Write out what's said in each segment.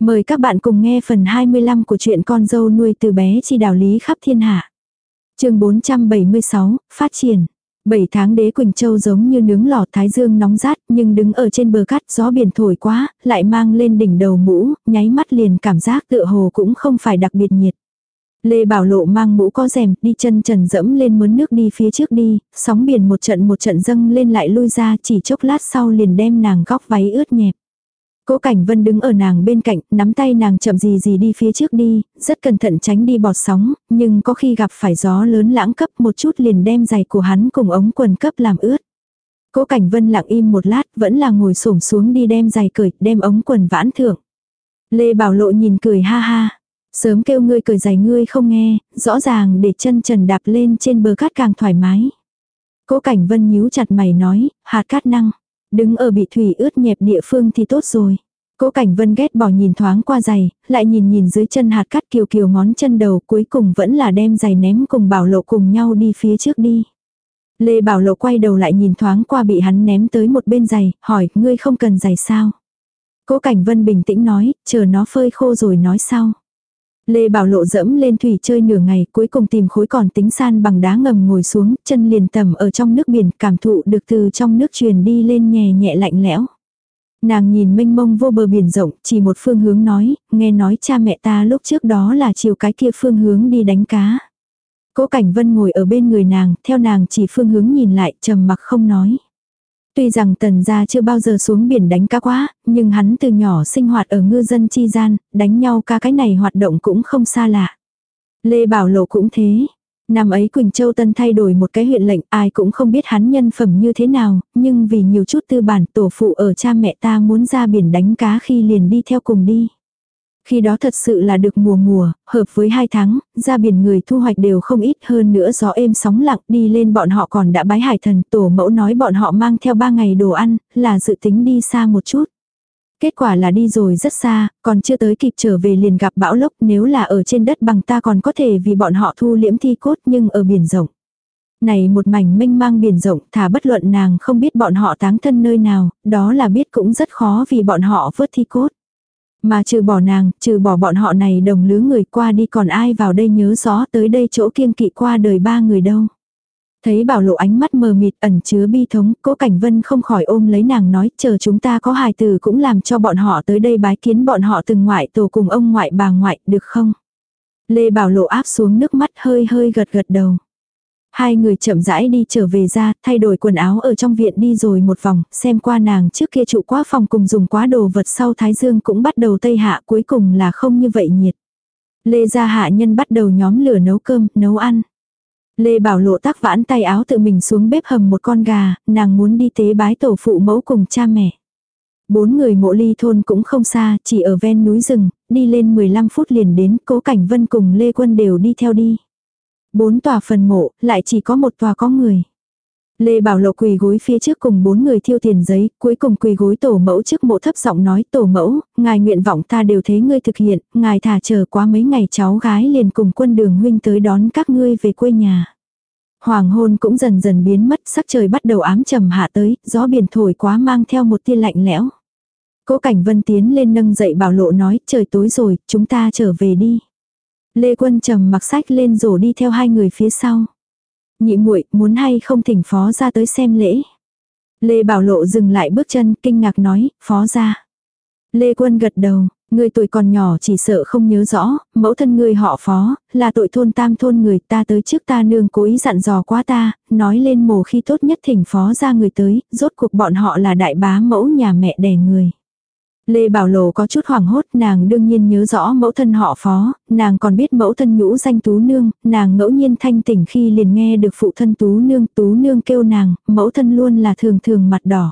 Mời các bạn cùng nghe phần 25 của truyện con dâu nuôi từ bé chi đạo lý khắp thiên hạ. chương 476, phát triển. 7 tháng đế Quỳnh Châu giống như nướng lò thái dương nóng rát nhưng đứng ở trên bờ cát gió biển thổi quá, lại mang lên đỉnh đầu mũ, nháy mắt liền cảm giác tựa hồ cũng không phải đặc biệt nhiệt. Lê Bảo Lộ mang mũ có rèm, đi chân trần dẫm lên mướn nước đi phía trước đi, sóng biển một trận một trận dâng lên lại lui ra chỉ chốc lát sau liền đem nàng góc váy ướt nhẹp. Cố Cảnh Vân đứng ở nàng bên cạnh, nắm tay nàng chậm gì gì đi phía trước đi, rất cẩn thận tránh đi bọt sóng, nhưng có khi gặp phải gió lớn lãng cấp một chút liền đem giày của hắn cùng ống quần cấp làm ướt. Cố Cảnh Vân lặng im một lát, vẫn là ngồi xổm xuống đi đem giày cởi, đem ống quần vãn thượng. Lê Bảo Lộ nhìn cười ha ha. Sớm kêu ngươi cởi giày ngươi không nghe, rõ ràng để chân trần đạp lên trên bờ cát càng thoải mái. Cố Cảnh Vân nhíu chặt mày nói, hạt cát năng. Đứng ở bị thủy ướt nhẹp địa phương thì tốt rồi. Cố Cảnh Vân ghét bỏ nhìn thoáng qua giày, lại nhìn nhìn dưới chân hạt cắt kiều kiều ngón chân đầu cuối cùng vẫn là đem giày ném cùng Bảo Lộ cùng nhau đi phía trước đi. Lê Bảo Lộ quay đầu lại nhìn thoáng qua bị hắn ném tới một bên giày, hỏi, ngươi không cần giày sao? Cố Cảnh Vân bình tĩnh nói, chờ nó phơi khô rồi nói sau. Lê Bảo Lộ dẫm lên thủy chơi nửa ngày, cuối cùng tìm khối còn tính san bằng đá ngầm ngồi xuống, chân liền tầm ở trong nước biển, cảm thụ được từ trong nước truyền đi lên nhẹ nhẹ lạnh lẽo. Nàng nhìn mênh mông vô bờ biển rộng, chỉ một phương hướng nói, nghe nói cha mẹ ta lúc trước đó là chiều cái kia phương hướng đi đánh cá. Cố Cảnh Vân ngồi ở bên người nàng, theo nàng chỉ phương hướng nhìn lại, trầm mặc không nói. Tuy rằng tần gia chưa bao giờ xuống biển đánh cá quá, nhưng hắn từ nhỏ sinh hoạt ở ngư dân chi gian, đánh nhau ca cái này hoạt động cũng không xa lạ. Lê Bảo Lộ cũng thế. Năm ấy Quỳnh Châu Tân thay đổi một cái huyện lệnh, ai cũng không biết hắn nhân phẩm như thế nào, nhưng vì nhiều chút tư bản tổ phụ ở cha mẹ ta muốn ra biển đánh cá khi liền đi theo cùng đi. Khi đó thật sự là được mùa mùa, hợp với hai tháng, ra biển người thu hoạch đều không ít hơn nữa gió êm sóng lặng đi lên bọn họ còn đã bái hải thần tổ mẫu nói bọn họ mang theo ba ngày đồ ăn, là dự tính đi xa một chút. Kết quả là đi rồi rất xa, còn chưa tới kịp trở về liền gặp bão lốc nếu là ở trên đất bằng ta còn có thể vì bọn họ thu liễm thi cốt nhưng ở biển rộng. Này một mảnh mênh mang biển rộng thả bất luận nàng không biết bọn họ táng thân nơi nào, đó là biết cũng rất khó vì bọn họ vớt thi cốt. Mà trừ bỏ nàng, trừ bỏ bọn họ này đồng lứa người qua đi còn ai vào đây nhớ rõ tới đây chỗ kiêng kỵ qua đời ba người đâu. Thấy bảo lộ ánh mắt mờ mịt ẩn chứa bi thống, cố cảnh vân không khỏi ôm lấy nàng nói chờ chúng ta có hài từ cũng làm cho bọn họ tới đây bái kiến bọn họ từng ngoại tổ cùng ông ngoại bà ngoại, được không? Lê bảo lộ áp xuống nước mắt hơi hơi gật gật đầu. Hai người chậm rãi đi trở về ra, thay đổi quần áo ở trong viện đi rồi một vòng, xem qua nàng trước kia trụ quá phòng cùng dùng quá đồ vật sau Thái Dương cũng bắt đầu tây hạ cuối cùng là không như vậy nhiệt. Lê gia hạ nhân bắt đầu nhóm lửa nấu cơm, nấu ăn. Lê Bảo Lộ tắc vãn tay áo tự mình xuống bếp hầm một con gà, nàng muốn đi tế bái tổ phụ mẫu cùng cha mẹ. Bốn người mộ ly thôn cũng không xa, chỉ ở ven núi rừng, đi lên 15 phút liền đến, cố cảnh vân cùng Lê Quân đều đi theo đi. Bốn tòa phần mộ, lại chỉ có một tòa có người. Lê Bảo Lộ quỳ gối phía trước cùng bốn người thiêu tiền giấy, cuối cùng quỳ gối tổ mẫu trước mộ thấp giọng nói tổ mẫu, ngài nguyện vọng ta đều thấy ngươi thực hiện, ngài thả chờ quá mấy ngày cháu gái liền cùng quân đường huynh tới đón các ngươi về quê nhà. Hoàng hôn cũng dần dần biến mất, sắc trời bắt đầu ám trầm hạ tới, gió biển thổi quá mang theo một tia lạnh lẽo. Cố Cảnh Vân tiến lên nâng dậy Bảo Lộ nói, trời tối rồi, chúng ta trở về đi. Lê Quân trầm mặc sách lên rổ đi theo hai người phía sau. Nhị muội muốn hay không thỉnh phó ra tới xem lễ. Lê Bảo Lộ dừng lại bước chân kinh ngạc nói, phó ra. Lê Quân gật đầu, người tuổi còn nhỏ chỉ sợ không nhớ rõ, mẫu thân người họ phó, là tội thôn tam thôn người ta tới trước ta nương cố ý dặn dò quá ta, nói lên mồ khi tốt nhất thỉnh phó ra người tới, rốt cuộc bọn họ là đại bá mẫu nhà mẹ đẻ người. Lê Bảo Lộ có chút hoảng hốt, nàng đương nhiên nhớ rõ mẫu thân họ phó, nàng còn biết mẫu thân nhũ danh Tú Nương, nàng ngẫu nhiên thanh tỉnh khi liền nghe được phụ thân Tú Nương, Tú Nương kêu nàng, mẫu thân luôn là thường thường mặt đỏ.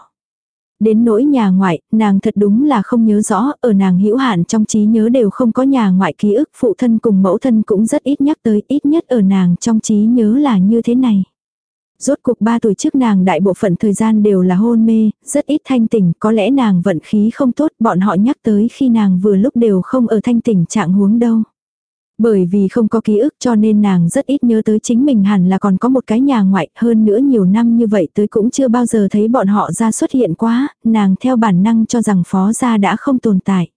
Đến nỗi nhà ngoại, nàng thật đúng là không nhớ rõ, ở nàng hữu hạn trong trí nhớ đều không có nhà ngoại ký ức, phụ thân cùng mẫu thân cũng rất ít nhắc tới, ít nhất ở nàng trong trí nhớ là như thế này. Rốt cuộc 3 tuổi trước nàng đại bộ phận thời gian đều là hôn mê, rất ít thanh tỉnh, có lẽ nàng vận khí không tốt, bọn họ nhắc tới khi nàng vừa lúc đều không ở thanh tỉnh trạng huống đâu. Bởi vì không có ký ức cho nên nàng rất ít nhớ tới chính mình hẳn là còn có một cái nhà ngoại, hơn nữa nhiều năm như vậy tới cũng chưa bao giờ thấy bọn họ ra xuất hiện quá, nàng theo bản năng cho rằng phó gia đã không tồn tại.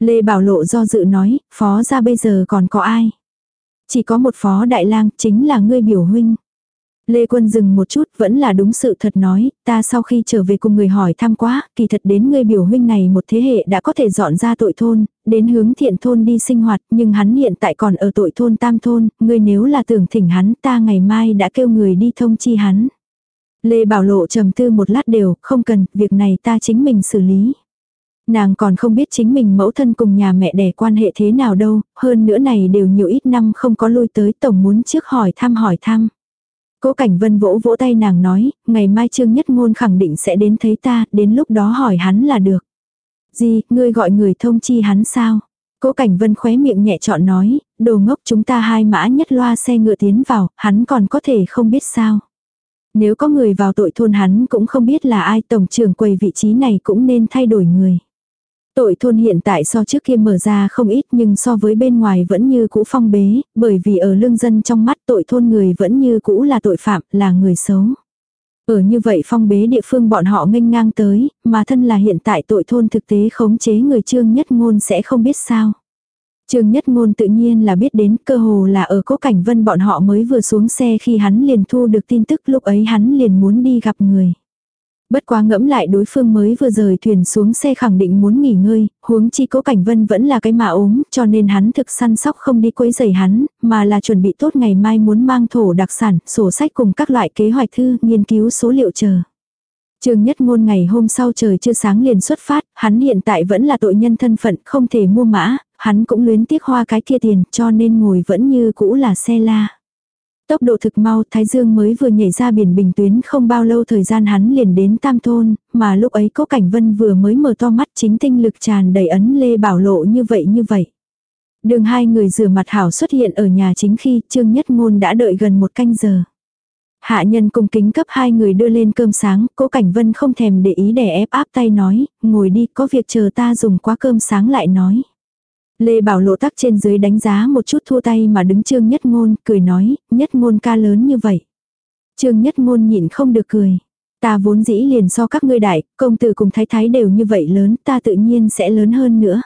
Lê Bảo Lộ do dự nói, phó gia bây giờ còn có ai? Chỉ có một phó đại lang, chính là ngươi biểu huynh. Lê Quân dừng một chút, vẫn là đúng sự thật nói, ta sau khi trở về cùng người hỏi thăm quá, kỳ thật đến ngươi biểu huynh này một thế hệ đã có thể dọn ra tội thôn, đến hướng thiện thôn đi sinh hoạt, nhưng hắn hiện tại còn ở tội thôn tam thôn, ngươi nếu là tưởng thỉnh hắn ta ngày mai đã kêu người đi thông chi hắn. Lê Bảo Lộ trầm tư một lát đều, không cần, việc này ta chính mình xử lý. Nàng còn không biết chính mình mẫu thân cùng nhà mẹ đẻ quan hệ thế nào đâu, hơn nữa này đều nhiều ít năm không có lui tới tổng muốn trước hỏi thăm hỏi thăm. Cố Cảnh Vân vỗ vỗ tay nàng nói, ngày mai Trương Nhất Ngôn khẳng định sẽ đến thấy ta, đến lúc đó hỏi hắn là được. Gì, ngươi gọi người thông chi hắn sao? Cố Cảnh Vân khóe miệng nhẹ chọn nói, đồ ngốc chúng ta hai mã nhất loa xe ngựa tiến vào, hắn còn có thể không biết sao. Nếu có người vào tội thôn hắn cũng không biết là ai tổng trưởng quầy vị trí này cũng nên thay đổi người. Tội thôn hiện tại so trước kia mở ra không ít nhưng so với bên ngoài vẫn như cũ phong bế, bởi vì ở lương dân trong mắt tội thôn người vẫn như cũ là tội phạm, là người xấu. Ở như vậy phong bế địa phương bọn họ nghênh ngang tới, mà thân là hiện tại tội thôn thực tế khống chế người trương nhất ngôn sẽ không biết sao. Trương Nhất Ngôn tự nhiên là biết đến cơ hồ là ở cố cảnh vân bọn họ mới vừa xuống xe khi hắn liền thu được tin tức lúc ấy hắn liền muốn đi gặp người. Bất quá ngẫm lại đối phương mới vừa rời thuyền xuống xe khẳng định muốn nghỉ ngơi, huống chi cố cảnh vân vẫn là cái mà ốm, cho nên hắn thực săn sóc không đi quấy rầy hắn, mà là chuẩn bị tốt ngày mai muốn mang thổ đặc sản, sổ sách cùng các loại kế hoạch thư, nghiên cứu số liệu chờ. Trương Nhất Ngôn ngày hôm sau trời chưa sáng liền xuất phát, hắn hiện tại vẫn là tội nhân thân phận, không thể mua mã, hắn cũng luyến tiếc hoa cái kia tiền, cho nên ngồi vẫn như cũ là xe la. Tốc độ thực mau, Thái Dương mới vừa nhảy ra biển bình tuyến không bao lâu thời gian hắn liền đến Tam Thôn, mà lúc ấy Cố Cảnh Vân vừa mới mở to mắt chính tinh lực tràn đầy ấn lê bảo lộ như vậy như vậy. Đường hai người rửa mặt hảo xuất hiện ở nhà chính khi Trương Nhất Ngôn đã đợi gần một canh giờ. Hạ nhân cùng kính cấp hai người đưa lên cơm sáng, Cố Cảnh Vân không thèm để ý để ép áp tay nói, ngồi đi, có việc chờ ta dùng quá cơm sáng lại nói. Lê Bảo Lộ tắc trên dưới đánh giá một chút thua tay mà đứng Trương Nhất Ngôn, cười nói, Nhất Ngôn ca lớn như vậy. Trương Nhất Ngôn nhịn không được cười. Ta vốn dĩ liền so các ngươi đại, công tử cùng thái thái đều như vậy lớn, ta tự nhiên sẽ lớn hơn nữa.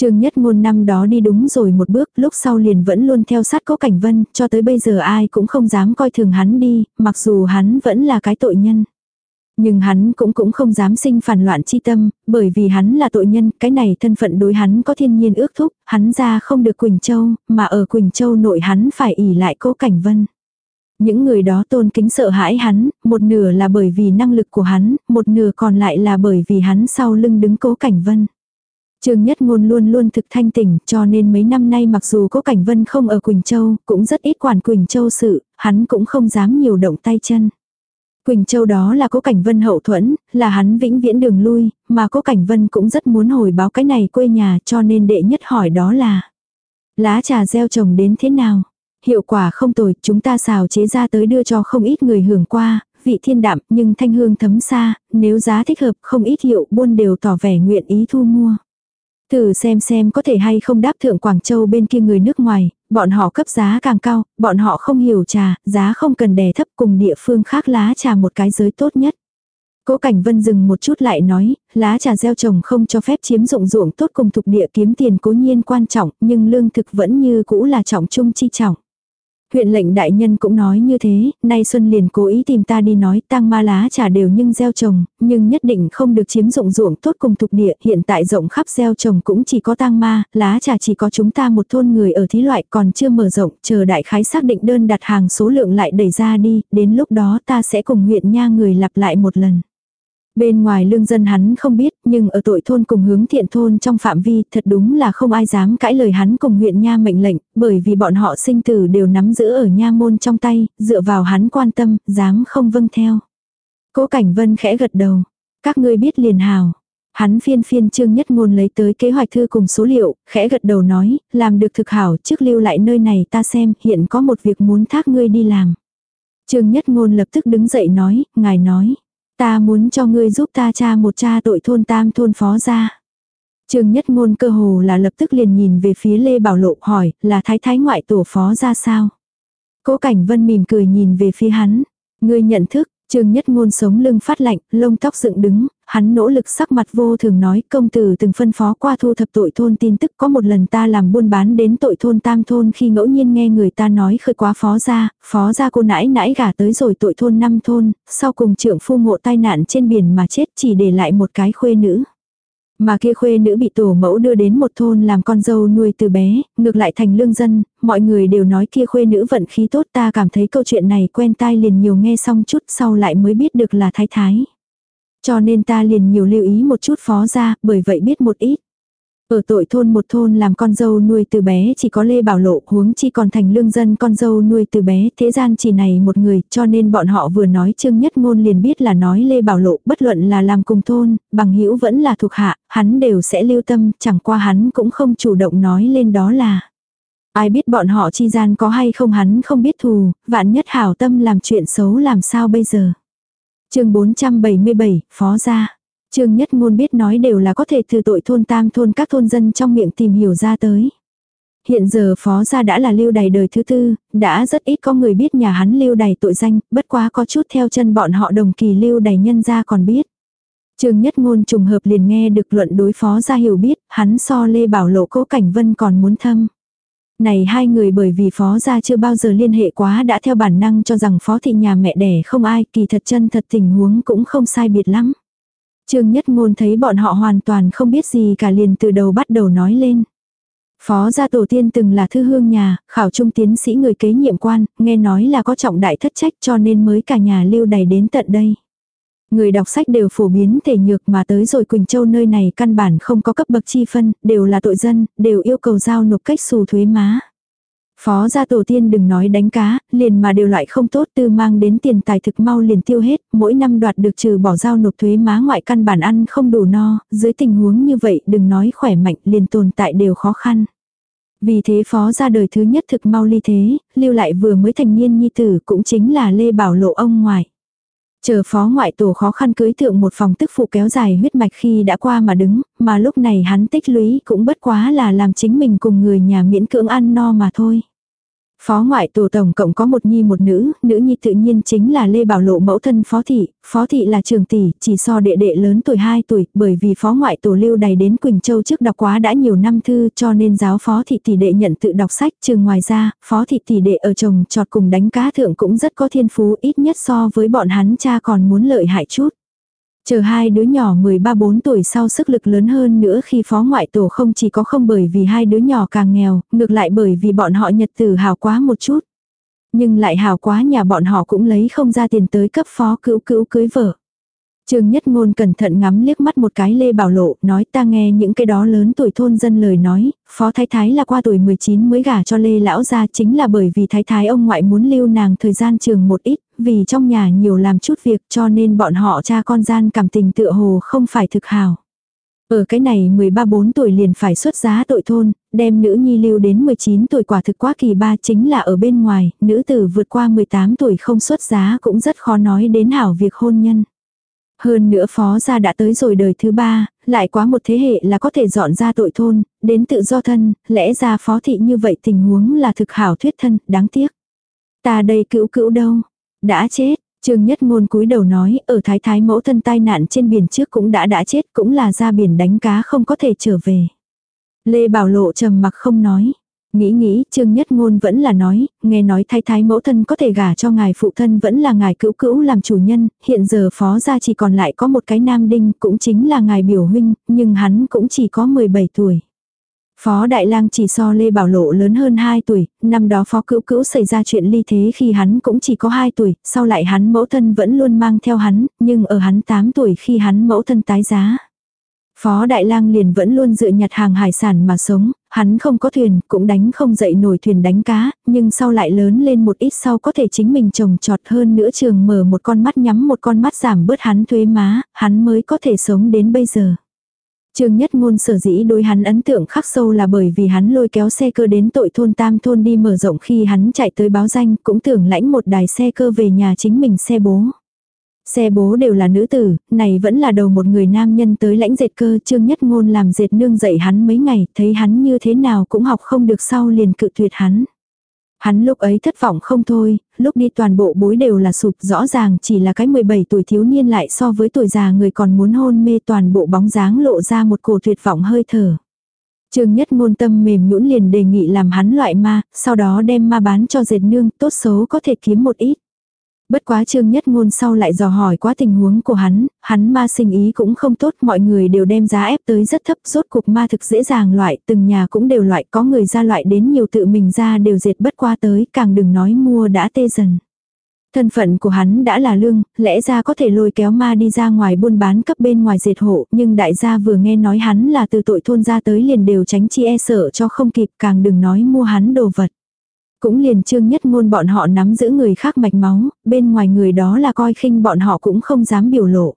Trương Nhất Ngôn năm đó đi đúng rồi một bước, lúc sau liền vẫn luôn theo sát Cố Cảnh Vân, cho tới bây giờ ai cũng không dám coi thường hắn đi, mặc dù hắn vẫn là cái tội nhân. Nhưng hắn cũng cũng không dám sinh phản loạn chi tâm, bởi vì hắn là tội nhân, cái này thân phận đối hắn có thiên nhiên ước thúc, hắn ra không được Quỳnh Châu, mà ở Quỳnh Châu nội hắn phải ỉ lại cố cảnh vân. Những người đó tôn kính sợ hãi hắn, một nửa là bởi vì năng lực của hắn, một nửa còn lại là bởi vì hắn sau lưng đứng cố cảnh vân. Trương Nhất Ngôn luôn luôn thực thanh tỉnh, cho nên mấy năm nay mặc dù cố Cảnh Vân không ở Quỳnh Châu, cũng rất ít quản Quỳnh Châu sự, hắn cũng không dám nhiều động tay chân. Quỳnh Châu đó là cố Cảnh Vân hậu thuẫn, là hắn vĩnh viễn đường lui, mà cố Cảnh Vân cũng rất muốn hồi báo cái này quê nhà cho nên đệ nhất hỏi đó là Lá trà gieo trồng đến thế nào? Hiệu quả không tồi, chúng ta xào chế ra tới đưa cho không ít người hưởng qua, vị thiên đạm nhưng thanh hương thấm xa, nếu giá thích hợp không ít hiệu buôn đều tỏ vẻ nguyện ý thu mua. Thử xem xem có thể hay không đáp thượng Quảng Châu bên kia người nước ngoài, bọn họ cấp giá càng cao, bọn họ không hiểu trà, giá không cần đè thấp cùng địa phương khác lá trà một cái giới tốt nhất. Cố Cảnh Vân dừng một chút lại nói, lá trà gieo trồng không cho phép chiếm dụng ruộng tốt cùng thuộc địa kiếm tiền cố nhiên quan trọng, nhưng lương thực vẫn như cũ là trọng trung chi trọng. Huyện lệnh đại nhân cũng nói như thế, nay Xuân liền cố ý tìm ta đi nói tăng ma lá trà đều nhưng gieo trồng, nhưng nhất định không được chiếm dụng ruộng tốt cùng thuộc địa. Hiện tại rộng khắp gieo trồng cũng chỉ có tăng ma, lá trà chỉ có chúng ta một thôn người ở thí loại còn chưa mở rộng, chờ đại khái xác định đơn đặt hàng số lượng lại đẩy ra đi, đến lúc đó ta sẽ cùng huyện nha người lặp lại một lần. Bên ngoài lương dân hắn không biết, nhưng ở tội thôn cùng hướng thiện thôn trong phạm vi thật đúng là không ai dám cãi lời hắn cùng huyện nha mệnh lệnh, bởi vì bọn họ sinh tử đều nắm giữ ở nha môn trong tay, dựa vào hắn quan tâm, dám không vâng theo. Cố Cảnh Vân khẽ gật đầu. Các ngươi biết liền hào. Hắn phiên phiên trương nhất ngôn lấy tới kế hoạch thư cùng số liệu, khẽ gật đầu nói, làm được thực hảo trước lưu lại nơi này ta xem, hiện có một việc muốn thác ngươi đi làm. Trương nhất ngôn lập tức đứng dậy nói, ngài nói. Ta muốn cho ngươi giúp ta cha một cha tội thôn tam thôn phó ra. Trương Nhất Ngôn cơ hồ là lập tức liền nhìn về phía Lê Bảo Lộ hỏi là thái thái ngoại tổ phó ra sao. Cố Cảnh Vân mỉm cười nhìn về phía hắn. Ngươi nhận thức, Trương Nhất Ngôn sống lưng phát lạnh, lông tóc dựng đứng, hắn nỗ lực sắc mặt vô thường nói công tử từng phân phó qua thu thập tội thôn tin tức có một lần ta làm buôn bán đến tội thôn tam thôn khi ngẫu nhiên nghe người ta nói khơi quá phó ra, phó ra cô nãi nãi gả tới rồi tội thôn năm thôn, sau cùng trưởng phu ngộ tai nạn trên biển mà chết chỉ để lại một cái khuê nữ. Mà kia khuê nữ bị tổ mẫu đưa đến một thôn làm con dâu nuôi từ bé, ngược lại thành lương dân, mọi người đều nói kia khuê nữ vận khí tốt ta cảm thấy câu chuyện này quen tai liền nhiều nghe xong chút sau lại mới biết được là thái thái. Cho nên ta liền nhiều lưu ý một chút phó ra, bởi vậy biết một ít. Ở tội thôn một thôn làm con dâu nuôi từ bé chỉ có Lê Bảo Lộ huống chi còn thành lương dân con dâu nuôi từ bé thế gian chỉ này một người cho nên bọn họ vừa nói Trương Nhất Ngôn liền biết là nói Lê Bảo Lộ bất luận là làm cùng thôn, bằng hữu vẫn là thuộc hạ, hắn đều sẽ lưu tâm chẳng qua hắn cũng không chủ động nói lên đó là. Ai biết bọn họ chi gian có hay không hắn không biết thù, vạn nhất hảo tâm làm chuyện xấu làm sao bây giờ. chương 477, Phó gia Trương Nhất Ngôn biết nói đều là có thể từ tội thôn tam thôn các thôn dân trong miệng tìm hiểu ra tới. Hiện giờ phó gia đã là lưu đày đời thứ tư, đã rất ít có người biết nhà hắn lưu đày tội danh, bất quá có chút theo chân bọn họ đồng kỳ lưu đày nhân gia còn biết. Trương Nhất Ngôn trùng hợp liền nghe được luận đối phó gia hiểu biết, hắn so Lê Bảo Lộ cố cảnh vân còn muốn thâm. Này hai người bởi vì phó gia chưa bao giờ liên hệ quá đã theo bản năng cho rằng phó thị nhà mẹ đẻ không ai kỳ thật chân thật tình huống cũng không sai biệt lắm. Trương Nhất Ngôn thấy bọn họ hoàn toàn không biết gì cả liền từ đầu bắt đầu nói lên. Phó gia tổ tiên từng là thư hương nhà, khảo trung tiến sĩ người kế nhiệm quan, nghe nói là có trọng đại thất trách cho nên mới cả nhà lưu đày đến tận đây. Người đọc sách đều phổ biến thể nhược mà tới rồi Quỳnh Châu nơi này căn bản không có cấp bậc chi phân, đều là tội dân, đều yêu cầu giao nộp cách xù thuế má. Phó gia tổ tiên đừng nói đánh cá, liền mà đều loại không tốt tư mang đến tiền tài thực mau liền tiêu hết, mỗi năm đoạt được trừ bỏ giao nộp thuế má ngoại căn bản ăn không đủ no, dưới tình huống như vậy đừng nói khỏe mạnh liền tồn tại đều khó khăn. Vì thế phó gia đời thứ nhất thực mau ly thế, lưu lại vừa mới thành niên nhi tử cũng chính là Lê Bảo Lộ ông ngoại. Chờ phó ngoại tổ khó khăn cưới thượng một phòng tức phụ kéo dài huyết mạch khi đã qua mà đứng, mà lúc này hắn tích lũy cũng bất quá là làm chính mình cùng người nhà miễn cưỡng ăn no mà thôi. Phó ngoại tổ tổng cộng có một nhi một nữ, nữ nhi tự nhiên chính là Lê Bảo Lộ mẫu thân phó thị, phó thị là trường tỷ, chỉ so đệ đệ lớn tuổi 2 tuổi, bởi vì phó ngoại tổ lưu đầy đến Quỳnh Châu trước đọc quá đã nhiều năm thư cho nên giáo phó thị tỷ đệ nhận tự đọc sách, trường ngoài ra, phó thị tỷ đệ ở chồng trọt cùng đánh cá thượng cũng rất có thiên phú ít nhất so với bọn hắn cha còn muốn lợi hại chút. Chờ hai đứa nhỏ 13-4 tuổi sau sức lực lớn hơn nữa khi phó ngoại tổ không chỉ có không bởi vì hai đứa nhỏ càng nghèo, ngược lại bởi vì bọn họ nhật tử hào quá một chút. Nhưng lại hào quá nhà bọn họ cũng lấy không ra tiền tới cấp phó cữu cữu cưới vợ. Trương Nhất Ngôn cẩn thận ngắm liếc mắt một cái Lê Bảo Lộ, nói ta nghe những cái đó lớn tuổi thôn dân lời nói, Phó Thái Thái là qua tuổi 19 mới gả cho Lê Lão ra chính là bởi vì Thái Thái ông ngoại muốn lưu nàng thời gian trường một ít, vì trong nhà nhiều làm chút việc cho nên bọn họ cha con gian cảm tình tựa hồ không phải thực hào. Ở cái này 13-4 tuổi liền phải xuất giá tội thôn, đem nữ nhi lưu đến 19 tuổi quả thực quá kỳ ba chính là ở bên ngoài, nữ tử vượt qua 18 tuổi không xuất giá cũng rất khó nói đến hảo việc hôn nhân. Hơn nữa phó gia đã tới rồi đời thứ ba, lại quá một thế hệ là có thể dọn ra tội thôn, đến tự do thân, lẽ ra phó thị như vậy tình huống là thực hảo thuyết thân, đáng tiếc. Ta đây cữu cữu đâu? Đã chết, Trương Nhất Ngôn cúi đầu nói, ở thái thái mẫu thân tai nạn trên biển trước cũng đã đã chết, cũng là ra biển đánh cá không có thể trở về. Lê Bảo Lộ trầm mặc không nói. Nghĩ nghĩ, Trương Nhất Ngôn vẫn là nói, nghe nói thái thái mẫu thân có thể gả cho ngài phụ thân vẫn là ngài cữu cữu làm chủ nhân, hiện giờ phó gia chỉ còn lại có một cái nam đinh, cũng chính là ngài biểu huynh, nhưng hắn cũng chỉ có 17 tuổi. Phó Đại lang chỉ so Lê Bảo Lộ lớn hơn 2 tuổi, năm đó Phó Cữu Cữu xảy ra chuyện ly thế khi hắn cũng chỉ có 2 tuổi, sau lại hắn mẫu thân vẫn luôn mang theo hắn, nhưng ở hắn 8 tuổi khi hắn mẫu thân tái giá. Phó Đại lang liền vẫn luôn dựa nhặt hàng hải sản mà sống, hắn không có thuyền, cũng đánh không dậy nổi thuyền đánh cá, nhưng sau lại lớn lên một ít sau có thể chính mình trồng trọt hơn nữa trường mở một con mắt nhắm một con mắt giảm bớt hắn thuế má, hắn mới có thể sống đến bây giờ. Trương Nhất Ngôn sở dĩ đối hắn ấn tượng khắc sâu là bởi vì hắn lôi kéo xe cơ đến tội thôn tam thôn đi mở rộng khi hắn chạy tới báo danh cũng tưởng lãnh một đài xe cơ về nhà chính mình xe bố. Xe bố đều là nữ tử, này vẫn là đầu một người nam nhân tới lãnh dệt cơ Trương Nhất Ngôn làm dệt nương dạy hắn mấy ngày, thấy hắn như thế nào cũng học không được sau liền cự tuyệt hắn. Hắn lúc ấy thất vọng không thôi, lúc đi toàn bộ bối đều là sụp rõ ràng chỉ là cái 17 tuổi thiếu niên lại so với tuổi già người còn muốn hôn mê toàn bộ bóng dáng lộ ra một cổ tuyệt vọng hơi thở. Trương Nhất ngôn tâm mềm nhũn liền đề nghị làm hắn loại ma, sau đó đem ma bán cho dệt nương, tốt xấu có thể kiếm một ít. Bất quá Trương Nhất ngôn sau lại dò hỏi quá tình huống của hắn, hắn ma sinh ý cũng không tốt, mọi người đều đem giá ép tới rất thấp, rốt cuộc ma thực dễ dàng loại, từng nhà cũng đều loại, có người ra loại đến nhiều tự mình ra đều dệt bất qua tới, càng đừng nói mua đã tê dần. Thân phận của hắn đã là lương, lẽ ra có thể lôi kéo ma đi ra ngoài buôn bán cấp bên ngoài dệt hộ, nhưng đại gia vừa nghe nói hắn là từ tội thôn ra tới liền đều tránh chi e sợ cho không kịp càng đừng nói mua hắn đồ vật. Cũng liền trương nhất ngôn bọn họ nắm giữ người khác mạch máu, bên ngoài người đó là coi khinh bọn họ cũng không dám biểu lộ.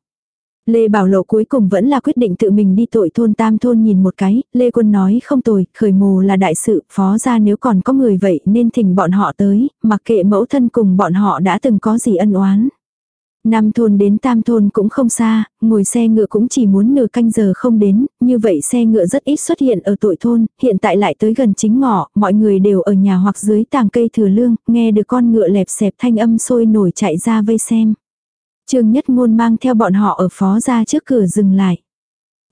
Lê Bảo Lộ cuối cùng vẫn là quyết định tự mình đi tội thôn tam thôn nhìn một cái, Lê Quân nói không tồi, khởi mồ là đại sự, phó ra nếu còn có người vậy nên thỉnh bọn họ tới, mặc kệ mẫu thân cùng bọn họ đã từng có gì ân oán. Năm thôn đến tam thôn cũng không xa, ngồi xe ngựa cũng chỉ muốn nửa canh giờ không đến, như vậy xe ngựa rất ít xuất hiện ở tội thôn, hiện tại lại tới gần chính ngõ, mọi người đều ở nhà hoặc dưới tàng cây thừa lương, nghe được con ngựa lẹp xẹp thanh âm sôi nổi chạy ra vây xem. Trương Nhất Ngôn mang theo bọn họ ở phó ra trước cửa dừng lại.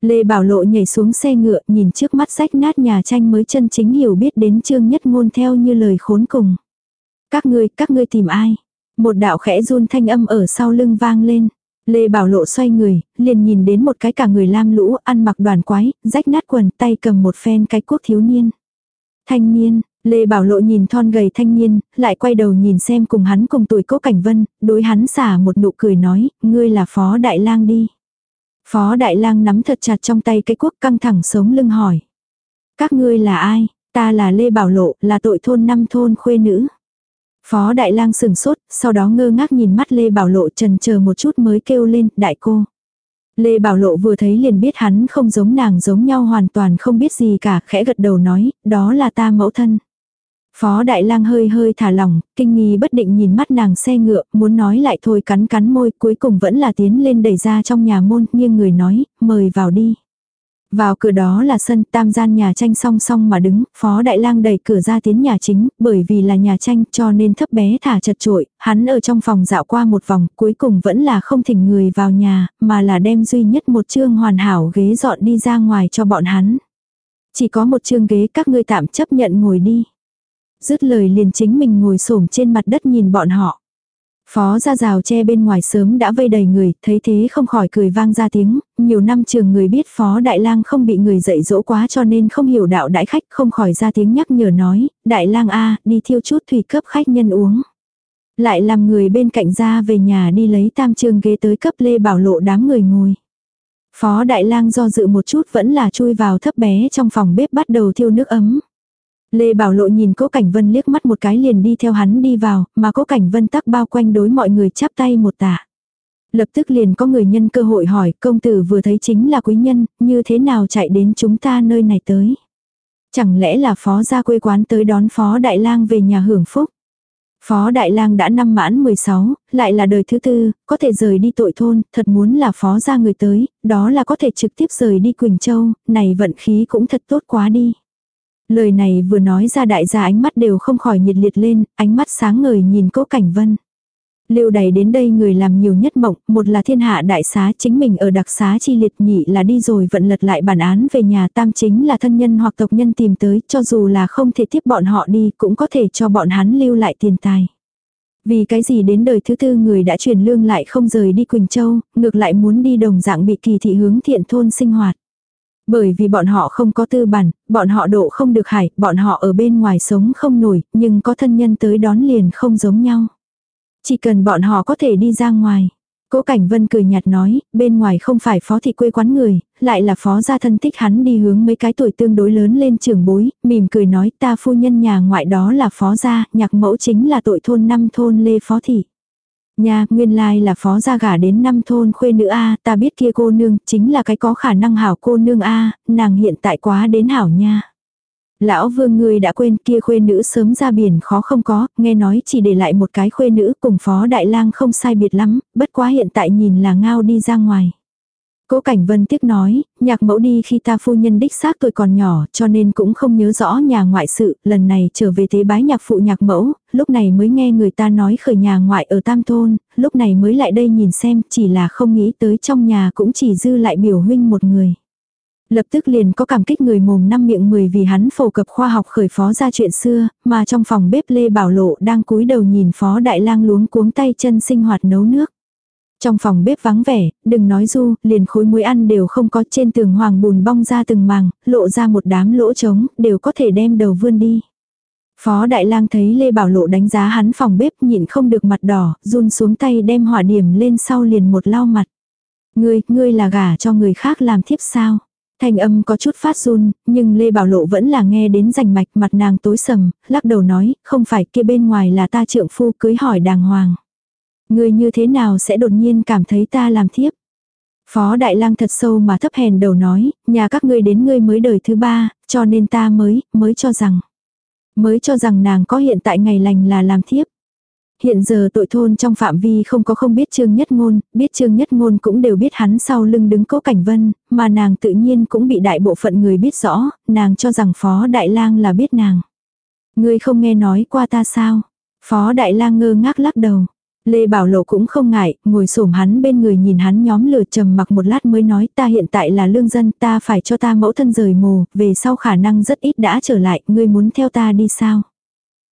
Lê Bảo Lộ nhảy xuống xe ngựa nhìn trước mắt rách nát nhà tranh mới chân chính hiểu biết đến Trương Nhất Ngôn theo như lời khốn cùng. Các ngươi, các ngươi tìm ai? Một đạo khẽ run thanh âm ở sau lưng vang lên. Lê Bảo Lộ xoay người, liền nhìn đến một cái cả người lam lũ, ăn mặc đoàn quái, rách nát quần, tay cầm một phen cái quốc thiếu niên. Thanh niên, Lê Bảo Lộ nhìn thon gầy thanh niên, lại quay đầu nhìn xem cùng hắn cùng tuổi Cố Cảnh Vân, đối hắn xả một nụ cười nói, ngươi là Phó Đại Lang đi. Phó Đại Lang nắm thật chặt trong tay cái quốc căng thẳng sống lưng hỏi. Các ngươi là ai? Ta là Lê Bảo Lộ, là tội thôn năm thôn khuê nữ. Phó Đại Lang sừng sốt, sau đó ngơ ngác nhìn mắt Lê Bảo Lộ trần chờ một chút mới kêu lên, đại cô. Lê Bảo Lộ vừa thấy liền biết hắn không giống nàng giống nhau hoàn toàn không biết gì cả, khẽ gật đầu nói, đó là ta mẫu thân. Phó Đại Lang hơi hơi thả lỏng, kinh nghi bất định nhìn mắt nàng xe ngựa, muốn nói lại thôi cắn cắn môi, cuối cùng vẫn là tiến lên đẩy ra trong nhà môn, nghiêng người nói, mời vào đi. Vào cửa đó là sân tam gian nhà tranh song song mà đứng, phó đại lang đẩy cửa ra tiến nhà chính, bởi vì là nhà tranh cho nên thấp bé thả chật trội, hắn ở trong phòng dạo qua một vòng, cuối cùng vẫn là không thỉnh người vào nhà, mà là đem duy nhất một chương hoàn hảo ghế dọn đi ra ngoài cho bọn hắn. Chỉ có một chương ghế các ngươi tạm chấp nhận ngồi đi. Dứt lời liền chính mình ngồi xổm trên mặt đất nhìn bọn họ. Phó ra rào che bên ngoài sớm đã vây đầy người, thấy thế không khỏi cười vang ra tiếng, nhiều năm trường người biết Phó Đại lang không bị người dạy dỗ quá cho nên không hiểu đạo đại khách không khỏi ra tiếng nhắc nhở nói, Đại lang a đi thiêu chút thủy cấp khách nhân uống. Lại làm người bên cạnh ra về nhà đi lấy tam trường ghế tới cấp lê bảo lộ đám người ngồi. Phó Đại lang do dự một chút vẫn là chui vào thấp bé trong phòng bếp bắt đầu thiêu nước ấm. Lê Bảo Lộ nhìn Cố Cảnh Vân liếc mắt một cái liền đi theo hắn đi vào, mà Cố Cảnh Vân tắc bao quanh đối mọi người chắp tay một tạ. Lập tức liền có người nhân cơ hội hỏi, công tử vừa thấy chính là quý nhân, như thế nào chạy đến chúng ta nơi này tới. Chẳng lẽ là phó gia quê quán tới đón phó đại lang về nhà hưởng phúc. Phó Đại lang đã năm mãn 16, lại là đời thứ tư, có thể rời đi tội thôn, thật muốn là phó gia người tới, đó là có thể trực tiếp rời đi Quỳnh Châu, này vận khí cũng thật tốt quá đi. Lời này vừa nói ra đại gia ánh mắt đều không khỏi nhiệt liệt lên, ánh mắt sáng ngời nhìn cố cảnh vân. Lưu đầy đến đây người làm nhiều nhất mộng, một là thiên hạ đại xá chính mình ở đặc xá chi liệt nhị là đi rồi vận lật lại bản án về nhà tam chính là thân nhân hoặc tộc nhân tìm tới cho dù là không thể tiếp bọn họ đi cũng có thể cho bọn hắn lưu lại tiền tài. Vì cái gì đến đời thứ tư người đã truyền lương lại không rời đi Quỳnh Châu, ngược lại muốn đi đồng dạng bị kỳ thị hướng thiện thôn sinh hoạt. Bởi vì bọn họ không có tư bản, bọn họ độ không được hải, bọn họ ở bên ngoài sống không nổi, nhưng có thân nhân tới đón liền không giống nhau. Chỉ cần bọn họ có thể đi ra ngoài. Cố Cảnh Vân cười nhạt nói, bên ngoài không phải phó thị quê quán người, lại là phó gia thân thích hắn đi hướng mấy cái tuổi tương đối lớn lên trường bối, mỉm cười nói ta phu nhân nhà ngoại đó là phó gia, nhạc mẫu chính là tội thôn năm thôn lê phó thị. Nha, nguyên lai là phó gia gả đến năm thôn khuê nữ A, ta biết kia cô nương, chính là cái có khả năng hảo cô nương A, nàng hiện tại quá đến hảo nha. Lão vương người đã quên kia khuê nữ sớm ra biển khó không có, nghe nói chỉ để lại một cái khuê nữ cùng phó đại lang không sai biệt lắm, bất quá hiện tại nhìn là ngao đi ra ngoài. Cố Cảnh Vân tiếc nói, nhạc mẫu đi khi ta phu nhân đích xác tuổi còn nhỏ cho nên cũng không nhớ rõ nhà ngoại sự, lần này trở về tế bái nhạc phụ nhạc mẫu, lúc này mới nghe người ta nói khởi nhà ngoại ở Tam Thôn, lúc này mới lại đây nhìn xem, chỉ là không nghĩ tới trong nhà cũng chỉ dư lại biểu huynh một người. Lập tức liền có cảm kích người mồm năm miệng mười vì hắn phổ cập khoa học khởi phó ra chuyện xưa, mà trong phòng bếp Lê Bảo Lộ đang cúi đầu nhìn phó đại lang luống cuống tay chân sinh hoạt nấu nước. Trong phòng bếp vắng vẻ, đừng nói du, liền khối muối ăn đều không có trên tường hoàng bùn bong ra từng màng, lộ ra một đám lỗ trống, đều có thể đem đầu vươn đi. Phó Đại lang thấy Lê Bảo Lộ đánh giá hắn phòng bếp nhịn không được mặt đỏ, run xuống tay đem hỏa điểm lên sau liền một lau mặt. Ngươi, ngươi là gả cho người khác làm thiếp sao? Thanh âm có chút phát run, nhưng Lê Bảo Lộ vẫn là nghe đến rành mạch mặt nàng tối sầm, lắc đầu nói, không phải kia bên ngoài là ta trượng phu cưới hỏi đàng hoàng ngươi như thế nào sẽ đột nhiên cảm thấy ta làm thiếp? Phó Đại lang thật sâu mà thấp hèn đầu nói, nhà các ngươi đến ngươi mới đời thứ ba, cho nên ta mới, mới cho rằng. Mới cho rằng nàng có hiện tại ngày lành là làm thiếp. Hiện giờ tội thôn trong phạm vi không có không biết Trương Nhất Ngôn, biết Trương Nhất Ngôn cũng đều biết hắn sau lưng đứng cố cảnh vân, mà nàng tự nhiên cũng bị đại bộ phận người biết rõ, nàng cho rằng Phó Đại lang là biết nàng. Ngươi không nghe nói qua ta sao? Phó Đại lang ngơ ngác lắc đầu. Lê Bảo Lộ cũng không ngại, ngồi xổm hắn bên người nhìn hắn nhóm lửa trầm mặc một lát mới nói ta hiện tại là lương dân ta phải cho ta mẫu thân rời mồ, về sau khả năng rất ít đã trở lại, ngươi muốn theo ta đi sao?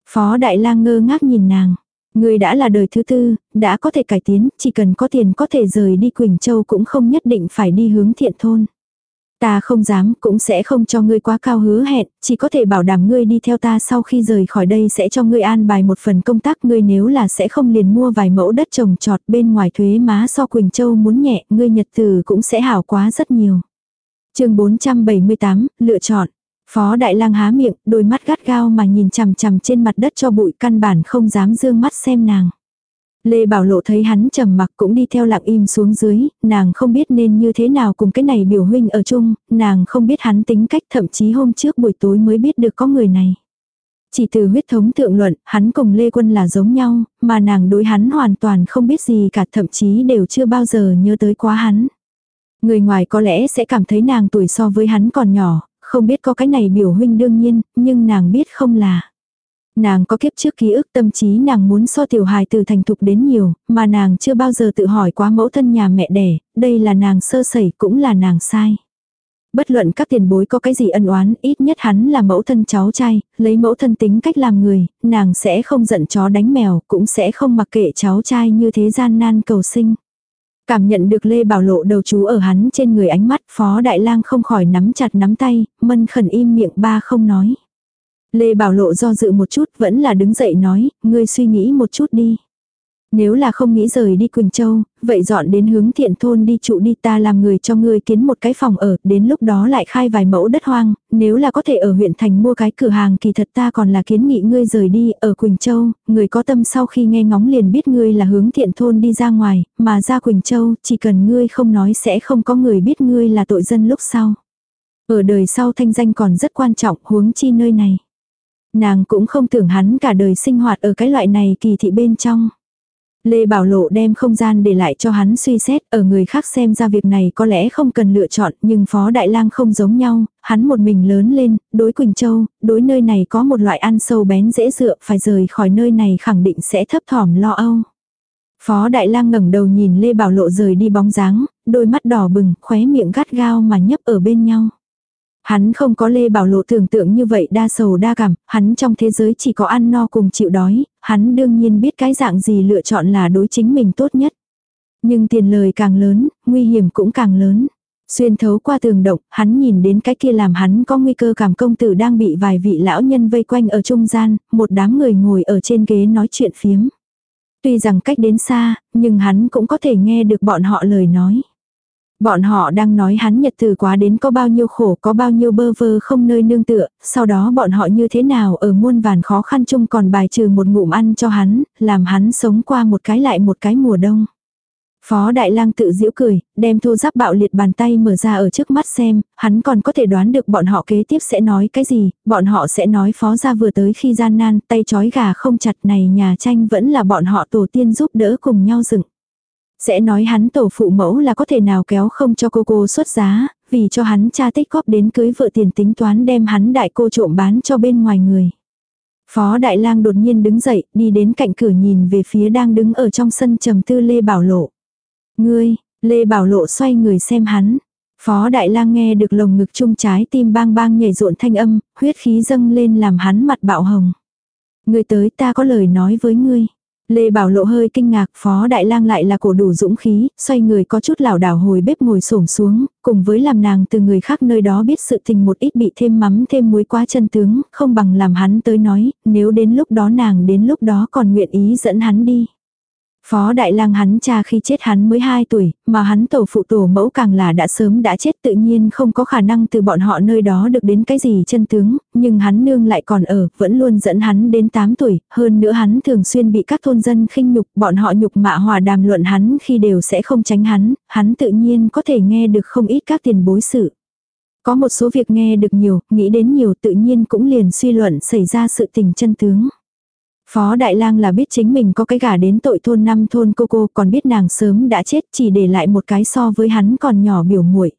Phó Đại lang ngơ ngác nhìn nàng. Ngươi đã là đời thứ tư, đã có thể cải tiến, chỉ cần có tiền có thể rời đi Quỳnh Châu cũng không nhất định phải đi hướng thiện thôn. Ta không dám, cũng sẽ không cho ngươi quá cao hứa hẹn, chỉ có thể bảo đảm ngươi đi theo ta sau khi rời khỏi đây sẽ cho ngươi an bài một phần công tác ngươi nếu là sẽ không liền mua vài mẫu đất trồng trọt bên ngoài thuế má so Quỳnh Châu muốn nhẹ, ngươi nhật từ cũng sẽ hảo quá rất nhiều. chương 478, lựa chọn. Phó Đại lang há miệng, đôi mắt gắt gao mà nhìn chằm chằm trên mặt đất cho bụi căn bản không dám dương mắt xem nàng. Lê Bảo Lộ thấy hắn trầm mặc cũng đi theo lặng im xuống dưới, nàng không biết nên như thế nào cùng cái này biểu huynh ở chung, nàng không biết hắn tính cách thậm chí hôm trước buổi tối mới biết được có người này. Chỉ từ huyết thống thượng luận, hắn cùng Lê Quân là giống nhau, mà nàng đối hắn hoàn toàn không biết gì cả thậm chí đều chưa bao giờ nhớ tới quá hắn. Người ngoài có lẽ sẽ cảm thấy nàng tuổi so với hắn còn nhỏ, không biết có cái này biểu huynh đương nhiên, nhưng nàng biết không là. Nàng có kiếp trước ký ức tâm trí nàng muốn so tiểu hài từ thành thục đến nhiều, mà nàng chưa bao giờ tự hỏi quá mẫu thân nhà mẹ đẻ, đây là nàng sơ sẩy cũng là nàng sai. Bất luận các tiền bối có cái gì ân oán, ít nhất hắn là mẫu thân cháu trai, lấy mẫu thân tính cách làm người, nàng sẽ không giận chó đánh mèo, cũng sẽ không mặc kệ cháu trai như thế gian nan cầu sinh. Cảm nhận được Lê Bảo Lộ đầu chú ở hắn trên người ánh mắt, Phó Đại lang không khỏi nắm chặt nắm tay, mân khẩn im miệng ba không nói. Lê Bảo Lộ do dự một chút vẫn là đứng dậy nói, ngươi suy nghĩ một chút đi. Nếu là không nghĩ rời đi Quỳnh Châu, vậy dọn đến hướng thiện thôn đi trụ đi ta làm người cho ngươi kiến một cái phòng ở, đến lúc đó lại khai vài mẫu đất hoang, nếu là có thể ở huyện thành mua cái cửa hàng kỳ thật ta còn là kiến nghị ngươi rời đi, ở Quỳnh Châu, người có tâm sau khi nghe ngóng liền biết ngươi là hướng thiện thôn đi ra ngoài, mà ra Quỳnh Châu, chỉ cần ngươi không nói sẽ không có người biết ngươi là tội dân lúc sau. Ở đời sau thanh danh còn rất quan trọng huống chi nơi này. Nàng cũng không tưởng hắn cả đời sinh hoạt ở cái loại này kỳ thị bên trong. Lê Bảo Lộ đem không gian để lại cho hắn suy xét, ở người khác xem ra việc này có lẽ không cần lựa chọn, nhưng Phó Đại Lang không giống nhau, hắn một mình lớn lên, đối Quỳnh Châu, đối nơi này có một loại ăn sâu bén dễ dựa, phải rời khỏi nơi này khẳng định sẽ thấp thỏm lo âu. Phó Đại Lang ngẩng đầu nhìn Lê Bảo Lộ rời đi bóng dáng, đôi mắt đỏ bừng, khóe miệng gắt gao mà nhấp ở bên nhau. Hắn không có Lê Bảo Lộ tưởng tượng như vậy đa sầu đa cảm, hắn trong thế giới chỉ có ăn no cùng chịu đói, hắn đương nhiên biết cái dạng gì lựa chọn là đối chính mình tốt nhất. Nhưng tiền lời càng lớn, nguy hiểm cũng càng lớn. Xuyên thấu qua tường động, hắn nhìn đến cái kia làm hắn có nguy cơ cảm công tử đang bị vài vị lão nhân vây quanh ở trung gian, một đám người ngồi ở trên ghế nói chuyện phiếm. Tuy rằng cách đến xa, nhưng hắn cũng có thể nghe được bọn họ lời nói. Bọn họ đang nói hắn nhật từ quá đến có bao nhiêu khổ có bao nhiêu bơ vơ không nơi nương tựa, sau đó bọn họ như thế nào ở muôn vàn khó khăn chung còn bài trừ một ngụm ăn cho hắn, làm hắn sống qua một cái lại một cái mùa đông. Phó Đại Lang tự giễu cười, đem thô giáp bạo liệt bàn tay mở ra ở trước mắt xem, hắn còn có thể đoán được bọn họ kế tiếp sẽ nói cái gì, bọn họ sẽ nói phó gia vừa tới khi gian nan, tay chói gà không chặt này nhà tranh vẫn là bọn họ tổ tiên giúp đỡ cùng nhau dựng. Sẽ nói hắn tổ phụ mẫu là có thể nào kéo không cho cô cô xuất giá, vì cho hắn cha tích góp đến cưới vợ tiền tính toán đem hắn đại cô trộm bán cho bên ngoài người. Phó Đại lang đột nhiên đứng dậy, đi đến cạnh cửa nhìn về phía đang đứng ở trong sân trầm tư Lê Bảo Lộ. Ngươi, Lê Bảo Lộ xoay người xem hắn. Phó Đại lang nghe được lồng ngực chung trái tim bang bang nhảy rộn thanh âm, huyết khí dâng lên làm hắn mặt bạo hồng. Ngươi tới ta có lời nói với ngươi. Lê Bảo Lộ hơi kinh ngạc, Phó Đại Lang lại là cổ đủ dũng khí, xoay người có chút lảo đảo hồi bếp ngồi xổm xuống, cùng với làm nàng từ người khác nơi đó biết sự tình một ít bị thêm mắm thêm muối quá chân tướng, không bằng làm hắn tới nói, nếu đến lúc đó nàng đến lúc đó còn nguyện ý dẫn hắn đi. Phó Đại Lang hắn cha khi chết hắn mới 2 tuổi, mà hắn tổ phụ tổ mẫu càng là đã sớm đã chết tự nhiên không có khả năng từ bọn họ nơi đó được đến cái gì chân tướng, nhưng hắn nương lại còn ở, vẫn luôn dẫn hắn đến 8 tuổi, hơn nữa hắn thường xuyên bị các thôn dân khinh nhục, bọn họ nhục mạ hòa đàm luận hắn khi đều sẽ không tránh hắn, hắn tự nhiên có thể nghe được không ít các tiền bối sự. Có một số việc nghe được nhiều, nghĩ đến nhiều tự nhiên cũng liền suy luận xảy ra sự tình chân tướng. Phó Đại Lang là biết chính mình có cái gả đến tội thôn năm thôn cô cô còn biết nàng sớm đã chết chỉ để lại một cái so với hắn còn nhỏ biểu muội.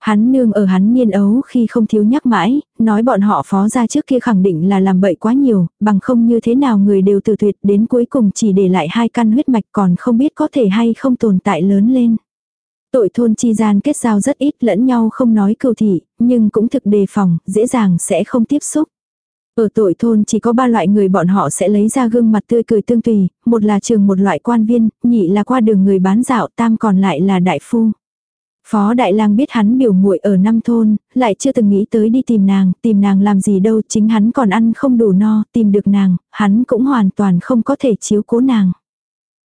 Hắn nương ở hắn niên ấu khi không thiếu nhắc mãi, nói bọn họ phó ra trước kia khẳng định là làm bậy quá nhiều, bằng không như thế nào người đều từ tuyệt đến cuối cùng chỉ để lại hai căn huyết mạch còn không biết có thể hay không tồn tại lớn lên. Tội thôn chi gian kết giao rất ít lẫn nhau không nói cầu thị, nhưng cũng thực đề phòng, dễ dàng sẽ không tiếp xúc. Ở tội thôn chỉ có ba loại người bọn họ sẽ lấy ra gương mặt tươi cười tương tùy, một là trường một loại quan viên, nhị là qua đường người bán dạo, tam còn lại là đại phu. Phó Đại Lang biết hắn biểu muội ở năm thôn, lại chưa từng nghĩ tới đi tìm nàng, tìm nàng làm gì đâu, chính hắn còn ăn không đủ no, tìm được nàng, hắn cũng hoàn toàn không có thể chiếu cố nàng.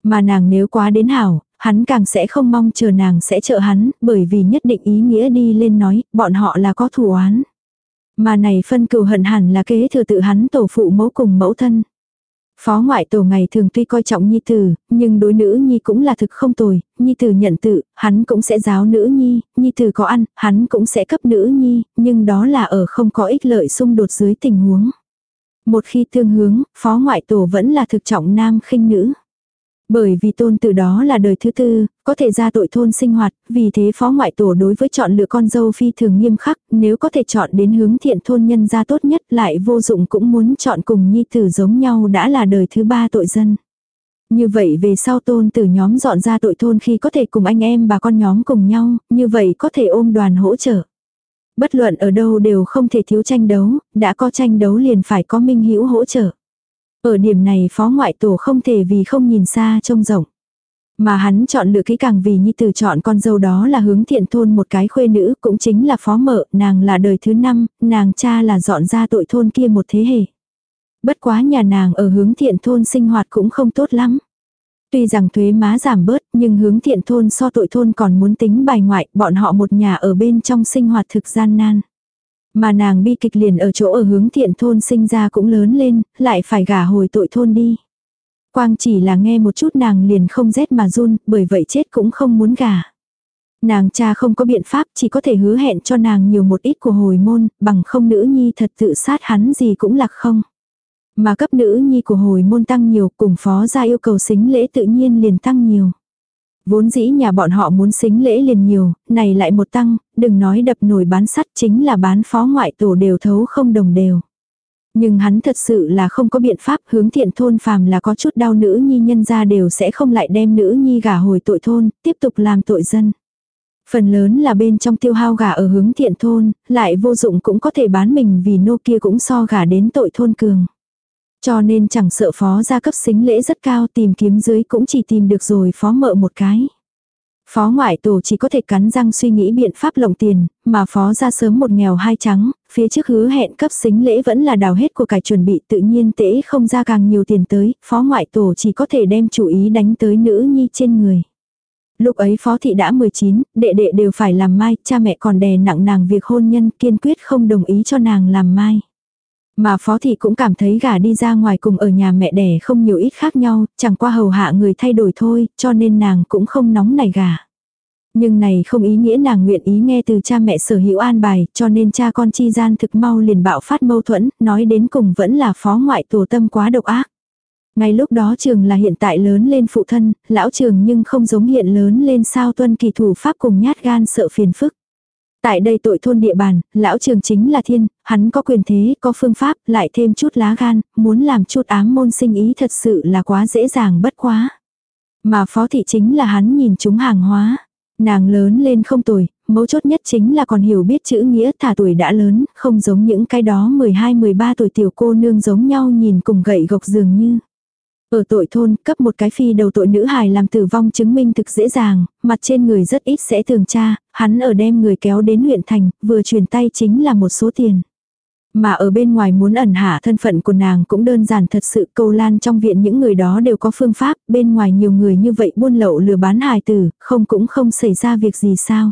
Mà nàng nếu quá đến hảo, hắn càng sẽ không mong chờ nàng sẽ trợ hắn, bởi vì nhất định ý nghĩa đi lên nói, bọn họ là có thù oán. Mà này phân cừu hận hẳn là kế thừa tự hắn tổ phụ mẫu cùng mẫu thân. Phó ngoại tổ ngày thường tuy coi trọng nhi tử, nhưng đối nữ nhi cũng là thực không tồi, nhi tử nhận tự, hắn cũng sẽ giáo nữ nhi, nhi tử có ăn, hắn cũng sẽ cấp nữ nhi, nhưng đó là ở không có ích lợi xung đột dưới tình huống. Một khi tương hướng, phó ngoại tổ vẫn là thực trọng nam khinh nữ. Bởi vì tôn từ đó là đời thứ tư, có thể ra tội thôn sinh hoạt, vì thế phó ngoại tổ đối với chọn lựa con dâu phi thường nghiêm khắc, nếu có thể chọn đến hướng thiện thôn nhân gia tốt nhất lại vô dụng cũng muốn chọn cùng nhi tử giống nhau đã là đời thứ ba tội dân. Như vậy về sau tôn từ nhóm dọn ra tội thôn khi có thể cùng anh em bà con nhóm cùng nhau, như vậy có thể ôm đoàn hỗ trợ. Bất luận ở đâu đều không thể thiếu tranh đấu, đã có tranh đấu liền phải có minh hữu hỗ trợ. Ở điểm này phó ngoại tổ không thể vì không nhìn xa trông rộng. Mà hắn chọn lựa kỹ càng vì nhi tử chọn con dâu đó là hướng thiện thôn một cái khuê nữ cũng chính là phó mợ, nàng là đời thứ năm, nàng cha là dọn ra tội thôn kia một thế hệ. Bất quá nhà nàng ở hướng thiện thôn sinh hoạt cũng không tốt lắm. Tuy rằng thuế má giảm bớt nhưng hướng thiện thôn so tội thôn còn muốn tính bài ngoại, bọn họ một nhà ở bên trong sinh hoạt thực gian nan. Mà nàng bi kịch liền ở chỗ ở hướng thiện thôn sinh ra cũng lớn lên, lại phải gả hồi tội thôn đi. Quang chỉ là nghe một chút nàng liền không rét mà run, bởi vậy chết cũng không muốn gả. Nàng cha không có biện pháp chỉ có thể hứa hẹn cho nàng nhiều một ít của hồi môn, bằng không nữ nhi thật tự sát hắn gì cũng lạc không. Mà cấp nữ nhi của hồi môn tăng nhiều cùng phó ra yêu cầu xính lễ tự nhiên liền tăng nhiều. Vốn dĩ nhà bọn họ muốn xính lễ liền nhiều, này lại một tăng, đừng nói đập nồi bán sắt chính là bán phó ngoại tổ đều thấu không đồng đều. Nhưng hắn thật sự là không có biện pháp hướng thiện thôn phàm là có chút đau nữ nhi nhân ra đều sẽ không lại đem nữ nhi gả hồi tội thôn, tiếp tục làm tội dân. Phần lớn là bên trong tiêu hao gả ở hướng thiện thôn, lại vô dụng cũng có thể bán mình vì nô kia cũng so gả đến tội thôn cường. Cho nên chẳng sợ phó gia cấp xính lễ rất cao tìm kiếm dưới cũng chỉ tìm được rồi phó mợ một cái. Phó ngoại tổ chỉ có thể cắn răng suy nghĩ biện pháp lộng tiền, mà phó ra sớm một nghèo hai trắng, phía trước hứa hẹn cấp xính lễ vẫn là đào hết của cải chuẩn bị tự nhiên tễ không ra càng nhiều tiền tới, phó ngoại tổ chỉ có thể đem chủ ý đánh tới nữ nhi trên người. Lúc ấy phó thị đã 19, đệ đệ đều phải làm mai, cha mẹ còn đè nặng nàng việc hôn nhân kiên quyết không đồng ý cho nàng làm mai. Mà phó thị cũng cảm thấy gả đi ra ngoài cùng ở nhà mẹ đẻ không nhiều ít khác nhau, chẳng qua hầu hạ người thay đổi thôi, cho nên nàng cũng không nóng nảy gả. Nhưng này không ý nghĩa nàng nguyện ý nghe từ cha mẹ sở hữu an bài, cho nên cha con chi gian thực mau liền bạo phát mâu thuẫn, nói đến cùng vẫn là phó ngoại tổ tâm quá độc ác. Ngay lúc đó trường là hiện tại lớn lên phụ thân, lão trường nhưng không giống hiện lớn lên sao tuân kỳ thủ pháp cùng nhát gan sợ phiền phức. Tại đây tội thôn địa bàn, lão trường chính là thiên, hắn có quyền thế, có phương pháp, lại thêm chút lá gan, muốn làm chút ám môn sinh ý thật sự là quá dễ dàng bất quá. Mà phó thị chính là hắn nhìn chúng hàng hóa. Nàng lớn lên không tuổi, mấu chốt nhất chính là còn hiểu biết chữ nghĩa thả tuổi đã lớn, không giống những cái đó 12-13 tuổi tiểu cô nương giống nhau nhìn cùng gậy gộc dường như. Ở tội thôn, cấp một cái phi đầu tội nữ hài làm tử vong chứng minh thực dễ dàng, mặt trên người rất ít sẽ thường tra, hắn ở đem người kéo đến huyện thành, vừa truyền tay chính là một số tiền. Mà ở bên ngoài muốn ẩn hạ thân phận của nàng cũng đơn giản thật sự câu lan trong viện những người đó đều có phương pháp, bên ngoài nhiều người như vậy buôn lậu lừa bán hài tử, không cũng không xảy ra việc gì sao.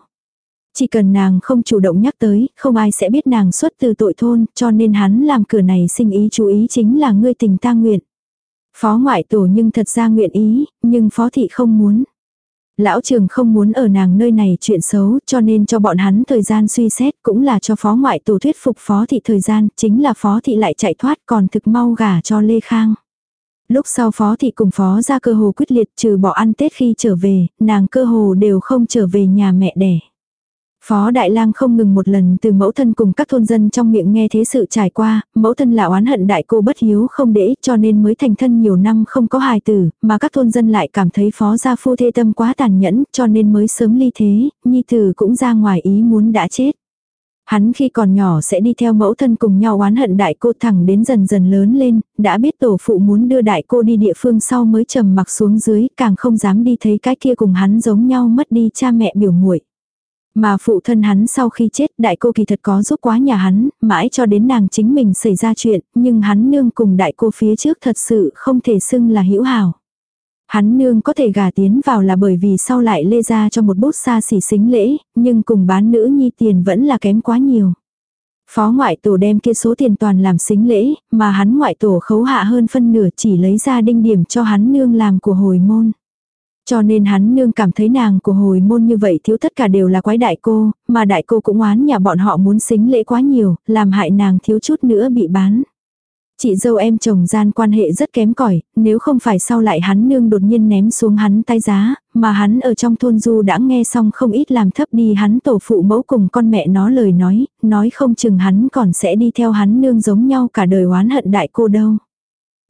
Chỉ cần nàng không chủ động nhắc tới, không ai sẽ biết nàng xuất từ tội thôn, cho nên hắn làm cửa này sinh ý chú ý chính là ngươi tình ta nguyện. Phó ngoại tổ nhưng thật ra nguyện ý, nhưng phó thị không muốn. Lão trường không muốn ở nàng nơi này chuyện xấu cho nên cho bọn hắn thời gian suy xét cũng là cho phó ngoại tổ thuyết phục phó thị thời gian, chính là phó thị lại chạy thoát còn thực mau gả cho Lê Khang. Lúc sau phó thị cùng phó ra cơ hồ quyết liệt trừ bỏ ăn Tết khi trở về, nàng cơ hồ đều không trở về nhà mẹ đẻ. Phó Đại lang không ngừng một lần từ mẫu thân cùng các thôn dân trong miệng nghe thế sự trải qua, mẫu thân là oán hận đại cô bất hiếu không để cho nên mới thành thân nhiều năm không có hài tử, mà các thôn dân lại cảm thấy phó gia phu thê tâm quá tàn nhẫn cho nên mới sớm ly thế, nhi tử cũng ra ngoài ý muốn đã chết. Hắn khi còn nhỏ sẽ đi theo mẫu thân cùng nhau oán hận đại cô thẳng đến dần dần lớn lên, đã biết tổ phụ muốn đưa đại cô đi địa phương sau mới trầm mặc xuống dưới, càng không dám đi thấy cái kia cùng hắn giống nhau mất đi cha mẹ biểu muội. Mà phụ thân hắn sau khi chết đại cô kỳ thật có giúp quá nhà hắn, mãi cho đến nàng chính mình xảy ra chuyện, nhưng hắn nương cùng đại cô phía trước thật sự không thể xưng là hữu hảo. Hắn nương có thể gả tiến vào là bởi vì sau lại lê ra cho một bút xa xỉ xính lễ, nhưng cùng bán nữ nhi tiền vẫn là kém quá nhiều. Phó ngoại tổ đem kia số tiền toàn làm xính lễ, mà hắn ngoại tổ khấu hạ hơn phân nửa chỉ lấy ra đinh điểm cho hắn nương làm của hồi môn. Cho nên hắn nương cảm thấy nàng của hồi môn như vậy thiếu tất cả đều là quái đại cô, mà đại cô cũng oán nhà bọn họ muốn xính lễ quá nhiều, làm hại nàng thiếu chút nữa bị bán. Chị dâu em chồng gian quan hệ rất kém cỏi nếu không phải sau lại hắn nương đột nhiên ném xuống hắn tay giá, mà hắn ở trong thôn du đã nghe xong không ít làm thấp đi hắn tổ phụ mẫu cùng con mẹ nó lời nói, nói không chừng hắn còn sẽ đi theo hắn nương giống nhau cả đời oán hận đại cô đâu.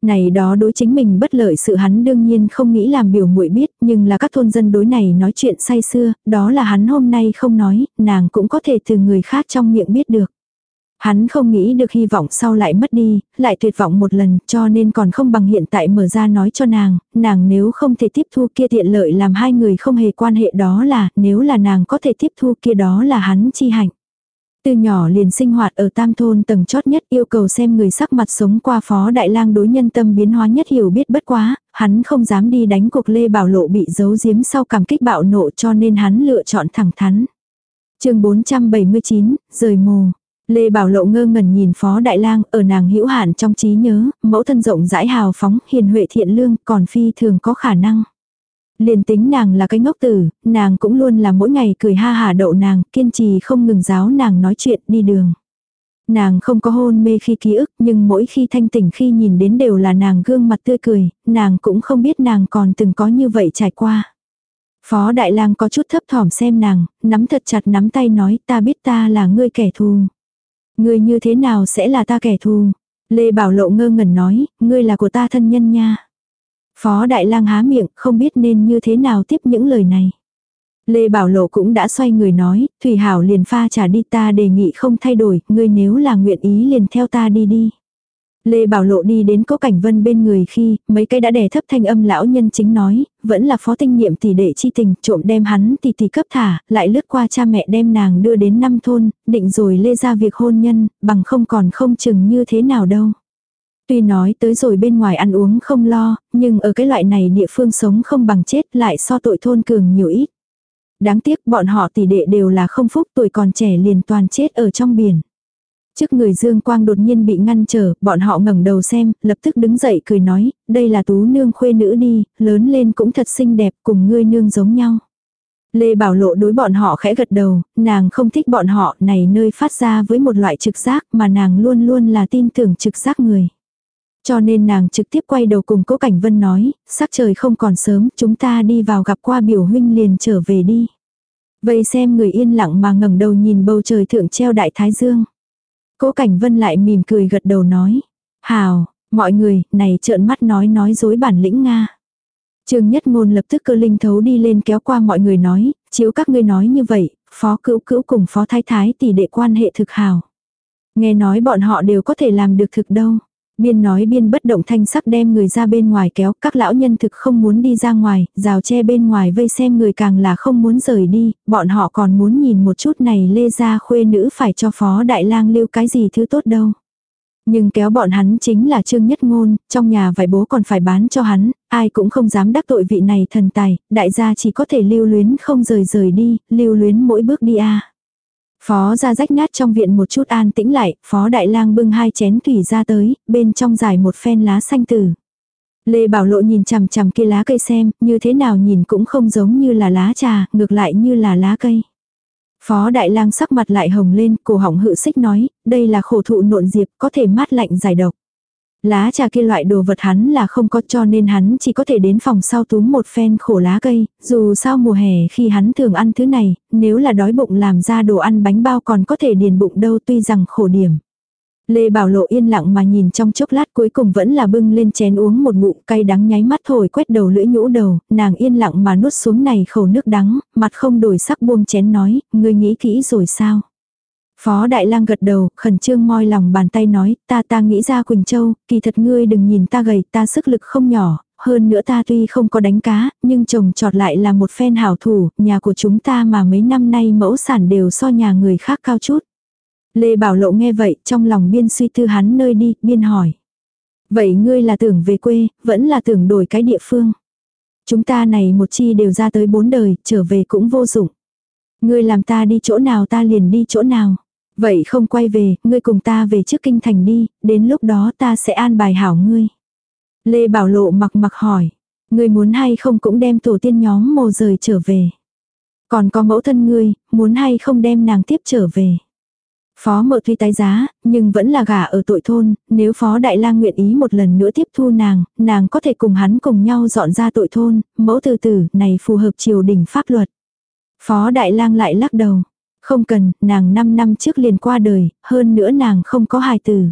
Này đó đối chính mình bất lợi sự hắn đương nhiên không nghĩ làm biểu muội biết, nhưng là các thôn dân đối này nói chuyện say xưa, đó là hắn hôm nay không nói, nàng cũng có thể từ người khác trong miệng biết được. Hắn không nghĩ được hy vọng sau lại mất đi, lại tuyệt vọng một lần cho nên còn không bằng hiện tại mở ra nói cho nàng, nàng nếu không thể tiếp thu kia tiện lợi làm hai người không hề quan hệ đó là, nếu là nàng có thể tiếp thu kia đó là hắn chi hạnh. Từ nhỏ liền sinh hoạt ở tam thôn tầng chót nhất yêu cầu xem người sắc mặt sống qua phó đại lang đối nhân tâm biến hóa nhất hiểu biết bất quá, hắn không dám đi đánh cuộc Lê Bảo Lộ bị giấu giếm sau cảm kích bạo nộ cho nên hắn lựa chọn thẳng thắn. chương 479, rời mồ. Lê Bảo Lộ ngơ ngẩn nhìn Phó Đại Lang ở nàng hữu hạn trong trí nhớ, mẫu thân rộng rãi hào phóng, hiền huệ thiện lương, còn phi thường có khả năng. Liền tính nàng là cái ngốc tử, nàng cũng luôn là mỗi ngày cười ha hà đậu nàng, kiên trì không ngừng giáo nàng nói chuyện đi đường. Nàng không có hôn mê khi ký ức, nhưng mỗi khi thanh tỉnh khi nhìn đến đều là nàng gương mặt tươi cười, nàng cũng không biết nàng còn từng có như vậy trải qua. Phó Đại lang có chút thấp thỏm xem nàng, nắm thật chặt nắm tay nói ta biết ta là ngươi kẻ thù. Ngươi như thế nào sẽ là ta kẻ thù? Lê Bảo Lộ ngơ ngẩn nói, ngươi là của ta thân nhân nha. Phó Đại lang há miệng, không biết nên như thế nào tiếp những lời này. Lê Bảo Lộ cũng đã xoay người nói, Thủy Hảo liền pha trả đi ta đề nghị không thay đổi, ngươi nếu là nguyện ý liền theo ta đi đi. Lê Bảo Lộ đi đến cố cảnh vân bên người khi, mấy cái đã đè thấp thanh âm lão nhân chính nói, vẫn là phó tinh nhiệm tỷ đệ chi tình, trộm đem hắn tỷ tỷ cấp thả, lại lướt qua cha mẹ đem nàng đưa đến năm thôn, định rồi lê ra việc hôn nhân, bằng không còn không chừng như thế nào đâu. Tuy nói tới rồi bên ngoài ăn uống không lo, nhưng ở cái loại này địa phương sống không bằng chết lại so tội thôn cường nhiều ít. Đáng tiếc bọn họ tỷ đệ đều là không phúc tuổi còn trẻ liền toàn chết ở trong biển. Trước người Dương Quang đột nhiên bị ngăn trở, bọn họ ngẩng đầu xem, lập tức đứng dậy cười nói, đây là tú nương khuê nữ đi, lớn lên cũng thật xinh đẹp, cùng ngươi nương giống nhau. Lê Bảo Lộ đối bọn họ khẽ gật đầu, nàng không thích bọn họ này nơi phát ra với một loại trực giác mà nàng luôn luôn là tin tưởng trực giác người. Cho nên nàng trực tiếp quay đầu cùng cố Cảnh Vân nói, sắc trời không còn sớm, chúng ta đi vào gặp qua biểu huynh liền trở về đi. Vậy xem người yên lặng mà ngẩng đầu nhìn bầu trời thượng treo đại thái dương. Cố Cảnh Vân lại mỉm cười gật đầu nói, hào, mọi người, này trợn mắt nói nói dối bản lĩnh Nga. Trương Nhất Ngôn lập tức cơ linh thấu đi lên kéo qua mọi người nói, chiếu các ngươi nói như vậy, phó cữu cữu cùng phó thái thái tỷ đệ quan hệ thực hào. Nghe nói bọn họ đều có thể làm được thực đâu. Biên nói biên bất động thanh sắc đem người ra bên ngoài kéo, các lão nhân thực không muốn đi ra ngoài, rào che bên ngoài vây xem người càng là không muốn rời đi, bọn họ còn muốn nhìn một chút này lê ra khuê nữ phải cho phó đại lang lưu cái gì thứ tốt đâu. Nhưng kéo bọn hắn chính là Trương Nhất Ngôn, trong nhà vài bố còn phải bán cho hắn, ai cũng không dám đắc tội vị này thần tài, đại gia chỉ có thể lưu luyến không rời rời đi, lưu luyến mỗi bước đi a. Phó ra rách nát trong viện một chút an tĩnh lại, phó đại lang bưng hai chén thủy ra tới, bên trong dài một phen lá xanh tử. Lê Bảo Lộ nhìn chằm chằm kia lá cây xem, như thế nào nhìn cũng không giống như là lá trà, ngược lại như là lá cây. Phó Đại Lang sắc mặt lại hồng lên, cổ họng hự xích nói, đây là khổ thụ nộn diệp, có thể mát lạnh giải độc. Lá trà kia loại đồ vật hắn là không có cho nên hắn chỉ có thể đến phòng sau túm một phen khổ lá cây, dù sao mùa hè khi hắn thường ăn thứ này, nếu là đói bụng làm ra đồ ăn bánh bao còn có thể điền bụng đâu tuy rằng khổ điểm. Lê Bảo Lộ yên lặng mà nhìn trong chốc lát cuối cùng vẫn là bưng lên chén uống một ngụm cay đắng nháy mắt thổi quét đầu lưỡi nhũ đầu, nàng yên lặng mà nuốt xuống này khẩu nước đắng, mặt không đổi sắc buông chén nói, ngươi nghĩ kỹ rồi sao? Phó Đại Lang gật đầu, khẩn trương moi lòng bàn tay nói, ta ta nghĩ ra Quỳnh Châu, kỳ thật ngươi đừng nhìn ta gầy, ta sức lực không nhỏ, hơn nữa ta tuy không có đánh cá, nhưng chồng trọt lại là một phen hảo thủ, nhà của chúng ta mà mấy năm nay mẫu sản đều so nhà người khác cao chút. Lê Bảo Lộ nghe vậy, trong lòng biên suy tư hắn nơi đi, biên hỏi. Vậy ngươi là tưởng về quê, vẫn là tưởng đổi cái địa phương. Chúng ta này một chi đều ra tới bốn đời, trở về cũng vô dụng. Ngươi làm ta đi chỗ nào ta liền đi chỗ nào. Vậy không quay về, ngươi cùng ta về trước kinh thành đi, đến lúc đó ta sẽ an bài hảo ngươi. Lê Bảo Lộ mặc mặc hỏi, ngươi muốn hay không cũng đem tổ tiên nhóm mồ rời trở về. Còn có mẫu thân ngươi, muốn hay không đem nàng tiếp trở về. Phó mợ tuy tái giá, nhưng vẫn là gả ở tội thôn, nếu phó đại lang nguyện ý một lần nữa tiếp thu nàng, nàng có thể cùng hắn cùng nhau dọn ra tội thôn, mẫu từ tử này phù hợp triều đình pháp luật. Phó đại lang lại lắc đầu. Không cần, nàng 5 năm trước liền qua đời, hơn nữa nàng không có hài tử.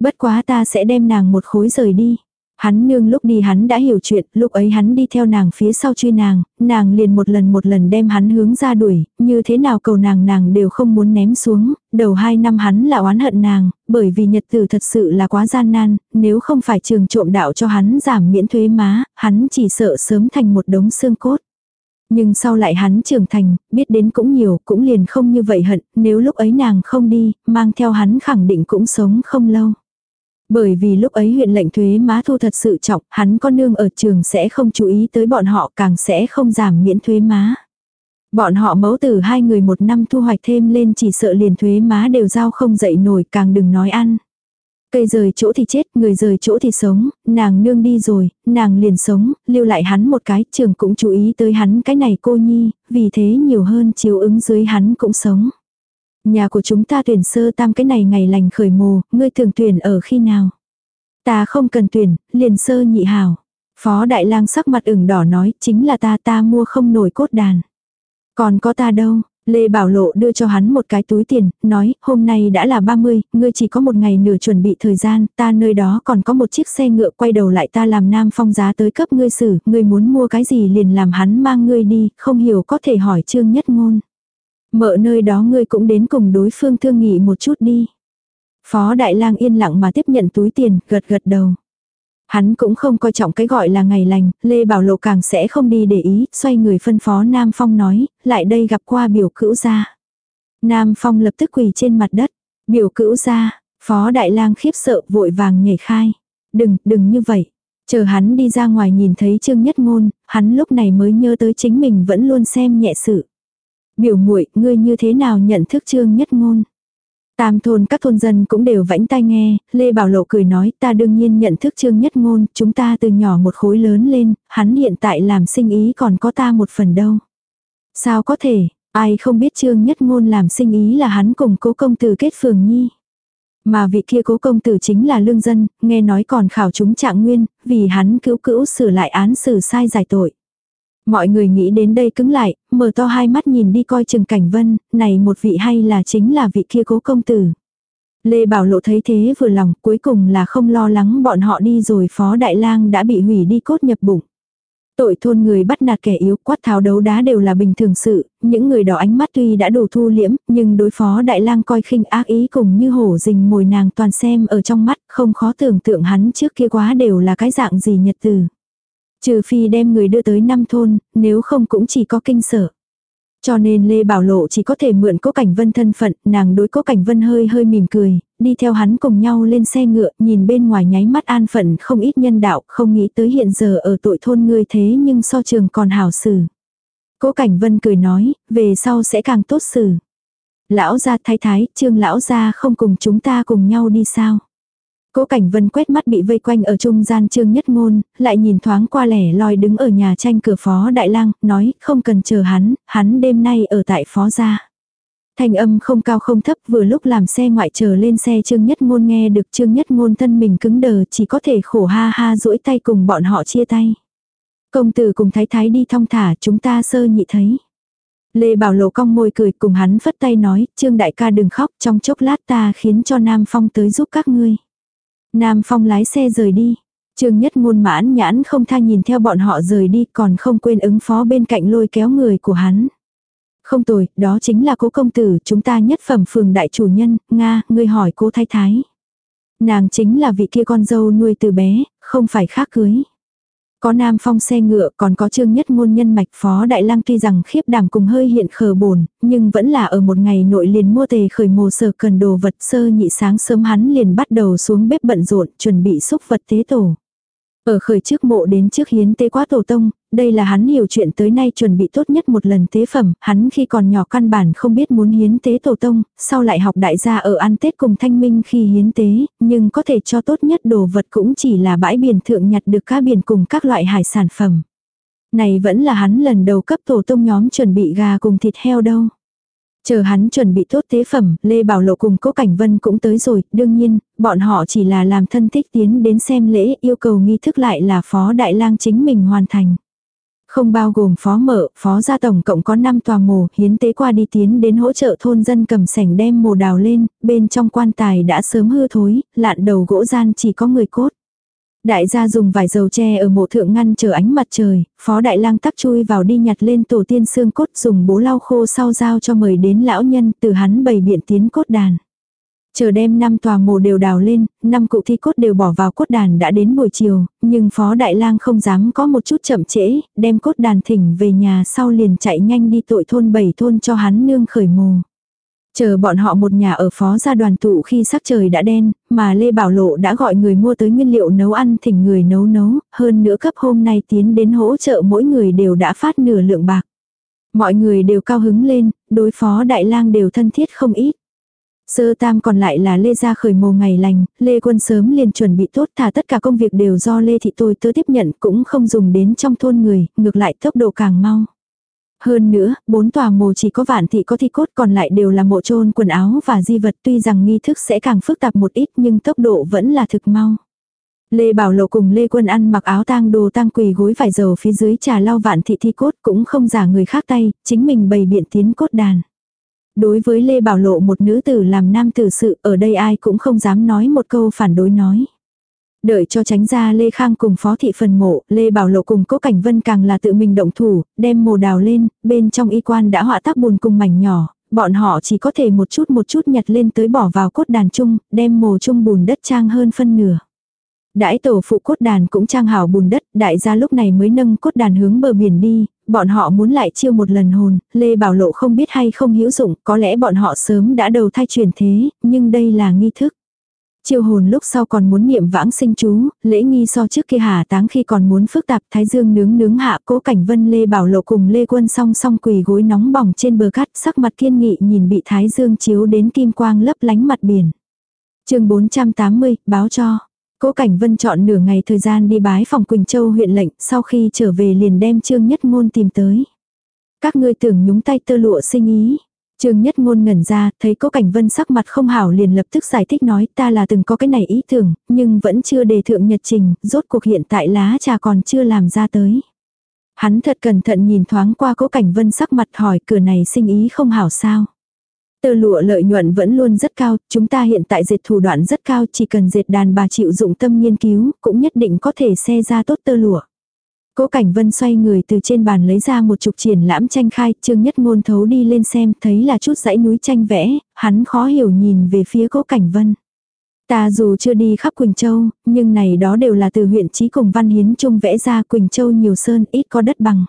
Bất quá ta sẽ đem nàng một khối rời đi. Hắn nương lúc đi hắn đã hiểu chuyện, lúc ấy hắn đi theo nàng phía sau truy nàng, nàng liền một lần một lần đem hắn hướng ra đuổi, như thế nào cầu nàng nàng đều không muốn ném xuống, đầu hai năm hắn là oán hận nàng, bởi vì nhật tử thật sự là quá gian nan, nếu không phải trường trộm đạo cho hắn giảm miễn thuế má, hắn chỉ sợ sớm thành một đống xương cốt. Nhưng sau lại hắn trưởng thành, biết đến cũng nhiều, cũng liền không như vậy hận, nếu lúc ấy nàng không đi, mang theo hắn khẳng định cũng sống không lâu. Bởi vì lúc ấy huyện lệnh thuế má thu thật sự trọng, hắn con nương ở trường sẽ không chú ý tới bọn họ càng sẽ không giảm miễn thuế má. Bọn họ mẫu tử hai người một năm thu hoạch thêm lên chỉ sợ liền thuế má đều giao không dậy nổi càng đừng nói ăn. Cây rời chỗ thì chết, người rời chỗ thì sống, nàng nương đi rồi, nàng liền sống, lưu lại hắn một cái, trường cũng chú ý tới hắn cái này cô nhi, vì thế nhiều hơn chiếu ứng dưới hắn cũng sống. Nhà của chúng ta tuyển sơ tam cái này ngày lành khởi mồ, ngươi thường tuyển ở khi nào? Ta không cần tuyển, liền sơ nhị hào. Phó Đại lang sắc mặt ửng đỏ nói, chính là ta ta mua không nổi cốt đàn. Còn có ta đâu, Lê Bảo Lộ đưa cho hắn một cái túi tiền, nói, hôm nay đã là 30, ngươi chỉ có một ngày nửa chuẩn bị thời gian, ta nơi đó còn có một chiếc xe ngựa quay đầu lại ta làm nam phong giá tới cấp ngươi xử, ngươi muốn mua cái gì liền làm hắn mang ngươi đi, không hiểu có thể hỏi trương nhất ngôn. Mợ nơi đó ngươi cũng đến cùng đối phương thương nghị một chút đi. Phó Đại lang yên lặng mà tiếp nhận túi tiền, gật gật đầu. Hắn cũng không coi trọng cái gọi là ngày lành, Lê Bảo Lộ càng sẽ không đi để ý, xoay người phân phó Nam Phong nói, lại đây gặp qua biểu cữu gia. Nam Phong lập tức quỳ trên mặt đất, biểu cữu gia, Phó Đại lang khiếp sợ vội vàng nhảy khai. Đừng, đừng như vậy. Chờ hắn đi ra ngoài nhìn thấy Trương Nhất Ngôn, hắn lúc này mới nhớ tới chính mình vẫn luôn xem nhẹ sự. Biểu muội ngươi như thế nào nhận thức Trương Nhất Ngôn? Tam thôn các thôn dân cũng đều vãnh tai nghe, Lê Bảo Lộ cười nói ta đương nhiên nhận thức Trương Nhất Ngôn, chúng ta từ nhỏ một khối lớn lên, hắn hiện tại làm sinh ý còn có ta một phần đâu. Sao có thể, ai không biết Trương Nhất Ngôn làm sinh ý là hắn cùng cố công tử kết phường nhi. Mà vị kia cố công tử chính là lương dân, nghe nói còn khảo chúng trạng nguyên, vì hắn cứu cữu sửa lại án xử sai giải tội. Mọi người nghĩ đến đây cứng lại, mở to hai mắt nhìn đi coi chừng cảnh vân, này một vị hay là chính là vị kia cố công tử. Lê Bảo Lộ thấy thế vừa lòng, cuối cùng là không lo lắng bọn họ đi rồi Phó Đại Lang đã bị hủy đi cốt nhập bụng. Tội thôn người bắt nạt kẻ yếu quát tháo đấu đá đều là bình thường sự, những người đó ánh mắt tuy đã đủ thu liễm, nhưng đối phó đại lang coi khinh ác ý cùng như hổ rình mồi nàng toàn xem ở trong mắt, không khó tưởng tượng hắn trước kia quá đều là cái dạng gì nhật từ. Trừ phi đem người đưa tới năm thôn, nếu không cũng chỉ có kinh sợ. Cho nên Lê Bảo Lộ chỉ có thể mượn Cố Cảnh Vân thân phận, nàng đối Cố Cảnh Vân hơi hơi mỉm cười, đi theo hắn cùng nhau lên xe ngựa, nhìn bên ngoài nháy mắt an phận không ít nhân đạo, không nghĩ tới hiện giờ ở tội thôn ngươi thế nhưng so trường còn hảo xử. Cố Cảnh Vân cười nói, về sau sẽ càng tốt xử. Lão gia thái thái, trương lão gia không cùng chúng ta cùng nhau đi sao? Cố Cảnh Vân quét mắt bị vây quanh ở trung gian Trương Nhất Ngôn, lại nhìn thoáng qua lẻ loi đứng ở nhà tranh cửa phó đại lang, nói không cần chờ hắn, hắn đêm nay ở tại phó gia. Thanh âm không cao không thấp vừa lúc làm xe ngoại chờ lên xe Trương Nhất Ngôn nghe được Trương Nhất Ngôn thân mình cứng đờ chỉ có thể khổ ha ha duỗi tay cùng bọn họ chia tay. Công tử cùng thái thái đi thong thả chúng ta sơ nhị thấy. Lê Bảo Lộ cong môi cười cùng hắn phất tay nói, Trương đại ca đừng khóc trong chốc lát ta khiến cho Nam Phong tới giúp các ngươi. Nam Phong lái xe rời đi. Trương Nhất ngôn mãn nhãn không tha nhìn theo bọn họ rời đi còn không quên ứng phó bên cạnh lôi kéo người của hắn. Không tồi, đó chính là cố công tử, chúng ta nhất phẩm phường đại chủ nhân, Nga, ngươi hỏi cố thái thái. Nàng chính là vị kia con dâu nuôi từ bé, không phải khác cưới. Có nam phong xe ngựa còn có trương nhất ngôn nhân mạch phó đại lang tuy rằng khiếp đảm cùng hơi hiện khờ bổn, nhưng vẫn là ở một ngày nội liền mua tề khởi mồ sở cần đồ vật sơ nhị sáng sớm hắn liền bắt đầu xuống bếp bận rộn chuẩn bị xúc vật tế tổ. Ở khởi trước mộ đến trước hiến tế quá tổ tông, đây là hắn hiểu chuyện tới nay chuẩn bị tốt nhất một lần tế phẩm, hắn khi còn nhỏ căn bản không biết muốn hiến tế tổ tông, sau lại học đại gia ở ăn Tết cùng thanh minh khi hiến tế, nhưng có thể cho tốt nhất đồ vật cũng chỉ là bãi biển thượng nhặt được cá biển cùng các loại hải sản phẩm. Này vẫn là hắn lần đầu cấp tổ tông nhóm chuẩn bị gà cùng thịt heo đâu. Chờ hắn chuẩn bị tốt tế phẩm, Lê Bảo Lộ cùng Cố Cảnh Vân cũng tới rồi, đương nhiên, bọn họ chỉ là làm thân thích tiến đến xem lễ, yêu cầu nghi thức lại là Phó Đại lang chính mình hoàn thành. Không bao gồm phó mở, phó gia tổng cộng có 5 tòa mồ, hiến tế qua đi tiến đến hỗ trợ thôn dân cầm sảnh đem mồ đào lên, bên trong quan tài đã sớm hư thối, lạn đầu gỗ gian chỉ có người cốt. Đại gia dùng vải dầu tre ở mộ thượng ngăn chờ ánh mặt trời, phó đại lang tắc chui vào đi nhặt lên tổ tiên xương cốt dùng bố lau khô sau giao cho mời đến lão nhân từ hắn bày biện tiến cốt đàn. Chờ đem năm tòa mồ đều đào lên, năm cụ thi cốt đều bỏ vào cốt đàn đã đến buổi chiều, nhưng phó đại lang không dám có một chút chậm trễ, đem cốt đàn thỉnh về nhà sau liền chạy nhanh đi tội thôn bảy thôn cho hắn nương khởi mồ. Chờ bọn họ một nhà ở phó gia đoàn tụ khi sắc trời đã đen, mà Lê Bảo Lộ đã gọi người mua tới nguyên liệu nấu ăn thỉnh người nấu nấu, hơn nữa cấp hôm nay tiến đến hỗ trợ mỗi người đều đã phát nửa lượng bạc. Mọi người đều cao hứng lên, đối phó đại lang đều thân thiết không ít. Sơ tam còn lại là Lê Gia khởi mồ ngày lành, Lê Quân sớm liền chuẩn bị tốt thả tất cả công việc đều do Lê Thị tôi tớ tiếp nhận cũng không dùng đến trong thôn người, ngược lại tốc độ càng mau. Hơn nữa, bốn tòa mồ chỉ có vạn thị có thi cốt còn lại đều là mộ trôn quần áo và di vật tuy rằng nghi thức sẽ càng phức tạp một ít nhưng tốc độ vẫn là thực mau. Lê Bảo Lộ cùng Lê Quân ăn mặc áo tang đồ tang quỳ gối vải dầu phía dưới trà lau vạn thị thi cốt cũng không giả người khác tay, chính mình bày biện tiến cốt đàn. Đối với Lê Bảo Lộ một nữ tử làm nam tử sự ở đây ai cũng không dám nói một câu phản đối nói. Đợi cho tránh ra Lê Khang cùng phó thị phần mộ, Lê Bảo Lộ cùng Cố Cảnh Vân càng là tự mình động thủ, đem mồ đào lên, bên trong y quan đã họa tác bùn cùng mảnh nhỏ, bọn họ chỉ có thể một chút một chút nhặt lên tới bỏ vào cốt đàn chung, đem mồ chung bùn đất trang hơn phân nửa. Đãi tổ phụ cốt đàn cũng trang hảo bùn đất, đại gia lúc này mới nâng cốt đàn hướng bờ biển đi, bọn họ muốn lại chiêu một lần hồn, Lê Bảo Lộ không biết hay không hữu dụng, có lẽ bọn họ sớm đã đầu thai chuyển thế, nhưng đây là nghi thức. Chiêu hồn lúc sau còn muốn niệm vãng sinh chú, lễ nghi so trước kia hà táng khi còn muốn phức tạp thái dương nướng nướng hạ cố cảnh vân Lê Bảo Lộ cùng Lê Quân song song quỳ gối nóng bỏng trên bờ cát sắc mặt kiên nghị nhìn bị thái dương chiếu đến kim quang lấp lánh mặt biển. chương 480, báo cho. Cố Cảnh Vân chọn nửa ngày thời gian đi bái phòng Quỳnh Châu huyện lệnh, sau khi trở về liền đem Trương Nhất Ngôn tìm tới. Các ngươi tưởng nhúng tay tơ lụa sinh ý. Trương Nhất Ngôn ngẩn ra, thấy Cố Cảnh Vân sắc mặt không hảo liền lập tức giải thích nói ta là từng có cái này ý tưởng, nhưng vẫn chưa đề thượng nhật trình, rốt cuộc hiện tại lá trà còn chưa làm ra tới. Hắn thật cẩn thận nhìn thoáng qua Cố Cảnh Vân sắc mặt hỏi cửa này sinh ý không hảo sao. Tơ lụa lợi nhuận vẫn luôn rất cao, chúng ta hiện tại dệt thủ đoạn rất cao, chỉ cần dệt đàn bà chịu dụng tâm nghiên cứu, cũng nhất định có thể xe ra tốt tơ lụa. Cố Cảnh Vân xoay người từ trên bàn lấy ra một chục triển lãm tranh khai, Trương Nhất Ngôn thấu đi lên xem, thấy là chút dãy núi tranh vẽ, hắn khó hiểu nhìn về phía Cố Cảnh Vân. Ta dù chưa đi khắp Quỳnh Châu, nhưng này đó đều là từ huyện trí cùng Văn Hiến Trung vẽ ra Quỳnh Châu nhiều sơn ít có đất bằng.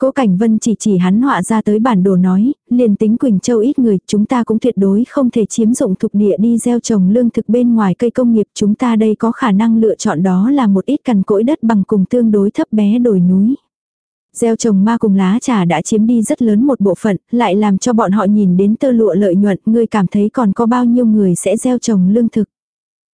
Cố Cảnh Vân chỉ chỉ hắn họa ra tới bản đồ nói, liền tính Quỳnh Châu ít người, chúng ta cũng tuyệt đối không thể chiếm dụng thuộc địa đi gieo trồng lương thực bên ngoài cây công nghiệp, chúng ta đây có khả năng lựa chọn đó là một ít cằn cỗi đất bằng cùng tương đối thấp bé đồi núi. Gieo trồng ma cùng lá trà đã chiếm đi rất lớn một bộ phận, lại làm cho bọn họ nhìn đến tơ lụa lợi nhuận, ngươi cảm thấy còn có bao nhiêu người sẽ gieo trồng lương thực.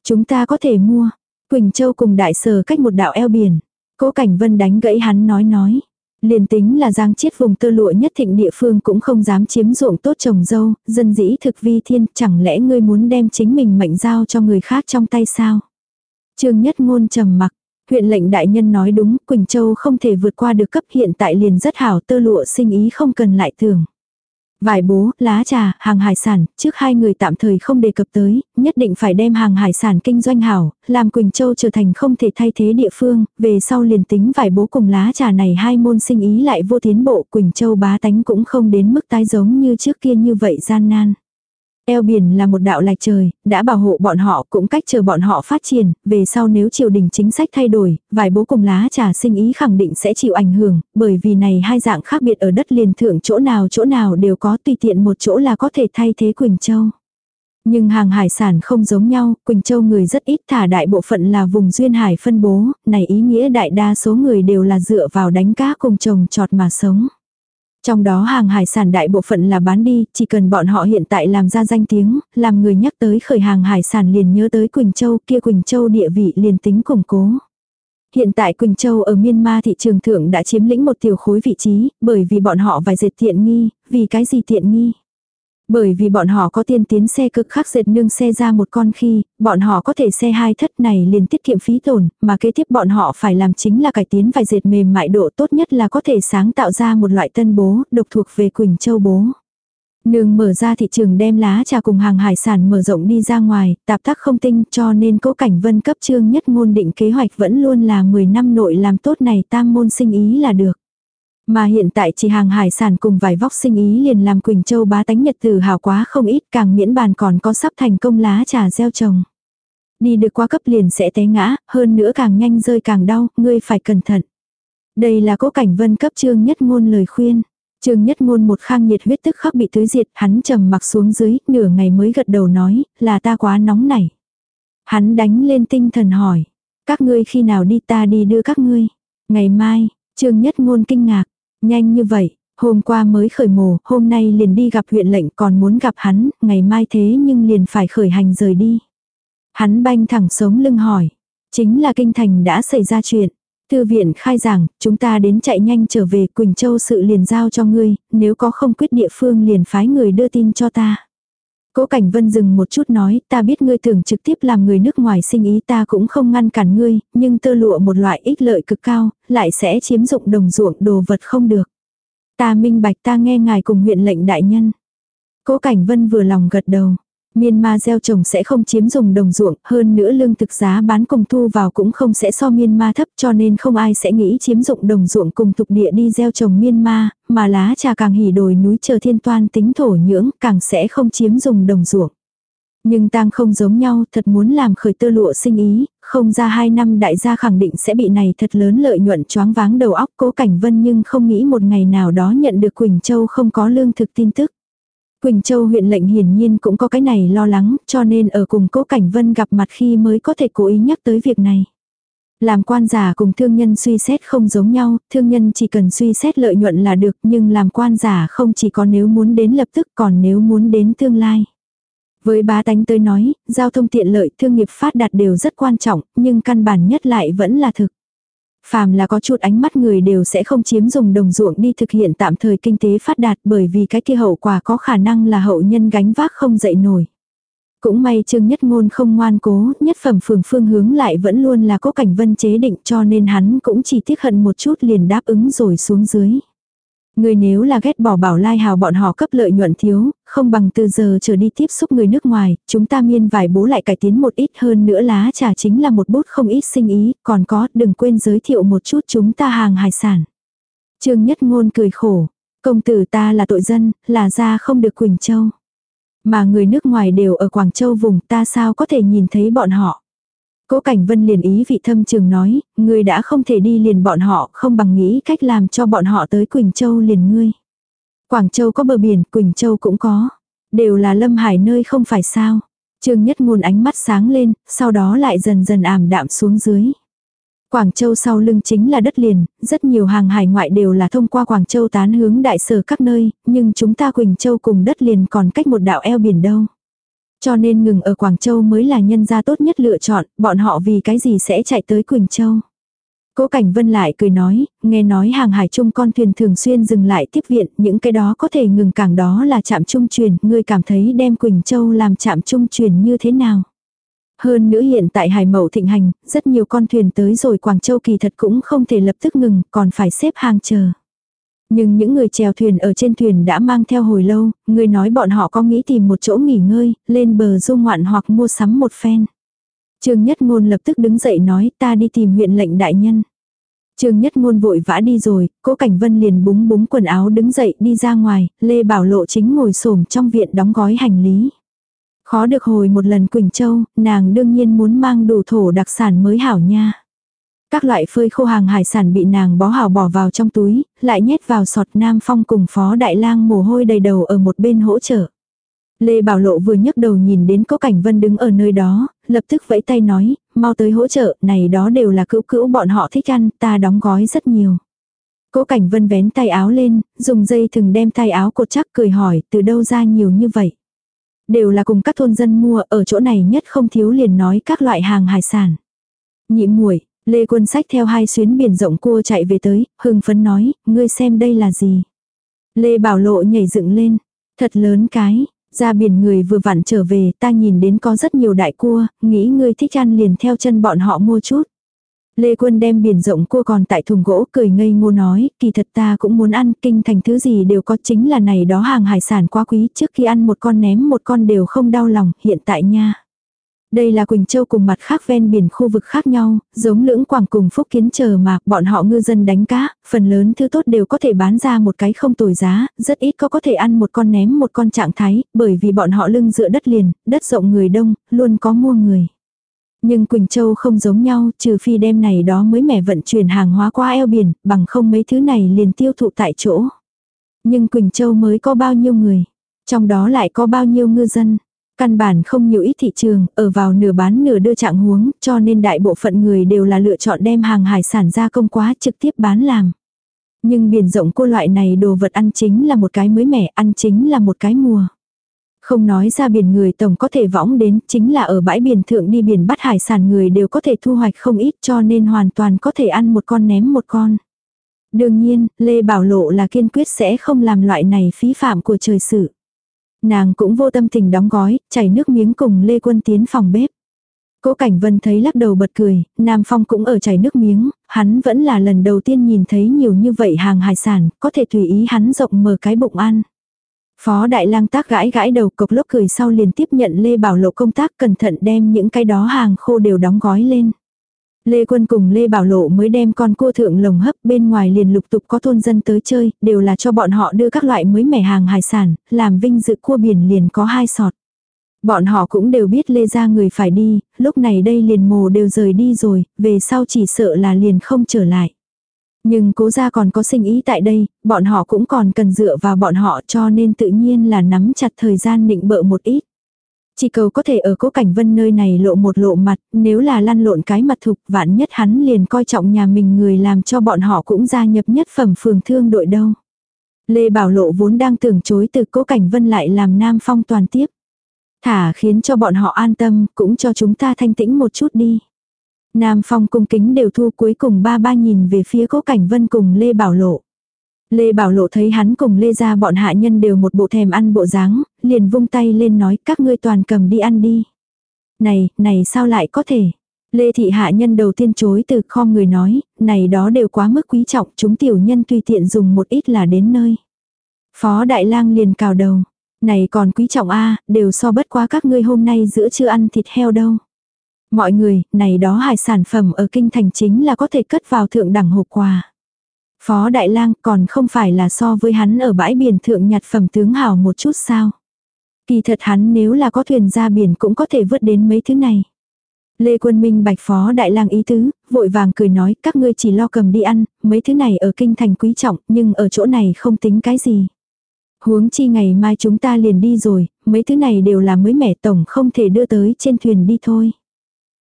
Chúng ta có thể mua. Quỳnh Châu cùng đại sở cách một đạo eo biển. Cố Cảnh Vân đánh gãy hắn nói nói. Liền tính là giang chiết vùng tơ lụa nhất thịnh địa phương cũng không dám chiếm ruộng tốt trồng dâu, dân dĩ thực vi thiên, chẳng lẽ ngươi muốn đem chính mình mệnh giao cho người khác trong tay sao? Trương Nhất Ngôn trầm mặc, huyện lệnh đại nhân nói đúng, Quỳnh Châu không thể vượt qua được cấp hiện tại liền rất hảo tơ lụa sinh ý không cần lại tưởng. Vải bố, lá trà, hàng hải sản, trước hai người tạm thời không đề cập tới, nhất định phải đem hàng hải sản kinh doanh hảo, làm Quỳnh Châu trở thành không thể thay thế địa phương, về sau liền tính vải bố cùng lá trà này hai môn sinh ý lại vô tiến bộ, Quỳnh Châu bá tánh cũng không đến mức tái giống như trước kia như vậy gian nan. Eo biển là một đạo lạch trời, đã bảo hộ bọn họ cũng cách chờ bọn họ phát triển, về sau nếu triều đình chính sách thay đổi, vài bố cùng lá trà sinh ý khẳng định sẽ chịu ảnh hưởng, bởi vì này hai dạng khác biệt ở đất liền thượng chỗ nào chỗ nào đều có tùy tiện một chỗ là có thể thay thế Quỳnh Châu. Nhưng hàng hải sản không giống nhau, Quỳnh Châu người rất ít thả đại bộ phận là vùng duyên hải phân bố, này ý nghĩa đại đa số người đều là dựa vào đánh cá cùng trồng trọt mà sống. Trong đó hàng hải sản đại bộ phận là bán đi, chỉ cần bọn họ hiện tại làm ra danh tiếng, làm người nhắc tới khởi hàng hải sản liền nhớ tới Quỳnh Châu, kia Quỳnh Châu địa vị liền tính củng cố. Hiện tại Quỳnh Châu ở Myanmar thị trường thượng đã chiếm lĩnh một tiểu khối vị trí, bởi vì bọn họ vài dệt tiện nghi, vì cái gì tiện nghi. Bởi vì bọn họ có tiên tiến xe cực khắc dệt nương xe ra một con khi, bọn họ có thể xe hai thất này liền tiết kiệm phí tổn, mà kế tiếp bọn họ phải làm chính là cải tiến vài dệt mềm mại độ tốt nhất là có thể sáng tạo ra một loại tân bố, độc thuộc về Quỳnh Châu bố. Nương mở ra thị trường đem lá trà cùng hàng hải sản mở rộng đi ra ngoài, tạp tác không tinh cho nên cố cảnh vân cấp trương nhất ngôn định kế hoạch vẫn luôn là 10 năm nội làm tốt này tam môn sinh ý là được. Mà hiện tại chỉ hàng hải sản cùng vài vóc sinh ý liền làm Quỳnh Châu bá tánh nhật tử hào quá không ít càng miễn bàn còn có sắp thành công lá trà gieo trồng. Đi được qua cấp liền sẽ té ngã, hơn nữa càng nhanh rơi càng đau, ngươi phải cẩn thận. Đây là cố cảnh vân cấp trương nhất ngôn lời khuyên. Trương nhất ngôn một khang nhiệt huyết tức khắc bị tưới diệt, hắn trầm mặc xuống dưới, nửa ngày mới gật đầu nói, là ta quá nóng nảy. Hắn đánh lên tinh thần hỏi, các ngươi khi nào đi ta đi đưa các ngươi. Ngày mai, Trương nhất ngôn kinh ngạc, Nhanh như vậy, hôm qua mới khởi mổ, hôm nay liền đi gặp huyện lệnh còn muốn gặp hắn, ngày mai thế nhưng liền phải khởi hành rời đi. Hắn banh thẳng sống lưng hỏi. Chính là kinh thành đã xảy ra chuyện. Thư viện khai giảng, chúng ta đến chạy nhanh trở về Quỳnh Châu sự liền giao cho ngươi, nếu có không quyết địa phương liền phái người đưa tin cho ta. Cố Cảnh Vân dừng một chút nói, ta biết ngươi thường trực tiếp làm người nước ngoài sinh ý ta cũng không ngăn cản ngươi, nhưng tơ lụa một loại ích lợi cực cao, lại sẽ chiếm dụng đồng ruộng đồ vật không được. Ta minh bạch ta nghe ngài cùng huyện lệnh đại nhân. Cố Cảnh Vân vừa lòng gật đầu. Myanmar gieo trồng sẽ không chiếm dùng đồng ruộng, hơn nữa lương thực giá bán cùng thu vào cũng không sẽ so Myanmar thấp cho nên không ai sẽ nghĩ chiếm dụng đồng ruộng cùng tục địa đi gieo trồng Myanmar, mà lá trà càng hỉ đồi núi chờ thiên toan tính thổ nhưỡng càng sẽ không chiếm dùng đồng ruộng. Nhưng tang không giống nhau, thật muốn làm khởi tơ lụa sinh ý, không ra hai năm đại gia khẳng định sẽ bị này thật lớn lợi nhuận choáng váng đầu óc cố cảnh vân nhưng không nghĩ một ngày nào đó nhận được Quỳnh Châu không có lương thực tin tức. Quỳnh Châu huyện lệnh hiển nhiên cũng có cái này lo lắng, cho nên ở cùng cố Cảnh Vân gặp mặt khi mới có thể cố ý nhắc tới việc này. Làm quan giả cùng thương nhân suy xét không giống nhau, thương nhân chỉ cần suy xét lợi nhuận là được nhưng làm quan giả không chỉ có nếu muốn đến lập tức còn nếu muốn đến tương lai. Với bá tánh tới nói, giao thông tiện lợi thương nghiệp phát đạt đều rất quan trọng, nhưng căn bản nhất lại vẫn là thực. Phàm là có chút ánh mắt người đều sẽ không chiếm dùng đồng ruộng đi thực hiện tạm thời kinh tế phát đạt bởi vì cái kia hậu quả có khả năng là hậu nhân gánh vác không dậy nổi. Cũng may Trương Nhất Ngôn không ngoan cố, nhất phẩm phường phương hướng lại vẫn luôn là cố cảnh vân chế định cho nên hắn cũng chỉ tiếc hận một chút liền đáp ứng rồi xuống dưới. Người nếu là ghét bỏ bảo lai hào bọn họ cấp lợi nhuận thiếu, không bằng từ giờ trở đi tiếp xúc người nước ngoài, chúng ta miên vải bố lại cải tiến một ít hơn nữa lá trà chính là một bút không ít sinh ý, còn có đừng quên giới thiệu một chút chúng ta hàng hải sản. Trương Nhất Ngôn cười khổ, công tử ta là tội dân, là ra không được Quỳnh Châu. Mà người nước ngoài đều ở Quảng Châu vùng ta sao có thể nhìn thấy bọn họ. Cố Cảnh Vân liền ý vị thâm trường nói, ngươi đã không thể đi liền bọn họ, không bằng nghĩ cách làm cho bọn họ tới Quỳnh Châu liền ngươi. Quảng Châu có bờ biển, Quỳnh Châu cũng có. Đều là lâm hải nơi không phải sao. Trương Nhất Ngôn ánh mắt sáng lên, sau đó lại dần dần ảm đạm xuống dưới. Quảng Châu sau lưng chính là đất liền, rất nhiều hàng hải ngoại đều là thông qua Quảng Châu tán hướng đại sở các nơi, nhưng chúng ta Quỳnh Châu cùng đất liền còn cách một đạo eo biển đâu. Cho nên ngừng ở Quảng Châu mới là nhân gia tốt nhất lựa chọn, bọn họ vì cái gì sẽ chạy tới Quỳnh Châu. Cố Cảnh Vân lại cười nói, nghe nói hàng hải chung con thuyền thường xuyên dừng lại tiếp viện, những cái đó có thể ngừng cảng đó là trạm trung truyền, ngươi cảm thấy đem Quỳnh Châu làm trạm trung truyền như thế nào? Hơn nữa hiện tại hải mậu thịnh hành, rất nhiều con thuyền tới rồi Quảng Châu kỳ thật cũng không thể lập tức ngừng, còn phải xếp hàng chờ. Nhưng những người chèo thuyền ở trên thuyền đã mang theo hồi lâu, người nói bọn họ có nghĩ tìm một chỗ nghỉ ngơi, lên bờ du ngoạn hoặc mua sắm một phen. Trương Nhất Ngôn lập tức đứng dậy nói ta đi tìm huyện lệnh đại nhân. Trương Nhất Ngôn vội vã đi rồi, Cố Cảnh Vân liền búng búng quần áo đứng dậy đi ra ngoài, Lê Bảo Lộ chính ngồi xổm trong viện đóng gói hành lý. Khó được hồi một lần Quỳnh Châu, nàng đương nhiên muốn mang đủ thổ đặc sản mới hảo nha. Các loại phơi khô hàng hải sản bị nàng bó hào bỏ vào trong túi, lại nhét vào sọt Nam Phong cùng Phó Đại lang mồ hôi đầy đầu ở một bên hỗ trợ. Lê Bảo Lộ vừa nhấc đầu nhìn đến có cảnh vân đứng ở nơi đó, lập tức vẫy tay nói, mau tới hỗ trợ, này đó đều là cữu cữu bọn họ thích ăn, ta đóng gói rất nhiều. Cố cảnh vân vén tay áo lên, dùng dây thừng đem tay áo cột chắc cười hỏi, từ đâu ra nhiều như vậy. Đều là cùng các thôn dân mua, ở chỗ này nhất không thiếu liền nói các loại hàng hải sản. Nhị muội Lê Quân Sách theo hai xuyến biển rộng cua chạy về tới, hưng phấn nói, ngươi xem đây là gì. Lê Bảo Lộ nhảy dựng lên, thật lớn cái, ra biển người vừa vặn trở về, ta nhìn đến có rất nhiều đại cua, nghĩ ngươi thích ăn liền theo chân bọn họ mua chút. Lê Quân đem biển rộng cua còn tại thùng gỗ cười ngây ngô nói, kỳ thật ta cũng muốn ăn, kinh thành thứ gì đều có chính là này đó hàng hải sản quá quý, trước khi ăn một con ném một con đều không đau lòng, hiện tại nha. Đây là Quỳnh Châu cùng mặt khác ven biển khu vực khác nhau, giống lưỡng quảng cùng phúc kiến chờ mà bọn họ ngư dân đánh cá, phần lớn thứ tốt đều có thể bán ra một cái không tồi giá, rất ít có có thể ăn một con ném một con trạng thái, bởi vì bọn họ lưng dựa đất liền, đất rộng người đông, luôn có mua người. Nhưng Quỳnh Châu không giống nhau, trừ phi đem này đó mới mẻ vận chuyển hàng hóa qua eo biển, bằng không mấy thứ này liền tiêu thụ tại chỗ. Nhưng Quỳnh Châu mới có bao nhiêu người, trong đó lại có bao nhiêu ngư dân. Căn bản không nhiều ít thị trường, ở vào nửa bán nửa đưa trạng huống, cho nên đại bộ phận người đều là lựa chọn đem hàng hải sản ra công quá trực tiếp bán làm. Nhưng biển rộng cô loại này đồ vật ăn chính là một cái mới mẻ, ăn chính là một cái mùa. Không nói ra biển người tổng có thể võng đến, chính là ở bãi biển thượng đi biển bắt hải sản người đều có thể thu hoạch không ít cho nên hoàn toàn có thể ăn một con ném một con. Đương nhiên, Lê Bảo Lộ là kiên quyết sẽ không làm loại này phí phạm của trời sự. Nàng cũng vô tâm tình đóng gói, chảy nước miếng cùng Lê Quân tiến phòng bếp. Cố Cảnh Vân thấy lắc đầu bật cười, Nam Phong cũng ở chảy nước miếng, hắn vẫn là lần đầu tiên nhìn thấy nhiều như vậy hàng hải sản, có thể tùy ý hắn rộng mở cái bụng ăn. Phó Đại lang tác gãi gãi đầu cộc lốc cười sau liền tiếp nhận Lê Bảo Lộ công tác cẩn thận đem những cái đó hàng khô đều đóng gói lên. Lê Quân cùng Lê Bảo Lộ mới đem con cua thượng lồng hấp bên ngoài liền lục tục có thôn dân tới chơi, đều là cho bọn họ đưa các loại mới mẻ hàng hải sản, làm vinh dự cua biển liền có hai sọt. Bọn họ cũng đều biết Lê ra người phải đi, lúc này đây liền mồ đều rời đi rồi, về sau chỉ sợ là liền không trở lại. Nhưng cố gia còn có sinh ý tại đây, bọn họ cũng còn cần dựa vào bọn họ cho nên tự nhiên là nắm chặt thời gian định bợ một ít. Chỉ cầu có thể ở cố cảnh vân nơi này lộ một lộ mặt, nếu là lăn lộn cái mặt thục vạn nhất hắn liền coi trọng nhà mình người làm cho bọn họ cũng gia nhập nhất phẩm phường thương đội đâu. Lê Bảo Lộ vốn đang tưởng chối từ cố cảnh vân lại làm nam phong toàn tiếp. Thả khiến cho bọn họ an tâm, cũng cho chúng ta thanh tĩnh một chút đi. Nam Phong cung kính đều thu cuối cùng ba ba nhìn về phía cố cảnh vân cùng Lê Bảo Lộ. Lê Bảo Lộ thấy hắn cùng Lê ra bọn hạ nhân đều một bộ thèm ăn bộ dáng, liền vung tay lên nói các ngươi toàn cầm đi ăn đi. Này, này sao lại có thể? Lê thị hạ nhân đầu tiên chối từ kho người nói, này đó đều quá mức quý trọng, chúng tiểu nhân tùy tiện dùng một ít là đến nơi. Phó Đại lang liền cào đầu, này còn quý trọng a đều so bất quá các ngươi hôm nay giữa chưa ăn thịt heo đâu. Mọi người, này đó hải sản phẩm ở kinh thành chính là có thể cất vào thượng đẳng hộp quà. Phó Đại lang còn không phải là so với hắn ở bãi biển thượng nhặt phẩm tướng hào một chút sao. Kỳ thật hắn nếu là có thuyền ra biển cũng có thể vớt đến mấy thứ này. Lê Quân Minh bạch phó đại lang ý tứ, vội vàng cười nói các ngươi chỉ lo cầm đi ăn, mấy thứ này ở kinh thành quý trọng nhưng ở chỗ này không tính cái gì. Huống chi ngày mai chúng ta liền đi rồi, mấy thứ này đều là mới mẻ tổng không thể đưa tới trên thuyền đi thôi.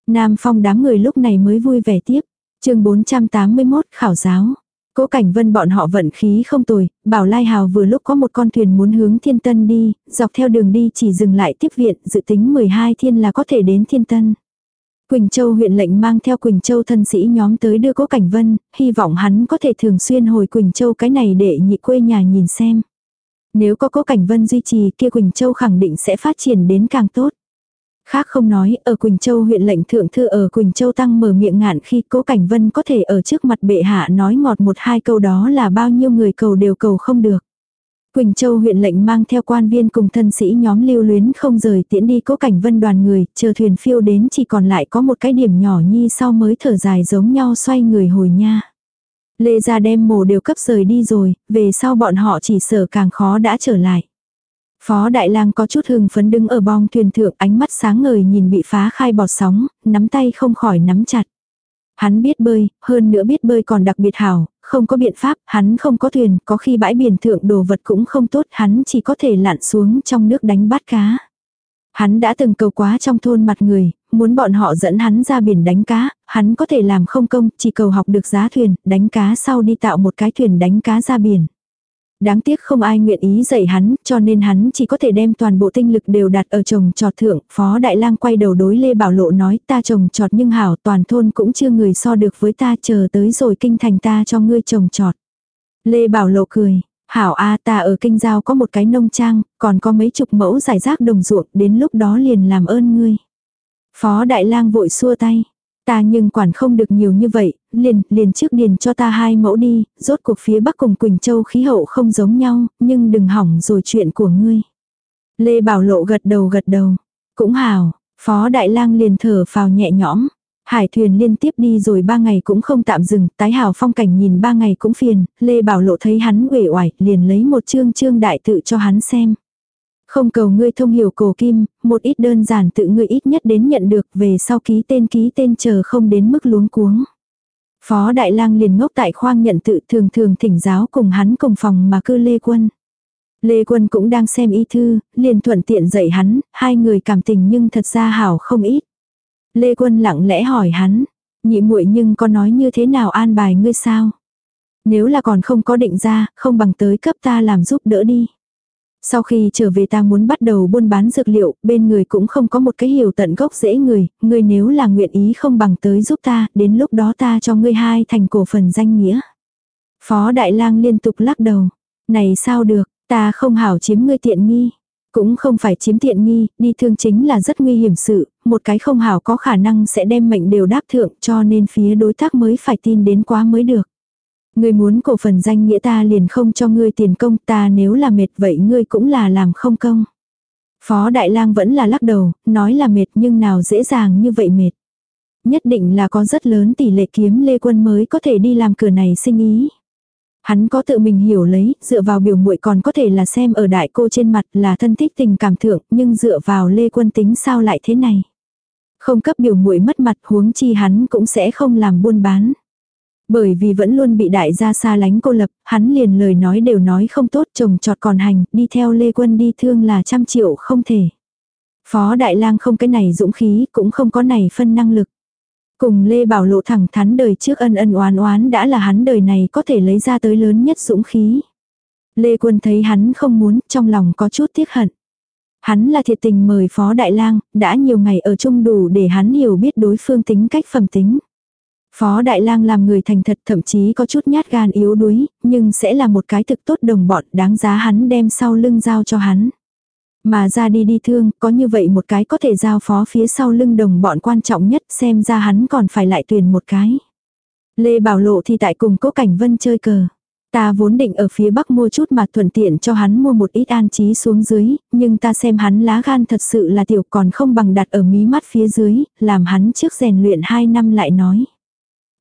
Nam Phong đám người lúc này mới vui vẻ tiếp. chương 481 khảo giáo. Cố Cảnh Vân bọn họ vận khí không tồi, Bảo Lai Hào vừa lúc có một con thuyền muốn hướng Thiên Tân đi, dọc theo đường đi chỉ dừng lại tiếp viện, dự tính 12 thiên là có thể đến Thiên Tân. Quỳnh Châu huyện lệnh mang theo Quỳnh Châu thân sĩ nhóm tới đưa Cố Cảnh Vân, hy vọng hắn có thể thường xuyên hồi Quỳnh Châu cái này để nhị quê nhà nhìn xem. Nếu có Cố Cảnh Vân duy trì kia Quỳnh Châu khẳng định sẽ phát triển đến càng tốt. Khác không nói, ở Quỳnh Châu huyện lệnh thượng thư ở Quỳnh Châu tăng mở miệng ngạn khi cố cảnh vân có thể ở trước mặt bệ hạ nói ngọt một hai câu đó là bao nhiêu người cầu đều cầu không được. Quỳnh Châu huyện lệnh mang theo quan viên cùng thân sĩ nhóm lưu luyến không rời tiễn đi cố cảnh vân đoàn người, chờ thuyền phiêu đến chỉ còn lại có một cái điểm nhỏ nhi sau mới thở dài giống nhau xoay người hồi nha. Lê gia đem mồ đều cấp rời đi rồi, về sau bọn họ chỉ sợ càng khó đã trở lại. Phó Đại lang có chút hưng phấn đứng ở bong thuyền thượng ánh mắt sáng ngời nhìn bị phá khai bọt sóng, nắm tay không khỏi nắm chặt. Hắn biết bơi, hơn nữa biết bơi còn đặc biệt hảo, không có biện pháp, hắn không có thuyền, có khi bãi biển thượng đồ vật cũng không tốt, hắn chỉ có thể lặn xuống trong nước đánh bắt cá. Hắn đã từng cầu quá trong thôn mặt người, muốn bọn họ dẫn hắn ra biển đánh cá, hắn có thể làm không công, chỉ cầu học được giá thuyền, đánh cá sau đi tạo một cái thuyền đánh cá ra biển. Đáng tiếc không ai nguyện ý dạy hắn, cho nên hắn chỉ có thể đem toàn bộ tinh lực đều đặt ở trồng trọt thượng. Phó Đại lang quay đầu đối Lê Bảo Lộ nói ta trồng trọt nhưng hảo toàn thôn cũng chưa người so được với ta chờ tới rồi kinh thành ta cho ngươi trồng trọt. Lê Bảo Lộ cười, hảo a ta ở kinh giao có một cái nông trang, còn có mấy chục mẫu giải rác đồng ruộng, đến lúc đó liền làm ơn ngươi. Phó Đại lang vội xua tay, Ta nhưng quản không được nhiều như vậy, liền, liền trước điền cho ta hai mẫu đi, rốt cuộc phía Bắc cùng Quỳnh Châu khí hậu không giống nhau, nhưng đừng hỏng rồi chuyện của ngươi. Lê Bảo Lộ gật đầu gật đầu. Cũng hào, Phó Đại lang liền thở phào nhẹ nhõm. Hải thuyền liên tiếp đi rồi ba ngày cũng không tạm dừng, tái hào phong cảnh nhìn ba ngày cũng phiền, Lê Bảo Lộ thấy hắn uể oải, liền lấy một chương chương đại tự cho hắn xem. Không cầu ngươi thông hiểu cổ kim, một ít đơn giản tự ngươi ít nhất đến nhận được về sau ký tên ký tên chờ không đến mức luống cuống. Phó Đại lang liền ngốc tại khoang nhận tự thường thường thỉnh giáo cùng hắn cùng phòng mà cư Lê Quân. Lê Quân cũng đang xem y thư, liền thuận tiện dạy hắn, hai người cảm tình nhưng thật ra hảo không ít. Lê Quân lặng lẽ hỏi hắn, nhị muội nhưng có nói như thế nào an bài ngươi sao? Nếu là còn không có định ra, không bằng tới cấp ta làm giúp đỡ đi. Sau khi trở về ta muốn bắt đầu buôn bán dược liệu, bên người cũng không có một cái hiểu tận gốc dễ người, người nếu là nguyện ý không bằng tới giúp ta, đến lúc đó ta cho ngươi hai thành cổ phần danh nghĩa. Phó Đại lang liên tục lắc đầu. Này sao được, ta không hảo chiếm ngươi tiện nghi. Cũng không phải chiếm tiện nghi, đi thương chính là rất nguy hiểm sự, một cái không hảo có khả năng sẽ đem mệnh đều đáp thượng cho nên phía đối tác mới phải tin đến quá mới được. Ngươi muốn cổ phần danh nghĩa ta liền không cho ngươi tiền công ta nếu là mệt vậy ngươi cũng là làm không công. Phó Đại lang vẫn là lắc đầu, nói là mệt nhưng nào dễ dàng như vậy mệt. Nhất định là có rất lớn tỷ lệ kiếm lê quân mới có thể đi làm cửa này sinh ý. Hắn có tự mình hiểu lấy, dựa vào biểu muội còn có thể là xem ở đại cô trên mặt là thân thích tình cảm thượng, nhưng dựa vào lê quân tính sao lại thế này. Không cấp biểu muội mất mặt huống chi hắn cũng sẽ không làm buôn bán. Bởi vì vẫn luôn bị đại gia xa lánh cô lập, hắn liền lời nói đều nói không tốt chồng trọt còn hành, đi theo Lê Quân đi thương là trăm triệu không thể. Phó Đại lang không cái này dũng khí, cũng không có này phân năng lực. Cùng Lê Bảo Lộ thẳng thắn đời trước ân ân oán oán đã là hắn đời này có thể lấy ra tới lớn nhất dũng khí. Lê Quân thấy hắn không muốn, trong lòng có chút tiếc hận. Hắn là thiệt tình mời Phó Đại lang đã nhiều ngày ở chung đủ để hắn hiểu biết đối phương tính cách phẩm tính. Phó Đại lang làm người thành thật thậm chí có chút nhát gan yếu đuối, nhưng sẽ là một cái thực tốt đồng bọn đáng giá hắn đem sau lưng giao cho hắn. Mà ra đi đi thương, có như vậy một cái có thể giao phó phía sau lưng đồng bọn quan trọng nhất xem ra hắn còn phải lại tuyển một cái. Lê Bảo Lộ thì tại cùng Cố Cảnh Vân chơi cờ. Ta vốn định ở phía bắc mua chút mà thuận tiện cho hắn mua một ít an trí xuống dưới, nhưng ta xem hắn lá gan thật sự là tiểu còn không bằng đặt ở mí mắt phía dưới, làm hắn trước rèn luyện 2 năm lại nói.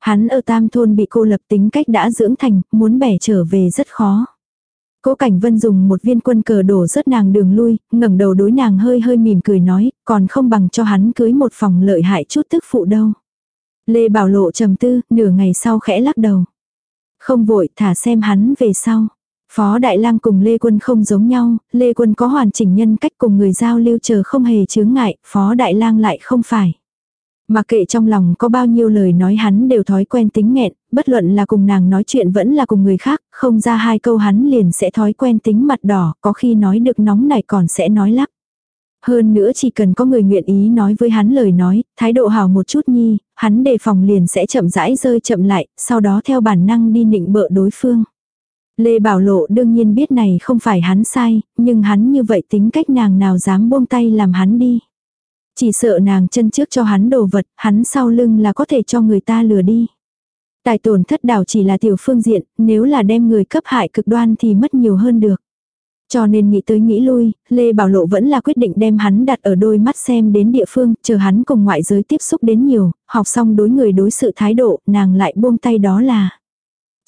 Hắn ở tam thôn bị cô lập tính cách đã dưỡng thành, muốn bẻ trở về rất khó. Cố Cảnh Vân dùng một viên quân cờ đổ rớt nàng đường lui, ngẩng đầu đối nàng hơi hơi mỉm cười nói, còn không bằng cho hắn cưới một phòng lợi hại chút tức phụ đâu. Lê Bảo Lộ trầm tư, nửa ngày sau khẽ lắc đầu. Không vội, thả xem hắn về sau. Phó Đại Lang cùng Lê Quân không giống nhau, Lê Quân có hoàn chỉnh nhân cách cùng người giao lưu chờ không hề chướng ngại, Phó Đại Lang lại không phải. Mà kệ trong lòng có bao nhiêu lời nói hắn đều thói quen tính nghẹn, bất luận là cùng nàng nói chuyện vẫn là cùng người khác, không ra hai câu hắn liền sẽ thói quen tính mặt đỏ, có khi nói được nóng này còn sẽ nói lắp. Hơn nữa chỉ cần có người nguyện ý nói với hắn lời nói, thái độ hào một chút nhi, hắn đề phòng liền sẽ chậm rãi rơi chậm lại, sau đó theo bản năng đi nịnh bợ đối phương. Lê Bảo Lộ đương nhiên biết này không phải hắn sai, nhưng hắn như vậy tính cách nàng nào dám buông tay làm hắn đi. Chỉ sợ nàng chân trước cho hắn đồ vật, hắn sau lưng là có thể cho người ta lừa đi. Tài tổn thất đảo chỉ là tiểu phương diện, nếu là đem người cấp hại cực đoan thì mất nhiều hơn được. Cho nên nghĩ tới nghĩ lui, Lê Bảo Lộ vẫn là quyết định đem hắn đặt ở đôi mắt xem đến địa phương, chờ hắn cùng ngoại giới tiếp xúc đến nhiều, học xong đối người đối sự thái độ, nàng lại buông tay đó là.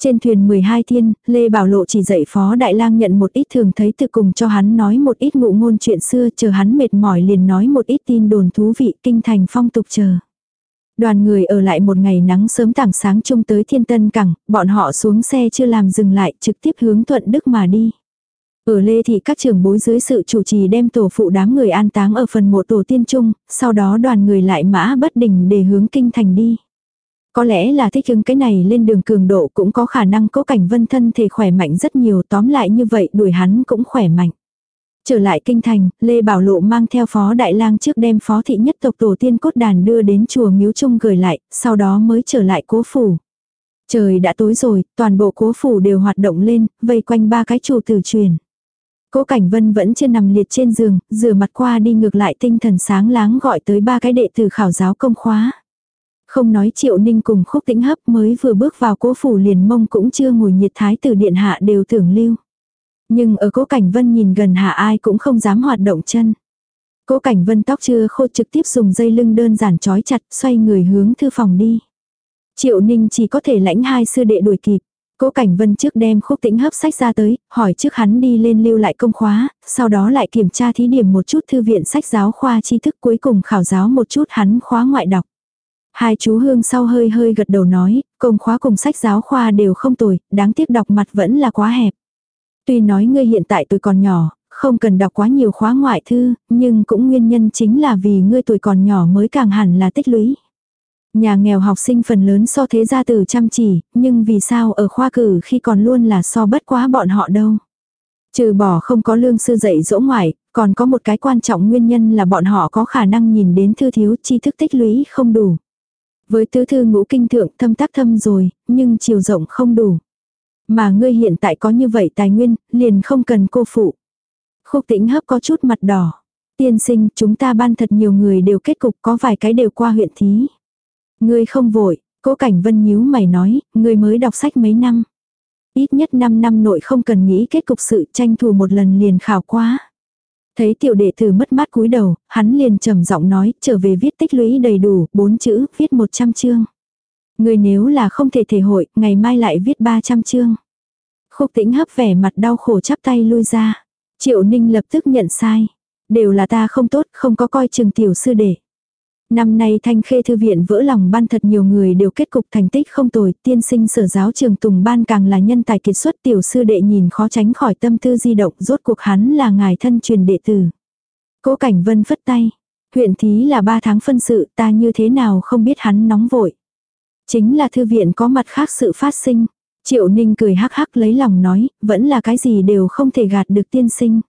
Trên thuyền 12 thiên, Lê Bảo Lộ chỉ dạy Phó Đại lang nhận một ít thường thấy từ cùng cho hắn nói một ít ngụ ngôn chuyện xưa, chờ hắn mệt mỏi liền nói một ít tin đồn thú vị kinh thành phong tục chờ. Đoàn người ở lại một ngày nắng sớm tảng sáng chung tới thiên tân cẳng bọn họ xuống xe chưa làm dừng lại trực tiếp hướng thuận đức mà đi. Ở Lê Thị các trưởng bối dưới sự chủ trì đem tổ phụ đám người an táng ở phần mộ tổ tiên trung, sau đó đoàn người lại mã bất đình để hướng kinh thành đi. Có lẽ là thích ứng cái này lên đường cường độ cũng có khả năng cố cảnh vân thân thể khỏe mạnh rất nhiều tóm lại như vậy đuổi hắn cũng khỏe mạnh. Trở lại kinh thành, Lê Bảo Lộ mang theo phó đại lang trước đem phó thị nhất tộc tổ tiên cốt đàn đưa đến chùa miếu trung gửi lại, sau đó mới trở lại cố phủ. Trời đã tối rồi, toàn bộ cố phủ đều hoạt động lên, vây quanh ba cái chủ tử truyền. Cố Cảnh Vân vẫn chưa nằm liệt trên giường, rửa mặt qua đi ngược lại tinh thần sáng láng gọi tới ba cái đệ tử khảo giáo công khóa. Không nói triệu ninh cùng khúc tĩnh hấp mới vừa bước vào cố phủ liền mông cũng chưa ngồi nhiệt thái tử điện hạ đều tưởng lưu. Nhưng ở cố cảnh vân nhìn gần hạ ai cũng không dám hoạt động chân. Cố cảnh vân tóc chưa khô trực tiếp dùng dây lưng đơn giản trói chặt xoay người hướng thư phòng đi. Triệu ninh chỉ có thể lãnh hai sư đệ đuổi kịp. Cố Cảnh Vân trước đem khúc tĩnh hấp sách ra tới, hỏi trước hắn đi lên lưu lại công khóa, sau đó lại kiểm tra thí điểm một chút thư viện sách giáo khoa tri thức cuối cùng khảo giáo một chút hắn khóa ngoại đọc. Hai chú Hương sau hơi hơi gật đầu nói, công khóa cùng sách giáo khoa đều không tồi, đáng tiếc đọc mặt vẫn là quá hẹp. Tuy nói ngươi hiện tại tuổi còn nhỏ, không cần đọc quá nhiều khóa ngoại thư, nhưng cũng nguyên nhân chính là vì ngươi tuổi còn nhỏ mới càng hẳn là tích lũy. Nhà nghèo học sinh phần lớn so thế gia tử chăm chỉ, nhưng vì sao ở khoa cử khi còn luôn là so bất quá bọn họ đâu. Trừ bỏ không có lương sư dạy dỗ ngoại, còn có một cái quan trọng nguyên nhân là bọn họ có khả năng nhìn đến thư thiếu tri thức tích lũy không đủ. Với tứ thư ngũ kinh thượng thâm tác thâm rồi, nhưng chiều rộng không đủ. Mà ngươi hiện tại có như vậy tài nguyên, liền không cần cô phụ. Khúc tĩnh hấp có chút mặt đỏ. Tiên sinh, chúng ta ban thật nhiều người đều kết cục có vài cái đều qua huyện thí. Ngươi không vội, cố cảnh vân nhíu mày nói, ngươi mới đọc sách mấy năm. Ít nhất 5 năm nội không cần nghĩ kết cục sự tranh thủ một lần liền khảo quá. Thấy tiểu đệ tử mất mát cúi đầu, hắn liền trầm giọng nói, trở về viết tích lũy đầy đủ, bốn chữ, viết 100 chương. Người nếu là không thể thể hội, ngày mai lại viết 300 chương. Khúc tĩnh hấp vẻ mặt đau khổ chắp tay lui ra. Triệu ninh lập tức nhận sai. Đều là ta không tốt, không có coi chừng tiểu sư đệ. Năm nay thanh khê thư viện vỡ lòng ban thật nhiều người đều kết cục thành tích không tồi, tiên sinh sở giáo trường tùng ban càng là nhân tài kiệt xuất tiểu sư đệ nhìn khó tránh khỏi tâm tư di động rốt cuộc hắn là ngài thân truyền đệ tử. Cố cảnh vân phất tay, huyện thí là ba tháng phân sự ta như thế nào không biết hắn nóng vội. Chính là thư viện có mặt khác sự phát sinh. Triệu ninh cười hắc hắc lấy lòng nói, vẫn là cái gì đều không thể gạt được tiên sinh.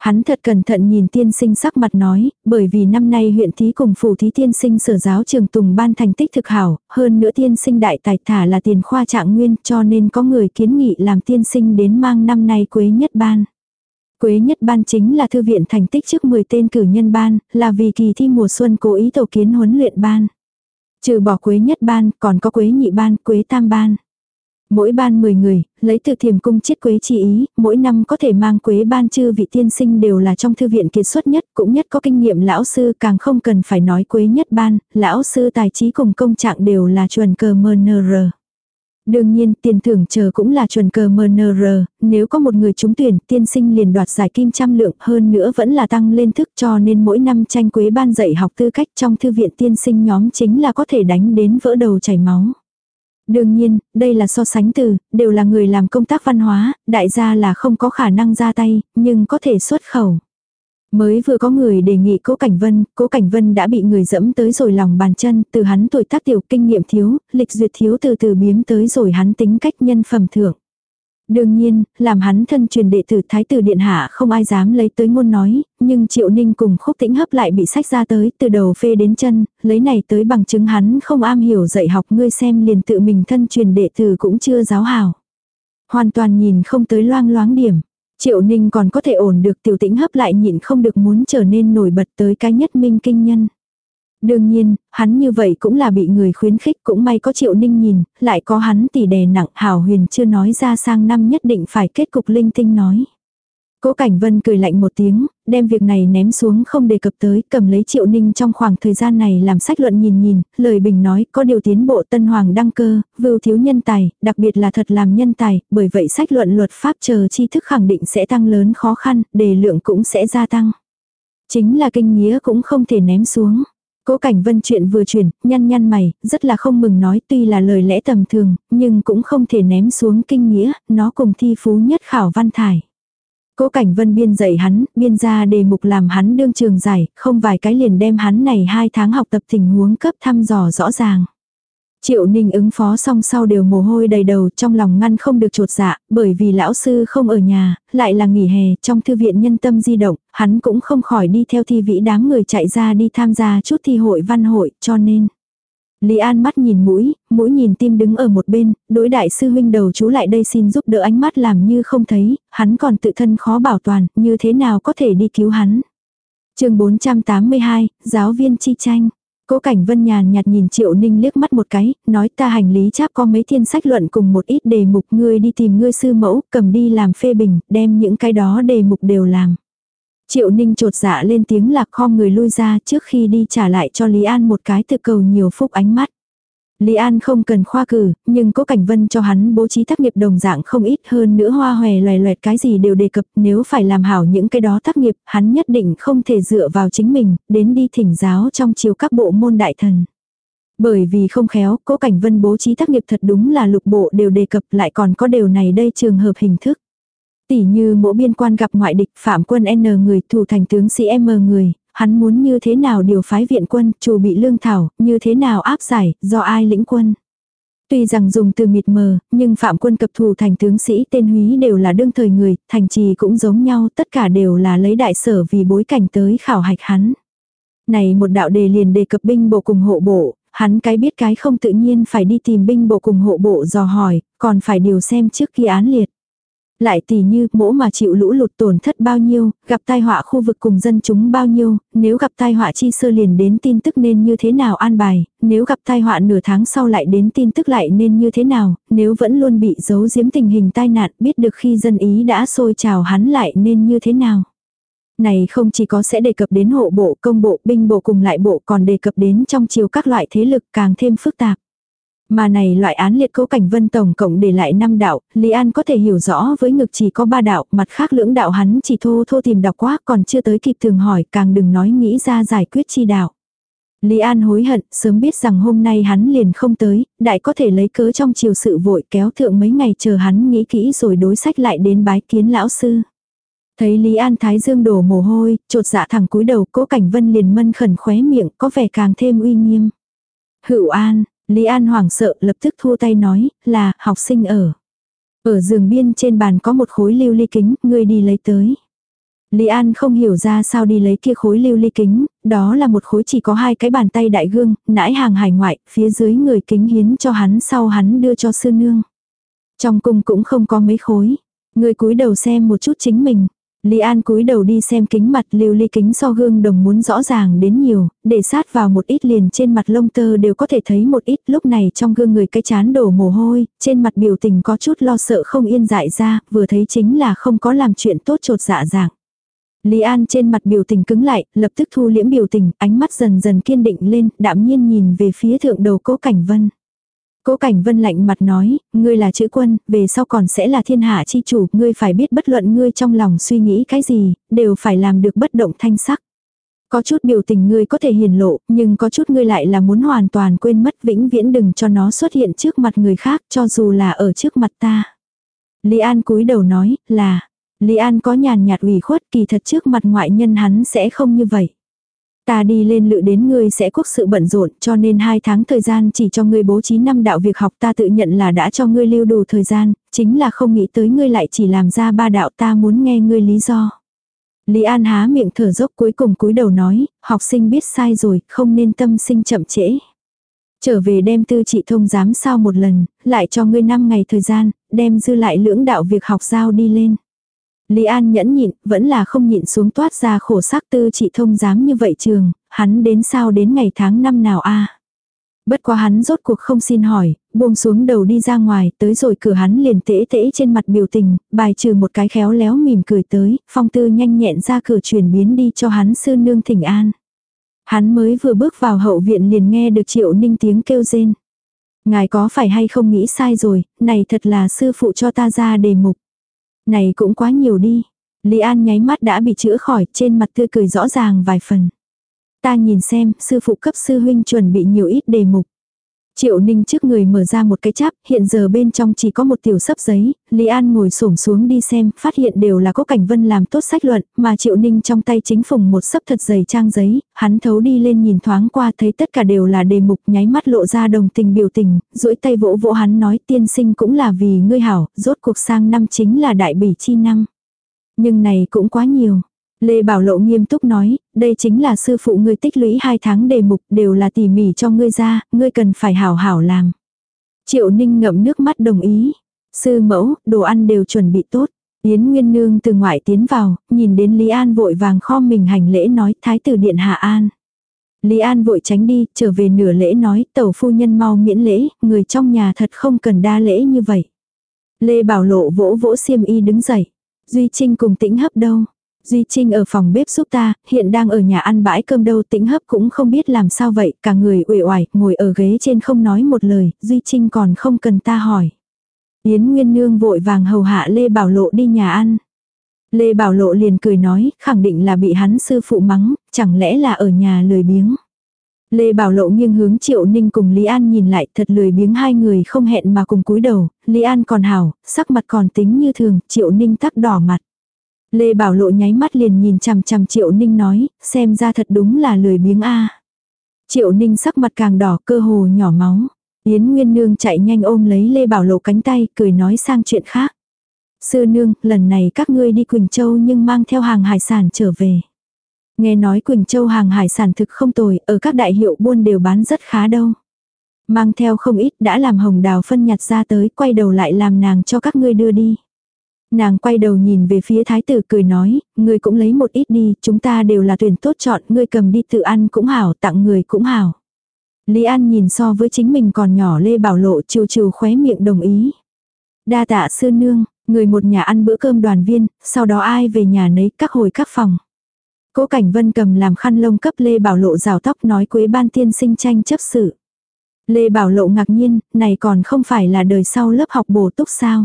Hắn thật cẩn thận nhìn tiên sinh sắc mặt nói, bởi vì năm nay huyện thí cùng phủ thí tiên sinh sở giáo trường Tùng ban thành tích thực hảo, hơn nữa tiên sinh đại tài thả là tiền khoa trạng nguyên cho nên có người kiến nghị làm tiên sinh đến mang năm nay quế nhất ban. Quế nhất ban chính là thư viện thành tích trước 10 tên cử nhân ban, là vì kỳ thi mùa xuân cố ý tổ kiến huấn luyện ban. Trừ bỏ quế nhất ban, còn có quế nhị ban, quế tam ban. Mỗi ban 10 người, lấy từ thiềm cung chiết quế chi ý, mỗi năm có thể mang quế ban chư vị tiên sinh đều là trong thư viện kiệt xuất nhất, cũng nhất có kinh nghiệm lão sư càng không cần phải nói quế nhất ban, lão sư tài trí cùng công trạng đều là chuẩn cờ mơ nơ rờ. Đương nhiên, tiền thưởng chờ cũng là chuẩn cờ MNR, nếu có một người trúng tuyển, tiên sinh liền đoạt giải kim trăm lượng hơn nữa vẫn là tăng lên thức cho nên mỗi năm tranh quế ban dạy học tư cách trong thư viện tiên sinh nhóm chính là có thể đánh đến vỡ đầu chảy máu. Đương nhiên, đây là so sánh từ, đều là người làm công tác văn hóa, đại gia là không có khả năng ra tay, nhưng có thể xuất khẩu. Mới vừa có người đề nghị Cố Cảnh Vân, Cố Cảnh Vân đã bị người dẫm tới rồi lòng bàn chân, từ hắn tuổi tác tiểu kinh nghiệm thiếu, lịch duyệt thiếu từ từ biếm tới rồi hắn tính cách nhân phẩm thượng. Đương nhiên, làm hắn thân truyền đệ tử Thái tử Điện Hạ không ai dám lấy tới ngôn nói, nhưng Triệu Ninh cùng khúc tĩnh hấp lại bị sách ra tới từ đầu phê đến chân, lấy này tới bằng chứng hắn không am hiểu dạy học ngươi xem liền tự mình thân truyền đệ tử cũng chưa giáo hảo. Hoàn toàn nhìn không tới loang loáng điểm. Triệu Ninh còn có thể ổn được tiểu tĩnh hấp lại nhịn không được muốn trở nên nổi bật tới cái nhất minh kinh nhân. Đương nhiên, hắn như vậy cũng là bị người khuyến khích cũng may có triệu ninh nhìn, lại có hắn tỷ đè nặng hảo huyền chưa nói ra sang năm nhất định phải kết cục linh tinh nói. Cố Cảnh Vân cười lạnh một tiếng, đem việc này ném xuống không đề cập tới, cầm lấy Triệu Ninh trong khoảng thời gian này làm sách luận nhìn nhìn, lời bình nói có điều tiến bộ tân hoàng đăng cơ, vưu thiếu nhân tài, đặc biệt là thật làm nhân tài, bởi vậy sách luận luật pháp chờ tri thức khẳng định sẽ tăng lớn khó khăn, đề lượng cũng sẽ gia tăng. Chính là kinh nghĩa cũng không thể ném xuống. Cố Cảnh Vân chuyện vừa chuyển, nhăn nhăn mày, rất là không mừng nói tuy là lời lẽ tầm thường, nhưng cũng không thể ném xuống kinh nghĩa, nó cùng thi phú nhất khảo văn thải. Cố Cảnh Vân biên dạy hắn, biên ra đề mục làm hắn đương trường giải, không vài cái liền đem hắn này hai tháng học tập tình huống cấp thăm dò rõ ràng. Triệu Ninh ứng phó xong sau đều mồ hôi đầy đầu trong lòng ngăn không được trột dạ, bởi vì lão sư không ở nhà, lại là nghỉ hè, trong thư viện nhân tâm di động, hắn cũng không khỏi đi theo thi vĩ đám người chạy ra đi tham gia chút thi hội văn hội, cho nên. Lý An mắt nhìn mũi, mũi nhìn tim đứng ở một bên, đối đại sư huynh đầu chú lại đây xin giúp đỡ ánh mắt làm như không thấy, hắn còn tự thân khó bảo toàn, như thế nào có thể đi cứu hắn. chương 482, giáo viên chi tranh. Cố Cảnh Vân nhàn nhạt nhìn Triệu Ninh liếc mắt một cái, nói ta hành lý cháp có mấy thiên sách luận cùng một ít đề mục ngươi đi tìm ngươi sư mẫu, cầm đi làm phê bình, đem những cái đó đề mục đều làm. Triệu Ninh trột dạ lên tiếng lạc kho người lui ra trước khi đi trả lại cho Lý An một cái từ cầu nhiều phúc ánh mắt. Lý An không cần khoa cử, nhưng cố cảnh vân cho hắn bố trí tác nghiệp đồng dạng không ít hơn nữa hoa hòe loài loẹt cái gì đều đề cập nếu phải làm hảo những cái đó tác nghiệp, hắn nhất định không thể dựa vào chính mình, đến đi thỉnh giáo trong chiều các bộ môn đại thần. Bởi vì không khéo, cố cảnh vân bố trí tác nghiệp thật đúng là lục bộ đều đề cập lại còn có điều này đây trường hợp hình thức. Tỷ như mỗi biên quan gặp ngoại địch phạm quân N người thủ thành tướng sĩ M người, hắn muốn như thế nào điều phái viện quân, chủ bị lương thảo, như thế nào áp giải, do ai lĩnh quân. Tuy rằng dùng từ mịt mờ, nhưng phạm quân cập thủ thành tướng sĩ tên húy đều là đương thời người, thành trì cũng giống nhau, tất cả đều là lấy đại sở vì bối cảnh tới khảo hạch hắn. Này một đạo đề liền đề cập binh bộ cùng hộ bộ, hắn cái biết cái không tự nhiên phải đi tìm binh bộ cùng hộ bộ dò hỏi, còn phải điều xem trước khi án liệt. Lại tỷ như, mỗ mà chịu lũ lụt tổn thất bao nhiêu, gặp tai họa khu vực cùng dân chúng bao nhiêu, nếu gặp tai họa chi sơ liền đến tin tức nên như thế nào an bài, nếu gặp tai họa nửa tháng sau lại đến tin tức lại nên như thế nào, nếu vẫn luôn bị giấu giếm tình hình tai nạn biết được khi dân ý đã sôi trào hắn lại nên như thế nào này không chỉ có sẽ đề cập đến hộ bộ, công bộ, binh bộ cùng lại bộ còn đề cập đến trong chiều các loại thế lực càng thêm phức tạp. Mà này loại án liệt cố cảnh vân tổng cộng để lại 5 đạo, Lý An có thể hiểu rõ với ngực chỉ có 3 đạo, mặt khác lưỡng đạo hắn chỉ thô thô tìm đọc quá còn chưa tới kịp thường hỏi càng đừng nói nghĩ ra giải quyết chi đạo. Lý An hối hận, sớm biết rằng hôm nay hắn liền không tới, đại có thể lấy cớ trong chiều sự vội kéo thượng mấy ngày chờ hắn nghĩ kỹ rồi đối sách lại đến bái kiến lão sư. Thấy Lý An Thái Dương đổ mồ hôi, trột dạ thẳng cúi đầu cố cảnh vân liền mân khẩn khóe miệng có vẻ càng thêm uy nghiêm. Hữu An, Lý An hoảng sợ lập tức thua tay nói, là, học sinh ở. Ở giường biên trên bàn có một khối lưu ly kính, ngươi đi lấy tới. Lý An không hiểu ra sao đi lấy kia khối lưu ly kính, đó là một khối chỉ có hai cái bàn tay đại gương, nãi hàng hải ngoại, phía dưới người kính hiến cho hắn sau hắn đưa cho sư nương. Trong cung cũng không có mấy khối. Người cúi đầu xem một chút chính mình. Lý An cúi đầu đi xem kính mặt lưu ly kính so gương đồng muốn rõ ràng đến nhiều, để sát vào một ít liền trên mặt lông tơ đều có thể thấy một ít lúc này trong gương người cái chán đổ mồ hôi, trên mặt biểu tình có chút lo sợ không yên dại ra, vừa thấy chính là không có làm chuyện tốt trột dạ dạng. Lý An trên mặt biểu tình cứng lại, lập tức thu liễm biểu tình, ánh mắt dần dần kiên định lên, đạm nhiên nhìn về phía thượng đầu cố cảnh vân. Cố Cảnh Vân lạnh mặt nói, ngươi là chữ quân, về sau còn sẽ là thiên hạ chi chủ, ngươi phải biết bất luận ngươi trong lòng suy nghĩ cái gì, đều phải làm được bất động thanh sắc. Có chút biểu tình ngươi có thể hiển lộ, nhưng có chút ngươi lại là muốn hoàn toàn quên mất vĩnh viễn đừng cho nó xuất hiện trước mặt người khác cho dù là ở trước mặt ta. Lý An cúi đầu nói, là, Lý An có nhàn nhạt ủy khuất kỳ thật trước mặt ngoại nhân hắn sẽ không như vậy. Ta đi lên lự đến ngươi sẽ quốc sự bận rộn cho nên hai tháng thời gian chỉ cho ngươi bố trí năm đạo việc học ta tự nhận là đã cho ngươi lưu đủ thời gian, chính là không nghĩ tới ngươi lại chỉ làm ra ba đạo ta muốn nghe ngươi lý do. Lý An há miệng thở dốc cuối cùng cúi đầu nói, học sinh biết sai rồi, không nên tâm sinh chậm trễ. Trở về đem tư trị thông giám sao một lần, lại cho ngươi năm ngày thời gian, đem dư lại lưỡng đạo việc học giao đi lên. Lý An nhẫn nhịn, vẫn là không nhịn xuống toát ra khổ sắc tư chị thông dám như vậy trường, hắn đến sao đến ngày tháng năm nào a Bất quá hắn rốt cuộc không xin hỏi, buông xuống đầu đi ra ngoài, tới rồi cửa hắn liền tễ tễ trên mặt biểu tình, bài trừ một cái khéo léo mỉm cười tới, phong tư nhanh nhẹn ra cửa chuyển biến đi cho hắn sư nương thỉnh an. Hắn mới vừa bước vào hậu viện liền nghe được triệu ninh tiếng kêu rên. Ngài có phải hay không nghĩ sai rồi, này thật là sư phụ cho ta ra đề mục. Này cũng quá nhiều đi. Lý An nháy mắt đã bị chữa khỏi, trên mặt tươi cười rõ ràng vài phần. Ta nhìn xem, sư phụ cấp sư huynh chuẩn bị nhiều ít đề mục. Triệu Ninh trước người mở ra một cái cháp, hiện giờ bên trong chỉ có một tiểu sấp giấy, Lý An ngồi xổm xuống đi xem, phát hiện đều là có cảnh vân làm tốt sách luận, mà Triệu Ninh trong tay chính phùng một sấp thật dày trang giấy, hắn thấu đi lên nhìn thoáng qua thấy tất cả đều là đề mục nháy mắt lộ ra đồng tình biểu tình, duỗi tay vỗ vỗ hắn nói tiên sinh cũng là vì ngươi hảo, rốt cuộc sang năm chính là đại bỉ chi năm. Nhưng này cũng quá nhiều. Lê Bảo Lộ nghiêm túc nói, đây chính là sư phụ ngươi tích lũy hai tháng đề mục đều là tỉ mỉ cho ngươi ra, ngươi cần phải hảo hảo làm. Triệu Ninh ngậm nước mắt đồng ý. Sư mẫu, đồ ăn đều chuẩn bị tốt. Yến Nguyên Nương từ ngoại tiến vào, nhìn đến Lý An vội vàng kho mình hành lễ nói thái tử điện hạ an. Lý An vội tránh đi, trở về nửa lễ nói tẩu phu nhân mau miễn lễ, người trong nhà thật không cần đa lễ như vậy. Lê Bảo Lộ vỗ vỗ xiêm y đứng dậy. Duy Trinh cùng tĩnh hấp đâu. Duy Trinh ở phòng bếp giúp ta, hiện đang ở nhà ăn bãi cơm đâu tĩnh hấp cũng không biết làm sao vậy, cả người uể oải, ngồi ở ghế trên không nói một lời, Duy Trinh còn không cần ta hỏi. Yến Nguyên Nương vội vàng hầu hạ Lê Bảo Lộ đi nhà ăn. Lê Bảo Lộ liền cười nói, khẳng định là bị hắn sư phụ mắng, chẳng lẽ là ở nhà lười biếng. Lê Bảo Lộ nghiêng hướng Triệu Ninh cùng Lý An nhìn lại thật lười biếng hai người không hẹn mà cùng cúi đầu, Lý An còn hảo, sắc mặt còn tính như thường, Triệu Ninh tắc đỏ mặt. Lê Bảo Lộ nháy mắt liền nhìn chằm chằm Triệu Ninh nói, xem ra thật đúng là lười biếng a. Triệu Ninh sắc mặt càng đỏ cơ hồ nhỏ máu. Yến Nguyên Nương chạy nhanh ôm lấy Lê Bảo Lộ cánh tay, cười nói sang chuyện khác. Sư Nương, lần này các ngươi đi Quỳnh Châu nhưng mang theo hàng hải sản trở về. Nghe nói Quỳnh Châu hàng hải sản thực không tồi, ở các đại hiệu buôn đều bán rất khá đâu. Mang theo không ít đã làm hồng đào phân nhặt ra tới, quay đầu lại làm nàng cho các ngươi đưa đi. Nàng quay đầu nhìn về phía thái tử cười nói, ngươi cũng lấy một ít đi, chúng ta đều là tuyển tốt chọn, ngươi cầm đi tự ăn cũng hảo, tặng người cũng hảo. Lý An nhìn so với chính mình còn nhỏ Lê Bảo Lộ chiều chiều khóe miệng đồng ý. Đa tạ sư nương, người một nhà ăn bữa cơm đoàn viên, sau đó ai về nhà nấy các hồi các phòng. Cố Cảnh Vân cầm làm khăn lông cấp Lê Bảo Lộ rào tóc nói quế ban tiên sinh tranh chấp sự. Lê Bảo Lộ ngạc nhiên, này còn không phải là đời sau lớp học bổ túc sao.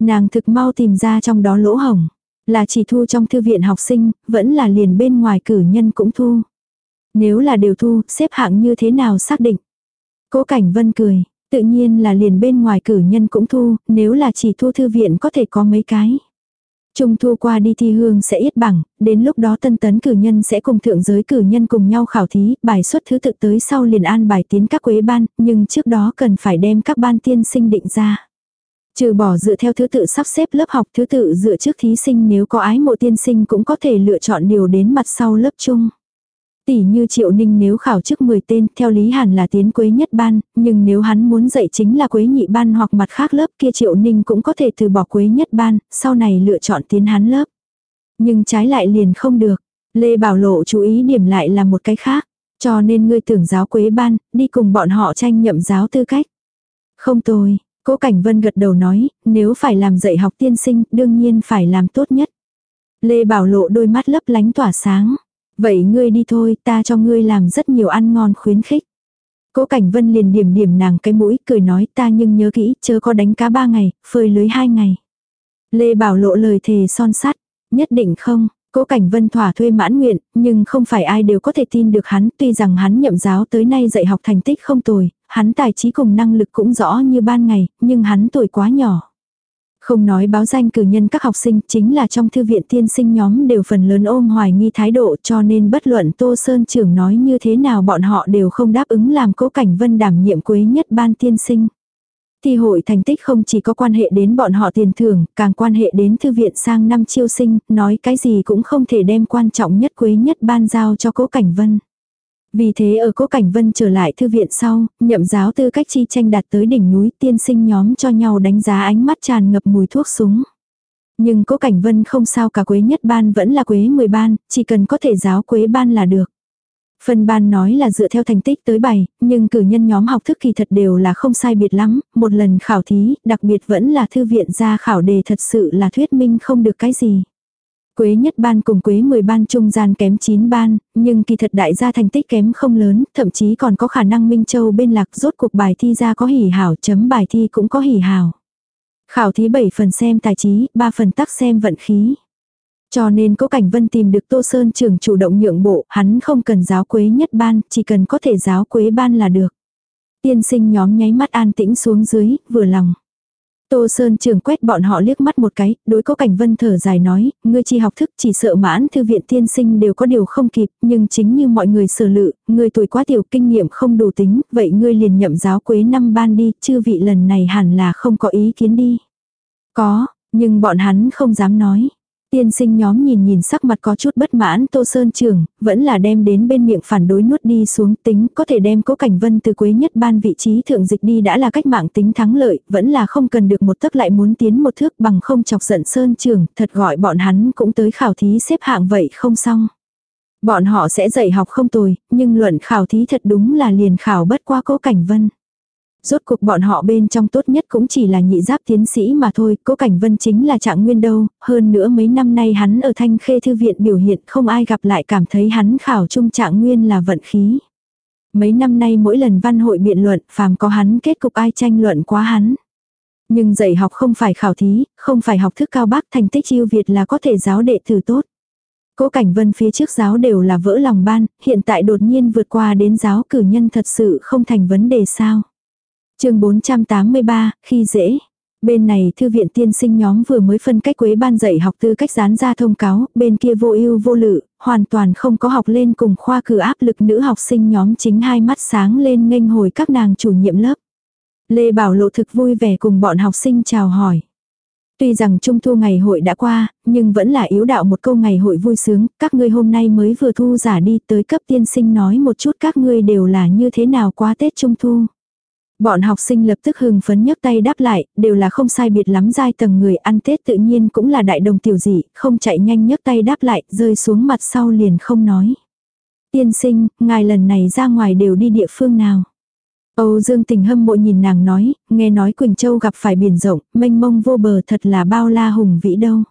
Nàng thực mau tìm ra trong đó lỗ hổng. Là chỉ thu trong thư viện học sinh, vẫn là liền bên ngoài cử nhân cũng thu. Nếu là đều thu, xếp hạng như thế nào xác định. Cố Cảnh Vân cười, tự nhiên là liền bên ngoài cử nhân cũng thu, nếu là chỉ thu thư viện có thể có mấy cái. Trung thu qua đi thi hương sẽ ít bằng, đến lúc đó tân tấn cử nhân sẽ cùng thượng giới cử nhân cùng nhau khảo thí, bài xuất thứ tự tới sau liền an bài tiến các quế ban, nhưng trước đó cần phải đem các ban tiên sinh định ra. Trừ bỏ dựa theo thứ tự sắp xếp lớp học thứ tự dựa trước thí sinh nếu có ái mộ tiên sinh cũng có thể lựa chọn điều đến mặt sau lớp chung. Tỷ như Triệu Ninh nếu khảo trước 10 tên, theo lý hẳn là tiến quế nhất ban, nhưng nếu hắn muốn dạy chính là quế nhị ban hoặc mặt khác lớp kia Triệu Ninh cũng có thể từ bỏ quế nhất ban, sau này lựa chọn tiến hắn lớp. Nhưng trái lại liền không được. Lê Bảo Lộ chú ý điểm lại là một cái khác. Cho nên ngươi tưởng giáo quế ban, đi cùng bọn họ tranh nhậm giáo tư cách. Không tồi, Cố Cảnh Vân gật đầu nói, nếu phải làm dạy học tiên sinh, đương nhiên phải làm tốt nhất. Lê Bảo Lộ đôi mắt lấp lánh tỏa sáng. Vậy ngươi đi thôi, ta cho ngươi làm rất nhiều ăn ngon khuyến khích. Cố Cảnh Vân liền điểm điểm nàng cái mũi, cười nói ta nhưng nhớ kỹ, chớ có đánh cá ba ngày, phơi lưới hai ngày. Lê Bảo Lộ lời thề son sắt, nhất định không, Cố Cảnh Vân thỏa thuê mãn nguyện, nhưng không phải ai đều có thể tin được hắn, tuy rằng hắn nhậm giáo tới nay dạy học thành tích không tồi, hắn tài trí cùng năng lực cũng rõ như ban ngày, nhưng hắn tuổi quá nhỏ. Không nói báo danh cử nhân các học sinh chính là trong thư viện tiên sinh nhóm đều phần lớn ôm hoài nghi thái độ cho nên bất luận Tô Sơn trưởng nói như thế nào bọn họ đều không đáp ứng làm cố cảnh vân đảm nhiệm quế nhất ban tiên sinh. Thi hội thành tích không chỉ có quan hệ đến bọn họ tiền thưởng, càng quan hệ đến thư viện sang năm chiêu sinh, nói cái gì cũng không thể đem quan trọng nhất quế nhất ban giao cho cố cảnh vân. Vì thế ở cố cảnh vân trở lại thư viện sau, nhậm giáo tư cách chi tranh đạt tới đỉnh núi tiên sinh nhóm cho nhau đánh giá ánh mắt tràn ngập mùi thuốc súng. Nhưng cố cảnh vân không sao cả quế nhất ban vẫn là quế 10 ban, chỉ cần có thể giáo quế ban là được. Phân ban nói là dựa theo thành tích tới bài, nhưng cử nhân nhóm học thức kỳ thật đều là không sai biệt lắm, một lần khảo thí, đặc biệt vẫn là thư viện ra khảo đề thật sự là thuyết minh không được cái gì. Quế nhất ban cùng quế 10 ban trung gian kém 9 ban, nhưng kỳ thật đại gia thành tích kém không lớn, thậm chí còn có khả năng Minh Châu bên lạc rốt cuộc bài thi ra có hỉ hảo, chấm bài thi cũng có hỉ hảo. Khảo thí 7 phần xem tài trí, 3 phần tắc xem vận khí. Cho nên Cố Cảnh Vân tìm được Tô Sơn trưởng chủ động nhượng bộ, hắn không cần giáo quế nhất ban, chỉ cần có thể giáo quế ban là được. Tiên sinh nhóm nháy mắt an tĩnh xuống dưới, vừa lòng. Tô Sơn trường quét bọn họ liếc mắt một cái, đối Cố Cảnh Vân thở dài nói, ngươi chi học thức chỉ sợ mãn thư viện tiên sinh đều có điều không kịp, nhưng chính như mọi người sở lự, ngươi tuổi quá tiểu kinh nghiệm không đủ tính, vậy ngươi liền nhậm giáo quế năm ban đi, chư vị lần này hẳn là không có ý kiến đi. Có, nhưng bọn hắn không dám nói. Tiên sinh nhóm nhìn nhìn sắc mặt có chút bất mãn Tô Sơn trưởng, vẫn là đem đến bên miệng phản đối nuốt đi xuống tính có thể đem cố cảnh vân từ quế nhất ban vị trí thượng dịch đi đã là cách mạng tính thắng lợi, vẫn là không cần được một tấc lại muốn tiến một thước bằng không chọc giận Sơn trưởng, thật gọi bọn hắn cũng tới khảo thí xếp hạng vậy không xong. Bọn họ sẽ dạy học không tồi, nhưng luận khảo thí thật đúng là liền khảo bất qua cố cảnh vân. Rốt cuộc bọn họ bên trong tốt nhất cũng chỉ là nhị giáp tiến sĩ mà thôi, cố cảnh vân chính là trạng nguyên đâu, hơn nữa mấy năm nay hắn ở thanh khê thư viện biểu hiện không ai gặp lại cảm thấy hắn khảo trung trạng nguyên là vận khí. Mấy năm nay mỗi lần văn hội biện luận phàm có hắn kết cục ai tranh luận quá hắn. Nhưng dạy học không phải khảo thí, không phải học thức cao bác thành tích yêu Việt là có thể giáo đệ tử tốt. Cố Cảnh Vân phía trước giáo đều là vỡ lòng ban, hiện tại đột nhiên vượt qua đến giáo cử nhân thật sự không thành vấn đề sao chương 483, khi dễ. Bên này thư viện tiên sinh nhóm vừa mới phân cách quế ban dạy học tư cách dán ra thông cáo, bên kia vô ưu vô lự, hoàn toàn không có học lên cùng khoa cử áp lực nữ học sinh nhóm chính hai mắt sáng lên nghênh hồi các nàng chủ nhiệm lớp. Lê Bảo Lộ thực vui vẻ cùng bọn học sinh chào hỏi. Tuy rằng trung thu ngày hội đã qua, nhưng vẫn là yếu đạo một câu ngày hội vui sướng, các ngươi hôm nay mới vừa thu giả đi tới cấp tiên sinh nói một chút các ngươi đều là như thế nào qua Tết trung thu. Bọn học sinh lập tức hưng phấn nhấc tay đáp lại, đều là không sai biệt lắm giai tầng người ăn Tết tự nhiên cũng là đại đồng tiểu dị, không chạy nhanh nhấc tay đáp lại, rơi xuống mặt sau liền không nói. Tiên sinh, ngài lần này ra ngoài đều đi địa phương nào? Âu Dương tình hâm mộ nhìn nàng nói, nghe nói Quỳnh Châu gặp phải biển rộng, mênh mông vô bờ thật là bao la hùng vĩ đâu.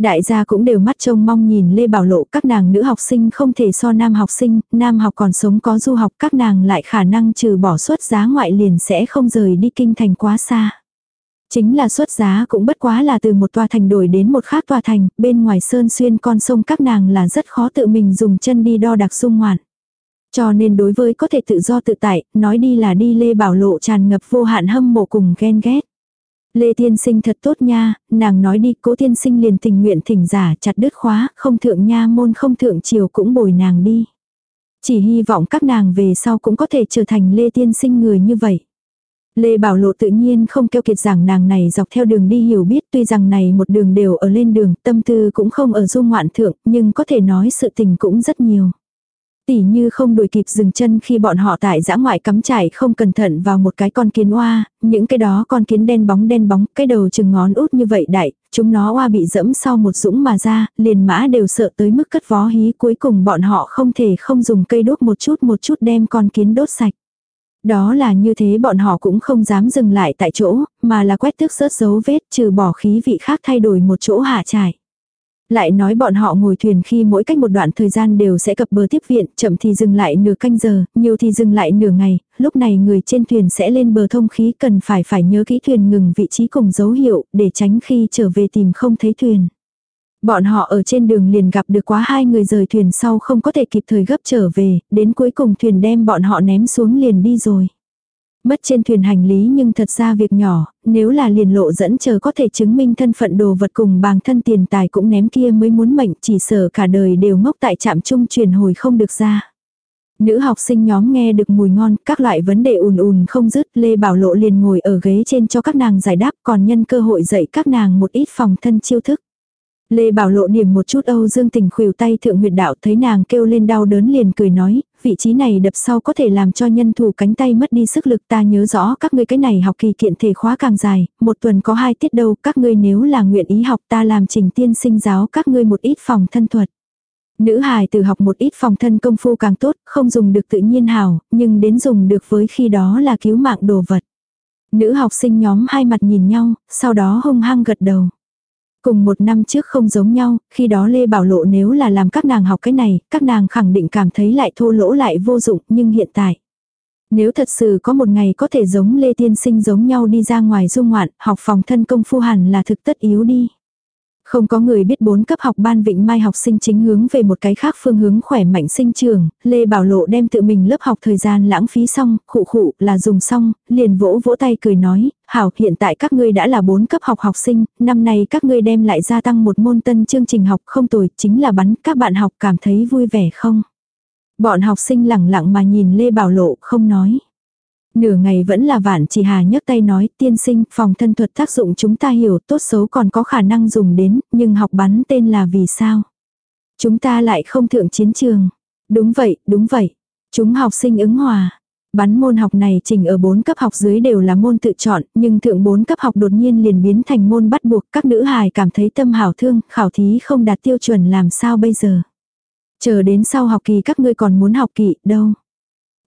Đại gia cũng đều mắt trông mong nhìn Lê Bảo Lộ các nàng nữ học sinh không thể so nam học sinh, nam học còn sống có du học các nàng lại khả năng trừ bỏ suất giá ngoại liền sẽ không rời đi kinh thành quá xa. Chính là suất giá cũng bất quá là từ một tòa thành đổi đến một khác tòa thành, bên ngoài sơn xuyên con sông các nàng là rất khó tự mình dùng chân đi đo đặc dung ngoạn. Cho nên đối với có thể tự do tự tại, nói đi là đi Lê Bảo Lộ tràn ngập vô hạn hâm mộ cùng ghen ghét. Lê Tiên Sinh thật tốt nha, nàng nói đi cố Tiên Sinh liền tình nguyện thỉnh giả chặt đứt khóa, không thượng nha môn không thượng chiều cũng bồi nàng đi. Chỉ hy vọng các nàng về sau cũng có thể trở thành Lê Tiên Sinh người như vậy. Lê Bảo Lộ tự nhiên không keo kiệt rằng nàng này dọc theo đường đi hiểu biết tuy rằng này một đường đều ở lên đường, tâm tư cũng không ở du ngoạn thượng, nhưng có thể nói sự tình cũng rất nhiều. Tỉ như không đuổi kịp dừng chân khi bọn họ tại giã ngoại cắm trải không cẩn thận vào một cái con kiến oa, những cái đó con kiến đen bóng đen bóng, cái đầu chừng ngón út như vậy đại, chúng nó oa bị dẫm sau một dũng mà ra, liền mã đều sợ tới mức cất vó hí cuối cùng bọn họ không thể không dùng cây đốt một chút một chút đem con kiến đốt sạch. Đó là như thế bọn họ cũng không dám dừng lại tại chỗ, mà là quét tước rớt dấu vết trừ bỏ khí vị khác thay đổi một chỗ hạ trải. Lại nói bọn họ ngồi thuyền khi mỗi cách một đoạn thời gian đều sẽ cập bờ tiếp viện, chậm thì dừng lại nửa canh giờ, nhiều thì dừng lại nửa ngày, lúc này người trên thuyền sẽ lên bờ thông khí cần phải phải nhớ kỹ thuyền ngừng vị trí cùng dấu hiệu để tránh khi trở về tìm không thấy thuyền. Bọn họ ở trên đường liền gặp được quá hai người rời thuyền sau không có thể kịp thời gấp trở về, đến cuối cùng thuyền đem bọn họ ném xuống liền đi rồi. Mất trên thuyền hành lý nhưng thật ra việc nhỏ, nếu là liền lộ dẫn chờ có thể chứng minh thân phận đồ vật cùng bằng thân tiền tài cũng ném kia mới muốn mệnh chỉ sở cả đời đều ngốc tại trạm trung truyền hồi không được ra. Nữ học sinh nhóm nghe được mùi ngon, các loại vấn đề ùn ùn không dứt, Lê Bảo Lộ liền ngồi ở ghế trên cho các nàng giải đáp còn nhân cơ hội dạy các nàng một ít phòng thân chiêu thức. Lê Bảo Lộ điểm một chút Âu Dương Tình khuỷu tay thượng huyệt đạo thấy nàng kêu lên đau đớn liền cười nói, vị trí này đập sau có thể làm cho nhân thủ cánh tay mất đi sức lực ta nhớ rõ các ngươi cái này học kỳ kiện thể khóa càng dài, một tuần có hai tiết đâu, các ngươi nếu là nguyện ý học ta làm trình tiên sinh giáo các ngươi một ít phòng thân thuật. Nữ hài từ học một ít phòng thân công phu càng tốt, không dùng được tự nhiên hảo, nhưng đến dùng được với khi đó là cứu mạng đồ vật. Nữ học sinh nhóm hai mặt nhìn nhau, sau đó hung hăng gật đầu. Cùng một năm trước không giống nhau, khi đó Lê Bảo Lộ nếu là làm các nàng học cái này, các nàng khẳng định cảm thấy lại thô lỗ lại vô dụng, nhưng hiện tại. Nếu thật sự có một ngày có thể giống Lê Tiên Sinh giống nhau đi ra ngoài du ngoạn, học phòng thân công phu hẳn là thực tất yếu đi. Không có người biết bốn cấp học ban Vịnh Mai học sinh chính hướng về một cái khác phương hướng khỏe mạnh sinh trường, Lê Bảo Lộ đem tự mình lớp học thời gian lãng phí xong, khụ khụ là dùng xong, liền vỗ vỗ tay cười nói, hảo hiện tại các ngươi đã là bốn cấp học học sinh, năm nay các ngươi đem lại gia tăng một môn tân chương trình học không tồi, chính là bắn, các bạn học cảm thấy vui vẻ không? Bọn học sinh lẳng lặng mà nhìn Lê Bảo Lộ không nói. Nửa ngày vẫn là vạn chỉ hà nhấc tay nói tiên sinh phòng thân thuật tác dụng chúng ta hiểu tốt xấu còn có khả năng dùng đến, nhưng học bắn tên là vì sao? Chúng ta lại không thượng chiến trường. Đúng vậy, đúng vậy. Chúng học sinh ứng hòa. Bắn môn học này chỉnh ở 4 cấp học dưới đều là môn tự chọn, nhưng thượng 4 cấp học đột nhiên liền biến thành môn bắt buộc. Các nữ hài cảm thấy tâm hảo thương, khảo thí không đạt tiêu chuẩn làm sao bây giờ. Chờ đến sau học kỳ các ngươi còn muốn học kỵ đâu.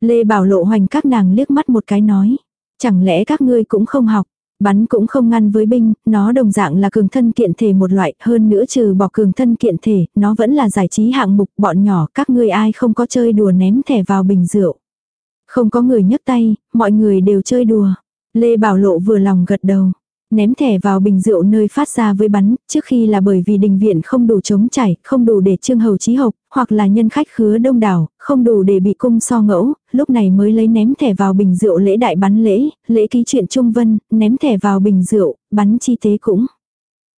Lê Bảo Lộ hoành các nàng liếc mắt một cái nói. Chẳng lẽ các ngươi cũng không học. Bắn cũng không ngăn với binh, nó đồng dạng là cường thân kiện thể một loại, hơn nữa trừ bỏ cường thân kiện thể, nó vẫn là giải trí hạng mục bọn nhỏ, các ngươi ai không có chơi đùa ném thẻ vào bình rượu. Không có người nhấc tay, mọi người đều chơi đùa. Lê Bảo Lộ vừa lòng gật đầu ném thẻ vào bình rượu nơi phát ra với bắn, trước khi là bởi vì đình viện không đủ chống chảy, không đủ để trương hầu trí hộc, hoặc là nhân khách khứa đông đảo, không đủ để bị cung so ngẫu, lúc này mới lấy ném thẻ vào bình rượu lễ đại bắn lễ, lễ ký chuyện trung vân, ném thẻ vào bình rượu, bắn chi tế cũng.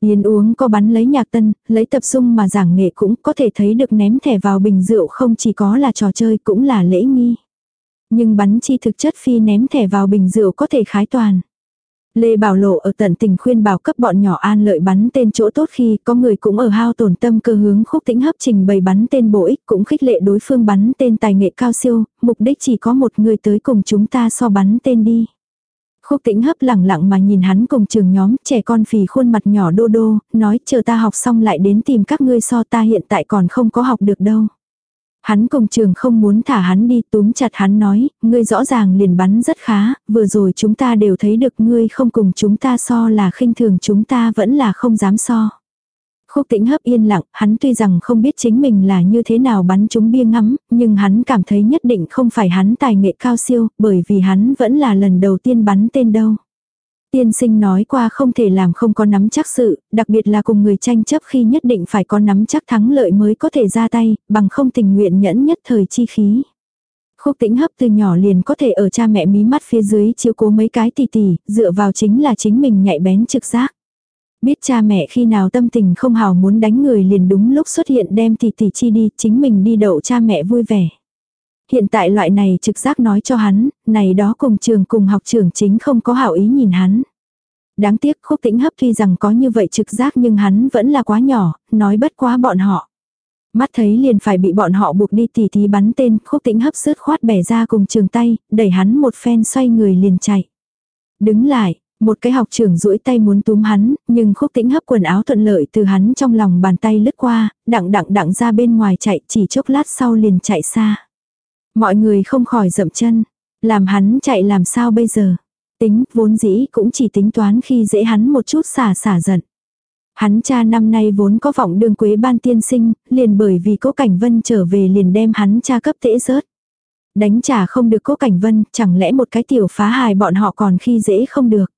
Yên uống có bắn lấy nhạc tân, lấy tập sung mà giảng nghệ cũng có thể thấy được ném thẻ vào bình rượu không chỉ có là trò chơi cũng là lễ nghi. Nhưng bắn chi thực chất phi ném thẻ vào bình rượu có thể khái toàn. Lê Bảo Lộ ở tận tình khuyên bảo cấp bọn nhỏ an lợi bắn tên chỗ tốt khi có người cũng ở hao tổn tâm cơ hướng khúc tĩnh hấp trình bày bắn tên bổ ích cũng khích lệ đối phương bắn tên tài nghệ cao siêu, mục đích chỉ có một người tới cùng chúng ta so bắn tên đi. Khúc tĩnh hấp lẳng lặng mà nhìn hắn cùng trường nhóm trẻ con phì khuôn mặt nhỏ đô đô, nói chờ ta học xong lại đến tìm các ngươi so ta hiện tại còn không có học được đâu. Hắn cùng trường không muốn thả hắn đi túm chặt hắn nói, ngươi rõ ràng liền bắn rất khá, vừa rồi chúng ta đều thấy được ngươi không cùng chúng ta so là khinh thường chúng ta vẫn là không dám so. Khúc tĩnh hấp yên lặng, hắn tuy rằng không biết chính mình là như thế nào bắn chúng bia ngắm, nhưng hắn cảm thấy nhất định không phải hắn tài nghệ cao siêu, bởi vì hắn vẫn là lần đầu tiên bắn tên đâu. Tiên sinh nói qua không thể làm không có nắm chắc sự, đặc biệt là cùng người tranh chấp khi nhất định phải có nắm chắc thắng lợi mới có thể ra tay, bằng không tình nguyện nhẫn nhất thời chi khí. Khúc tĩnh hấp từ nhỏ liền có thể ở cha mẹ mí mắt phía dưới chiếu cố mấy cái tỉ tỉ, dựa vào chính là chính mình nhạy bén trực giác. Biết cha mẹ khi nào tâm tình không hào muốn đánh người liền đúng lúc xuất hiện đem tỉ tỉ chi đi, chính mình đi đậu cha mẹ vui vẻ. Hiện tại loại này trực giác nói cho hắn, này đó cùng trường cùng học trưởng chính không có hảo ý nhìn hắn. Đáng tiếc khúc tĩnh hấp tuy rằng có như vậy trực giác nhưng hắn vẫn là quá nhỏ, nói bất quá bọn họ. Mắt thấy liền phải bị bọn họ buộc đi tỉ tí bắn tên, khúc tĩnh hấp sứt khoát bẻ ra cùng trường tay, đẩy hắn một phen xoay người liền chạy. Đứng lại, một cái học trưởng duỗi tay muốn túm hắn, nhưng khúc tĩnh hấp quần áo thuận lợi từ hắn trong lòng bàn tay lướt qua, đặng đặng đặng ra bên ngoài chạy chỉ chốc lát sau liền chạy xa. Mọi người không khỏi dậm chân, làm hắn chạy làm sao bây giờ. Tính vốn dĩ cũng chỉ tính toán khi dễ hắn một chút xả xả giận. Hắn cha năm nay vốn có vọng đường quế ban tiên sinh, liền bởi vì cố cảnh vân trở về liền đem hắn cha cấp tễ rớt. Đánh trả không được cố cảnh vân, chẳng lẽ một cái tiểu phá hài bọn họ còn khi dễ không được.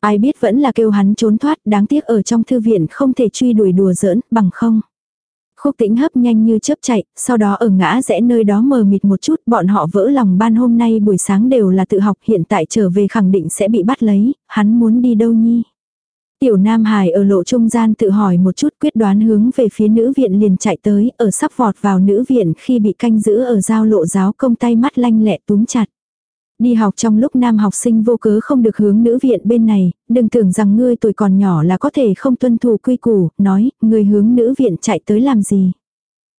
Ai biết vẫn là kêu hắn trốn thoát, đáng tiếc ở trong thư viện không thể truy đuổi đùa giỡn, bằng không. Khúc tĩnh hấp nhanh như chớp chạy, sau đó ở ngã rẽ nơi đó mờ mịt một chút, bọn họ vỡ lòng ban hôm nay buổi sáng đều là tự học, hiện tại trở về khẳng định sẽ bị bắt lấy, hắn muốn đi đâu nhi. Tiểu Nam Hải ở lộ trung gian tự hỏi một chút quyết đoán hướng về phía nữ viện liền chạy tới, ở sắp vọt vào nữ viện khi bị canh giữ ở giao lộ giáo công tay mắt lanh lẹ túm chặt. Đi học trong lúc nam học sinh vô cớ không được hướng nữ viện bên này, đừng tưởng rằng ngươi tuổi còn nhỏ là có thể không tuân thủ quy củ, nói, ngươi hướng nữ viện chạy tới làm gì.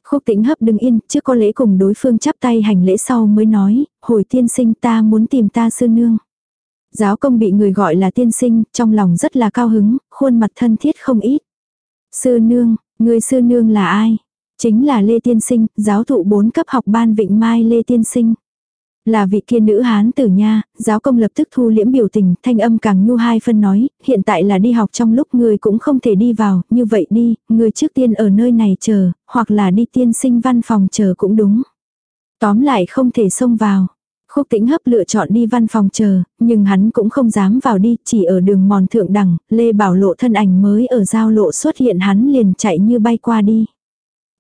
Khúc tĩnh hấp đứng yên, trước có lễ cùng đối phương chắp tay hành lễ sau mới nói, hồi tiên sinh ta muốn tìm ta sư nương. Giáo công bị người gọi là tiên sinh, trong lòng rất là cao hứng, khuôn mặt thân thiết không ít. Sư nương, người sư nương là ai? Chính là Lê Tiên Sinh, giáo thụ 4 cấp học ban Vịnh Mai Lê Tiên Sinh. Là vị kia nữ hán tử nha, giáo công lập tức thu liễm biểu tình, thanh âm càng nhu hai phân nói, hiện tại là đi học trong lúc người cũng không thể đi vào, như vậy đi, người trước tiên ở nơi này chờ, hoặc là đi tiên sinh văn phòng chờ cũng đúng. Tóm lại không thể xông vào. Khúc tĩnh hấp lựa chọn đi văn phòng chờ, nhưng hắn cũng không dám vào đi, chỉ ở đường mòn thượng đẳng, Lê Bảo Lộ thân ảnh mới ở giao lộ xuất hiện hắn liền chạy như bay qua đi.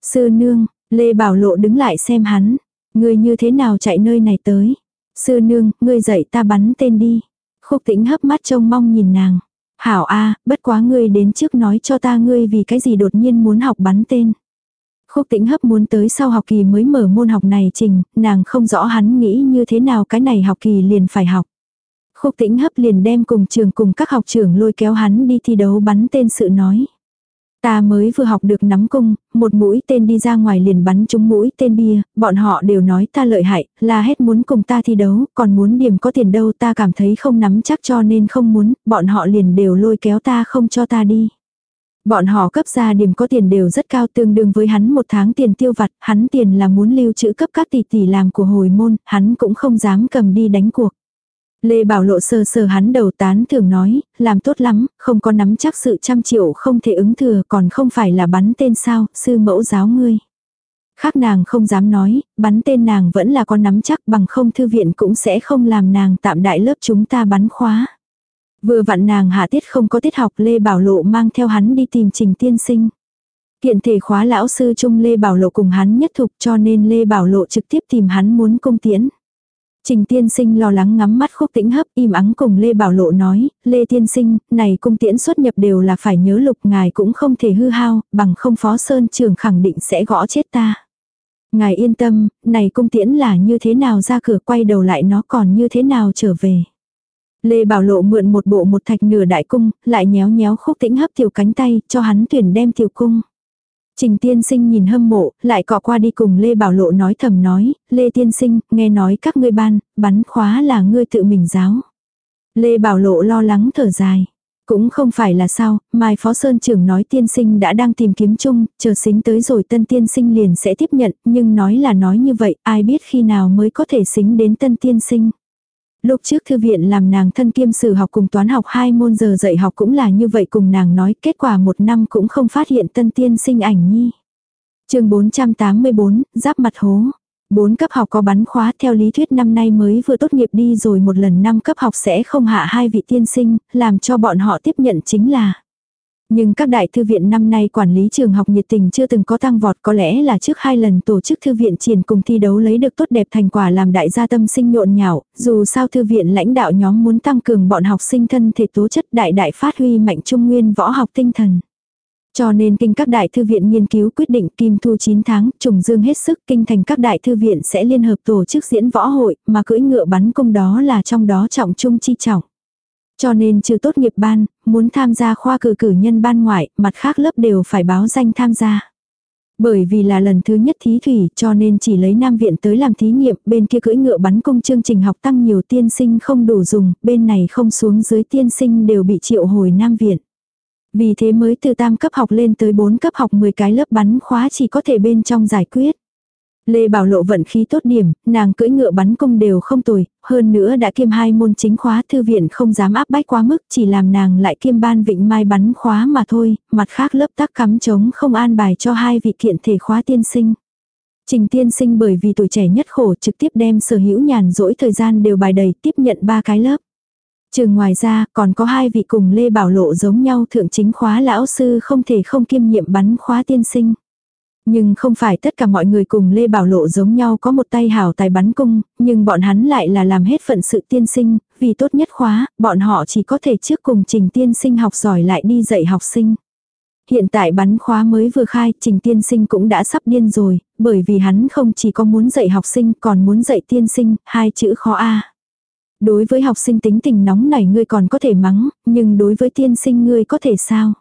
Sư nương, Lê Bảo Lộ đứng lại xem hắn, Ngươi như thế nào chạy nơi này tới? Sư nương, ngươi dạy ta bắn tên đi. Khúc tĩnh hấp mắt trông mong nhìn nàng. Hảo a bất quá ngươi đến trước nói cho ta ngươi vì cái gì đột nhiên muốn học bắn tên. Khúc tĩnh hấp muốn tới sau học kỳ mới mở môn học này trình, nàng không rõ hắn nghĩ như thế nào cái này học kỳ liền phải học. Khúc tĩnh hấp liền đem cùng trường cùng các học trưởng lôi kéo hắn đi thi đấu bắn tên sự nói. Ta mới vừa học được nắm cung, một mũi tên đi ra ngoài liền bắn trúng mũi tên bia, bọn họ đều nói ta lợi hại, là hết muốn cùng ta thi đấu, còn muốn điểm có tiền đâu ta cảm thấy không nắm chắc cho nên không muốn, bọn họ liền đều lôi kéo ta không cho ta đi. Bọn họ cấp ra điểm có tiền đều rất cao tương đương với hắn một tháng tiền tiêu vặt, hắn tiền là muốn lưu trữ cấp các tỷ tỷ làm của hồi môn, hắn cũng không dám cầm đi đánh cuộc. Lê Bảo Lộ sờ sờ hắn đầu tán thường nói, làm tốt lắm, không có nắm chắc sự trăm triệu không thể ứng thừa còn không phải là bắn tên sao, sư mẫu giáo ngươi. Khác nàng không dám nói, bắn tên nàng vẫn là có nắm chắc bằng không thư viện cũng sẽ không làm nàng tạm đại lớp chúng ta bắn khóa. Vừa vặn nàng hạ tiết không có tiết học Lê Bảo Lộ mang theo hắn đi tìm trình tiên sinh. Kiện thể khóa lão sư chung Lê Bảo Lộ cùng hắn nhất thục cho nên Lê Bảo Lộ trực tiếp tìm hắn muốn công tiễn. Trình tiên sinh lo lắng ngắm mắt khúc tĩnh hấp im ắng cùng Lê Bảo Lộ nói, Lê tiên sinh, này cung tiễn xuất nhập đều là phải nhớ lục ngài cũng không thể hư hao, bằng không phó sơn trường khẳng định sẽ gõ chết ta. Ngài yên tâm, này cung tiễn là như thế nào ra cửa quay đầu lại nó còn như thế nào trở về. Lê Bảo Lộ mượn một bộ một thạch nửa đại cung, lại nhéo nhéo khúc tĩnh hấp tiểu cánh tay, cho hắn tuyển đem tiểu cung. Trình tiên sinh nhìn hâm mộ, lại cọ qua đi cùng Lê Bảo Lộ nói thầm nói, Lê tiên sinh, nghe nói các ngươi ban, bắn khóa là ngươi tự mình giáo. Lê Bảo Lộ lo lắng thở dài. Cũng không phải là sao, Mai Phó Sơn trưởng nói tiên sinh đã đang tìm kiếm chung, chờ xính tới rồi tân tiên sinh liền sẽ tiếp nhận, nhưng nói là nói như vậy, ai biết khi nào mới có thể xính đến tân tiên sinh. Lúc trước thư viện làm nàng thân kiêm sử học cùng toán học hai môn giờ dạy học cũng là như vậy cùng nàng nói kết quả một năm cũng không phát hiện tân tiên sinh ảnh nhi. chương 484, giáp mặt hố. Bốn cấp học có bắn khóa theo lý thuyết năm nay mới vừa tốt nghiệp đi rồi một lần năm cấp học sẽ không hạ hai vị tiên sinh, làm cho bọn họ tiếp nhận chính là nhưng các đại thư viện năm nay quản lý trường học nhiệt tình chưa từng có tăng vọt có lẽ là trước hai lần tổ chức thư viện triển cùng thi đấu lấy được tốt đẹp thành quả làm đại gia tâm sinh nhộn nhạo, dù sao thư viện lãnh đạo nhóm muốn tăng cường bọn học sinh thân thể tố chất đại đại phát huy mạnh trung nguyên võ học tinh thần. Cho nên kinh các đại thư viện nghiên cứu quyết định kim thu 9 tháng, trùng dương hết sức kinh thành các đại thư viện sẽ liên hợp tổ chức diễn võ hội, mà cưỡi ngựa bắn cung đó là trong đó trọng trung chi trọng. Cho nên trừ tốt nghiệp ban, muốn tham gia khoa cử cử nhân ban ngoại, mặt khác lớp đều phải báo danh tham gia. Bởi vì là lần thứ nhất thí thủy cho nên chỉ lấy Nam Viện tới làm thí nghiệm, bên kia cưỡi ngựa bắn cung chương trình học tăng nhiều tiên sinh không đủ dùng, bên này không xuống dưới tiên sinh đều bị triệu hồi Nam Viện. Vì thế mới từ tam cấp học lên tới 4 cấp học 10 cái lớp bắn khóa chỉ có thể bên trong giải quyết. Lê Bảo Lộ vận khí tốt điểm, nàng cưỡi ngựa bắn cung đều không tồi, hơn nữa đã kiêm hai môn chính khóa thư viện không dám áp bách quá mức, chỉ làm nàng lại kiêm ban vịnh mai bắn khóa mà thôi, mặt khác lớp tác cắm trống không an bài cho hai vị kiện thể khóa tiên sinh. Trình tiên sinh bởi vì tuổi trẻ nhất khổ trực tiếp đem sở hữu nhàn rỗi thời gian đều bài đầy tiếp nhận ba cái lớp. Trường ngoài ra còn có hai vị cùng Lê Bảo Lộ giống nhau thượng chính khóa lão sư không thể không kiêm nhiệm bắn khóa tiên sinh. Nhưng không phải tất cả mọi người cùng Lê Bảo Lộ giống nhau có một tay hảo tài bắn cung, nhưng bọn hắn lại là làm hết phận sự tiên sinh, vì tốt nhất khóa, bọn họ chỉ có thể trước cùng trình tiên sinh học giỏi lại đi dạy học sinh. Hiện tại bắn khóa mới vừa khai, trình tiên sinh cũng đã sắp điên rồi, bởi vì hắn không chỉ có muốn dạy học sinh còn muốn dạy tiên sinh, hai chữ khó A. Đối với học sinh tính tình nóng này ngươi còn có thể mắng, nhưng đối với tiên sinh ngươi có thể sao?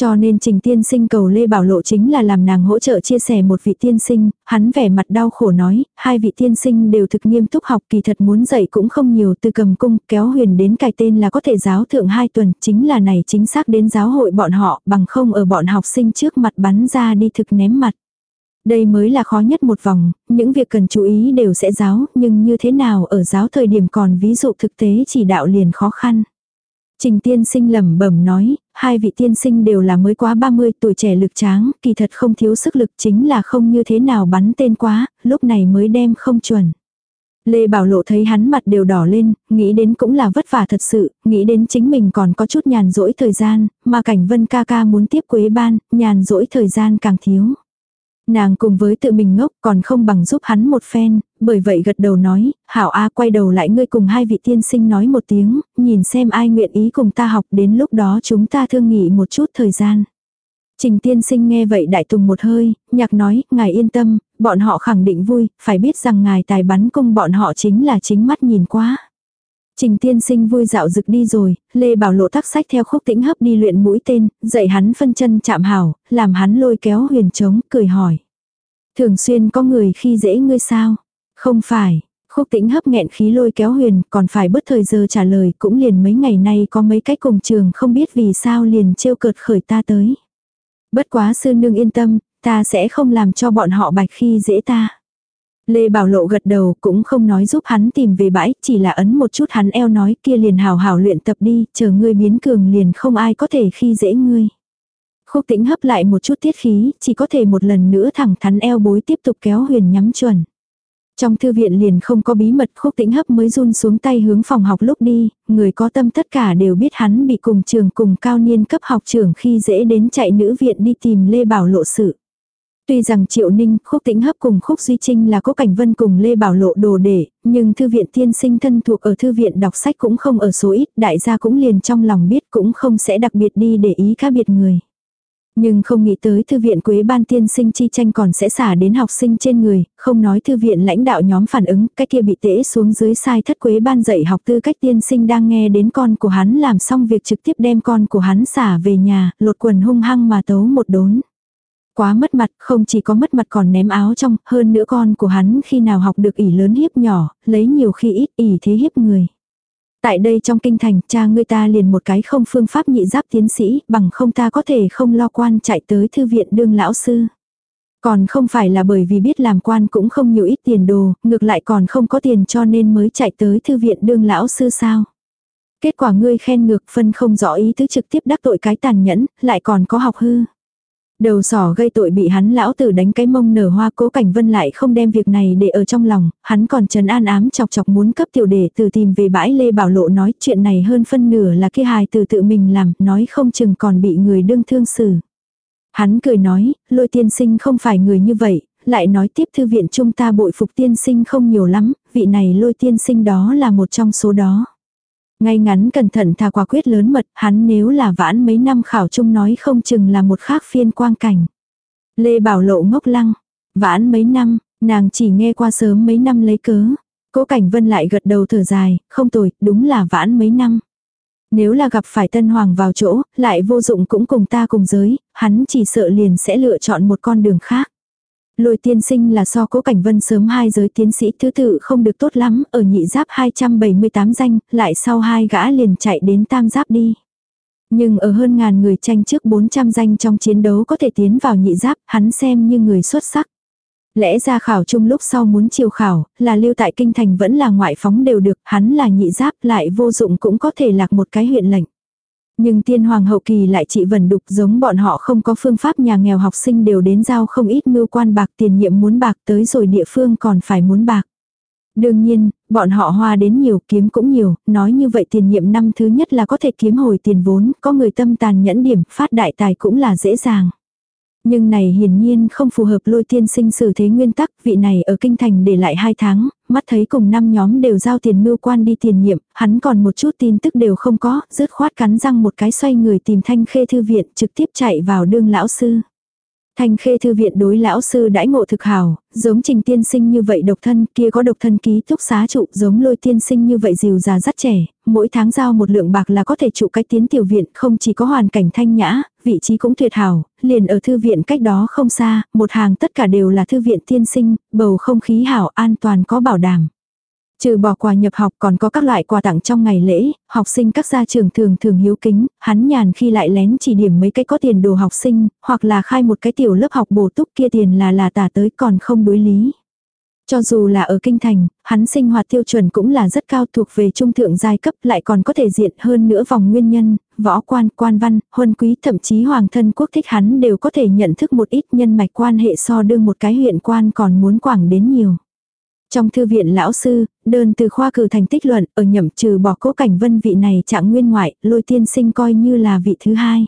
Cho nên trình tiên sinh cầu Lê Bảo Lộ chính là làm nàng hỗ trợ chia sẻ một vị tiên sinh, hắn vẻ mặt đau khổ nói, hai vị tiên sinh đều thực nghiêm túc học kỳ thật muốn dạy cũng không nhiều từ cầm cung kéo huyền đến cài tên là có thể giáo thượng hai tuần, chính là này chính xác đến giáo hội bọn họ bằng không ở bọn học sinh trước mặt bắn ra đi thực ném mặt. Đây mới là khó nhất một vòng, những việc cần chú ý đều sẽ giáo, nhưng như thế nào ở giáo thời điểm còn ví dụ thực tế chỉ đạo liền khó khăn. Trình tiên sinh lẩm bẩm nói, hai vị tiên sinh đều là mới quá 30 tuổi trẻ lực tráng, kỳ thật không thiếu sức lực chính là không như thế nào bắn tên quá, lúc này mới đem không chuẩn. Lê Bảo Lộ thấy hắn mặt đều đỏ lên, nghĩ đến cũng là vất vả thật sự, nghĩ đến chính mình còn có chút nhàn rỗi thời gian, mà cảnh vân ca ca muốn tiếp quế ban, nhàn rỗi thời gian càng thiếu. Nàng cùng với tự mình ngốc còn không bằng giúp hắn một phen, bởi vậy gật đầu nói, hảo A quay đầu lại ngươi cùng hai vị tiên sinh nói một tiếng, nhìn xem ai nguyện ý cùng ta học đến lúc đó chúng ta thương nghị một chút thời gian. Trình tiên sinh nghe vậy đại tùng một hơi, nhạc nói, ngài yên tâm, bọn họ khẳng định vui, phải biết rằng ngài tài bắn cung bọn họ chính là chính mắt nhìn quá. Trình tiên sinh vui dạo rực đi rồi, Lê Bảo Lộ tắc sách theo khúc tĩnh hấp đi luyện mũi tên, dạy hắn phân chân chạm hảo, làm hắn lôi kéo huyền trống, cười hỏi. Thường xuyên có người khi dễ ngươi sao? Không phải, khúc tĩnh hấp nghẹn khí lôi kéo huyền, còn phải bớt thời giờ trả lời, cũng liền mấy ngày nay có mấy cách cùng trường không biết vì sao liền trêu cợt khởi ta tới. Bất quá sư nương yên tâm, ta sẽ không làm cho bọn họ bạch khi dễ ta. Lê Bảo Lộ gật đầu cũng không nói giúp hắn tìm về bãi, chỉ là ấn một chút hắn eo nói kia liền hào hào luyện tập đi, chờ ngươi biến cường liền không ai có thể khi dễ ngươi. Khúc tĩnh hấp lại một chút tiết khí, chỉ có thể một lần nữa thẳng thắn eo bối tiếp tục kéo huyền nhắm chuẩn. Trong thư viện liền không có bí mật khúc tĩnh hấp mới run xuống tay hướng phòng học lúc đi, người có tâm tất cả đều biết hắn bị cùng trường cùng cao niên cấp học trưởng khi dễ đến chạy nữ viện đi tìm Lê Bảo Lộ sự. Tuy rằng Triệu Ninh, Khúc Tĩnh Hấp cùng Khúc Duy Trinh là có cảnh vân cùng Lê Bảo Lộ đồ để, nhưng thư viện tiên sinh thân thuộc ở thư viện đọc sách cũng không ở số ít, đại gia cũng liền trong lòng biết cũng không sẽ đặc biệt đi để ý các biệt người. Nhưng không nghĩ tới thư viện quế ban tiên sinh chi tranh còn sẽ xả đến học sinh trên người, không nói thư viện lãnh đạo nhóm phản ứng, cái kia bị tễ xuống dưới sai thất quế ban dạy học tư cách tiên sinh đang nghe đến con của hắn làm xong việc trực tiếp đem con của hắn xả về nhà, lột quần hung hăng mà tấu một đốn. Quá mất mặt, không chỉ có mất mặt còn ném áo trong, hơn nữa con của hắn khi nào học được ỉ lớn hiếp nhỏ, lấy nhiều khi ít ỉ thế hiếp người. Tại đây trong kinh thành, cha ngươi ta liền một cái không phương pháp nhị giáp tiến sĩ, bằng không ta có thể không lo quan chạy tới thư viện đương lão sư. Còn không phải là bởi vì biết làm quan cũng không nhiều ít tiền đồ, ngược lại còn không có tiền cho nên mới chạy tới thư viện đương lão sư sao. Kết quả ngươi khen ngược phân không rõ ý tứ trực tiếp đắc tội cái tàn nhẫn, lại còn có học hư. Đầu sỏ gây tội bị hắn lão tử đánh cái mông nở hoa cố cảnh vân lại không đem việc này để ở trong lòng, hắn còn trấn an ám chọc chọc muốn cấp tiểu đề từ tìm về bãi Lê Bảo Lộ nói chuyện này hơn phân nửa là kia hài từ tự mình làm, nói không chừng còn bị người đương thương xử. Hắn cười nói, lôi tiên sinh không phải người như vậy, lại nói tiếp thư viện chúng ta bội phục tiên sinh không nhiều lắm, vị này lôi tiên sinh đó là một trong số đó. Ngay ngắn cẩn thận thà quả quyết lớn mật, hắn nếu là vãn mấy năm khảo chung nói không chừng là một khác phiên quang cảnh. Lê Bảo Lộ ngốc lăng, vãn mấy năm, nàng chỉ nghe qua sớm mấy năm lấy cớ. Cố Cảnh Vân lại gật đầu thở dài, không tồi, đúng là vãn mấy năm. Nếu là gặp phải Tân Hoàng vào chỗ, lại vô dụng cũng cùng ta cùng giới, hắn chỉ sợ liền sẽ lựa chọn một con đường khác. Lôi tiên sinh là so cố cảnh vân sớm hai giới tiến sĩ thứ tự không được tốt lắm, ở nhị giáp 278 danh, lại sau hai gã liền chạy đến tam giáp đi. Nhưng ở hơn ngàn người tranh trước 400 danh trong chiến đấu có thể tiến vào nhị giáp, hắn xem như người xuất sắc. Lẽ ra khảo chung lúc sau muốn chiều khảo, là lưu tại kinh thành vẫn là ngoại phóng đều được, hắn là nhị giáp lại vô dụng cũng có thể lạc một cái huyện lệnh. Nhưng tiên hoàng hậu kỳ lại trị vẩn đục giống bọn họ không có phương pháp nhà nghèo học sinh đều đến giao không ít mưu quan bạc tiền nhiệm muốn bạc tới rồi địa phương còn phải muốn bạc. Đương nhiên, bọn họ hoa đến nhiều kiếm cũng nhiều, nói như vậy tiền nhiệm năm thứ nhất là có thể kiếm hồi tiền vốn, có người tâm tàn nhẫn điểm, phát đại tài cũng là dễ dàng. Nhưng này hiển nhiên không phù hợp lôi tiên sinh xử thế nguyên tắc, vị này ở kinh thành để lại hai tháng, mắt thấy cùng năm nhóm đều giao tiền mưu quan đi tiền nhiệm, hắn còn một chút tin tức đều không có, rứt khoát cắn răng một cái xoay người tìm thanh khê thư viện trực tiếp chạy vào đương lão sư. Thanh khê thư viện đối lão sư đãi ngộ thực hảo giống trình tiên sinh như vậy độc thân, kia có độc thân ký túc xá trụ, giống lôi tiên sinh như vậy dìu già rất trẻ, mỗi tháng giao một lượng bạc là có thể trụ cái tiến tiểu viện, không chỉ có hoàn cảnh thanh nhã, vị trí cũng tuyệt hảo, liền ở thư viện cách đó không xa, một hàng tất cả đều là thư viện tiên sinh, bầu không khí hảo an toàn có bảo đảm. Trừ bỏ quà nhập học còn có các loại quà tặng trong ngày lễ, học sinh các gia trường thường thường hiếu kính, hắn nhàn khi lại lén chỉ điểm mấy cái có tiền đồ học sinh, hoặc là khai một cái tiểu lớp học bổ túc kia tiền là là tả tới còn không đối lý. Cho dù là ở kinh thành, hắn sinh hoạt tiêu chuẩn cũng là rất cao thuộc về trung thượng giai cấp lại còn có thể diện hơn nữa vòng nguyên nhân, võ quan, quan văn, huân quý thậm chí hoàng thân quốc thích hắn đều có thể nhận thức một ít nhân mạch quan hệ so đương một cái huyện quan còn muốn quảng đến nhiều. Trong thư viện lão sư, đơn từ khoa cử thành tích luận, ở nhậm trừ bỏ cố cảnh vân vị này trạng nguyên ngoại, lôi tiên sinh coi như là vị thứ hai.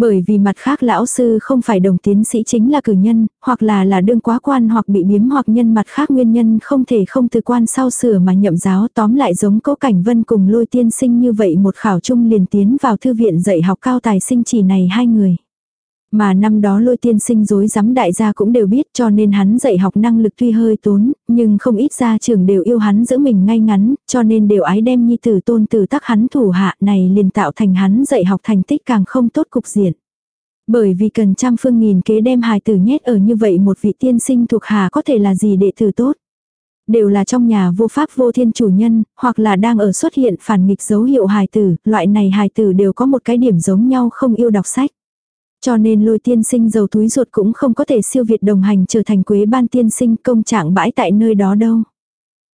Bởi vì mặt khác lão sư không phải đồng tiến sĩ chính là cử nhân, hoặc là là đương quá quan hoặc bị biếm hoặc nhân mặt khác nguyên nhân không thể không từ quan sau sửa mà nhậm giáo tóm lại giống cố cảnh vân cùng lôi tiên sinh như vậy một khảo trung liền tiến vào thư viện dạy học cao tài sinh chỉ này hai người. Mà năm đó lôi tiên sinh dối rắm đại gia cũng đều biết cho nên hắn dạy học năng lực tuy hơi tốn, nhưng không ít gia trưởng đều yêu hắn giữ mình ngay ngắn, cho nên đều ái đem nhi tử tôn tử tắc hắn thủ hạ này liền tạo thành hắn dạy học thành tích càng không tốt cục diện. Bởi vì cần trăm phương nghìn kế đem hài tử nhét ở như vậy một vị tiên sinh thuộc hạ có thể là gì đệ tử tốt. Đều là trong nhà vô pháp vô thiên chủ nhân, hoặc là đang ở xuất hiện phản nghịch dấu hiệu hài tử, loại này hài tử đều có một cái điểm giống nhau không yêu đọc sách. Cho nên lôi tiên sinh giàu túi ruột cũng không có thể siêu việt đồng hành trở thành quế ban tiên sinh công trạng bãi tại nơi đó đâu.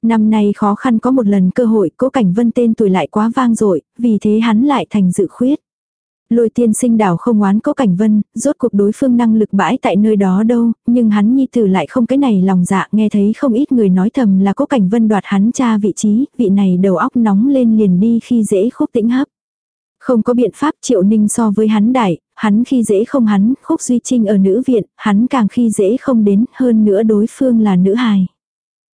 Năm nay khó khăn có một lần cơ hội cố cảnh vân tên tuổi lại quá vang dội vì thế hắn lại thành dự khuyết. Lôi tiên sinh đảo không oán cố cảnh vân, rốt cuộc đối phương năng lực bãi tại nơi đó đâu, nhưng hắn nhi tử lại không cái này lòng dạ nghe thấy không ít người nói thầm là cố cảnh vân đoạt hắn cha vị trí, vị này đầu óc nóng lên liền đi khi dễ khúc tĩnh hấp. Không có biện pháp triệu ninh so với hắn đại, hắn khi dễ không hắn, khúc duy trinh ở nữ viện, hắn càng khi dễ không đến, hơn nữa đối phương là nữ hài.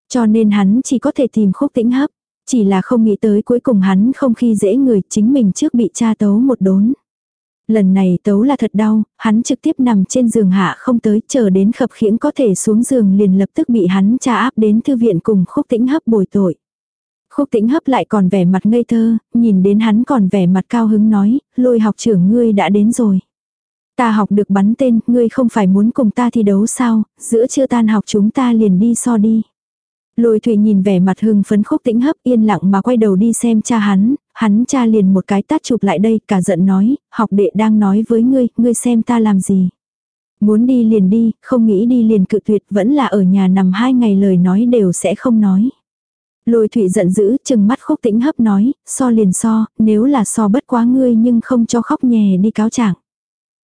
Cho nên hắn chỉ có thể tìm khúc tĩnh hấp, chỉ là không nghĩ tới cuối cùng hắn không khi dễ người, chính mình trước bị cha tấu một đốn. Lần này tấu là thật đau, hắn trực tiếp nằm trên giường hạ không tới, chờ đến khập khiễng có thể xuống giường liền lập tức bị hắn cha áp đến thư viện cùng khúc tĩnh hấp bồi tội. Khúc tĩnh hấp lại còn vẻ mặt ngây thơ, nhìn đến hắn còn vẻ mặt cao hứng nói, lôi học trưởng ngươi đã đến rồi. Ta học được bắn tên, ngươi không phải muốn cùng ta thi đấu sao, giữa chưa tan học chúng ta liền đi so đi. Lôi thủy nhìn vẻ mặt hưng phấn khúc tĩnh hấp yên lặng mà quay đầu đi xem cha hắn, hắn cha liền một cái tát chụp lại đây, cả giận nói, học đệ đang nói với ngươi, ngươi xem ta làm gì. Muốn đi liền đi, không nghĩ đi liền cự tuyệt, vẫn là ở nhà nằm hai ngày lời nói đều sẽ không nói. Lôi thủy giận dữ, chừng mắt khúc tĩnh hấp nói, so liền so, nếu là so bất quá ngươi nhưng không cho khóc nhè đi cáo trạng.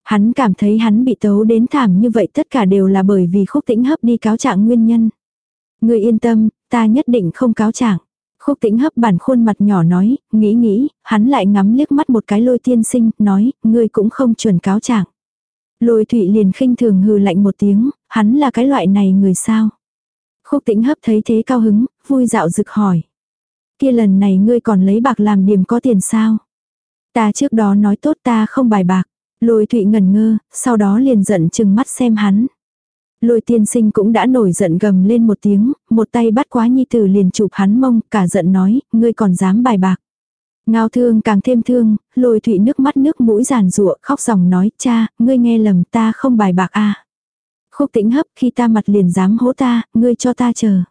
Hắn cảm thấy hắn bị tấu đến thảm như vậy tất cả đều là bởi vì khúc tĩnh hấp đi cáo trạng nguyên nhân. Ngươi yên tâm, ta nhất định không cáo trạng. Khúc tĩnh hấp bản khuôn mặt nhỏ nói, nghĩ nghĩ, hắn lại ngắm liếc mắt một cái lôi tiên sinh, nói, ngươi cũng không chuẩn cáo trạng. Lôi thụy liền khinh thường hừ lạnh một tiếng, hắn là cái loại này người sao. Khúc tĩnh hấp thấy thế cao hứng, vui dạo rực hỏi. Kia lần này ngươi còn lấy bạc làm điểm có tiền sao? Ta trước đó nói tốt ta không bài bạc. Lôi thụy ngần ngơ, sau đó liền giận chừng mắt xem hắn. Lôi tiên sinh cũng đã nổi giận gầm lên một tiếng, một tay bắt quá nhi tử liền chụp hắn mông, cả giận nói, ngươi còn dám bài bạc. Ngao thương càng thêm thương, lôi thụy nước mắt nước mũi giàn rụa, khóc ròng nói, cha, ngươi nghe lầm ta không bài bạc à. Khúc tĩnh hấp khi ta mặt liền dám hố ta, ngươi cho ta chờ.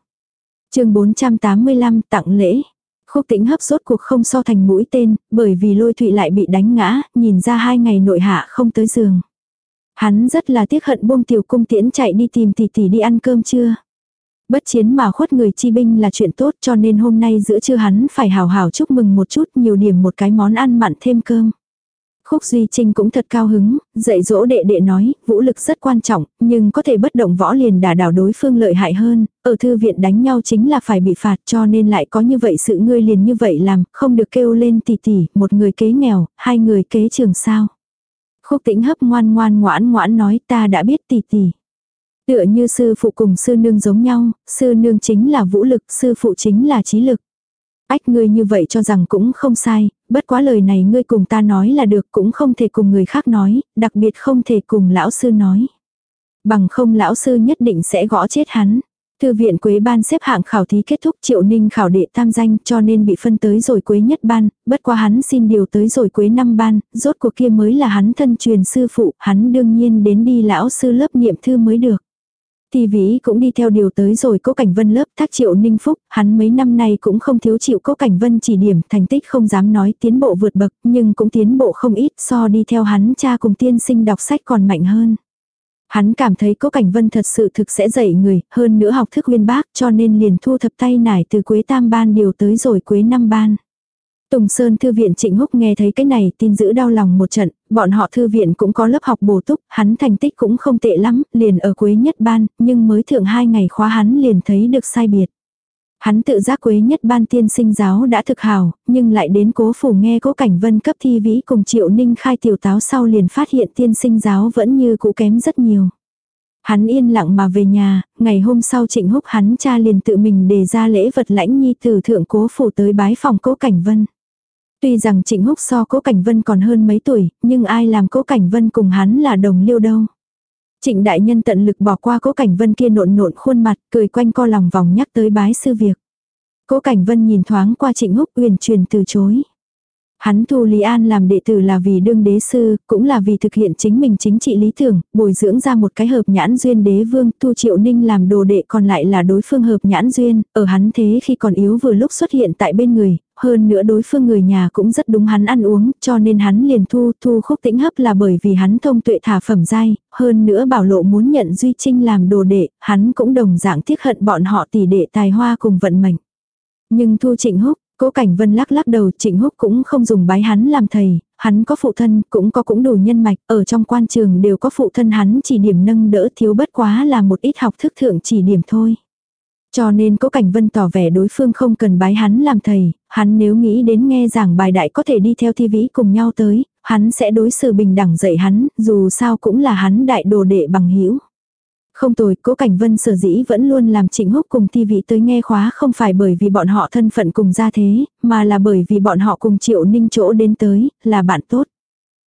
chương 485 tặng lễ. Khúc tĩnh hấp rốt cuộc không so thành mũi tên, bởi vì lôi thụy lại bị đánh ngã, nhìn ra hai ngày nội hạ không tới giường. Hắn rất là tiếc hận buông tiểu cung tiễn chạy đi tìm tỷ tỷ đi ăn cơm trưa. Bất chiến mà khuất người chi binh là chuyện tốt cho nên hôm nay giữa trưa hắn phải hào hào chúc mừng một chút nhiều điểm một cái món ăn mặn thêm cơm. Khúc Duy Trinh cũng thật cao hứng, dạy dỗ đệ đệ nói, vũ lực rất quan trọng, nhưng có thể bất động võ liền đả đảo đối phương lợi hại hơn, ở thư viện đánh nhau chính là phải bị phạt cho nên lại có như vậy sự ngươi liền như vậy làm, không được kêu lên tỷ tỷ, một người kế nghèo, hai người kế trường sao. Khúc tĩnh hấp ngoan ngoan ngoãn ngoãn nói ta đã biết tỷ tỷ. Tựa như sư phụ cùng sư nương giống nhau, sư nương chính là vũ lực, sư phụ chính là trí lực. Ách ngươi như vậy cho rằng cũng không sai, bất quá lời này ngươi cùng ta nói là được cũng không thể cùng người khác nói, đặc biệt không thể cùng lão sư nói. Bằng không lão sư nhất định sẽ gõ chết hắn. Thư viện Quế ban xếp hạng khảo thí kết thúc Triệu Ninh khảo đệ tam danh cho nên bị phân tới rồi Quế nhất ban, bất quá hắn xin điều tới rồi Quế năm ban, rốt cuộc kia mới là hắn thân truyền sư phụ, hắn đương nhiên đến đi lão sư lớp niệm thư mới được. Ti vĩ cũng đi theo điều tới rồi cố cảnh vân lớp thác triệu ninh phúc, hắn mấy năm nay cũng không thiếu chịu cố cảnh vân chỉ điểm, thành tích không dám nói tiến bộ vượt bậc, nhưng cũng tiến bộ không ít so đi theo hắn cha cùng tiên sinh đọc sách còn mạnh hơn. Hắn cảm thấy cố cảnh vân thật sự thực sẽ dạy người, hơn nữa học thức uyên bác cho nên liền thu thập tay nải từ quế tam ban điều tới rồi quế năm ban. Tùng Sơn Thư viện Trịnh Húc nghe thấy cái này tin giữ đau lòng một trận, bọn họ thư viện cũng có lớp học bổ túc, hắn thành tích cũng không tệ lắm, liền ở quế nhất ban, nhưng mới thượng hai ngày khóa hắn liền thấy được sai biệt. Hắn tự giác quế nhất ban tiên sinh giáo đã thực hào, nhưng lại đến cố phủ nghe cố cảnh vân cấp thi vĩ cùng triệu ninh khai tiểu táo sau liền phát hiện tiên sinh giáo vẫn như cũ kém rất nhiều. Hắn yên lặng mà về nhà, ngày hôm sau trịnh húc hắn cha liền tự mình đề ra lễ vật lãnh nhi từ thượng cố phủ tới bái phòng cố cảnh vân. Tuy rằng Trịnh Húc so Cố Cảnh Vân còn hơn mấy tuổi, nhưng ai làm Cố Cảnh Vân cùng hắn là đồng liêu đâu. Trịnh đại nhân tận lực bỏ qua Cố Cảnh Vân kia nộn nộn khuôn mặt, cười quanh co lòng vòng nhắc tới bái sư việc. Cố Cảnh Vân nhìn thoáng qua Trịnh Húc uyển truyền từ chối. Hắn thu Lý An làm đệ tử là vì đương đế sư, cũng là vì thực hiện chính mình chính trị lý tưởng, bồi dưỡng ra một cái hợp nhãn duyên đế vương, thu triệu ninh làm đồ đệ còn lại là đối phương hợp nhãn duyên, ở hắn thế khi còn yếu vừa lúc xuất hiện tại bên người, hơn nữa đối phương người nhà cũng rất đúng hắn ăn uống, cho nên hắn liền thu, thu khúc tĩnh hấp là bởi vì hắn thông tuệ thả phẩm giai, hơn nữa bảo lộ muốn nhận Duy Trinh làm đồ đệ, hắn cũng đồng dạng tiếc hận bọn họ tỷ đệ tài hoa cùng vận mệnh. Nhưng thu trịnh húc, Cố Cảnh Vân lắc lắc đầu Trịnh Húc cũng không dùng bái hắn làm thầy, hắn có phụ thân, cũng có cũng đủ nhân mạch, ở trong quan trường đều có phụ thân hắn chỉ điểm nâng đỡ thiếu bất quá là một ít học thức thượng chỉ điểm thôi. Cho nên Cố Cảnh Vân tỏ vẻ đối phương không cần bái hắn làm thầy, hắn nếu nghĩ đến nghe giảng bài đại có thể đi theo thi vĩ cùng nhau tới, hắn sẽ đối xử bình đẳng dạy hắn, dù sao cũng là hắn đại đồ đệ bằng hữu không tồi, cố cảnh vân sở dĩ vẫn luôn làm trịnh húc cùng thi vĩ tới nghe khóa không phải bởi vì bọn họ thân phận cùng gia thế, mà là bởi vì bọn họ cùng triệu ninh chỗ đến tới, là bạn tốt.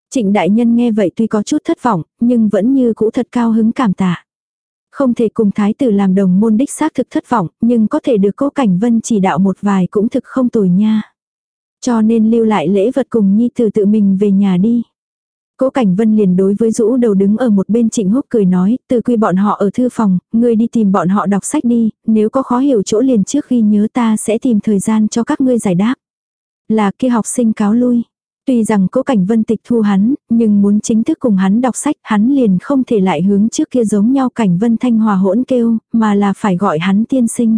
Trịnh đại nhân nghe vậy tuy có chút thất vọng, nhưng vẫn như cũ thật cao hứng cảm tạ. Không thể cùng thái tử làm đồng môn đích xác thực thất vọng, nhưng có thể được cố cảnh vân chỉ đạo một vài cũng thực không tồi nha. Cho nên lưu lại lễ vật cùng nhi tử tự mình về nhà đi. Cố Cảnh Vân liền đối với rũ đầu đứng ở một bên Trịnh Húc cười nói, từ quy bọn họ ở thư phòng, ngươi đi tìm bọn họ đọc sách đi, nếu có khó hiểu chỗ liền trước khi nhớ ta sẽ tìm thời gian cho các ngươi giải đáp. Là kia học sinh cáo lui. Tuy rằng cố cảnh vân tịch thu hắn, nhưng muốn chính thức cùng hắn đọc sách hắn liền không thể lại hướng trước kia giống nhau cảnh vân thanh hòa hỗn kêu, mà là phải gọi hắn tiên sinh.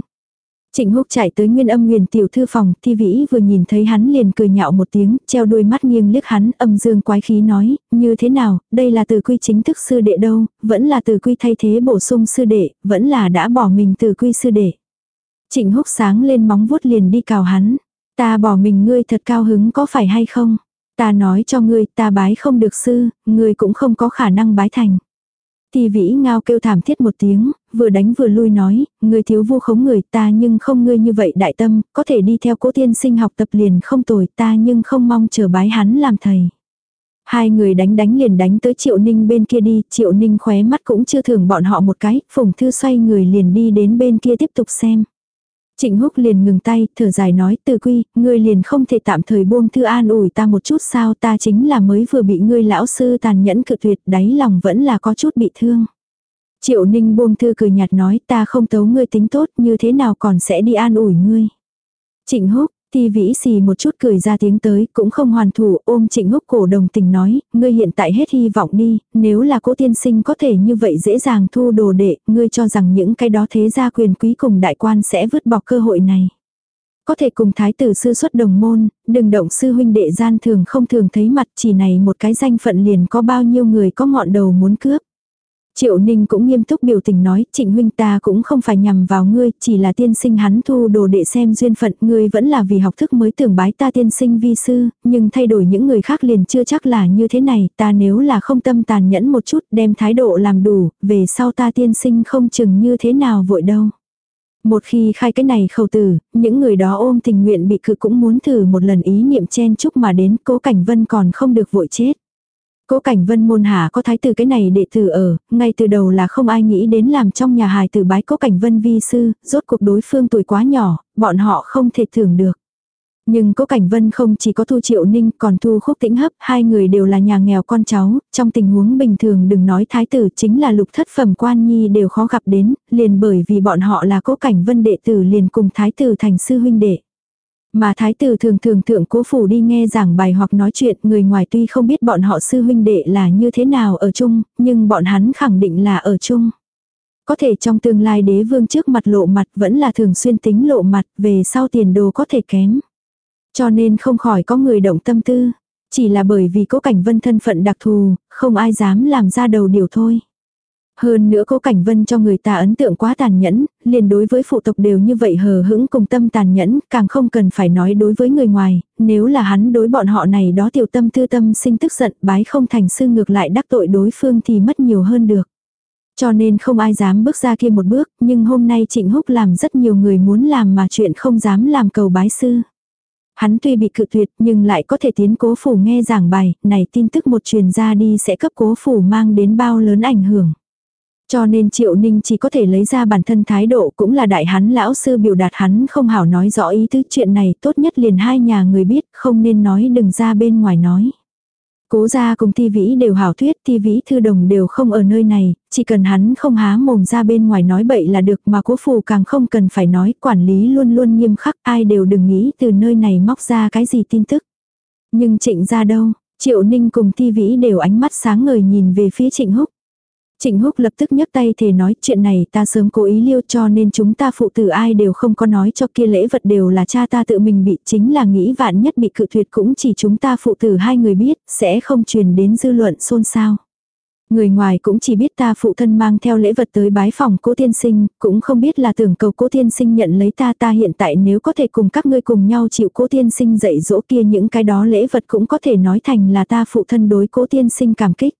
Trịnh Húc chạy tới Nguyên Âm Nguyền tiểu thư phòng, Thi Vĩ vừa nhìn thấy hắn liền cười nhạo một tiếng, treo đuôi mắt nghiêng liếc hắn, âm dương quái khí nói, như thế nào, đây là từ quy chính thức sư đệ đâu, vẫn là từ quy thay thế bổ sung sư đệ, vẫn là đã bỏ mình từ quy sư đệ. Trịnh Húc sáng lên móng vuốt liền đi cào hắn, ta bỏ mình ngươi thật cao hứng có phải hay không? Ta nói cho ngươi, ta bái không được sư, ngươi cũng không có khả năng bái thành. Thì vĩ ngao kêu thảm thiết một tiếng, vừa đánh vừa lui nói, ngươi thiếu vô khống người ta nhưng không ngươi như vậy đại tâm, có thể đi theo cố tiên sinh học tập liền không tồi ta nhưng không mong chờ bái hắn làm thầy. Hai người đánh đánh liền đánh tới Triệu Ninh bên kia đi, Triệu Ninh khóe mắt cũng chưa thường bọn họ một cái, Phùng Thư xoay người liền đi đến bên kia tiếp tục xem. Trịnh Húc liền ngừng tay, thở dài nói, từ quy, ngươi liền không thể tạm thời buông thư an ủi ta một chút sao ta chính là mới vừa bị ngươi lão sư tàn nhẫn cự tuyệt, đáy lòng vẫn là có chút bị thương. Triệu Ninh buông thư cười nhạt nói, ta không tấu ngươi tính tốt, như thế nào còn sẽ đi an ủi ngươi. Trịnh Húc, Ti vĩ xì một chút cười ra tiếng tới, cũng không hoàn thủ, ôm trịnh húc cổ đồng tình nói, ngươi hiện tại hết hy vọng đi, nếu là cố tiên sinh có thể như vậy dễ dàng thu đồ đệ, ngươi cho rằng những cái đó thế gia quyền quý cùng đại quan sẽ vứt bỏ cơ hội này. Có thể cùng thái tử sư xuất đồng môn, đừng động sư huynh đệ gian thường không thường thấy mặt chỉ này một cái danh phận liền có bao nhiêu người có ngọn đầu muốn cướp. Triệu Ninh cũng nghiêm túc biểu tình nói, trịnh huynh ta cũng không phải nhằm vào ngươi, chỉ là tiên sinh hắn thu đồ để xem duyên phận, ngươi vẫn là vì học thức mới tưởng bái ta tiên sinh vi sư, nhưng thay đổi những người khác liền chưa chắc là như thế này, ta nếu là không tâm tàn nhẫn một chút, đem thái độ làm đủ, về sau ta tiên sinh không chừng như thế nào vội đâu. Một khi khai cái này khẩu tử, những người đó ôm tình nguyện bị cự cũng muốn thử một lần ý niệm chen chúc mà đến cố cảnh vân còn không được vội chết. Cố cảnh vân môn hạ có thái tử cái này đệ tử ở, ngay từ đầu là không ai nghĩ đến làm trong nhà hài tử bái cố cảnh vân vi sư, rốt cuộc đối phương tuổi quá nhỏ, bọn họ không thể thưởng được. Nhưng cố cảnh vân không chỉ có thu triệu ninh còn thu khúc tĩnh hấp, hai người đều là nhà nghèo con cháu, trong tình huống bình thường đừng nói thái tử chính là lục thất phẩm quan nhi đều khó gặp đến, liền bởi vì bọn họ là cố cảnh vân đệ tử liền cùng thái tử thành sư huynh đệ. Mà thái tử thường thường thượng cố phủ đi nghe giảng bài hoặc nói chuyện người ngoài tuy không biết bọn họ sư huynh đệ là như thế nào ở chung, nhưng bọn hắn khẳng định là ở chung. Có thể trong tương lai đế vương trước mặt lộ mặt vẫn là thường xuyên tính lộ mặt về sau tiền đồ có thể kém. Cho nên không khỏi có người động tâm tư. Chỉ là bởi vì cố cảnh vân thân phận đặc thù, không ai dám làm ra đầu điều thôi. Hơn nữa cố cảnh vân cho người ta ấn tượng quá tàn nhẫn, liền đối với phụ tộc đều như vậy hờ hững cùng tâm tàn nhẫn, càng không cần phải nói đối với người ngoài, nếu là hắn đối bọn họ này đó tiểu tâm tư tâm sinh tức giận bái không thành sư ngược lại đắc tội đối phương thì mất nhiều hơn được. Cho nên không ai dám bước ra kia một bước, nhưng hôm nay Trịnh Húc làm rất nhiều người muốn làm mà chuyện không dám làm cầu bái sư. Hắn tuy bị cự tuyệt nhưng lại có thể tiến cố phủ nghe giảng bài, này tin tức một truyền ra đi sẽ cấp cố phủ mang đến bao lớn ảnh hưởng. Cho nên Triệu Ninh chỉ có thể lấy ra bản thân thái độ cũng là đại hắn lão sư biểu đạt hắn không hảo nói rõ ý tứ chuyện này tốt nhất liền hai nhà người biết không nên nói đừng ra bên ngoài nói. Cố gia cùng thi vĩ đều hảo thuyết, thi vĩ thư đồng đều không ở nơi này, chỉ cần hắn không há mồm ra bên ngoài nói bậy là được mà cố phù càng không cần phải nói, quản lý luôn luôn nghiêm khắc, ai đều đừng nghĩ từ nơi này móc ra cái gì tin tức. Nhưng trịnh ra đâu, triệu ninh cùng thi vĩ đều ánh mắt sáng ngời nhìn về phía trịnh húc. Trịnh Húc lập tức nhấc tay thề nói chuyện này ta sớm cố ý liêu cho nên chúng ta phụ tử ai đều không có nói cho kia lễ vật đều là cha ta tự mình bị chính là nghĩ vạn nhất bị cự tuyệt cũng chỉ chúng ta phụ tử hai người biết sẽ không truyền đến dư luận xôn xao. Người ngoài cũng chỉ biết ta phụ thân mang theo lễ vật tới bái phòng cố tiên sinh, cũng không biết là tưởng cầu cố tiên sinh nhận lấy ta ta hiện tại nếu có thể cùng các ngươi cùng nhau chịu cố tiên sinh dạy dỗ kia những cái đó lễ vật cũng có thể nói thành là ta phụ thân đối cố tiên sinh cảm kích.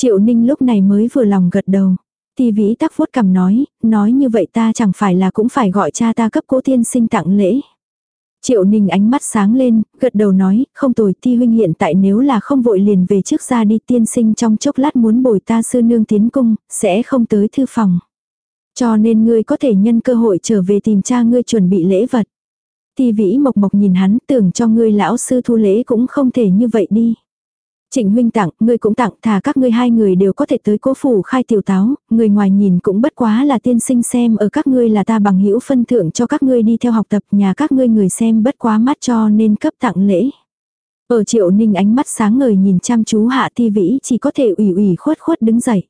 Triệu Ninh lúc này mới vừa lòng gật đầu. Thì vĩ tắc vuốt cầm nói, nói như vậy ta chẳng phải là cũng phải gọi cha ta cấp cố tiên sinh tặng lễ. Triệu Ninh ánh mắt sáng lên, gật đầu nói, không tồi ti huynh hiện tại nếu là không vội liền về trước ra đi tiên sinh trong chốc lát muốn bồi ta sư nương tiến cung, sẽ không tới thư phòng. Cho nên ngươi có thể nhân cơ hội trở về tìm cha ngươi chuẩn bị lễ vật. Ti vĩ mộc mộc nhìn hắn tưởng cho ngươi lão sư thu lễ cũng không thể như vậy đi. Trịnh huynh tặng, ngươi cũng tặng, thà các ngươi hai người đều có thể tới cố phủ khai tiểu táo, người ngoài nhìn cũng bất quá là tiên sinh xem ở các ngươi là ta bằng hữu phân thượng cho các ngươi đi theo học tập nhà các ngươi người xem bất quá mắt cho nên cấp tặng lễ. Ở triệu ninh ánh mắt sáng ngời nhìn chăm chú hạ thi vĩ chỉ có thể ủy ủy khuất khuất đứng dậy.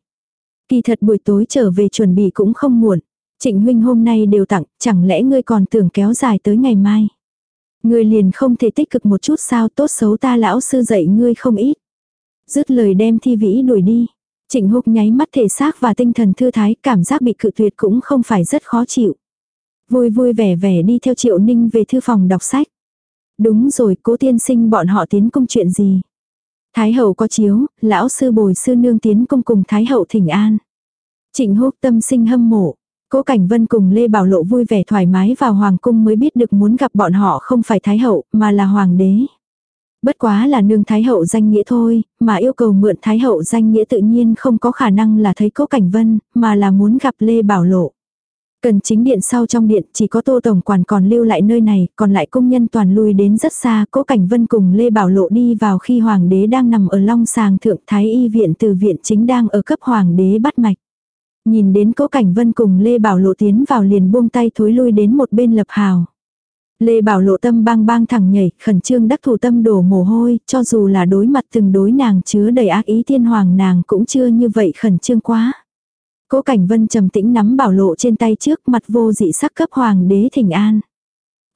Kỳ thật buổi tối trở về chuẩn bị cũng không muộn. Trịnh huynh hôm nay đều tặng, chẳng lẽ ngươi còn tưởng kéo dài tới ngày mai. Ngươi liền không thể tích cực một chút sao tốt xấu ta lão sư dạy ngươi không ít. Dứt lời đem thi vĩ đuổi đi. Trịnh Húc nháy mắt thể xác và tinh thần thư thái, cảm giác bị cự tuyệt cũng không phải rất khó chịu. Vui vui vẻ vẻ đi theo Triệu Ninh về thư phòng đọc sách. Đúng rồi, cố tiên sinh bọn họ tiến công chuyện gì? Thái hậu có chiếu, lão sư bồi sư nương tiến công cùng Thái hậu thỉnh an. Trịnh húc tâm sinh hâm mộ. Cố Cảnh Vân cùng Lê Bảo Lộ vui vẻ thoải mái vào Hoàng cung mới biết được muốn gặp bọn họ không phải Thái Hậu mà là Hoàng đế. Bất quá là nương Thái Hậu danh nghĩa thôi, mà yêu cầu mượn Thái Hậu danh nghĩa tự nhiên không có khả năng là thấy Cố Cảnh Vân, mà là muốn gặp Lê Bảo Lộ. Cần chính điện sau trong điện chỉ có tô tổng quản còn lưu lại nơi này, còn lại công nhân toàn lui đến rất xa, cố cảnh vân cùng Lê Bảo Lộ đi vào khi hoàng đế đang nằm ở long sàng thượng thái y viện từ viện chính đang ở cấp hoàng đế bắt mạch. Nhìn đến cố cảnh vân cùng Lê Bảo Lộ tiến vào liền buông tay thối lui đến một bên lập hào. Lê Bảo Lộ tâm bang bang thẳng nhảy, khẩn trương đắc thủ tâm đổ mồ hôi, cho dù là đối mặt từng đối nàng chứa đầy ác ý thiên hoàng nàng cũng chưa như vậy khẩn trương quá. Cố Cảnh Vân trầm tĩnh nắm bảo lộ trên tay trước mặt vô dị sắc cấp hoàng đế thỉnh an.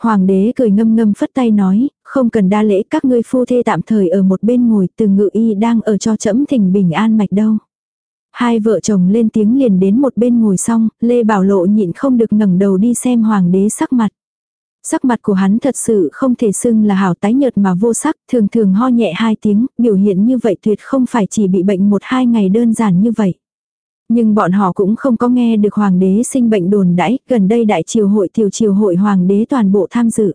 Hoàng đế cười ngâm ngâm phất tay nói, không cần đa lễ các ngươi phu thê tạm thời ở một bên ngồi từ ngự y đang ở cho chẫm thỉnh bình an mạch đâu. Hai vợ chồng lên tiếng liền đến một bên ngồi xong, Lê Bảo Lộ nhịn không được ngẩng đầu đi xem hoàng đế sắc mặt. Sắc mặt của hắn thật sự không thể xưng là hảo tái nhợt mà vô sắc, thường thường ho nhẹ hai tiếng, biểu hiện như vậy tuyệt không phải chỉ bị bệnh một hai ngày đơn giản như vậy. Nhưng bọn họ cũng không có nghe được hoàng đế sinh bệnh đồn đãi, gần đây đại triều hội tiểu triều hội hoàng đế toàn bộ tham dự.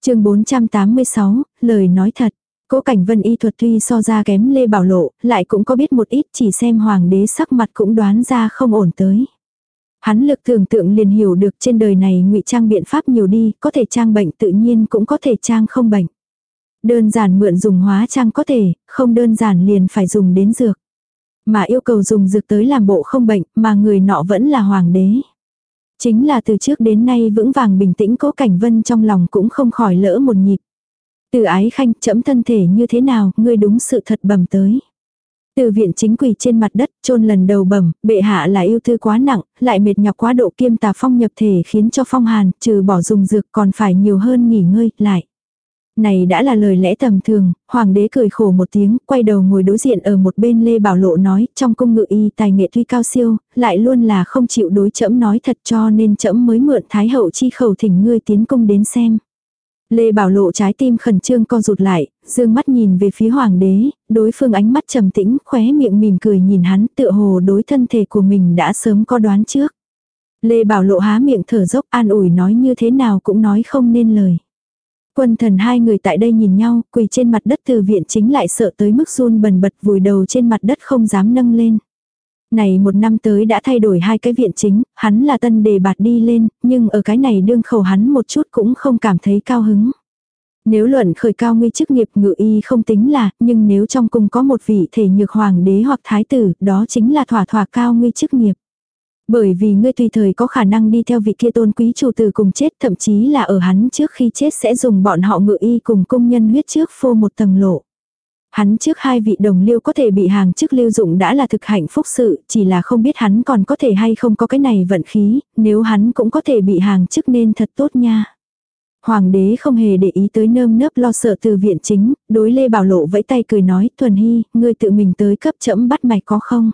chương 486, lời nói thật. Cố cảnh vân y thuật tuy so ra kém Lê Bảo Lộ, lại cũng có biết một ít chỉ xem hoàng đế sắc mặt cũng đoán ra không ổn tới. Hắn lực tưởng tượng liền hiểu được trên đời này ngụy trang biện pháp nhiều đi, có thể trang bệnh tự nhiên cũng có thể trang không bệnh. Đơn giản mượn dùng hóa trang có thể, không đơn giản liền phải dùng đến dược. Mà yêu cầu dùng dược tới làm bộ không bệnh, mà người nọ vẫn là hoàng đế. Chính là từ trước đến nay vững vàng bình tĩnh cố cảnh vân trong lòng cũng không khỏi lỡ một nhịp. Từ ái khanh chẫm thân thể như thế nào, ngươi đúng sự thật bẩm tới. Từ viện chính quỳ trên mặt đất, chôn lần đầu bẩm, bệ hạ là yêu thư quá nặng, lại mệt nhọc quá độ kiêm tà phong nhập thể khiến cho phong hàn, trừ bỏ dùng dược còn phải nhiều hơn nghỉ ngơi, lại. Này đã là lời lẽ tầm thường, hoàng đế cười khổ một tiếng, quay đầu ngồi đối diện ở một bên Lê Bảo Lộ nói, trong cung ngự y tài nghệ tuy cao siêu, lại luôn là không chịu đối chẫm nói thật cho nên chẫm mới mượn thái hậu chi khẩu thỉnh ngươi tiến cung đến xem. Lê Bảo Lộ trái tim khẩn trương co rụt lại, dương mắt nhìn về phía hoàng đế, đối phương ánh mắt trầm tĩnh, khóe miệng mỉm cười nhìn hắn tựa hồ đối thân thể của mình đã sớm có đoán trước. Lê Bảo Lộ há miệng thở dốc an ủi nói như thế nào cũng nói không nên lời. Quân thần hai người tại đây nhìn nhau, quỳ trên mặt đất từ viện chính lại sợ tới mức run bần bật vùi đầu trên mặt đất không dám nâng lên. Này một năm tới đã thay đổi hai cái viện chính, hắn là tân đề bạt đi lên, nhưng ở cái này đương khẩu hắn một chút cũng không cảm thấy cao hứng. Nếu luận khởi cao nguy chức nghiệp ngự y không tính là, nhưng nếu trong cung có một vị thể nhược hoàng đế hoặc thái tử, đó chính là thỏa thỏa cao nguy chức nghiệp. Bởi vì ngươi tùy thời có khả năng đi theo vị kia tôn quý chủ tử cùng chết thậm chí là ở hắn trước khi chết sẽ dùng bọn họ ngự y cùng công nhân huyết trước phô một tầng lộ. Hắn trước hai vị đồng liêu có thể bị hàng chức lưu dụng đã là thực hạnh phúc sự, chỉ là không biết hắn còn có thể hay không có cái này vận khí, nếu hắn cũng có thể bị hàng chức nên thật tốt nha. Hoàng đế không hề để ý tới nơm nớp lo sợ từ viện chính, đối Lê Bảo Lộ vẫy tay cười nói, Thuần Hy, ngươi tự mình tới cấp chẫm bắt mạch có không?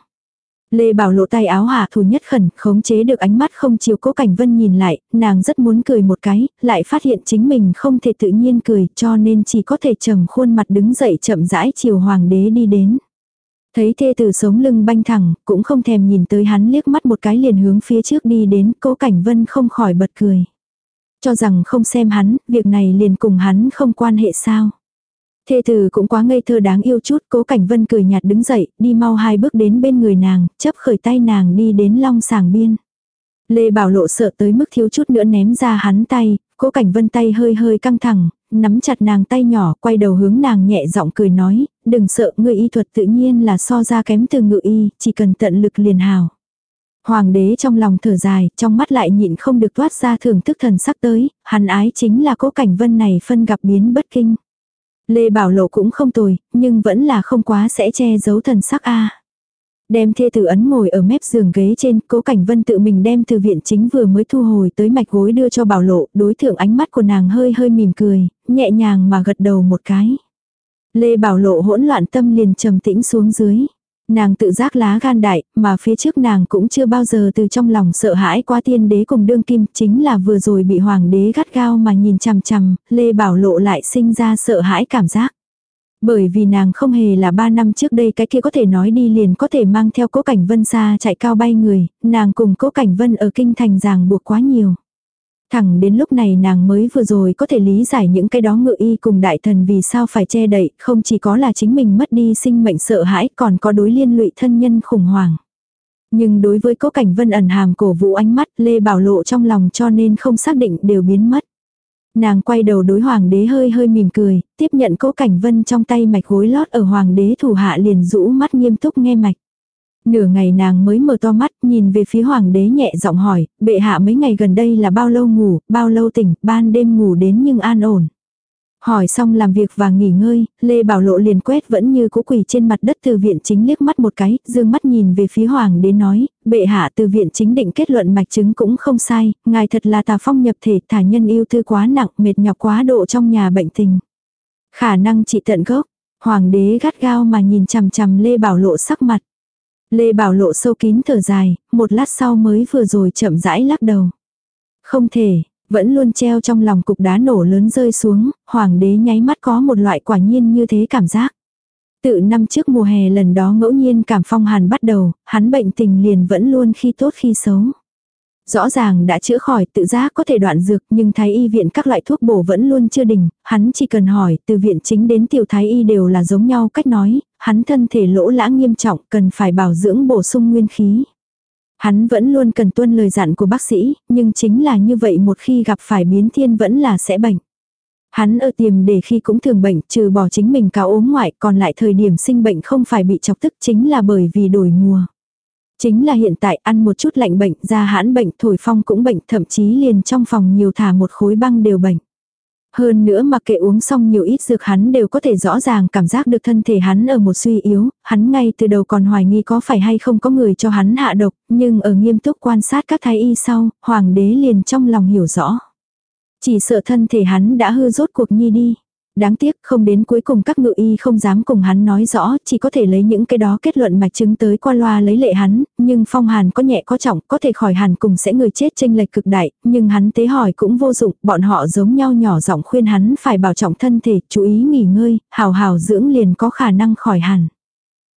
Lê Bảo lộ tay áo hạ thủ nhất khẩn, khống chế được ánh mắt không chiều cố cảnh vân nhìn lại, nàng rất muốn cười một cái, lại phát hiện chính mình không thể tự nhiên cười cho nên chỉ có thể trầm khuôn mặt đứng dậy chậm rãi chiều hoàng đế đi đến. Thấy thê tử sống lưng banh thẳng, cũng không thèm nhìn tới hắn liếc mắt một cái liền hướng phía trước đi đến, cố cảnh vân không khỏi bật cười. Cho rằng không xem hắn, việc này liền cùng hắn không quan hệ sao. Thê tử cũng quá ngây thơ đáng yêu chút, cố cảnh vân cười nhạt đứng dậy, đi mau hai bước đến bên người nàng, chấp khởi tay nàng đi đến long sàng biên. Lê Bảo Lộ sợ tới mức thiếu chút nữa ném ra hắn tay, cố cảnh vân tay hơi hơi căng thẳng, nắm chặt nàng tay nhỏ, quay đầu hướng nàng nhẹ giọng cười nói, đừng sợ, người y thuật tự nhiên là so ra kém từ ngự y, chỉ cần tận lực liền hào. Hoàng đế trong lòng thở dài, trong mắt lại nhịn không được toát ra thưởng thức thần sắc tới, hắn ái chính là cố cảnh vân này phân gặp biến bất kinh. Lê Bảo Lộ cũng không tồi, nhưng vẫn là không quá sẽ che giấu thần sắc a. Đem thê tử ấn ngồi ở mép giường ghế trên, cố cảnh vân tự mình đem từ viện chính vừa mới thu hồi tới mạch gối đưa cho bảo lộ, đối thượng ánh mắt của nàng hơi hơi mỉm cười, nhẹ nhàng mà gật đầu một cái. Lê bảo lộ hỗn loạn tâm liền trầm tĩnh xuống dưới. Nàng tự giác lá gan đại, mà phía trước nàng cũng chưa bao giờ từ trong lòng sợ hãi qua tiên đế cùng đương kim, chính là vừa rồi bị hoàng đế gắt gao mà nhìn chằm chằm, Lê Bảo Lộ lại sinh ra sợ hãi cảm giác. Bởi vì nàng không hề là ba năm trước đây cái kia có thể nói đi liền có thể mang theo cố cảnh vân xa chạy cao bay người, nàng cùng cố cảnh vân ở kinh thành ràng buộc quá nhiều. Thẳng đến lúc này nàng mới vừa rồi có thể lý giải những cái đó ngự y cùng đại thần vì sao phải che đậy, không chỉ có là chính mình mất đi sinh mệnh sợ hãi còn có đối liên lụy thân nhân khủng hoảng. Nhưng đối với cố cảnh vân ẩn hàm cổ vũ ánh mắt Lê Bảo Lộ trong lòng cho nên không xác định đều biến mất. Nàng quay đầu đối hoàng đế hơi hơi mỉm cười, tiếp nhận cố cảnh vân trong tay mạch gối lót ở hoàng đế thủ hạ liền rũ mắt nghiêm túc nghe mạch. Nửa ngày nàng mới mở to mắt, nhìn về phía hoàng đế nhẹ giọng hỏi, bệ hạ mấy ngày gần đây là bao lâu ngủ, bao lâu tỉnh, ban đêm ngủ đến nhưng an ổn. Hỏi xong làm việc và nghỉ ngơi, Lê Bảo Lộ liền quét vẫn như cũ quỳ trên mặt đất từ viện chính liếc mắt một cái, dương mắt nhìn về phía hoàng đế nói, bệ hạ từ viện chính định kết luận mạch chứng cũng không sai, ngài thật là tà phong nhập thể thả nhân yêu thư quá nặng, mệt nhọc quá độ trong nhà bệnh tình. Khả năng trị tận gốc, hoàng đế gắt gao mà nhìn chằm chằm Lê Bảo Lộ sắc mặt. Lê Bảo Lộ sâu kín thở dài, một lát sau mới vừa rồi chậm rãi lắc đầu. Không thể, vẫn luôn treo trong lòng cục đá nổ lớn rơi xuống, hoàng đế nháy mắt có một loại quả nhiên như thế cảm giác. Tự năm trước mùa hè lần đó ngẫu nhiên cảm phong hàn bắt đầu, hắn bệnh tình liền vẫn luôn khi tốt khi xấu. Rõ ràng đã chữa khỏi tự giác có thể đoạn dược nhưng thái y viện các loại thuốc bổ vẫn luôn chưa đỉnh, hắn chỉ cần hỏi từ viện chính đến tiểu thái y đều là giống nhau cách nói, hắn thân thể lỗ lã nghiêm trọng cần phải bảo dưỡng bổ sung nguyên khí. Hắn vẫn luôn cần tuân lời dặn của bác sĩ, nhưng chính là như vậy một khi gặp phải biến thiên vẫn là sẽ bệnh. Hắn ở tiềm để khi cũng thường bệnh, trừ bỏ chính mình cao ốm ngoại, còn lại thời điểm sinh bệnh không phải bị chọc tức chính là bởi vì đổi mùa. Chính là hiện tại ăn một chút lạnh bệnh, ra hãn bệnh, thổi phong cũng bệnh, thậm chí liền trong phòng nhiều thả một khối băng đều bệnh. Hơn nữa mặc kệ uống xong nhiều ít dược hắn đều có thể rõ ràng cảm giác được thân thể hắn ở một suy yếu, hắn ngay từ đầu còn hoài nghi có phải hay không có người cho hắn hạ độc, nhưng ở nghiêm túc quan sát các thái y sau, hoàng đế liền trong lòng hiểu rõ. Chỉ sợ thân thể hắn đã hư rốt cuộc nhi đi. Đáng tiếc không đến cuối cùng các ngự y không dám cùng hắn nói rõ, chỉ có thể lấy những cái đó kết luận mạch chứng tới qua loa lấy lệ hắn, nhưng phong hàn có nhẹ có trọng, có thể khỏi hàn cùng sẽ người chết tranh lệch cực đại, nhưng hắn tế hỏi cũng vô dụng, bọn họ giống nhau nhỏ giọng khuyên hắn phải bảo trọng thân thể, chú ý nghỉ ngơi, hào hào dưỡng liền có khả năng khỏi hàn.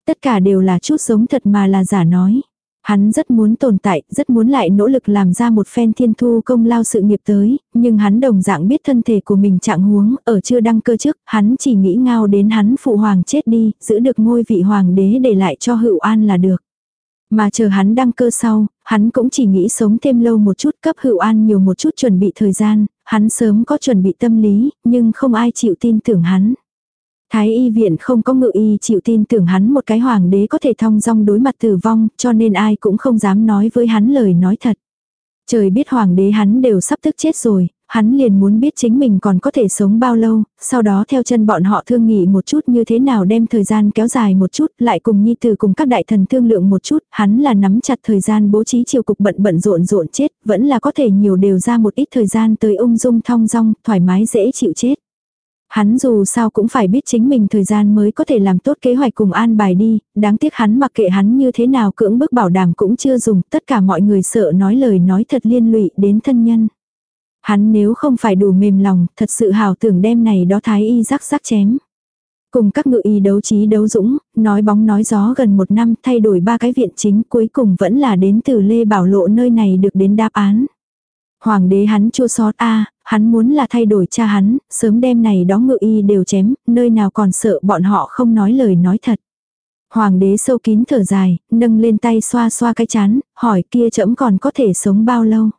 Tất cả đều là chút giống thật mà là giả nói. Hắn rất muốn tồn tại, rất muốn lại nỗ lực làm ra một phen thiên thu công lao sự nghiệp tới, nhưng hắn đồng dạng biết thân thể của mình trạng huống, ở chưa đăng cơ trước, hắn chỉ nghĩ ngao đến hắn phụ hoàng chết đi, giữ được ngôi vị hoàng đế để lại cho hữu an là được. Mà chờ hắn đăng cơ sau, hắn cũng chỉ nghĩ sống thêm lâu một chút cấp hữu an nhiều một chút chuẩn bị thời gian, hắn sớm có chuẩn bị tâm lý, nhưng không ai chịu tin tưởng hắn. Thái y viện không có ngự y chịu tin tưởng hắn một cái hoàng đế có thể thong dong đối mặt tử vong, cho nên ai cũng không dám nói với hắn lời nói thật. Trời biết hoàng đế hắn đều sắp tức chết rồi, hắn liền muốn biết chính mình còn có thể sống bao lâu, sau đó theo chân bọn họ thương nghị một chút như thế nào đem thời gian kéo dài một chút, lại cùng nhi tử cùng các đại thần thương lượng một chút, hắn là nắm chặt thời gian bố trí chiều cục bận bận rộn rộn chết, vẫn là có thể nhiều đều ra một ít thời gian tới ung dung thong dong, thoải mái dễ chịu chết. Hắn dù sao cũng phải biết chính mình thời gian mới có thể làm tốt kế hoạch cùng an bài đi, đáng tiếc hắn mặc kệ hắn như thế nào cưỡng bức bảo đảm cũng chưa dùng, tất cả mọi người sợ nói lời nói thật liên lụy đến thân nhân. Hắn nếu không phải đủ mềm lòng, thật sự hào tưởng đem này đó thái y rắc rắc chém. Cùng các ngự y đấu trí đấu dũng, nói bóng nói gió gần một năm thay đổi ba cái viện chính cuối cùng vẫn là đến từ Lê Bảo Lộ nơi này được đến đáp án. Hoàng đế hắn chua xót a hắn muốn là thay đổi cha hắn, sớm đêm này đó ngự y đều chém, nơi nào còn sợ bọn họ không nói lời nói thật. Hoàng đế sâu kín thở dài, nâng lên tay xoa xoa cái chán, hỏi kia chậm còn có thể sống bao lâu.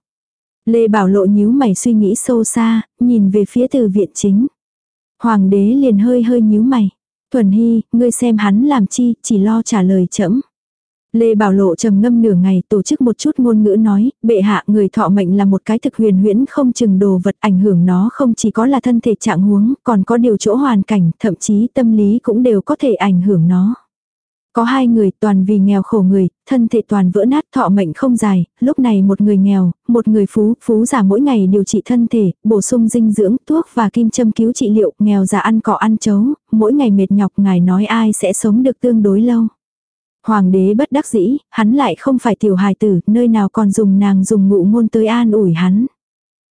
Lê Bảo Lộ nhíu mày suy nghĩ sâu xa, nhìn về phía từ viện chính. Hoàng đế liền hơi hơi nhíu mày. Thuần Hy, ngươi xem hắn làm chi, chỉ lo trả lời chậm. Lê Bảo Lộ trầm ngâm nửa ngày tổ chức một chút ngôn ngữ nói, bệ hạ người thọ mệnh là một cái thực huyền huyễn không chừng đồ vật ảnh hưởng nó không chỉ có là thân thể trạng huống, còn có điều chỗ hoàn cảnh, thậm chí tâm lý cũng đều có thể ảnh hưởng nó. Có hai người toàn vì nghèo khổ người, thân thể toàn vỡ nát thọ mệnh không dài, lúc này một người nghèo, một người phú, phú giả mỗi ngày điều trị thân thể, bổ sung dinh dưỡng, thuốc và kim châm cứu trị liệu, nghèo giả ăn cỏ ăn chấu, mỗi ngày mệt nhọc ngài nói ai sẽ sống được tương đối lâu. Hoàng đế bất đắc dĩ, hắn lại không phải tiểu hài tử, nơi nào còn dùng nàng dùng ngụ ngôn tới an ủi hắn.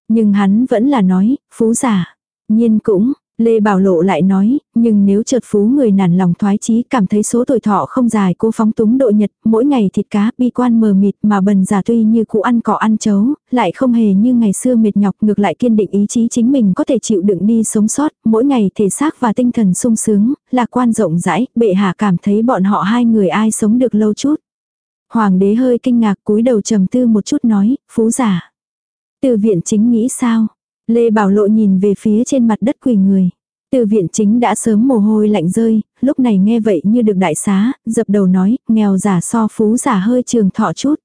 Nhưng hắn vẫn là nói, phú giả. Nhiên cũng, Lê Bảo Lộ lại nói, nhưng nếu chợt phú người nản lòng thoái chí cảm thấy số tuổi thọ không dài cô phóng túng độ nhật, mỗi ngày thịt cá bi quan mờ mịt mà bần giả tuy như cũ ăn cỏ ăn chấu, lại không hề như ngày xưa mệt nhọc ngược lại kiên định ý chí chính mình có thể chịu đựng đi sống sót, mỗi ngày thể xác và tinh thần sung sướng, lạc quan rộng rãi, bệ hạ cảm thấy bọn họ hai người ai sống được lâu chút. Hoàng đế hơi kinh ngạc cúi đầu trầm tư một chút nói, phú giả. Từ viện chính nghĩ sao? Lê Bảo Lộ nhìn về phía trên mặt đất quỳ người. Từ viện chính đã sớm mồ hôi lạnh rơi, lúc này nghe vậy như được đại xá, dập đầu nói, nghèo giả so phú giả hơi trường thọ chút.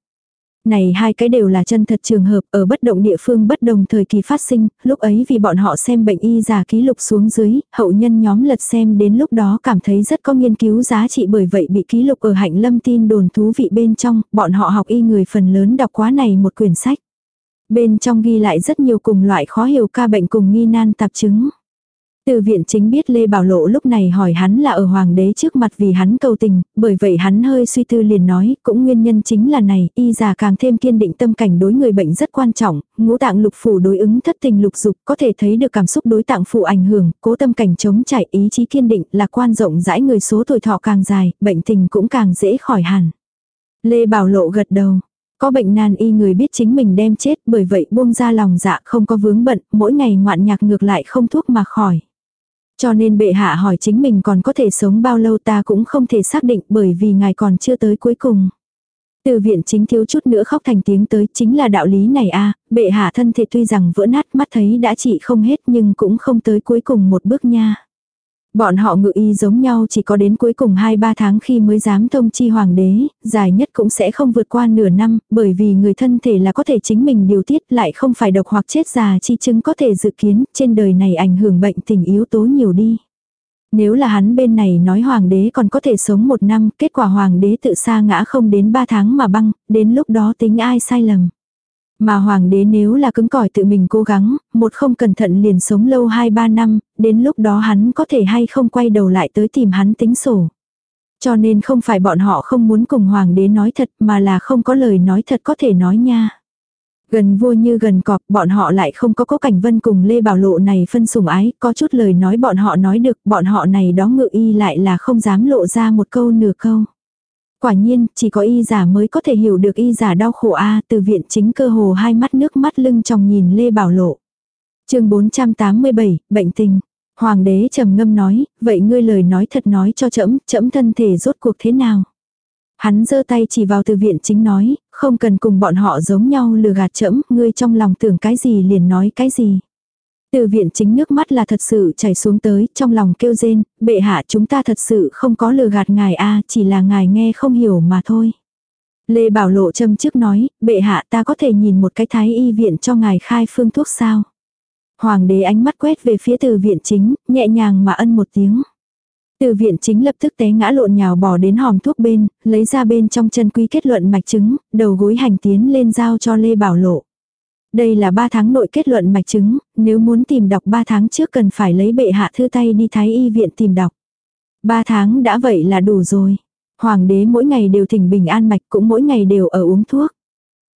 Này hai cái đều là chân thật trường hợp ở bất động địa phương bất đồng thời kỳ phát sinh, lúc ấy vì bọn họ xem bệnh y giả ký lục xuống dưới, hậu nhân nhóm lật xem đến lúc đó cảm thấy rất có nghiên cứu giá trị bởi vậy bị ký lục ở hạnh lâm tin đồn thú vị bên trong, bọn họ học y người phần lớn đọc quá này một quyển sách. Bên trong ghi lại rất nhiều cùng loại khó hiểu ca bệnh cùng nghi nan tạp chứng. Từ viện chính biết Lê Bảo Lộ lúc này hỏi hắn là ở hoàng đế trước mặt vì hắn cầu tình, bởi vậy hắn hơi suy tư liền nói, cũng nguyên nhân chính là này, y già càng thêm kiên định tâm cảnh đối người bệnh rất quan trọng, ngũ tạng lục phủ đối ứng thất tình lục dục có thể thấy được cảm xúc đối tạng phụ ảnh hưởng, cố tâm cảnh chống chảy ý chí kiên định là quan rộng rãi người số tuổi thọ càng dài, bệnh tình cũng càng dễ khỏi hẳn. Lê Bảo Lộ gật đầu. Có bệnh nan y người biết chính mình đem chết bởi vậy buông ra lòng dạ không có vướng bận, mỗi ngày ngoạn nhạc ngược lại không thuốc mà khỏi. Cho nên bệ hạ hỏi chính mình còn có thể sống bao lâu ta cũng không thể xác định bởi vì ngài còn chưa tới cuối cùng. Từ viện chính thiếu chút nữa khóc thành tiếng tới chính là đạo lý này a bệ hạ thân thể tuy rằng vỡ nát mắt thấy đã trị không hết nhưng cũng không tới cuối cùng một bước nha. Bọn họ ngự y giống nhau chỉ có đến cuối cùng 2-3 tháng khi mới dám thông chi hoàng đế, dài nhất cũng sẽ không vượt qua nửa năm, bởi vì người thân thể là có thể chính mình điều tiết lại không phải độc hoặc chết già chi chứng có thể dự kiến, trên đời này ảnh hưởng bệnh tình yếu tố nhiều đi. Nếu là hắn bên này nói hoàng đế còn có thể sống một năm, kết quả hoàng đế tự sa ngã không đến 3 tháng mà băng, đến lúc đó tính ai sai lầm. Mà hoàng đế nếu là cứng cỏi tự mình cố gắng, một không cẩn thận liền sống lâu 2-3 năm, đến lúc đó hắn có thể hay không quay đầu lại tới tìm hắn tính sổ. Cho nên không phải bọn họ không muốn cùng hoàng đế nói thật mà là không có lời nói thật có thể nói nha. Gần vua như gần cọp, bọn họ lại không có cố cảnh vân cùng Lê Bảo Lộ này phân sủng ái, có chút lời nói bọn họ nói được, bọn họ này đó ngự y lại là không dám lộ ra một câu nửa câu. Quả nhiên, chỉ có y giả mới có thể hiểu được y giả đau khổ a từ viện chính cơ hồ hai mắt nước mắt lưng trong nhìn Lê Bảo Lộ. chương 487, bệnh tình. Hoàng đế trầm ngâm nói, vậy ngươi lời nói thật nói cho trẫm trẫm thân thể rốt cuộc thế nào. Hắn giơ tay chỉ vào từ viện chính nói, không cần cùng bọn họ giống nhau lừa gạt trẫm ngươi trong lòng tưởng cái gì liền nói cái gì. Từ viện chính nước mắt là thật sự chảy xuống tới, trong lòng kêu rên, bệ hạ chúng ta thật sự không có lừa gạt ngài a chỉ là ngài nghe không hiểu mà thôi. Lê Bảo Lộ châm trước nói, bệ hạ ta có thể nhìn một cái thái y viện cho ngài khai phương thuốc sao. Hoàng đế ánh mắt quét về phía từ viện chính, nhẹ nhàng mà ân một tiếng. Từ viện chính lập tức té ngã lộn nhào bỏ đến hòm thuốc bên, lấy ra bên trong chân quý kết luận mạch chứng, đầu gối hành tiến lên giao cho Lê Bảo Lộ. Đây là 3 tháng nội kết luận mạch chứng, nếu muốn tìm đọc 3 tháng trước cần phải lấy bệ hạ thư tay đi thái y viện tìm đọc. 3 tháng đã vậy là đủ rồi. Hoàng đế mỗi ngày đều thỉnh bình an mạch cũng mỗi ngày đều ở uống thuốc.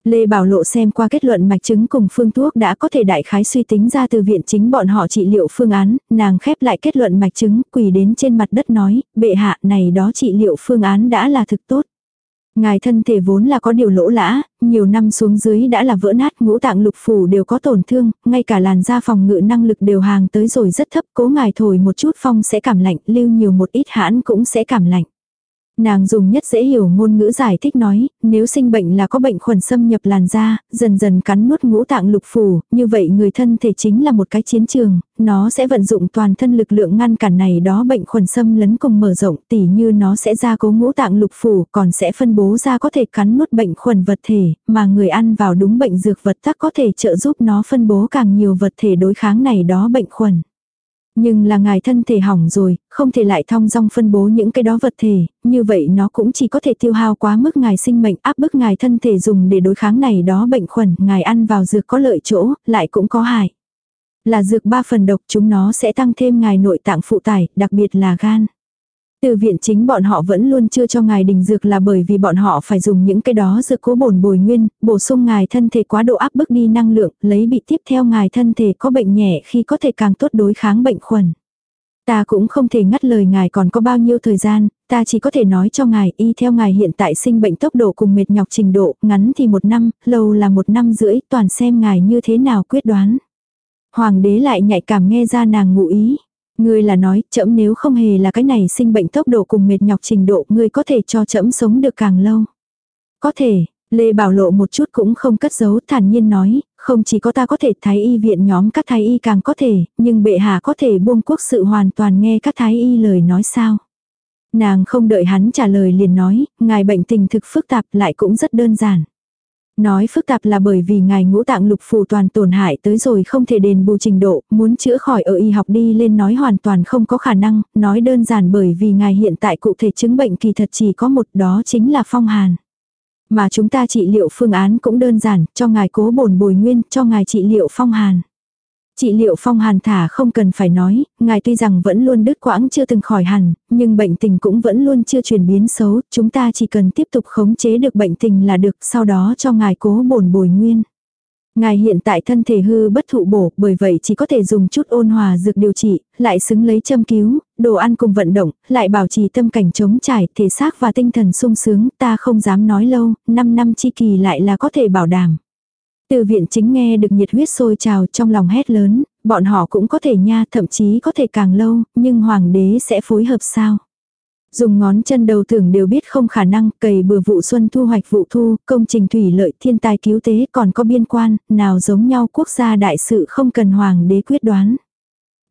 Lê Bảo Lộ xem qua kết luận mạch chứng cùng phương thuốc đã có thể đại khái suy tính ra từ viện chính bọn họ trị liệu phương án, nàng khép lại kết luận mạch chứng quỳ đến trên mặt đất nói, bệ hạ này đó trị liệu phương án đã là thực tốt. Ngài thân thể vốn là có điều lỗ lã, nhiều năm xuống dưới đã là vỡ nát ngũ tạng lục phủ đều có tổn thương, ngay cả làn da phòng ngự năng lực đều hàng tới rồi rất thấp, cố ngài thổi một chút phong sẽ cảm lạnh, lưu nhiều một ít hãn cũng sẽ cảm lạnh. Nàng dùng nhất dễ hiểu ngôn ngữ giải thích nói, nếu sinh bệnh là có bệnh khuẩn xâm nhập làn da, dần dần cắn nuốt ngũ tạng lục phủ, như vậy người thân thể chính là một cái chiến trường, nó sẽ vận dụng toàn thân lực lượng ngăn cản này đó bệnh khuẩn xâm lấn cùng mở rộng, tỉ như nó sẽ ra cố ngũ tạng lục phủ, còn sẽ phân bố ra có thể cắn nuốt bệnh khuẩn vật thể, mà người ăn vào đúng bệnh dược vật tắc có thể trợ giúp nó phân bố càng nhiều vật thể đối kháng này đó bệnh khuẩn. Nhưng là ngài thân thể hỏng rồi, không thể lại thong dong phân bố những cái đó vật thể, như vậy nó cũng chỉ có thể tiêu hao quá mức ngài sinh mệnh áp bức ngài thân thể dùng để đối kháng này đó bệnh khuẩn, ngài ăn vào dược có lợi chỗ, lại cũng có hại. Là dược ba phần độc chúng nó sẽ tăng thêm ngài nội tạng phụ tải, đặc biệt là gan. Từ viện chính bọn họ vẫn luôn chưa cho ngài đình dược là bởi vì bọn họ phải dùng những cái đó dược cố bổn bồi nguyên, bổ sung ngài thân thể quá độ áp bức đi năng lượng, lấy bị tiếp theo ngài thân thể có bệnh nhẹ khi có thể càng tốt đối kháng bệnh khuẩn. Ta cũng không thể ngắt lời ngài còn có bao nhiêu thời gian, ta chỉ có thể nói cho ngài y theo ngài hiện tại sinh bệnh tốc độ cùng mệt nhọc trình độ, ngắn thì một năm, lâu là một năm rưỡi, toàn xem ngài như thế nào quyết đoán. Hoàng đế lại nhạy cảm nghe ra nàng ngụ ý. Ngươi là nói, chậm nếu không hề là cái này sinh bệnh tốc độ cùng mệt nhọc trình độ, ngươi có thể cho chậm sống được càng lâu. Có thể, Lê Bảo Lộ một chút cũng không cất giấu, thản nhiên nói, không chỉ có ta có thể thái y viện nhóm các thái y càng có thể, nhưng bệ hạ có thể buông quốc sự hoàn toàn nghe các thái y lời nói sao. Nàng không đợi hắn trả lời liền nói, ngài bệnh tình thực phức tạp lại cũng rất đơn giản. Nói phức tạp là bởi vì ngài ngũ tạng lục phủ toàn tổn hại tới rồi không thể đền bù trình độ, muốn chữa khỏi ở y học đi lên nói hoàn toàn không có khả năng, nói đơn giản bởi vì ngài hiện tại cụ thể chứng bệnh kỳ thật chỉ có một đó chính là phong hàn. Mà chúng ta trị liệu phương án cũng đơn giản, cho ngài cố bổn bồi nguyên, cho ngài trị liệu phong hàn chị liệu phong hàn thả không cần phải nói, ngài tuy rằng vẫn luôn đứt quãng chưa từng khỏi hẳn, nhưng bệnh tình cũng vẫn luôn chưa chuyển biến xấu, chúng ta chỉ cần tiếp tục khống chế được bệnh tình là được, sau đó cho ngài cố bổn bồi nguyên. Ngài hiện tại thân thể hư bất thụ bổ, bởi vậy chỉ có thể dùng chút ôn hòa dược điều trị, lại xứng lấy châm cứu, đồ ăn cùng vận động, lại bảo trì tâm cảnh chống trải, thể xác và tinh thần sung sướng, ta không dám nói lâu, 5 năm chi kỳ lại là có thể bảo đảm. Từ viện chính nghe được nhiệt huyết sôi trào trong lòng hét lớn, bọn họ cũng có thể nha, thậm chí có thể càng lâu, nhưng hoàng đế sẽ phối hợp sao? Dùng ngón chân đầu tưởng đều biết không khả năng, cày bừa vụ xuân thu hoạch vụ thu, công trình thủy lợi thiên tai cứu tế còn có biên quan, nào giống nhau quốc gia đại sự không cần hoàng đế quyết đoán.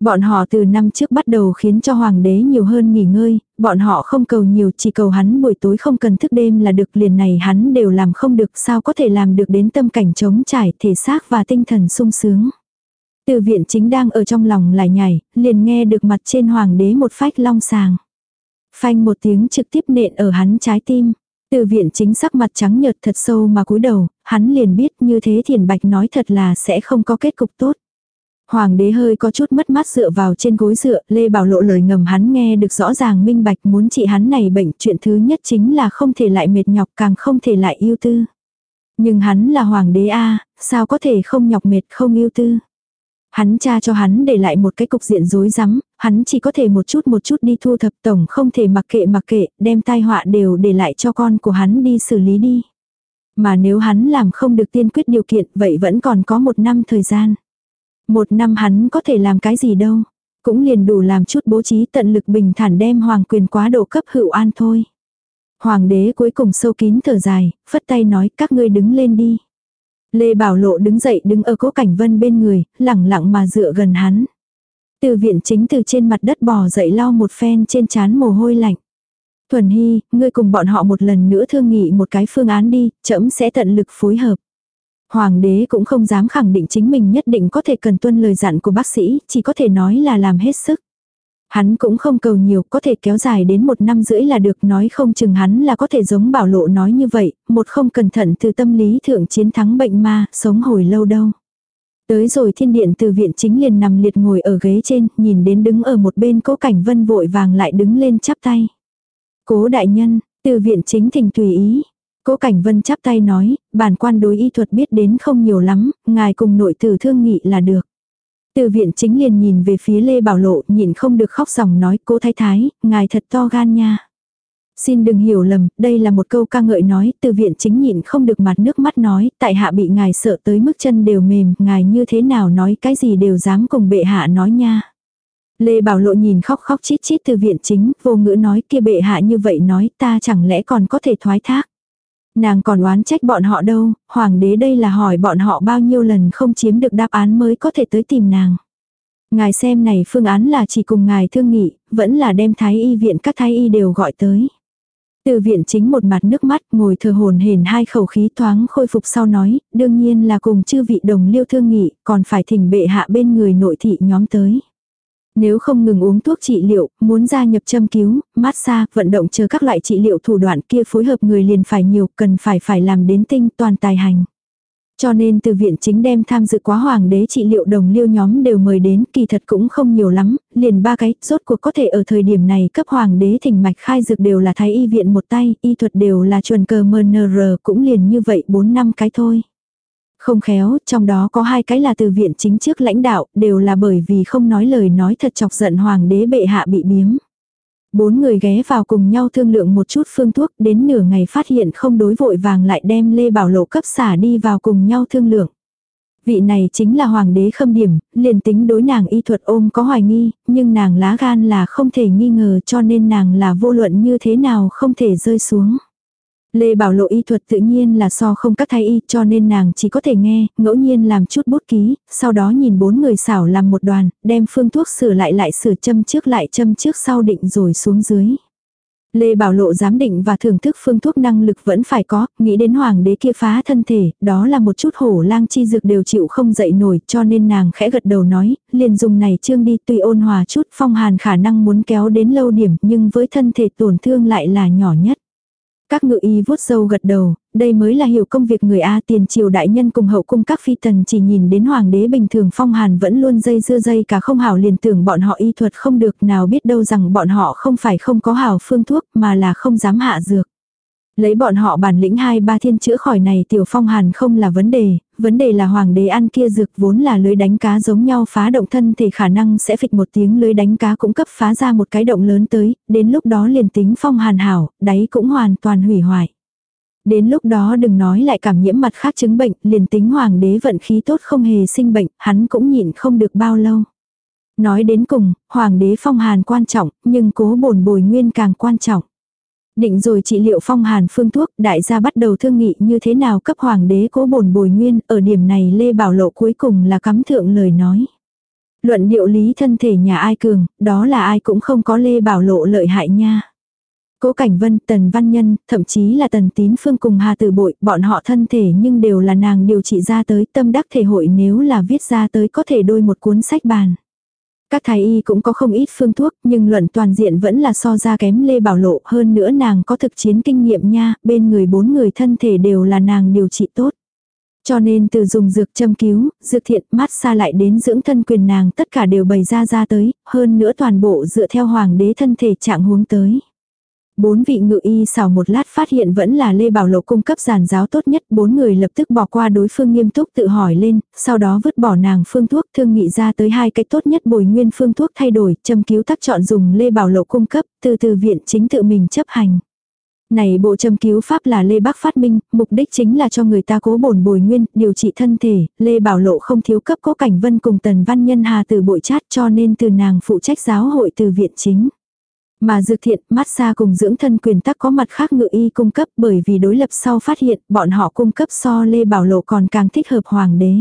Bọn họ từ năm trước bắt đầu khiến cho hoàng đế nhiều hơn nghỉ ngơi, bọn họ không cầu nhiều chỉ cầu hắn buổi tối không cần thức đêm là được liền này hắn đều làm không được sao có thể làm được đến tâm cảnh trống trải thể xác và tinh thần sung sướng. Từ viện chính đang ở trong lòng lại nhảy, liền nghe được mặt trên hoàng đế một phách long sàng. Phanh một tiếng trực tiếp nện ở hắn trái tim. Từ viện chính sắc mặt trắng nhợt thật sâu mà cúi đầu, hắn liền biết như thế thiền bạch nói thật là sẽ không có kết cục tốt. Hoàng đế hơi có chút mất mát dựa vào trên gối dựa, Lê Bảo lộ lời ngầm hắn nghe được rõ ràng minh bạch muốn trị hắn này bệnh chuyện thứ nhất chính là không thể lại mệt nhọc càng không thể lại yêu tư. Nhưng hắn là hoàng đế A, sao có thể không nhọc mệt không yêu tư. Hắn cha cho hắn để lại một cái cục diện rối rắm, hắn chỉ có thể một chút một chút đi thu thập tổng không thể mặc kệ mặc kệ, đem tai họa đều để lại cho con của hắn đi xử lý đi. Mà nếu hắn làm không được tiên quyết điều kiện vậy vẫn còn có một năm thời gian. Một năm hắn có thể làm cái gì đâu. Cũng liền đủ làm chút bố trí tận lực bình thản đem hoàng quyền quá độ cấp hữu an thôi. Hoàng đế cuối cùng sâu kín thở dài, phất tay nói các ngươi đứng lên đi. Lê Bảo Lộ đứng dậy đứng ở cố cảnh vân bên người, lẳng lặng mà dựa gần hắn. Từ viện chính từ trên mặt đất bò dậy lau một phen trên chán mồ hôi lạnh. Thuần Hy, ngươi cùng bọn họ một lần nữa thương nghị một cái phương án đi, trẫm sẽ tận lực phối hợp. Hoàng đế cũng không dám khẳng định chính mình nhất định có thể cần tuân lời dặn của bác sĩ, chỉ có thể nói là làm hết sức. Hắn cũng không cầu nhiều, có thể kéo dài đến một năm rưỡi là được nói không chừng hắn là có thể giống bảo lộ nói như vậy, một không cẩn thận từ tâm lý thượng chiến thắng bệnh ma, sống hồi lâu đâu. Tới rồi thiên điện từ viện chính liền nằm liệt ngồi ở ghế trên, nhìn đến đứng ở một bên cố cảnh vân vội vàng lại đứng lên chắp tay. Cố đại nhân, từ viện chính thỉnh tùy ý. Cố cảnh vân chắp tay nói, bản quan đối y thuật biết đến không nhiều lắm, ngài cùng nội tử thương nghị là được. Từ viện chính liền nhìn về phía Lê Bảo Lộ, nhìn không được khóc ròng nói, cố thái thái, ngài thật to gan nha. Xin đừng hiểu lầm, đây là một câu ca ngợi nói, từ viện chính nhịn không được mặt nước mắt nói, tại hạ bị ngài sợ tới mức chân đều mềm, ngài như thế nào nói cái gì đều dám cùng bệ hạ nói nha. Lê Bảo Lộ nhìn khóc khóc chít chít từ viện chính, vô ngữ nói kia bệ hạ như vậy nói ta chẳng lẽ còn có thể thoái thác. Nàng còn oán trách bọn họ đâu, hoàng đế đây là hỏi bọn họ bao nhiêu lần không chiếm được đáp án mới có thể tới tìm nàng. Ngài xem này phương án là chỉ cùng ngài thương nghị, vẫn là đem thái y viện các thái y đều gọi tới. Từ viện chính một mặt nước mắt ngồi thờ hồn hển hai khẩu khí thoáng khôi phục sau nói, đương nhiên là cùng chư vị đồng liêu thương nghị, còn phải thỉnh bệ hạ bên người nội thị nhóm tới. Nếu không ngừng uống thuốc trị liệu, muốn gia nhập châm cứu, massage, vận động chờ các loại trị liệu thủ đoạn kia phối hợp người liền phải nhiều, cần phải phải làm đến tinh toàn tài hành. Cho nên từ viện chính đem tham dự quá hoàng đế trị liệu đồng liêu nhóm đều mời đến, kỳ thật cũng không nhiều lắm, liền ba cái, rốt cuộc có thể ở thời điểm này cấp hoàng đế thỉnh mạch khai dược đều là thái y viện một tay, y thuật đều là chuẩn cờ MNR cũng liền như vậy 4 năm cái thôi. Không khéo, trong đó có hai cái là từ viện chính trước lãnh đạo, đều là bởi vì không nói lời nói thật chọc giận hoàng đế bệ hạ bị biếm. Bốn người ghé vào cùng nhau thương lượng một chút phương thuốc, đến nửa ngày phát hiện không đối vội vàng lại đem Lê Bảo Lộ cấp xả đi vào cùng nhau thương lượng. Vị này chính là hoàng đế khâm điểm, liền tính đối nàng y thuật ôm có hoài nghi, nhưng nàng lá gan là không thể nghi ngờ cho nên nàng là vô luận như thế nào không thể rơi xuống. Lê Bảo Lộ y thuật tự nhiên là so không các thái y cho nên nàng chỉ có thể nghe, ngẫu nhiên làm chút bút ký, sau đó nhìn bốn người xảo làm một đoàn, đem phương thuốc sửa lại lại sửa châm trước lại châm trước sau định rồi xuống dưới. Lê Bảo Lộ giám định và thưởng thức phương thuốc năng lực vẫn phải có, nghĩ đến hoàng đế kia phá thân thể, đó là một chút hổ lang chi dược đều chịu không dậy nổi cho nên nàng khẽ gật đầu nói, liền dùng này trương đi tuy ôn hòa chút phong hàn khả năng muốn kéo đến lâu điểm nhưng với thân thể tổn thương lại là nhỏ nhất. Các ngự y vuốt dâu gật đầu, đây mới là hiểu công việc người A tiền triều đại nhân cùng hậu cung các phi tần chỉ nhìn đến hoàng đế bình thường phong hàn vẫn luôn dây dưa dây cả không hảo liền tưởng bọn họ y thuật không được nào biết đâu rằng bọn họ không phải không có hảo phương thuốc mà là không dám hạ dược. Lấy bọn họ bản lĩnh hai ba thiên chữa khỏi này tiểu phong hàn không là vấn đề, vấn đề là hoàng đế ăn kia dược vốn là lưới đánh cá giống nhau phá động thân thì khả năng sẽ phịch một tiếng lưới đánh cá cũng cấp phá ra một cái động lớn tới, đến lúc đó liền tính phong hàn hảo, đáy cũng hoàn toàn hủy hoại. Đến lúc đó đừng nói lại cảm nhiễm mặt khác chứng bệnh, liền tính hoàng đế vận khí tốt không hề sinh bệnh, hắn cũng nhịn không được bao lâu. Nói đến cùng, hoàng đế phong hàn quan trọng, nhưng cố bổn bồi nguyên càng quan trọng. Định rồi trị liệu phong hàn phương thuốc, đại gia bắt đầu thương nghị như thế nào cấp hoàng đế cố bổn bồi nguyên, ở điểm này Lê Bảo Lộ cuối cùng là cắm thượng lời nói. Luận điệu lý thân thể nhà ai cường, đó là ai cũng không có Lê Bảo Lộ lợi hại nha. Cố Cảnh Vân, Tần Văn Nhân, thậm chí là Tần Tín Phương cùng Hà Tử Bội, bọn họ thân thể nhưng đều là nàng điều trị ra tới tâm đắc thể hội nếu là viết ra tới có thể đôi một cuốn sách bàn. Các thái y cũng có không ít phương thuốc, nhưng luận toàn diện vẫn là so ra kém Lê Bảo Lộ, hơn nữa nàng có thực chiến kinh nghiệm nha, bên người bốn người thân thể đều là nàng điều trị tốt. Cho nên từ dùng dược châm cứu, dược thiện, mát xa lại đến dưỡng thân quyền nàng tất cả đều bày ra ra tới, hơn nữa toàn bộ dựa theo hoàng đế thân thể trạng huống tới. Bốn vị ngự y xào một lát phát hiện vẫn là Lê Bảo Lộ cung cấp giàn giáo tốt nhất, bốn người lập tức bỏ qua đối phương nghiêm túc tự hỏi lên, sau đó vứt bỏ nàng phương thuốc thương nghị ra tới hai cái tốt nhất bồi nguyên phương thuốc thay đổi, châm cứu tắc chọn dùng Lê Bảo Lộ cung cấp, từ từ viện chính tự mình chấp hành. Này bộ châm cứu pháp là Lê Bắc phát minh, mục đích chính là cho người ta cố bổn bồi nguyên, điều trị thân thể, Lê Bảo Lộ không thiếu cấp cố cảnh vân cùng tần văn nhân hà từ bội chát cho nên từ nàng phụ trách giáo hội từ viện chính. Mà dược thiện, massage cùng dưỡng thân quyền tắc có mặt khác ngự y cung cấp bởi vì đối lập sau phát hiện bọn họ cung cấp so Lê Bảo Lộ còn càng thích hợp hoàng đế.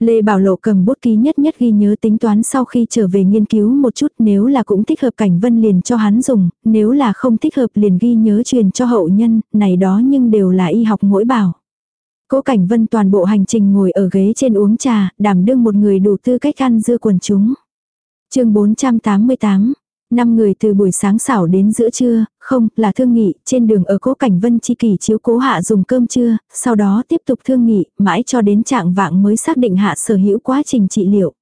Lê Bảo Lộ cầm bút ký nhất nhất ghi nhớ tính toán sau khi trở về nghiên cứu một chút nếu là cũng thích hợp cảnh vân liền cho hắn dùng, nếu là không thích hợp liền ghi nhớ truyền cho hậu nhân, này đó nhưng đều là y học mỗi bảo. Cố Cảnh Vân toàn bộ hành trình ngồi ở ghế trên uống trà, đảm đương một người đủ tư cách ăn dưa quần chúng. chương 488, Năm người từ buổi sáng xảo đến giữa trưa, không, là thương nghị, trên đường ở cố cảnh vân chi kỳ chiếu cố hạ dùng cơm trưa, sau đó tiếp tục thương nghị, mãi cho đến trạng vạng mới xác định hạ sở hữu quá trình trị liệu.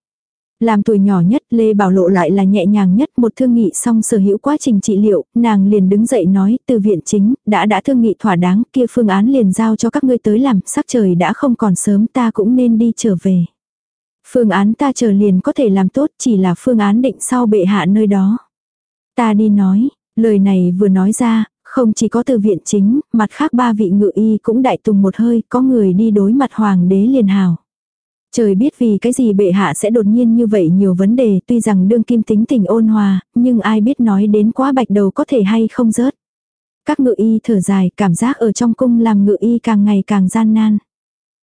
Làm tuổi nhỏ nhất, Lê Bảo Lộ lại là nhẹ nhàng nhất một thương nghị xong sở hữu quá trình trị liệu, nàng liền đứng dậy nói, từ viện chính, đã đã thương nghị thỏa đáng, kia phương án liền giao cho các ngươi tới làm, sắc trời đã không còn sớm ta cũng nên đi trở về. Phương án ta chờ liền có thể làm tốt, chỉ là phương án định sau bệ hạ nơi đó. Ta đi nói, lời này vừa nói ra, không chỉ có từ viện chính, mặt khác ba vị ngự y cũng đại tùng một hơi, có người đi đối mặt hoàng đế liền hào. Trời biết vì cái gì bệ hạ sẽ đột nhiên như vậy nhiều vấn đề, tuy rằng đương kim tính tình ôn hòa, nhưng ai biết nói đến quá bạch đầu có thể hay không rớt. Các ngự y thở dài, cảm giác ở trong cung làm ngự y càng ngày càng gian nan.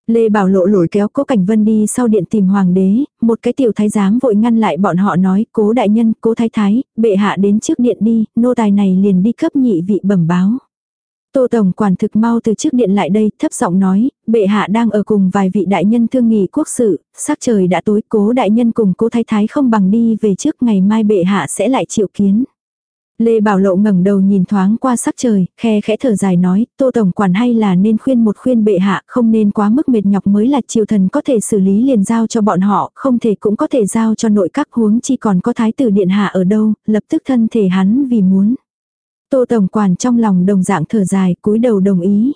Lê Bảo Lộ lổi kéo Cố Cảnh Vân đi sau điện tìm hoàng đế, một cái tiểu thái giám vội ngăn lại bọn họ nói, cố đại nhân, cố thái thái, bệ hạ đến trước điện đi, nô tài này liền đi cấp nhị vị bẩm báo. Tô Tổng quản thực mau từ trước điện lại đây, thấp giọng nói, bệ hạ đang ở cùng vài vị đại nhân thương nghị quốc sự, sắc trời đã tối, cố đại nhân cùng cố thái thái không bằng đi về trước ngày mai bệ hạ sẽ lại triệu kiến. Lê Bảo Lộ ngẩng đầu nhìn thoáng qua sắc trời, khe khẽ thở dài nói, Tô Tổng quản hay là nên khuyên một khuyên bệ hạ, không nên quá mức mệt nhọc mới là triều thần có thể xử lý liền giao cho bọn họ, không thể cũng có thể giao cho nội các huống chi còn có thái tử điện hạ ở đâu, lập tức thân thể hắn vì muốn. Tô Tổng quản trong lòng đồng dạng thở dài, cúi đầu đồng ý.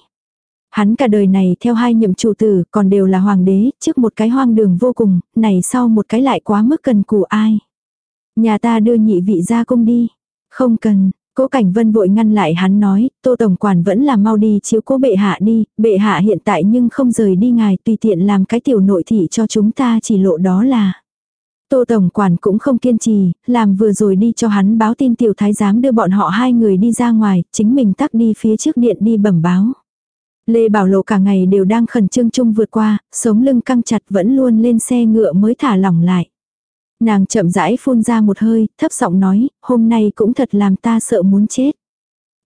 Hắn cả đời này theo hai nhậm chủ tử còn đều là hoàng đế, trước một cái hoang đường vô cùng, này sau một cái lại quá mức cần cù ai. Nhà ta đưa nhị vị ra cung đi. Không cần, Cố Cảnh Vân vội ngăn lại hắn nói, Tô Tổng Quản vẫn là mau đi chiếu cố bệ hạ đi, bệ hạ hiện tại nhưng không rời đi ngài tùy tiện làm cái tiểu nội thị cho chúng ta chỉ lộ đó là. Tô Tổng Quản cũng không kiên trì, làm vừa rồi đi cho hắn báo tin tiểu thái giám đưa bọn họ hai người đi ra ngoài, chính mình tắc đi phía trước điện đi bẩm báo. Lê Bảo Lộ cả ngày đều đang khẩn trương chung vượt qua, sống lưng căng chặt vẫn luôn lên xe ngựa mới thả lỏng lại. Nàng chậm rãi phun ra một hơi, thấp giọng nói, hôm nay cũng thật làm ta sợ muốn chết.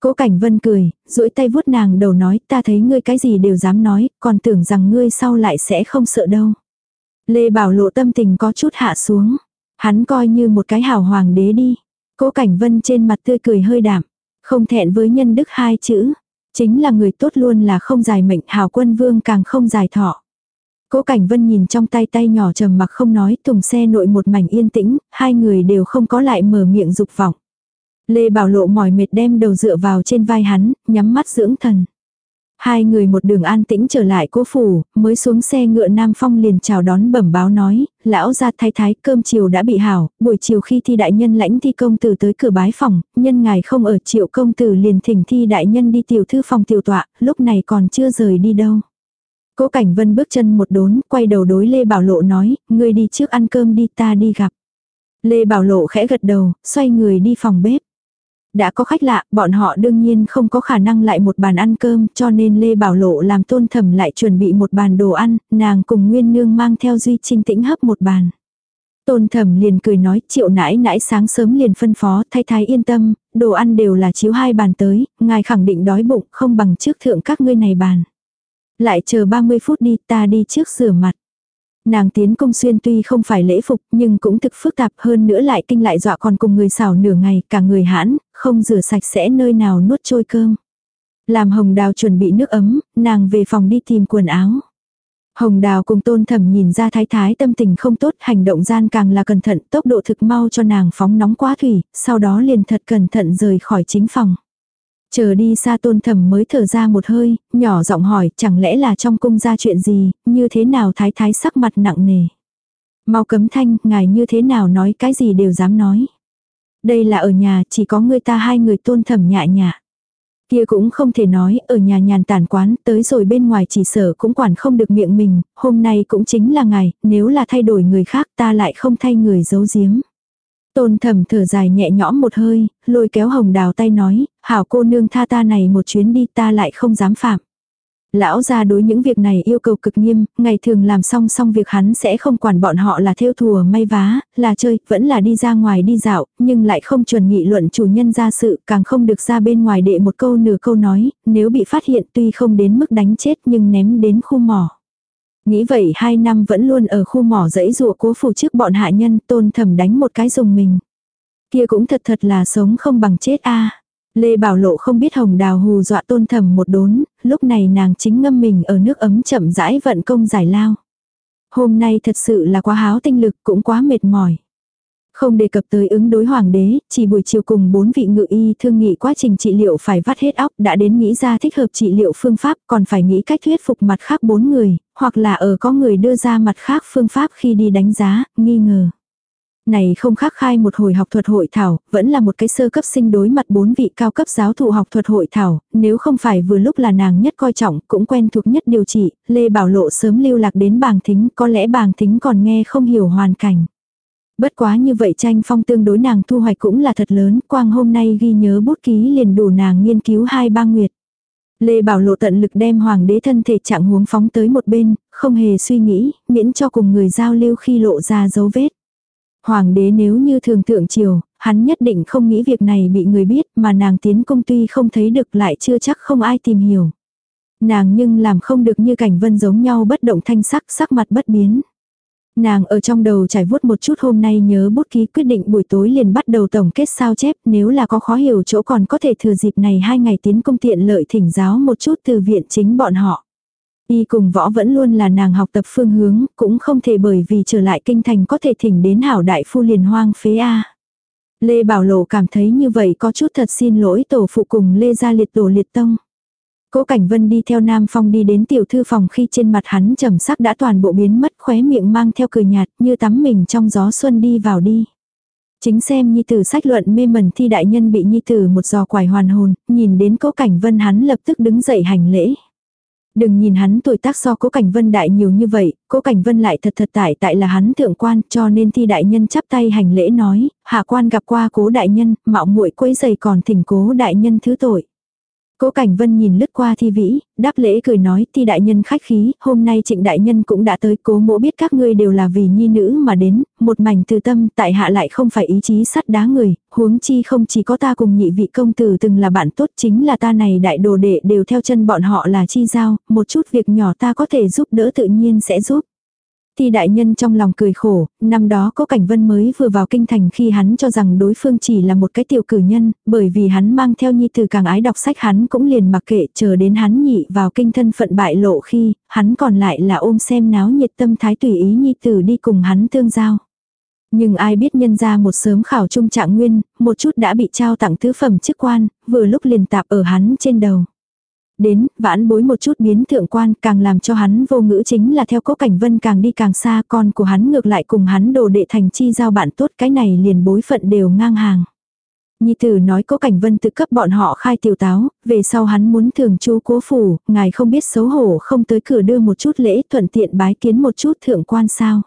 Cố Cảnh Vân cười, duỗi tay vuốt nàng đầu nói, ta thấy ngươi cái gì đều dám nói, còn tưởng rằng ngươi sau lại sẽ không sợ đâu. Lê Bảo Lộ tâm tình có chút hạ xuống. Hắn coi như một cái hào hoàng đế đi. Cố Cảnh Vân trên mặt tươi cười hơi đạm. Không thẹn với nhân đức hai chữ. Chính là người tốt luôn là không dài mệnh hào quân vương càng không dài thọ. Cố Cảnh Vân nhìn trong tay tay nhỏ trầm mặc không nói thùng xe nội một mảnh yên tĩnh, hai người đều không có lại mở miệng dục vọng. Lê Bảo Lộ mỏi mệt đem đầu dựa vào trên vai hắn, nhắm mắt dưỡng thần. Hai người một đường an tĩnh trở lại cố phủ, mới xuống xe ngựa Nam Phong liền chào đón bẩm báo nói, lão gia thái thái cơm chiều đã bị hảo, buổi chiều khi thi đại nhân lãnh thi công tử tới cửa bái phòng, nhân ngài không ở triệu công tử liền thỉnh thi đại nhân đi tiểu thư phòng tiểu tọa, lúc này còn chưa rời đi đâu. Cố Cảnh Vân bước chân một đốn, quay đầu đối Lê Bảo Lộ nói, ngươi đi trước ăn cơm đi ta đi gặp. Lê Bảo Lộ khẽ gật đầu, xoay người đi phòng bếp. Đã có khách lạ, bọn họ đương nhiên không có khả năng lại một bàn ăn cơm, cho nên Lê Bảo Lộ làm tôn thẩm lại chuẩn bị một bàn đồ ăn, nàng cùng Nguyên Nương mang theo Duy Trinh tĩnh hấp một bàn. Tôn thẩm liền cười nói triệu nãi nãi sáng sớm liền phân phó thay thái yên tâm, đồ ăn đều là chiếu hai bàn tới, ngài khẳng định đói bụng không bằng trước thượng các ngươi này bàn. Lại chờ 30 phút đi ta đi trước rửa mặt. Nàng tiến công xuyên tuy không phải lễ phục nhưng cũng thực phức tạp hơn nữa lại kinh lại dọa còn cùng người xảo nửa ngày cả người hãn, không rửa sạch sẽ nơi nào nuốt trôi cơm. Làm hồng đào chuẩn bị nước ấm, nàng về phòng đi tìm quần áo. Hồng đào cùng tôn thẩm nhìn ra thái thái tâm tình không tốt hành động gian càng là cẩn thận tốc độ thực mau cho nàng phóng nóng quá thủy, sau đó liền thật cẩn thận rời khỏi chính phòng. Chờ đi xa tôn thẩm mới thở ra một hơi, nhỏ giọng hỏi chẳng lẽ là trong cung ra chuyện gì, như thế nào thái thái sắc mặt nặng nề. Mau cấm thanh, ngài như thế nào nói cái gì đều dám nói. Đây là ở nhà, chỉ có người ta hai người tôn thẩm nhạ nhạ. Kia cũng không thể nói, ở nhà nhàn tản quán, tới rồi bên ngoài chỉ sở cũng quản không được miệng mình, hôm nay cũng chính là ngày, nếu là thay đổi người khác ta lại không thay người giấu giếm. Tôn thầm thở dài nhẹ nhõm một hơi, lôi kéo hồng đào tay nói, hảo cô nương tha ta này một chuyến đi ta lại không dám phạm. Lão ra đối những việc này yêu cầu cực nghiêm, ngày thường làm xong xong việc hắn sẽ không quản bọn họ là theo thùa may vá, là chơi, vẫn là đi ra ngoài đi dạo, nhưng lại không chuẩn nghị luận chủ nhân ra sự, càng không được ra bên ngoài đệ một câu nửa câu nói, nếu bị phát hiện tuy không đến mức đánh chết nhưng ném đến khu mỏ. Nghĩ vậy hai năm vẫn luôn ở khu mỏ dãy rùa cố phủ trước bọn hạ nhân tôn thầm đánh một cái dùng mình. Kia cũng thật thật là sống không bằng chết a Lê Bảo Lộ không biết hồng đào hù dọa tôn thầm một đốn, lúc này nàng chính ngâm mình ở nước ấm chậm rãi vận công giải lao. Hôm nay thật sự là quá háo tinh lực cũng quá mệt mỏi. Không đề cập tới ứng đối hoàng đế, chỉ buổi chiều cùng bốn vị ngự y thương nghị quá trình trị liệu phải vắt hết óc đã đến nghĩ ra thích hợp trị liệu phương pháp còn phải nghĩ cách thuyết phục mặt khác bốn người, hoặc là ở có người đưa ra mặt khác phương pháp khi đi đánh giá, nghi ngờ. Này không khác khai một hồi học thuật hội thảo, vẫn là một cái sơ cấp sinh đối mặt bốn vị cao cấp giáo thụ học thuật hội thảo, nếu không phải vừa lúc là nàng nhất coi trọng, cũng quen thuộc nhất điều trị, Lê Bảo Lộ sớm lưu lạc đến bàng thính, có lẽ bàng thính còn nghe không hiểu hoàn cảnh. Bất quá như vậy tranh phong tương đối nàng thu hoạch cũng là thật lớn, quang hôm nay ghi nhớ bút ký liền đủ nàng nghiên cứu hai ba nguyệt. Lê Bảo Lộ tận lực đem hoàng đế thân thể trạng huống phóng tới một bên, không hề suy nghĩ, miễn cho cùng người giao lưu khi lộ ra dấu vết. Hoàng đế nếu như thường thượng triều, hắn nhất định không nghĩ việc này bị người biết mà nàng tiến công tuy không thấy được lại chưa chắc không ai tìm hiểu. Nàng nhưng làm không được như cảnh vân giống nhau bất động thanh sắc sắc mặt bất biến. Nàng ở trong đầu trải vuốt một chút hôm nay nhớ bút ký quyết định buổi tối liền bắt đầu tổng kết sao chép nếu là có khó hiểu chỗ còn có thể thừa dịp này hai ngày tiến công tiện lợi thỉnh giáo một chút từ viện chính bọn họ. Y cùng võ vẫn luôn là nàng học tập phương hướng, cũng không thể bởi vì trở lại kinh thành có thể thỉnh đến hảo đại phu liền hoang phế A. Lê Bảo Lộ cảm thấy như vậy có chút thật xin lỗi tổ phụ cùng Lê Gia Liệt Tổ Liệt Tông. Cố Cảnh Vân đi theo Nam Phong đi đến tiểu thư phòng khi trên mặt hắn trầm sắc đã toàn bộ biến mất khóe miệng mang theo cười nhạt như tắm mình trong gió xuân đi vào đi. Chính xem nhi tử sách luận mê mẩn thi đại nhân bị nhi tử một giò quải hoàn hồn, nhìn đến cố cảnh vân hắn lập tức đứng dậy hành lễ. Đừng nhìn hắn tuổi tác so cố cảnh vân đại nhiều như vậy, cố cảnh vân lại thật thật tại tại là hắn thượng quan cho nên thi đại nhân chắp tay hành lễ nói, hạ quan gặp qua cố đại nhân, mạo muội quấy giày còn thỉnh cố đại nhân thứ tội. Cố Cảnh Vân nhìn lướt qua thi vĩ, đáp lễ cười nói thi đại nhân khách khí, hôm nay trịnh đại nhân cũng đã tới cố mỗ biết các ngươi đều là vì nhi nữ mà đến, một mảnh từ tâm tại hạ lại không phải ý chí sắt đá người, huống chi không chỉ có ta cùng nhị vị công tử từng là bạn tốt chính là ta này đại đồ đệ đều theo chân bọn họ là chi giao, một chút việc nhỏ ta có thể giúp đỡ tự nhiên sẽ giúp. Thì đại nhân trong lòng cười khổ, năm đó có cảnh vân mới vừa vào kinh thành khi hắn cho rằng đối phương chỉ là một cái tiểu cử nhân, bởi vì hắn mang theo nhi từ càng ái đọc sách hắn cũng liền mặc kệ chờ đến hắn nhị vào kinh thân phận bại lộ khi, hắn còn lại là ôm xem náo nhiệt tâm thái tùy ý nhi tử đi cùng hắn tương giao. Nhưng ai biết nhân ra một sớm khảo trung trạng nguyên, một chút đã bị trao tặng thứ phẩm chức quan, vừa lúc liền tạp ở hắn trên đầu. Đến, vãn bối một chút biến thượng quan càng làm cho hắn vô ngữ chính là theo cố cảnh vân càng đi càng xa con của hắn ngược lại cùng hắn đồ đệ thành chi giao bạn tốt cái này liền bối phận đều ngang hàng. Nhi tử nói cố cảnh vân tự cấp bọn họ khai tiểu táo, về sau hắn muốn thường chú cố phủ, ngài không biết xấu hổ không tới cửa đưa một chút lễ thuận tiện bái kiến một chút thượng quan sao.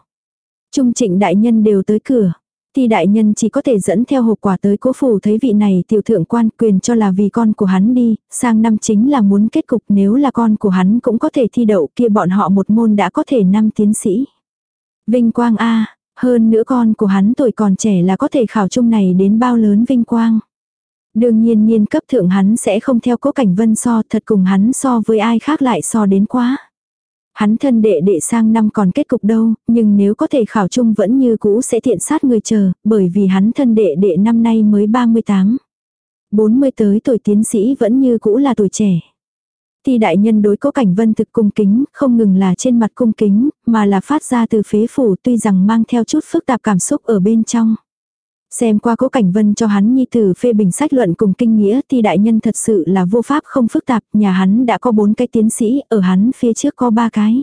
Trung trịnh đại nhân đều tới cửa ti đại nhân chỉ có thể dẫn theo hộp quả tới cố phủ thấy vị này tiểu thượng quan quyền cho là vì con của hắn đi, sang năm chính là muốn kết cục nếu là con của hắn cũng có thể thi đậu kia bọn họ một môn đã có thể năm tiến sĩ. Vinh quang A, hơn nữa con của hắn tuổi còn trẻ là có thể khảo chung này đến bao lớn vinh quang. Đương nhiên niên cấp thượng hắn sẽ không theo cố cảnh vân so thật cùng hắn so với ai khác lại so đến quá. Hắn thân đệ đệ sang năm còn kết cục đâu, nhưng nếu có thể khảo chung vẫn như cũ sẽ tiện sát người chờ, bởi vì hắn thân đệ đệ năm nay mới 38. 40 tới tuổi tiến sĩ vẫn như cũ là tuổi trẻ. Thì đại nhân đối cố cảnh vân thực cung kính, không ngừng là trên mặt cung kính, mà là phát ra từ phế phủ tuy rằng mang theo chút phức tạp cảm xúc ở bên trong. Xem qua cố cảnh vân cho hắn nhi tử phê bình sách luận cùng kinh nghĩa thì đại nhân thật sự là vô pháp không phức tạp, nhà hắn đã có bốn cái tiến sĩ, ở hắn phía trước có ba cái.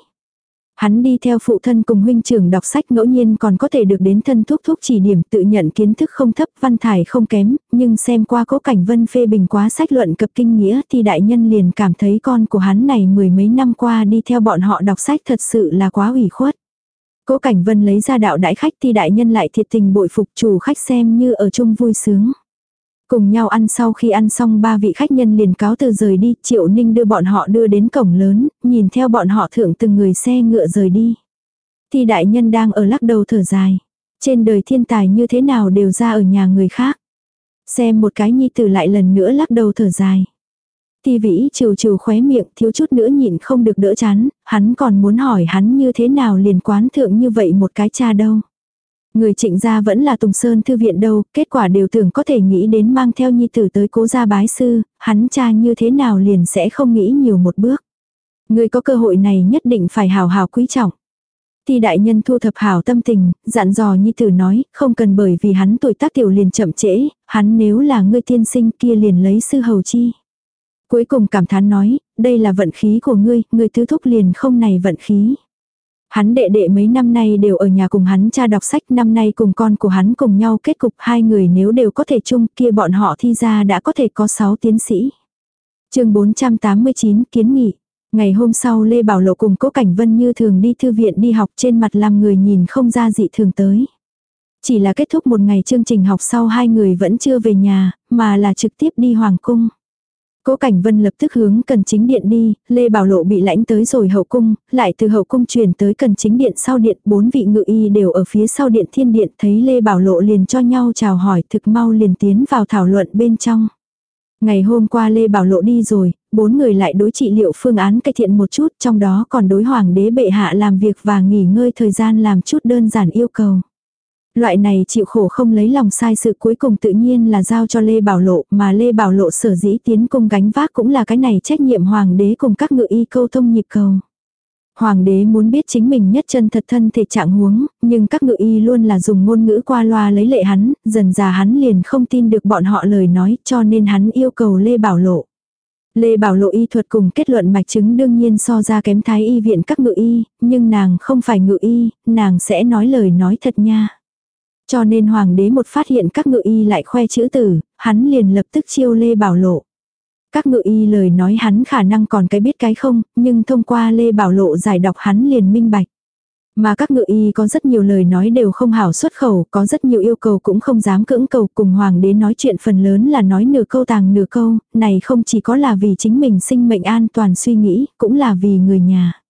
Hắn đi theo phụ thân cùng huynh trưởng đọc sách ngẫu nhiên còn có thể được đến thân thuốc thuốc chỉ điểm tự nhận kiến thức không thấp văn thải không kém, nhưng xem qua cố cảnh vân phê bình quá sách luận cập kinh nghĩa thì đại nhân liền cảm thấy con của hắn này mười mấy năm qua đi theo bọn họ đọc sách thật sự là quá ủy khuất. Cố Cảnh Vân lấy ra đạo đại khách thì đại nhân lại thiệt tình bội phục chủ khách xem như ở chung vui sướng. Cùng nhau ăn sau khi ăn xong ba vị khách nhân liền cáo từ rời đi, Triệu Ninh đưa bọn họ đưa đến cổng lớn, nhìn theo bọn họ thượng từng người xe ngựa rời đi. Thì đại nhân đang ở lắc đầu thở dài. Trên đời thiên tài như thế nào đều ra ở nhà người khác. Xem một cái nhi tử lại lần nữa lắc đầu thở dài. Ti vĩ trừ trừ khóe miệng thiếu chút nữa nhịn không được đỡ chán, hắn còn muốn hỏi hắn như thế nào liền quán thượng như vậy một cái cha đâu. Người trịnh gia vẫn là Tùng Sơn Thư viện đâu, kết quả đều tưởng có thể nghĩ đến mang theo nhi tử tới cố gia bái sư, hắn cha như thế nào liền sẽ không nghĩ nhiều một bước. Người có cơ hội này nhất định phải hào hào quý trọng. Thì đại nhân thu thập hảo tâm tình, dặn dò nhi tử nói, không cần bởi vì hắn tuổi tác tiểu liền chậm trễ, hắn nếu là ngươi tiên sinh kia liền lấy sư hầu chi. Cuối cùng cảm thán nói, đây là vận khí của ngươi, ngươi tứ thúc liền không này vận khí. Hắn đệ đệ mấy năm nay đều ở nhà cùng hắn cha đọc sách, năm nay cùng con của hắn cùng nhau kết cục hai người nếu đều có thể chung kia bọn họ thi ra đã có thể có 6 tiến sĩ. chương 489 kiến nghị. Ngày hôm sau Lê Bảo Lộ cùng Cố Cảnh Vân như thường đi thư viện đi học trên mặt làm người nhìn không ra dị thường tới. Chỉ là kết thúc một ngày chương trình học sau hai người vẫn chưa về nhà, mà là trực tiếp đi Hoàng Cung. Cố Cảnh Vân lập tức hướng cần chính điện đi, Lê Bảo Lộ bị lãnh tới rồi hậu cung, lại từ hậu cung truyền tới cần chính điện sau điện, bốn vị ngự y đều ở phía sau điện thiên điện, thấy Lê Bảo Lộ liền cho nhau chào hỏi thực mau liền tiến vào thảo luận bên trong. Ngày hôm qua Lê Bảo Lộ đi rồi, bốn người lại đối trị liệu phương án cải thiện một chút, trong đó còn đối hoàng đế bệ hạ làm việc và nghỉ ngơi thời gian làm chút đơn giản yêu cầu. Loại này chịu khổ không lấy lòng sai sự cuối cùng tự nhiên là giao cho Lê Bảo Lộ, mà Lê Bảo Lộ sở dĩ tiến cung gánh vác cũng là cái này trách nhiệm hoàng đế cùng các ngự y câu thông nhịp cầu. Hoàng đế muốn biết chính mình nhất chân thật thân thể trạng huống, nhưng các ngự y luôn là dùng ngôn ngữ qua loa lấy lệ hắn, dần già hắn liền không tin được bọn họ lời nói cho nên hắn yêu cầu Lê Bảo Lộ. Lê Bảo Lộ y thuật cùng kết luận mạch chứng đương nhiên so ra kém thái y viện các ngự y, nhưng nàng không phải ngự y, nàng sẽ nói lời nói thật nha. Cho nên hoàng đế một phát hiện các ngự y lại khoe chữ tử, hắn liền lập tức chiêu Lê Bảo Lộ. Các ngự y lời nói hắn khả năng còn cái biết cái không, nhưng thông qua Lê Bảo Lộ giải đọc hắn liền minh bạch. Mà các ngự y có rất nhiều lời nói đều không hảo xuất khẩu, có rất nhiều yêu cầu cũng không dám cưỡng cầu cùng hoàng đế nói chuyện phần lớn là nói nửa câu tàng nửa câu, này không chỉ có là vì chính mình sinh mệnh an toàn suy nghĩ, cũng là vì người nhà.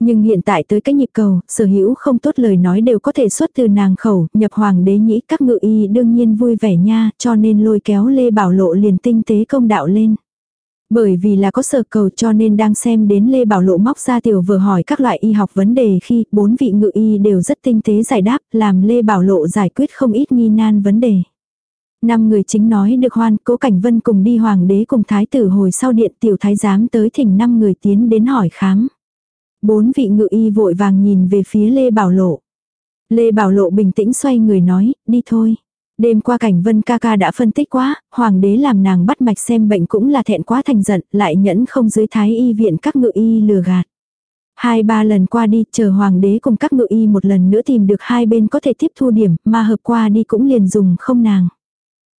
Nhưng hiện tại tới cái nhịp cầu, sở hữu không tốt lời nói đều có thể xuất từ nàng khẩu, nhập hoàng đế nhĩ các ngự y đương nhiên vui vẻ nha, cho nên lôi kéo Lê Bảo Lộ liền tinh tế công đạo lên. Bởi vì là có sở cầu cho nên đang xem đến Lê Bảo Lộ móc ra tiểu vừa hỏi các loại y học vấn đề khi bốn vị ngự y đều rất tinh tế giải đáp làm Lê Bảo Lộ giải quyết không ít nghi nan vấn đề. Năm người chính nói được hoan, cố cảnh vân cùng đi hoàng đế cùng thái tử hồi sau điện tiểu thái giám tới thỉnh năm người tiến đến hỏi khám. Bốn vị ngự y vội vàng nhìn về phía Lê Bảo Lộ. Lê Bảo Lộ bình tĩnh xoay người nói, đi thôi. Đêm qua cảnh vân ca ca đã phân tích quá, hoàng đế làm nàng bắt mạch xem bệnh cũng là thẹn quá thành giận, lại nhẫn không dưới thái y viện các ngự y lừa gạt. Hai ba lần qua đi, chờ hoàng đế cùng các ngự y một lần nữa tìm được hai bên có thể tiếp thu điểm, mà hợp qua đi cũng liền dùng không nàng.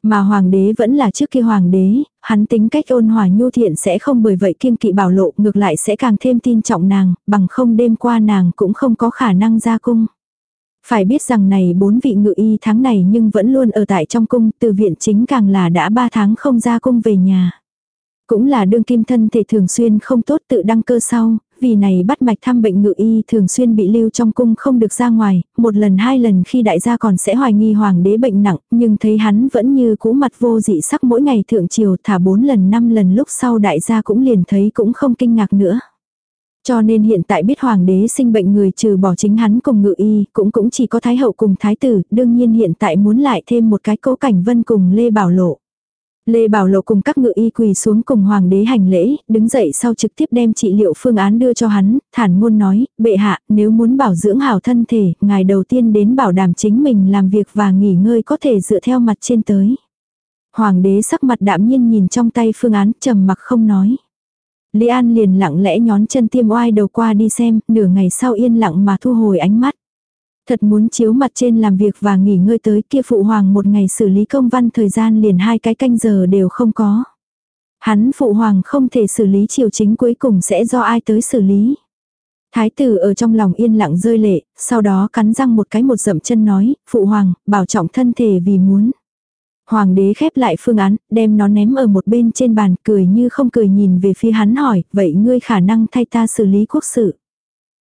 Mà hoàng đế vẫn là trước kia hoàng đế, hắn tính cách ôn hòa nhu thiện sẽ không bởi vậy kiêng kỵ bảo lộ ngược lại sẽ càng thêm tin trọng nàng, bằng không đêm qua nàng cũng không có khả năng ra cung. Phải biết rằng này bốn vị ngự y tháng này nhưng vẫn luôn ở tại trong cung, từ viện chính càng là đã ba tháng không ra cung về nhà. Cũng là đương kim thân thể thường xuyên không tốt tự đăng cơ sau, vì này bắt mạch thăm bệnh ngự y thường xuyên bị lưu trong cung không được ra ngoài, một lần hai lần khi đại gia còn sẽ hoài nghi hoàng đế bệnh nặng, nhưng thấy hắn vẫn như cũ mặt vô dị sắc mỗi ngày thượng triều thả bốn lần năm lần lúc sau đại gia cũng liền thấy cũng không kinh ngạc nữa. Cho nên hiện tại biết hoàng đế sinh bệnh người trừ bỏ chính hắn cùng ngự y, cũng cũng chỉ có thái hậu cùng thái tử, đương nhiên hiện tại muốn lại thêm một cái cố cảnh vân cùng Lê Bảo Lộ. Lê Bảo Lộ cùng các ngự y quỳ xuống cùng hoàng đế hành lễ, đứng dậy sau trực tiếp đem trị liệu phương án đưa cho hắn, thản ngôn nói, bệ hạ, nếu muốn bảo dưỡng hảo thân thể, ngài đầu tiên đến bảo đảm chính mình làm việc và nghỉ ngơi có thể dựa theo mặt trên tới. Hoàng đế sắc mặt đạm nhiên nhìn trong tay phương án, trầm mặc không nói. Lý An liền lặng lẽ nhón chân tiêm oai đầu qua đi xem, nửa ngày sau yên lặng mà thu hồi ánh mắt. Thật muốn chiếu mặt trên làm việc và nghỉ ngơi tới kia phụ hoàng một ngày xử lý công văn thời gian liền hai cái canh giờ đều không có. Hắn phụ hoàng không thể xử lý triều chính cuối cùng sẽ do ai tới xử lý. Thái tử ở trong lòng yên lặng rơi lệ, sau đó cắn răng một cái một dậm chân nói, phụ hoàng, bảo trọng thân thể vì muốn. Hoàng đế khép lại phương án, đem nó ném ở một bên trên bàn, cười như không cười nhìn về phía hắn hỏi, vậy ngươi khả năng thay ta xử lý quốc sự.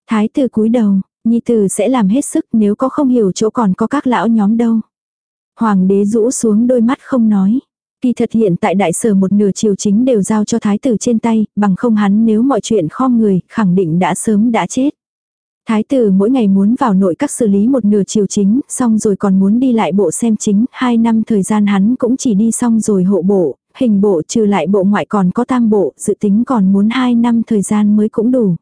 Thái tử cúi đầu, nhi tử sẽ làm hết sức nếu có không hiểu chỗ còn có các lão nhóm đâu. Hoàng đế rũ xuống đôi mắt không nói. Kỳ thật hiện tại đại sở một nửa triều chính đều giao cho thái tử trên tay, bằng không hắn nếu mọi chuyện khom người, khẳng định đã sớm đã chết. Thái tử mỗi ngày muốn vào nội các xử lý một nửa triều chính, xong rồi còn muốn đi lại bộ xem chính, hai năm thời gian hắn cũng chỉ đi xong rồi hộ bộ, hình bộ trừ lại bộ ngoại còn có tam bộ, dự tính còn muốn hai năm thời gian mới cũng đủ.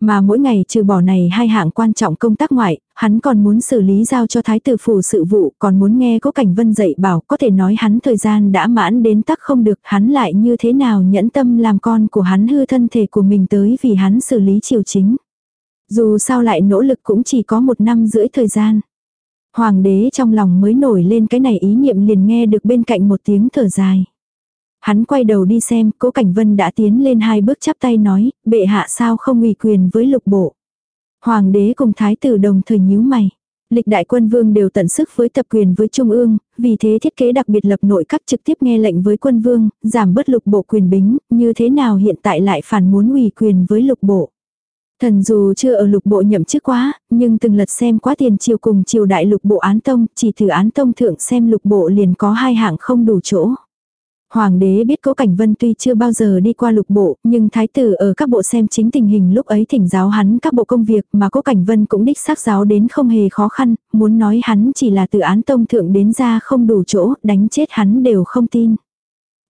Mà mỗi ngày trừ bỏ này hai hạng quan trọng công tác ngoại, hắn còn muốn xử lý giao cho thái tử phủ sự vụ, còn muốn nghe có cảnh vân dạy bảo, có thể nói hắn thời gian đã mãn đến tắc không được, hắn lại như thế nào nhẫn tâm làm con của hắn hư thân thể của mình tới vì hắn xử lý triều chính. Dù sao lại nỗ lực cũng chỉ có một năm rưỡi thời gian. Hoàng đế trong lòng mới nổi lên cái này ý niệm liền nghe được bên cạnh một tiếng thở dài. Hắn quay đầu đi xem, cố Cảnh Vân đã tiến lên hai bước chắp tay nói, bệ hạ sao không ủy quyền với lục bộ. Hoàng đế cùng thái tử đồng thời nhíu mày. Lịch đại quân vương đều tận sức với tập quyền với trung ương, vì thế thiết kế đặc biệt lập nội các trực tiếp nghe lệnh với quân vương, giảm bớt lục bộ quyền bính, như thế nào hiện tại lại phản muốn ủy quyền với lục bộ. Thần dù chưa ở lục bộ nhậm chức quá, nhưng từng lật xem quá tiền triều cùng triều đại lục bộ án tông, chỉ thử án tông thượng xem lục bộ liền có hai hạng không đủ chỗ. Hoàng đế biết cố Cảnh Vân tuy chưa bao giờ đi qua lục bộ, nhưng thái tử ở các bộ xem chính tình hình lúc ấy thỉnh giáo hắn các bộ công việc mà cố Cảnh Vân cũng đích xác giáo đến không hề khó khăn, muốn nói hắn chỉ là từ án tông thượng đến ra không đủ chỗ, đánh chết hắn đều không tin.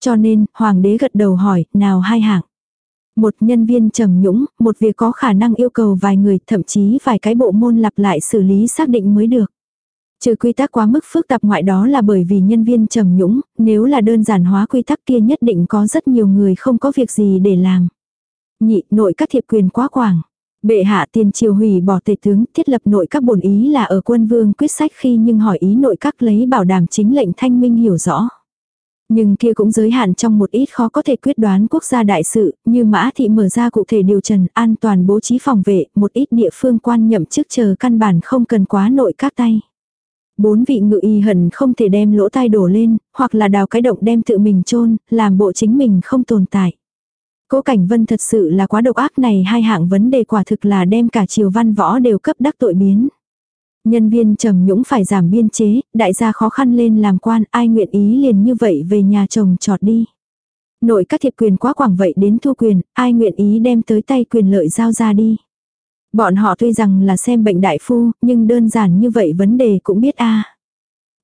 Cho nên, hoàng đế gật đầu hỏi, nào hai hạng. Một nhân viên trầm nhũng, một việc có khả năng yêu cầu vài người, thậm chí vài cái bộ môn lặp lại xử lý xác định mới được. Trừ quy tắc quá mức phức tạp ngoại đó là bởi vì nhân viên trầm nhũng, nếu là đơn giản hóa quy tắc kia nhất định có rất nhiều người không có việc gì để làm. Nhị, nội các thiệp quyền quá quảng. Bệ hạ tiền triều hủy bỏ tề tướng thiết lập nội các bổn ý là ở quân vương quyết sách khi nhưng hỏi ý nội các lấy bảo đảm chính lệnh thanh minh hiểu rõ. Nhưng kia cũng giới hạn trong một ít khó có thể quyết đoán quốc gia đại sự, như mã thị mở ra cụ thể điều trần an toàn bố trí phòng vệ, một ít địa phương quan nhậm chức chờ căn bản không cần quá nội các tay. Bốn vị ngự y hận không thể đem lỗ tai đổ lên, hoặc là đào cái động đem tự mình chôn làm bộ chính mình không tồn tại. Cố Cảnh Vân thật sự là quá độc ác này hai hạng vấn đề quả thực là đem cả triều văn võ đều cấp đắc tội biến. Nhân viên trầm nhũng phải giảm biên chế, đại gia khó khăn lên làm quan, ai nguyện ý liền như vậy về nhà chồng trọt đi. Nội các thiệp quyền quá quảng vậy đến thu quyền, ai nguyện ý đem tới tay quyền lợi giao ra đi. Bọn họ tuy rằng là xem bệnh đại phu, nhưng đơn giản như vậy vấn đề cũng biết a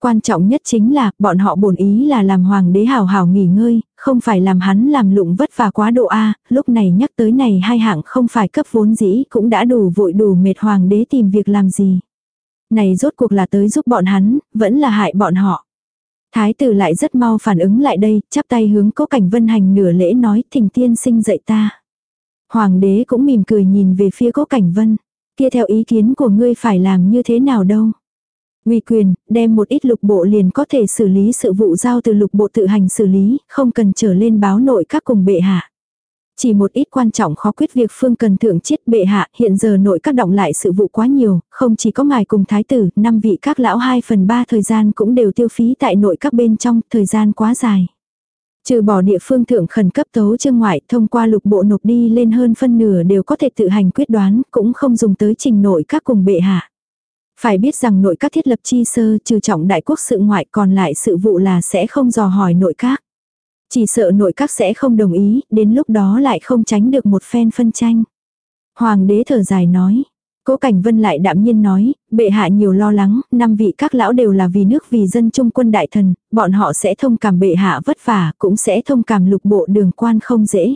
Quan trọng nhất chính là, bọn họ bổn ý là làm hoàng đế hào hào nghỉ ngơi, không phải làm hắn làm lụng vất vả quá độ A, lúc này nhắc tới này hai hạng không phải cấp vốn dĩ cũng đã đủ vội đủ mệt hoàng đế tìm việc làm gì. Này rốt cuộc là tới giúp bọn hắn, vẫn là hại bọn họ. Thái tử lại rất mau phản ứng lại đây, chắp tay hướng cố cảnh vân hành nửa lễ nói thỉnh tiên sinh dạy ta. Hoàng đế cũng mỉm cười nhìn về phía cố cảnh vân. Kia theo ý kiến của ngươi phải làm như thế nào đâu. Nguy quyền, đem một ít lục bộ liền có thể xử lý sự vụ giao từ lục bộ tự hành xử lý, không cần trở lên báo nội các cùng bệ hạ. Chỉ một ít quan trọng khó quyết việc phương cần thượng chiết bệ hạ, hiện giờ nội các động lại sự vụ quá nhiều, không chỉ có ngài cùng thái tử, năm vị các lão 2 phần 3 thời gian cũng đều tiêu phí tại nội các bên trong, thời gian quá dài. Trừ bỏ địa phương thượng khẩn cấp tấu chương ngoại thông qua lục bộ nộp đi lên hơn phân nửa đều có thể tự hành quyết đoán, cũng không dùng tới trình nội các cùng bệ hạ. Phải biết rằng nội các thiết lập chi sơ trừ trọng đại quốc sự ngoại còn lại sự vụ là sẽ không dò hỏi nội các. Chỉ sợ nội các sẽ không đồng ý, đến lúc đó lại không tránh được một phen phân tranh. Hoàng đế thở dài nói. Cố Cảnh Vân lại đạm nhiên nói, bệ hạ nhiều lo lắng, năm vị các lão đều là vì nước vì dân trung quân đại thần, bọn họ sẽ thông cảm bệ hạ vất vả, cũng sẽ thông cảm lục bộ đường quan không dễ.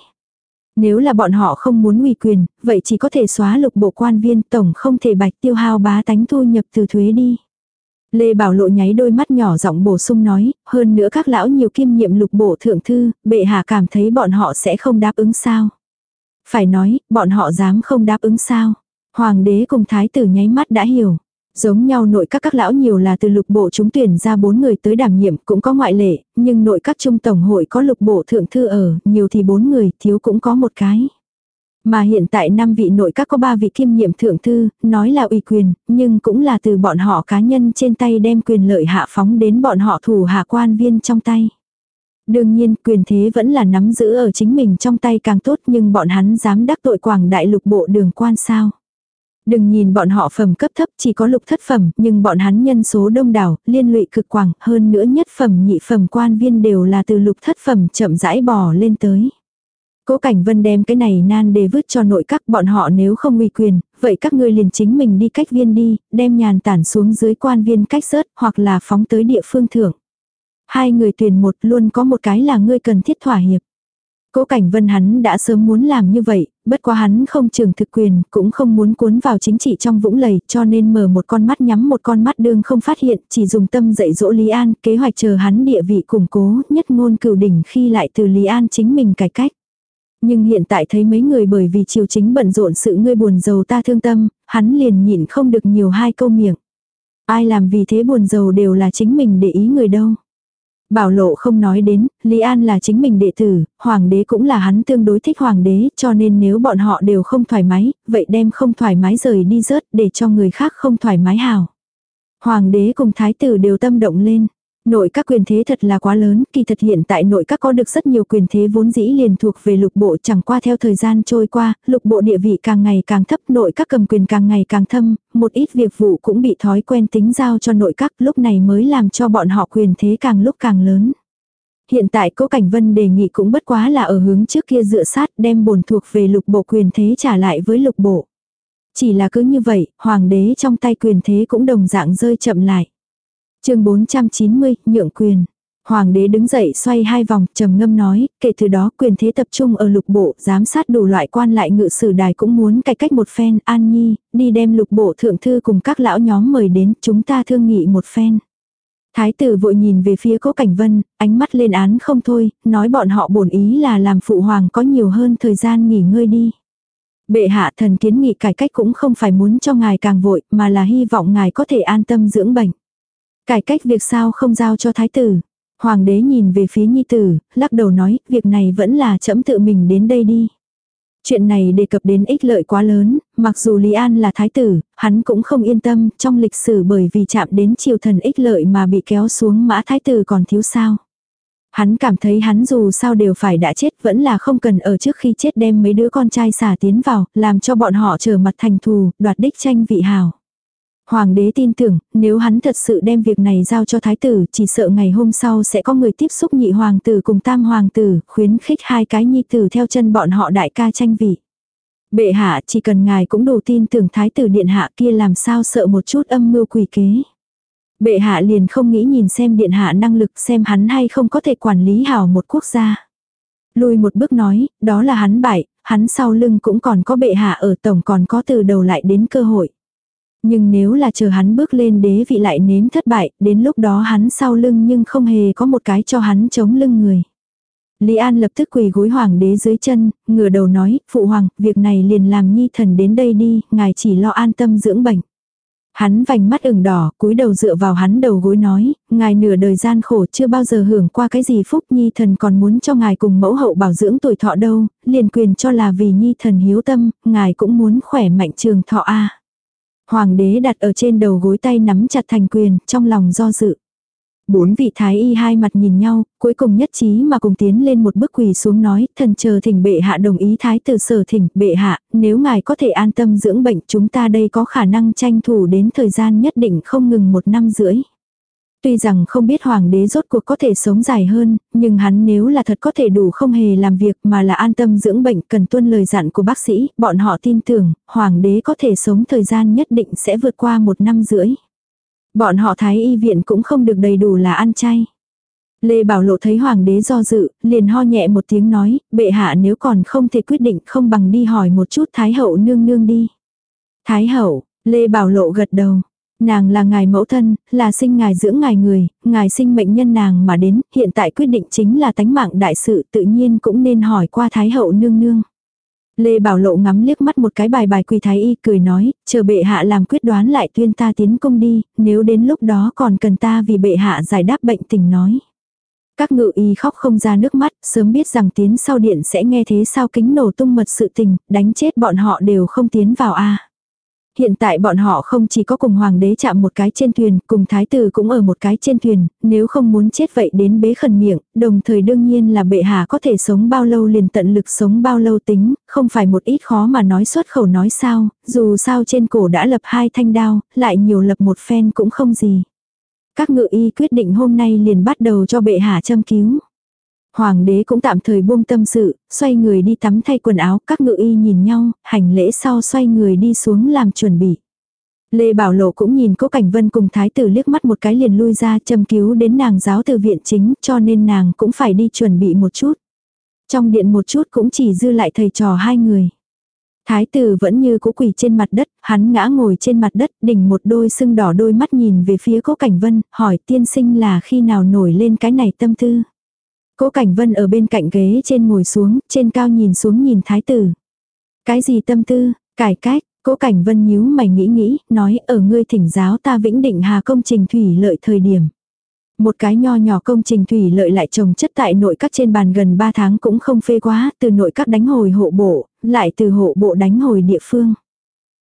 Nếu là bọn họ không muốn uy quyền, vậy chỉ có thể xóa lục bộ quan viên tổng không thể bạch tiêu hao bá tánh thu nhập từ thuế đi. Lê Bảo Lộ nháy đôi mắt nhỏ giọng bổ sung nói, hơn nữa các lão nhiều kiêm nhiệm lục bộ thượng thư, bệ hạ cảm thấy bọn họ sẽ không đáp ứng sao. Phải nói, bọn họ dám không đáp ứng sao. Hoàng đế cùng thái tử nháy mắt đã hiểu. Giống nhau nội các các lão nhiều là từ lục bộ chúng tuyển ra bốn người tới đảm nhiệm cũng có ngoại lệ, nhưng nội các trung tổng hội có lục bộ thượng thư ở, nhiều thì bốn người, thiếu cũng có một cái. Mà hiện tại năm vị nội các có ba vị kiêm nhiệm thượng thư, nói là ủy quyền, nhưng cũng là từ bọn họ cá nhân trên tay đem quyền lợi hạ phóng đến bọn họ thủ hạ quan viên trong tay. Đương nhiên quyền thế vẫn là nắm giữ ở chính mình trong tay càng tốt nhưng bọn hắn dám đắc tội quảng đại lục bộ đường quan sao. Đừng nhìn bọn họ phẩm cấp thấp chỉ có lục thất phẩm, nhưng bọn hắn nhân số đông đảo, liên lụy cực quảng, hơn nữa nhất phẩm nhị phẩm quan viên đều là từ lục thất phẩm chậm rãi bò lên tới. Cố Cảnh Vân đem cái này nan đề vứt cho nội các bọn họ nếu không uy quyền, vậy các ngươi liền chính mình đi cách viên đi, đem nhàn tản xuống dưới quan viên cách rớt hoặc là phóng tới địa phương thưởng. Hai người tuyển một luôn có một cái là ngươi cần thiết thỏa hiệp. Cố Cảnh Vân hắn đã sớm muốn làm như vậy, bất quá hắn không trường thực quyền, cũng không muốn cuốn vào chính trị trong vũng lầy, cho nên mở một con mắt nhắm một con mắt đương không phát hiện, chỉ dùng tâm dạy dỗ Lý An, kế hoạch chờ hắn địa vị củng cố, nhất ngôn cửu đỉnh khi lại từ Lý An chính mình cải cách. Nhưng hiện tại thấy mấy người bởi vì triều chính bận rộn sự ngươi buồn giàu ta thương tâm, hắn liền nhịn không được nhiều hai câu miệng. Ai làm vì thế buồn giàu đều là chính mình để ý người đâu. Bảo lộ không nói đến, Lý An là chính mình đệ tử, hoàng đế cũng là hắn tương đối thích hoàng đế, cho nên nếu bọn họ đều không thoải mái, vậy đem không thoải mái rời đi rớt để cho người khác không thoải mái hào. Hoàng đế cùng thái tử đều tâm động lên. Nội các quyền thế thật là quá lớn, kỳ thật hiện tại nội các có được rất nhiều quyền thế vốn dĩ liền thuộc về lục bộ chẳng qua theo thời gian trôi qua, lục bộ địa vị càng ngày càng thấp, nội các cầm quyền càng ngày càng thâm, một ít việc vụ cũng bị thói quen tính giao cho nội các lúc này mới làm cho bọn họ quyền thế càng lúc càng lớn. Hiện tại Cố Cảnh Vân đề nghị cũng bất quá là ở hướng trước kia dựa sát đem bổn thuộc về lục bộ quyền thế trả lại với lục bộ. Chỉ là cứ như vậy, hoàng đế trong tay quyền thế cũng đồng dạng rơi chậm lại chương 490, nhượng quyền. Hoàng đế đứng dậy xoay hai vòng, trầm ngâm nói, kể từ đó quyền thế tập trung ở lục bộ, giám sát đủ loại quan lại ngự sử đài cũng muốn cải cách một phen, an nhi, đi đem lục bộ thượng thư cùng các lão nhóm mời đến, chúng ta thương nghị một phen. Thái tử vội nhìn về phía cố cảnh vân, ánh mắt lên án không thôi, nói bọn họ bổn ý là làm phụ hoàng có nhiều hơn thời gian nghỉ ngơi đi. Bệ hạ thần kiến nghị cải cách cũng không phải muốn cho ngài càng vội, mà là hy vọng ngài có thể an tâm dưỡng bệnh. Cải cách việc sao không giao cho thái tử. Hoàng đế nhìn về phía nhi tử, lắc đầu nói, việc này vẫn là chấm tự mình đến đây đi. Chuyện này đề cập đến ích lợi quá lớn, mặc dù Lý An là thái tử, hắn cũng không yên tâm trong lịch sử bởi vì chạm đến triều thần ích lợi mà bị kéo xuống mã thái tử còn thiếu sao. Hắn cảm thấy hắn dù sao đều phải đã chết vẫn là không cần ở trước khi chết đem mấy đứa con trai xả tiến vào, làm cho bọn họ trở mặt thành thù, đoạt đích tranh vị hào. Hoàng đế tin tưởng, nếu hắn thật sự đem việc này giao cho thái tử, chỉ sợ ngày hôm sau sẽ có người tiếp xúc nhị hoàng tử cùng tam hoàng tử, khuyến khích hai cái nhi tử theo chân bọn họ đại ca tranh vị. Bệ hạ chỉ cần ngài cũng đủ tin tưởng thái tử điện hạ kia làm sao sợ một chút âm mưu quỷ kế. Bệ hạ liền không nghĩ nhìn xem điện hạ năng lực xem hắn hay không có thể quản lý hảo một quốc gia. Lùi một bước nói, đó là hắn bại, hắn sau lưng cũng còn có bệ hạ ở tổng còn có từ đầu lại đến cơ hội. Nhưng nếu là chờ hắn bước lên đế vị lại nếm thất bại, đến lúc đó hắn sau lưng nhưng không hề có một cái cho hắn chống lưng người. Lý An lập tức quỳ gối hoàng đế dưới chân, ngửa đầu nói, phụ hoàng, việc này liền làm nhi thần đến đây đi, ngài chỉ lo an tâm dưỡng bệnh. Hắn vành mắt ửng đỏ, cúi đầu dựa vào hắn đầu gối nói, ngài nửa đời gian khổ chưa bao giờ hưởng qua cái gì phúc nhi thần còn muốn cho ngài cùng mẫu hậu bảo dưỡng tuổi thọ đâu, liền quyền cho là vì nhi thần hiếu tâm, ngài cũng muốn khỏe mạnh trường thọ a. Hoàng đế đặt ở trên đầu gối tay nắm chặt thành quyền, trong lòng do dự. Bốn vị thái y hai mặt nhìn nhau, cuối cùng nhất trí mà cùng tiến lên một bước quỳ xuống nói, thần chờ thỉnh bệ hạ đồng ý thái tử sở thỉnh, bệ hạ, nếu ngài có thể an tâm dưỡng bệnh chúng ta đây có khả năng tranh thủ đến thời gian nhất định không ngừng một năm rưỡi. Tuy rằng không biết hoàng đế rốt cuộc có thể sống dài hơn, nhưng hắn nếu là thật có thể đủ không hề làm việc mà là an tâm dưỡng bệnh cần tuân lời dặn của bác sĩ, bọn họ tin tưởng, hoàng đế có thể sống thời gian nhất định sẽ vượt qua một năm rưỡi. Bọn họ thái y viện cũng không được đầy đủ là ăn chay. Lê Bảo Lộ thấy hoàng đế do dự, liền ho nhẹ một tiếng nói, bệ hạ nếu còn không thể quyết định không bằng đi hỏi một chút thái hậu nương nương đi. Thái hậu, Lê Bảo Lộ gật đầu, Nàng là ngài mẫu thân, là sinh ngài dưỡng ngài người, ngài sinh mệnh nhân nàng mà đến, hiện tại quyết định chính là tánh mạng đại sự tự nhiên cũng nên hỏi qua Thái hậu nương nương. Lê Bảo Lộ ngắm liếc mắt một cái bài bài quỳ thái y cười nói, chờ bệ hạ làm quyết đoán lại tuyên ta tiến công đi, nếu đến lúc đó còn cần ta vì bệ hạ giải đáp bệnh tình nói. Các ngự y khóc không ra nước mắt, sớm biết rằng tiến sau điện sẽ nghe thế sao kính nổ tung mật sự tình, đánh chết bọn họ đều không tiến vào a Hiện tại bọn họ không chỉ có cùng hoàng đế chạm một cái trên thuyền, cùng thái tử cũng ở một cái trên thuyền, nếu không muốn chết vậy đến bế khẩn miệng, đồng thời đương nhiên là bệ hạ có thể sống bao lâu liền tận lực sống bao lâu tính, không phải một ít khó mà nói xuất khẩu nói sao, dù sao trên cổ đã lập hai thanh đao, lại nhiều lập một phen cũng không gì. Các ngự y quyết định hôm nay liền bắt đầu cho bệ hạ châm cứu. Hoàng đế cũng tạm thời buông tâm sự, xoay người đi tắm thay quần áo, các ngự y nhìn nhau, hành lễ sau xoay người đi xuống làm chuẩn bị. Lê Bảo Lộ cũng nhìn Cố Cảnh Vân cùng thái tử liếc mắt một cái liền lui ra châm cứu đến nàng giáo từ viện chính cho nên nàng cũng phải đi chuẩn bị một chút. Trong điện một chút cũng chỉ dư lại thầy trò hai người. Thái tử vẫn như cố quỳ trên mặt đất, hắn ngã ngồi trên mặt đất, đỉnh một đôi sưng đỏ đôi mắt nhìn về phía cố cảnh vân, hỏi tiên sinh là khi nào nổi lên cái này tâm tư. Cố Cảnh Vân ở bên cạnh ghế trên ngồi xuống, trên cao nhìn xuống nhìn thái tử. Cái gì tâm tư, cải cách, Cố Cảnh Vân nhíu mày nghĩ nghĩ, nói ở ngươi thỉnh giáo ta vĩnh định hà công trình thủy lợi thời điểm. Một cái nho nhỏ công trình thủy lợi lại trồng chất tại nội các trên bàn gần 3 tháng cũng không phê quá, từ nội các đánh hồi hộ bộ, lại từ hộ bộ đánh hồi địa phương.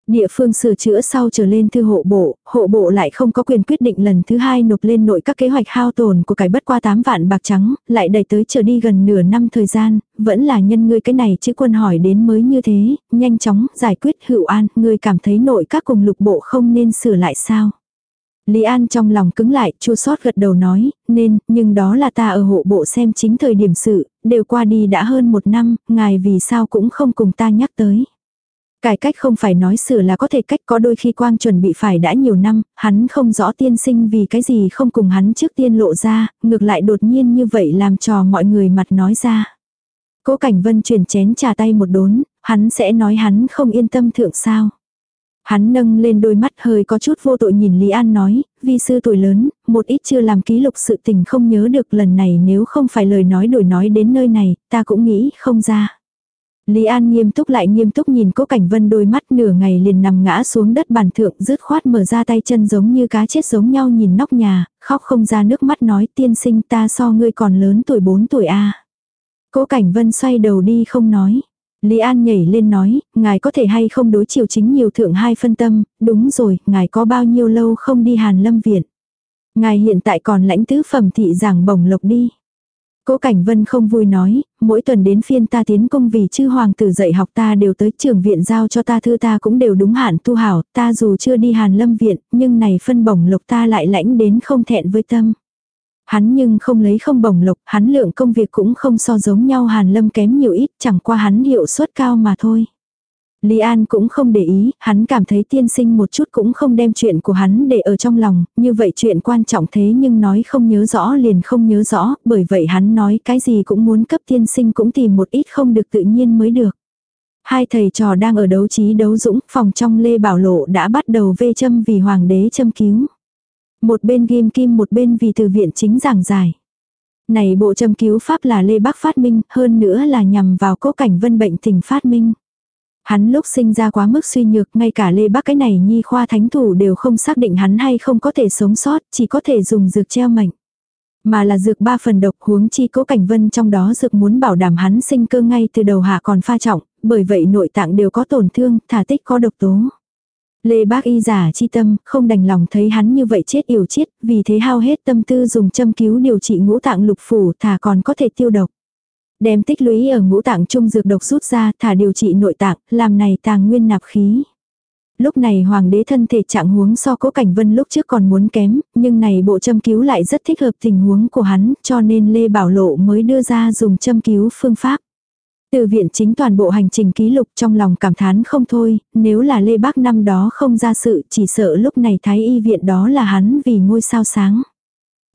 Địa phương sửa chữa sau trở lên thư hộ bộ, hộ bộ lại không có quyền quyết định lần thứ hai nộp lên nội các kế hoạch hao tồn của cải bất qua 8 vạn bạc trắng, lại đẩy tới trở đi gần nửa năm thời gian, vẫn là nhân ngươi cái này chứ quân hỏi đến mới như thế, nhanh chóng giải quyết hữu an, ngươi cảm thấy nội các cùng lục bộ không nên sửa lại sao. Lý An trong lòng cứng lại, chua sót gật đầu nói, nên, nhưng đó là ta ở hộ bộ xem chính thời điểm sự, đều qua đi đã hơn một năm, ngài vì sao cũng không cùng ta nhắc tới. Cải cách không phải nói sửa là có thể cách có đôi khi quang chuẩn bị phải đã nhiều năm, hắn không rõ tiên sinh vì cái gì không cùng hắn trước tiên lộ ra, ngược lại đột nhiên như vậy làm trò mọi người mặt nói ra. Cố Cảnh Vân chuyển chén trà tay một đốn, hắn sẽ nói hắn không yên tâm thượng sao. Hắn nâng lên đôi mắt hơi có chút vô tội nhìn Lý An nói, vi sư tuổi lớn, một ít chưa làm ký lục sự tình không nhớ được lần này nếu không phải lời nói đổi nói đến nơi này, ta cũng nghĩ không ra. Lý An nghiêm túc lại nghiêm túc nhìn Cố Cảnh Vân đôi mắt nửa ngày liền nằm ngã xuống đất bàn thượng rứt khoát mở ra tay chân giống như cá chết giống nhau nhìn nóc nhà, khóc không ra nước mắt nói tiên sinh ta so ngươi còn lớn tuổi 4 tuổi a Cố Cảnh Vân xoay đầu đi không nói. Lý An nhảy lên nói, ngài có thể hay không đối chiều chính nhiều thượng hai phân tâm, đúng rồi, ngài có bao nhiêu lâu không đi Hàn Lâm Viện. Ngài hiện tại còn lãnh tứ phẩm thị giảng bổng lộc đi. Cố Cảnh Vân không vui nói, mỗi tuần đến phiên ta tiến công vì chư hoàng tử dạy học ta đều tới trường viện giao cho ta thư ta cũng đều đúng hạn tu hảo, ta dù chưa đi Hàn Lâm Viện, nhưng này phân bổng lộc ta lại lãnh đến không thẹn với tâm. Hắn nhưng không lấy không bổng lộc, hắn lượng công việc cũng không so giống nhau Hàn Lâm kém nhiều ít, chẳng qua hắn hiệu suất cao mà thôi. Lý An cũng không để ý, hắn cảm thấy tiên sinh một chút cũng không đem chuyện của hắn để ở trong lòng, như vậy chuyện quan trọng thế nhưng nói không nhớ rõ liền không nhớ rõ, bởi vậy hắn nói cái gì cũng muốn cấp tiên sinh cũng tìm một ít không được tự nhiên mới được. Hai thầy trò đang ở đấu trí đấu dũng, phòng trong Lê Bảo Lộ đã bắt đầu vê châm vì hoàng đế châm cứu. Một bên ghim kim một bên vì từ viện chính giảng giải. Này bộ châm cứu pháp là Lê Bắc phát minh, hơn nữa là nhằm vào cố cảnh vân bệnh tình phát minh. Hắn lúc sinh ra quá mức suy nhược, ngay cả Lê bác cái này nhi khoa thánh thủ đều không xác định hắn hay không có thể sống sót, chỉ có thể dùng dược treo mệnh. Mà là dược ba phần độc huống chi cố cảnh vân trong đó dược muốn bảo đảm hắn sinh cơ ngay từ đầu hạ còn pha trọng, bởi vậy nội tạng đều có tổn thương, thả tích có độc tố. Lê bác y giả chi tâm, không đành lòng thấy hắn như vậy chết yểu chết, vì thế hao hết tâm tư dùng châm cứu điều trị ngũ tạng lục phủ thả còn có thể tiêu độc. Đem tích lũy ở ngũ tạng trung dược độc rút ra thả điều trị nội tạng, làm này tàng nguyên nạp khí. Lúc này hoàng đế thân thể trạng huống so cố cảnh vân lúc trước còn muốn kém, nhưng này bộ châm cứu lại rất thích hợp tình huống của hắn, cho nên Lê Bảo Lộ mới đưa ra dùng châm cứu phương pháp. Từ viện chính toàn bộ hành trình ký lục trong lòng cảm thán không thôi, nếu là Lê Bác năm đó không ra sự chỉ sợ lúc này thái y viện đó là hắn vì ngôi sao sáng.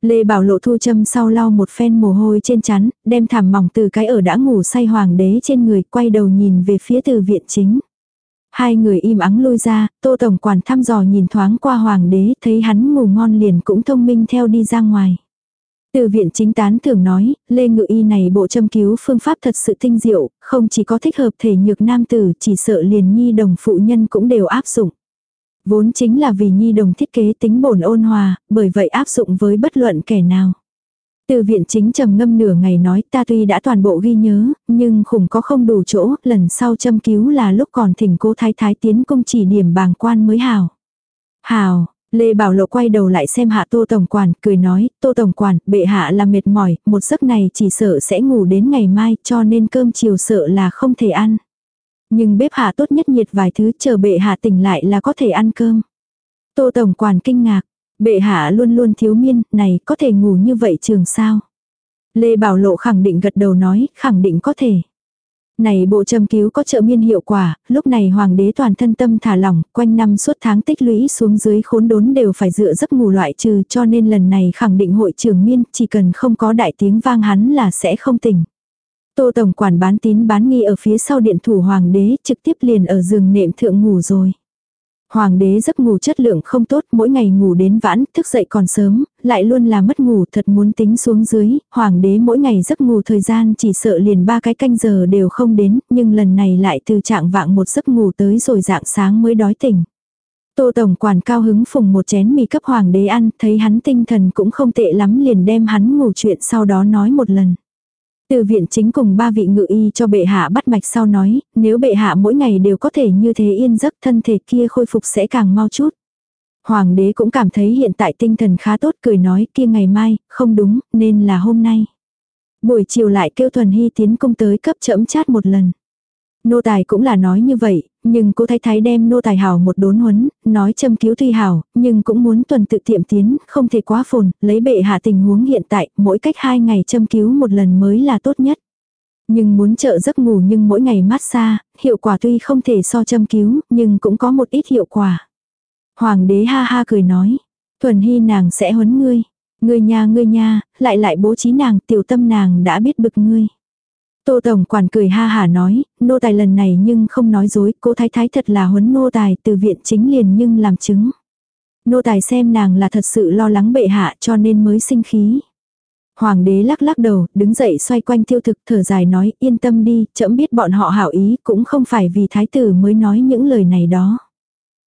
Lê Bảo Lộ thu châm sau lau một phen mồ hôi trên chắn, đem thảm mỏng từ cái ở đã ngủ say hoàng đế trên người quay đầu nhìn về phía từ viện chính. Hai người im ắng lôi ra, tô tổng quản thăm dò nhìn thoáng qua hoàng đế thấy hắn ngủ ngon liền cũng thông minh theo đi ra ngoài. Từ viện chính tán thường nói, Lê Ngự Y này bộ châm cứu phương pháp thật sự tinh diệu, không chỉ có thích hợp thể nhược nam tử, chỉ sợ liền nhi đồng phụ nhân cũng đều áp dụng. Vốn chính là vì nhi đồng thiết kế tính bổn ôn hòa, bởi vậy áp dụng với bất luận kẻ nào. Từ viện chính trầm ngâm nửa ngày nói ta tuy đã toàn bộ ghi nhớ, nhưng khủng có không đủ chỗ, lần sau châm cứu là lúc còn thỉnh cô thái thái tiến công chỉ điểm bàng quan mới hào. Hào, Lê Bảo Lộ quay đầu lại xem hạ Tô Tổng Quản, cười nói, Tô Tổng Quản, bệ hạ là mệt mỏi, một giấc này chỉ sợ sẽ ngủ đến ngày mai, cho nên cơm chiều sợ là không thể ăn. Nhưng bếp hạ tốt nhất nhiệt vài thứ chờ bệ hạ tỉnh lại là có thể ăn cơm. Tô Tổng Quản kinh ngạc, bệ hạ luôn luôn thiếu miên, này có thể ngủ như vậy trường sao? Lê Bảo Lộ khẳng định gật đầu nói, khẳng định có thể. Này bộ châm cứu có trợ miên hiệu quả, lúc này hoàng đế toàn thân tâm thả lỏng, quanh năm suốt tháng tích lũy xuống dưới khốn đốn đều phải dựa giấc ngủ loại trừ cho nên lần này khẳng định hội trưởng miên chỉ cần không có đại tiếng vang hắn là sẽ không tỉnh. Tô Tổng quản bán tín bán nghi ở phía sau điện thủ hoàng đế trực tiếp liền ở giường nệm thượng ngủ rồi. Hoàng đế giấc ngủ chất lượng không tốt, mỗi ngày ngủ đến vãn, thức dậy còn sớm, lại luôn là mất ngủ, thật muốn tính xuống dưới, hoàng đế mỗi ngày giấc ngủ thời gian chỉ sợ liền ba cái canh giờ đều không đến, nhưng lần này lại từ trạng vạng một giấc ngủ tới rồi dạng sáng mới đói tỉnh. Tô Tổng quản cao hứng phùng một chén mì cấp hoàng đế ăn, thấy hắn tinh thần cũng không tệ lắm liền đem hắn ngủ chuyện sau đó nói một lần. Từ viện chính cùng ba vị ngự y cho bệ hạ bắt mạch sau nói, nếu bệ hạ mỗi ngày đều có thể như thế yên giấc thân thể kia khôi phục sẽ càng mau chút. Hoàng đế cũng cảm thấy hiện tại tinh thần khá tốt cười nói kia ngày mai, không đúng, nên là hôm nay. Buổi chiều lại kêu Thuần Hy tiến công tới cấp chẫm chát một lần. Nô tài cũng là nói như vậy, nhưng cô thái thái đem nô tài hảo một đốn huấn, nói châm cứu tuy hảo, nhưng cũng muốn tuần tự tiệm tiến, không thể quá phồn, lấy bệ hạ tình huống hiện tại, mỗi cách hai ngày châm cứu một lần mới là tốt nhất. Nhưng muốn trợ giấc ngủ nhưng mỗi ngày mát xa, hiệu quả tuy không thể so châm cứu, nhưng cũng có một ít hiệu quả. Hoàng đế ha ha cười nói, thuần hy nàng sẽ huấn ngươi. Ngươi nha ngươi nha, lại lại bố trí nàng, tiểu tâm nàng đã biết bực ngươi. Tô Tổng quản cười ha hả nói, nô tài lần này nhưng không nói dối, cô thái thái thật là huấn nô tài từ viện chính liền nhưng làm chứng. Nô tài xem nàng là thật sự lo lắng bệ hạ cho nên mới sinh khí. Hoàng đế lắc lắc đầu, đứng dậy xoay quanh tiêu thực thở dài nói yên tâm đi, chậm biết bọn họ hảo ý cũng không phải vì thái tử mới nói những lời này đó.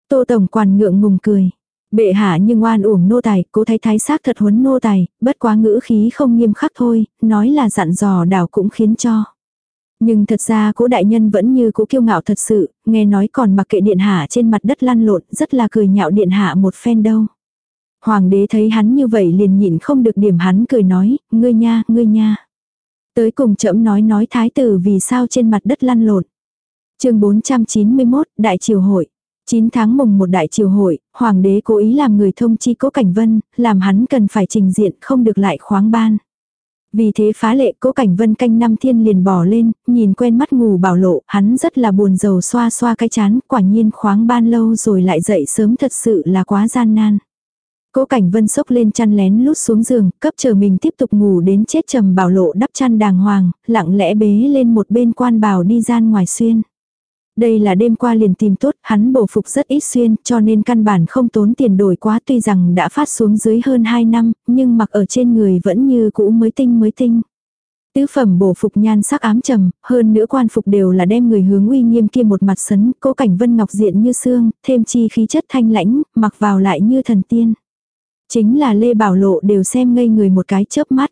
Tô Tổng quản ngượng ngùng cười. Bệ hạ nhưng oan uổng nô tài, cố thái thái xác thật huấn nô tài, bất quá ngữ khí không nghiêm khắc thôi, nói là dặn dò đảo cũng khiến cho. Nhưng thật ra cố đại nhân vẫn như cố kiêu ngạo thật sự, nghe nói còn mặc kệ điện hạ trên mặt đất lăn lộn, rất là cười nhạo điện hạ một phen đâu. Hoàng đế thấy hắn như vậy liền nhịn không được điểm hắn cười nói, ngươi nha, ngươi nha. Tới cùng chậm nói nói thái tử vì sao trên mặt đất lăn lộn. chương 491, Đại Triều Hội. 9 tháng mùng một đại triều hội, hoàng đế cố ý làm người thông chi cố cảnh vân, làm hắn cần phải trình diện không được lại khoáng ban. Vì thế phá lệ cố cảnh vân canh năm thiên liền bỏ lên, nhìn quen mắt ngủ bảo lộ, hắn rất là buồn rầu xoa xoa cái chán, quả nhiên khoáng ban lâu rồi lại dậy sớm thật sự là quá gian nan. Cố cảnh vân sốc lên chăn lén lút xuống giường, cấp chờ mình tiếp tục ngủ đến chết trầm bảo lộ đắp chăn đàng hoàng, lặng lẽ bế lên một bên quan bảo đi gian ngoài xuyên. Đây là đêm qua liền tìm tốt, hắn bổ phục rất ít xuyên, cho nên căn bản không tốn tiền đổi quá tuy rằng đã phát xuống dưới hơn 2 năm, nhưng mặc ở trên người vẫn như cũ mới tinh mới tinh. Tứ phẩm bổ phục nhan sắc ám trầm, hơn nữa quan phục đều là đem người hướng uy nghiêm kia một mặt sấn, cố cảnh vân ngọc diện như xương, thêm chi khí chất thanh lãnh, mặc vào lại như thần tiên. Chính là Lê Bảo Lộ đều xem ngây người một cái chớp mắt.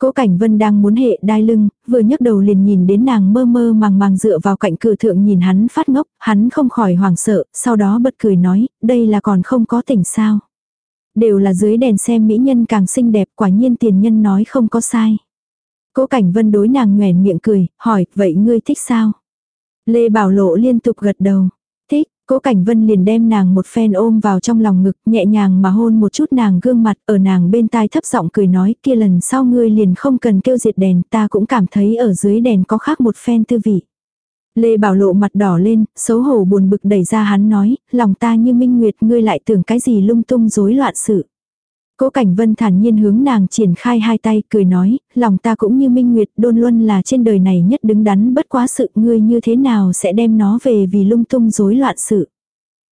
Cố Cảnh Vân đang muốn hệ đai lưng, vừa nhấc đầu liền nhìn đến nàng mơ mơ màng màng dựa vào cạnh cửa thượng nhìn hắn phát ngốc, hắn không khỏi hoảng sợ, sau đó bật cười nói, đây là còn không có tỉnh sao. Đều là dưới đèn xem mỹ nhân càng xinh đẹp quả nhiên tiền nhân nói không có sai. Cố Cảnh Vân đối nàng nhoèn miệng cười, hỏi, vậy ngươi thích sao? Lê Bảo Lộ liên tục gật đầu. Cố Cảnh Vân liền đem nàng một phen ôm vào trong lòng ngực, nhẹ nhàng mà hôn một chút nàng gương mặt, ở nàng bên tai thấp giọng cười nói, kia lần sau ngươi liền không cần kêu diệt đèn, ta cũng cảm thấy ở dưới đèn có khác một phen tư vị. Lê Bảo Lộ mặt đỏ lên, xấu hổ buồn bực đẩy ra hắn nói, lòng ta như minh nguyệt ngươi lại tưởng cái gì lung tung rối loạn sự. Cố Cảnh Vân thản nhiên hướng nàng triển khai hai tay, cười nói, lòng ta cũng như minh nguyệt đôn luân là trên đời này nhất đứng đắn bất quá sự ngươi như thế nào sẽ đem nó về vì lung tung rối loạn sự.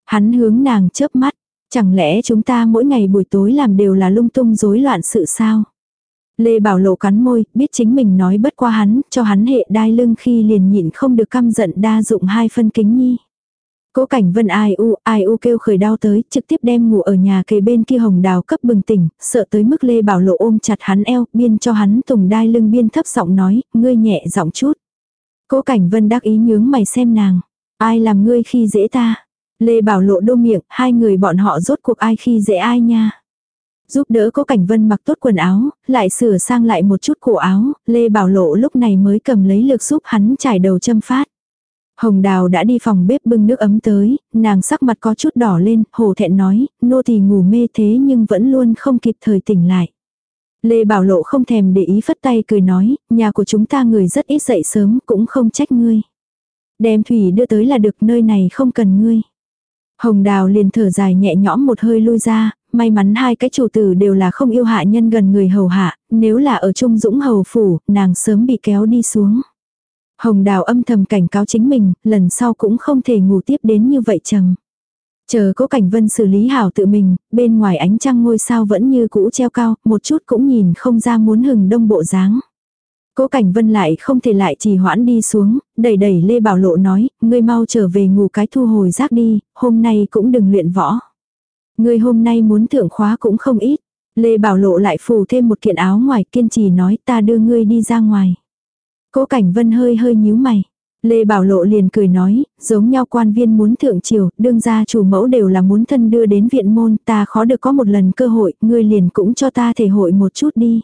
Hắn hướng nàng chớp mắt, chẳng lẽ chúng ta mỗi ngày buổi tối làm đều là lung tung rối loạn sự sao? Lê Bảo Lộ cắn môi, biết chính mình nói bất qua hắn, cho hắn hệ đai lưng khi liền nhịn không được căm giận đa dụng hai phân kính nhi. Cố cảnh vân ai u, ai u kêu khởi đau tới, trực tiếp đem ngủ ở nhà kề bên kia hồng đào cấp bừng tỉnh, sợ tới mức Lê Bảo Lộ ôm chặt hắn eo, biên cho hắn tùng đai lưng biên thấp giọng nói, ngươi nhẹ giọng chút. Cố cảnh vân đắc ý nhướng mày xem nàng, ai làm ngươi khi dễ ta. Lê Bảo Lộ đô miệng, hai người bọn họ rốt cuộc ai khi dễ ai nha. Giúp đỡ cố cảnh vân mặc tốt quần áo, lại sửa sang lại một chút cổ áo, Lê Bảo Lộ lúc này mới cầm lấy lược giúp hắn trải đầu châm phát. Hồng Đào đã đi phòng bếp bưng nước ấm tới, nàng sắc mặt có chút đỏ lên, hồ thẹn nói, nô thì ngủ mê thế nhưng vẫn luôn không kịp thời tỉnh lại. Lê Bảo Lộ không thèm để ý phất tay cười nói, nhà của chúng ta người rất ít dậy sớm cũng không trách ngươi. Đem thủy đưa tới là được nơi này không cần ngươi. Hồng Đào liền thở dài nhẹ nhõm một hơi lui ra, may mắn hai cái chủ tử đều là không yêu hạ nhân gần người hầu hạ, nếu là ở Trung Dũng hầu phủ, nàng sớm bị kéo đi xuống. Hồng Đào âm thầm cảnh cáo chính mình, lần sau cũng không thể ngủ tiếp đến như vậy chầm. Chờ cố cảnh vân xử lý hảo tự mình, bên ngoài ánh trăng ngôi sao vẫn như cũ treo cao, một chút cũng nhìn không ra muốn hừng đông bộ dáng. Cố Cảnh Vân lại không thể lại trì hoãn đi xuống, đẩy đẩy Lê Bảo Lộ nói, ngươi mau trở về ngủ cái thu hồi rác đi, hôm nay cũng đừng luyện võ. Ngươi hôm nay muốn thượng khóa cũng không ít. Lê Bảo Lộ lại phủ thêm một kiện áo ngoài kiên trì nói ta đưa ngươi đi ra ngoài. Cố Cảnh Vân hơi hơi nhíu mày. Lê Bảo Lộ liền cười nói, giống nhau quan viên muốn thượng triều, đương gia chủ mẫu đều là muốn thân đưa đến viện môn, ta khó được có một lần cơ hội, ngươi liền cũng cho ta thể hội một chút đi.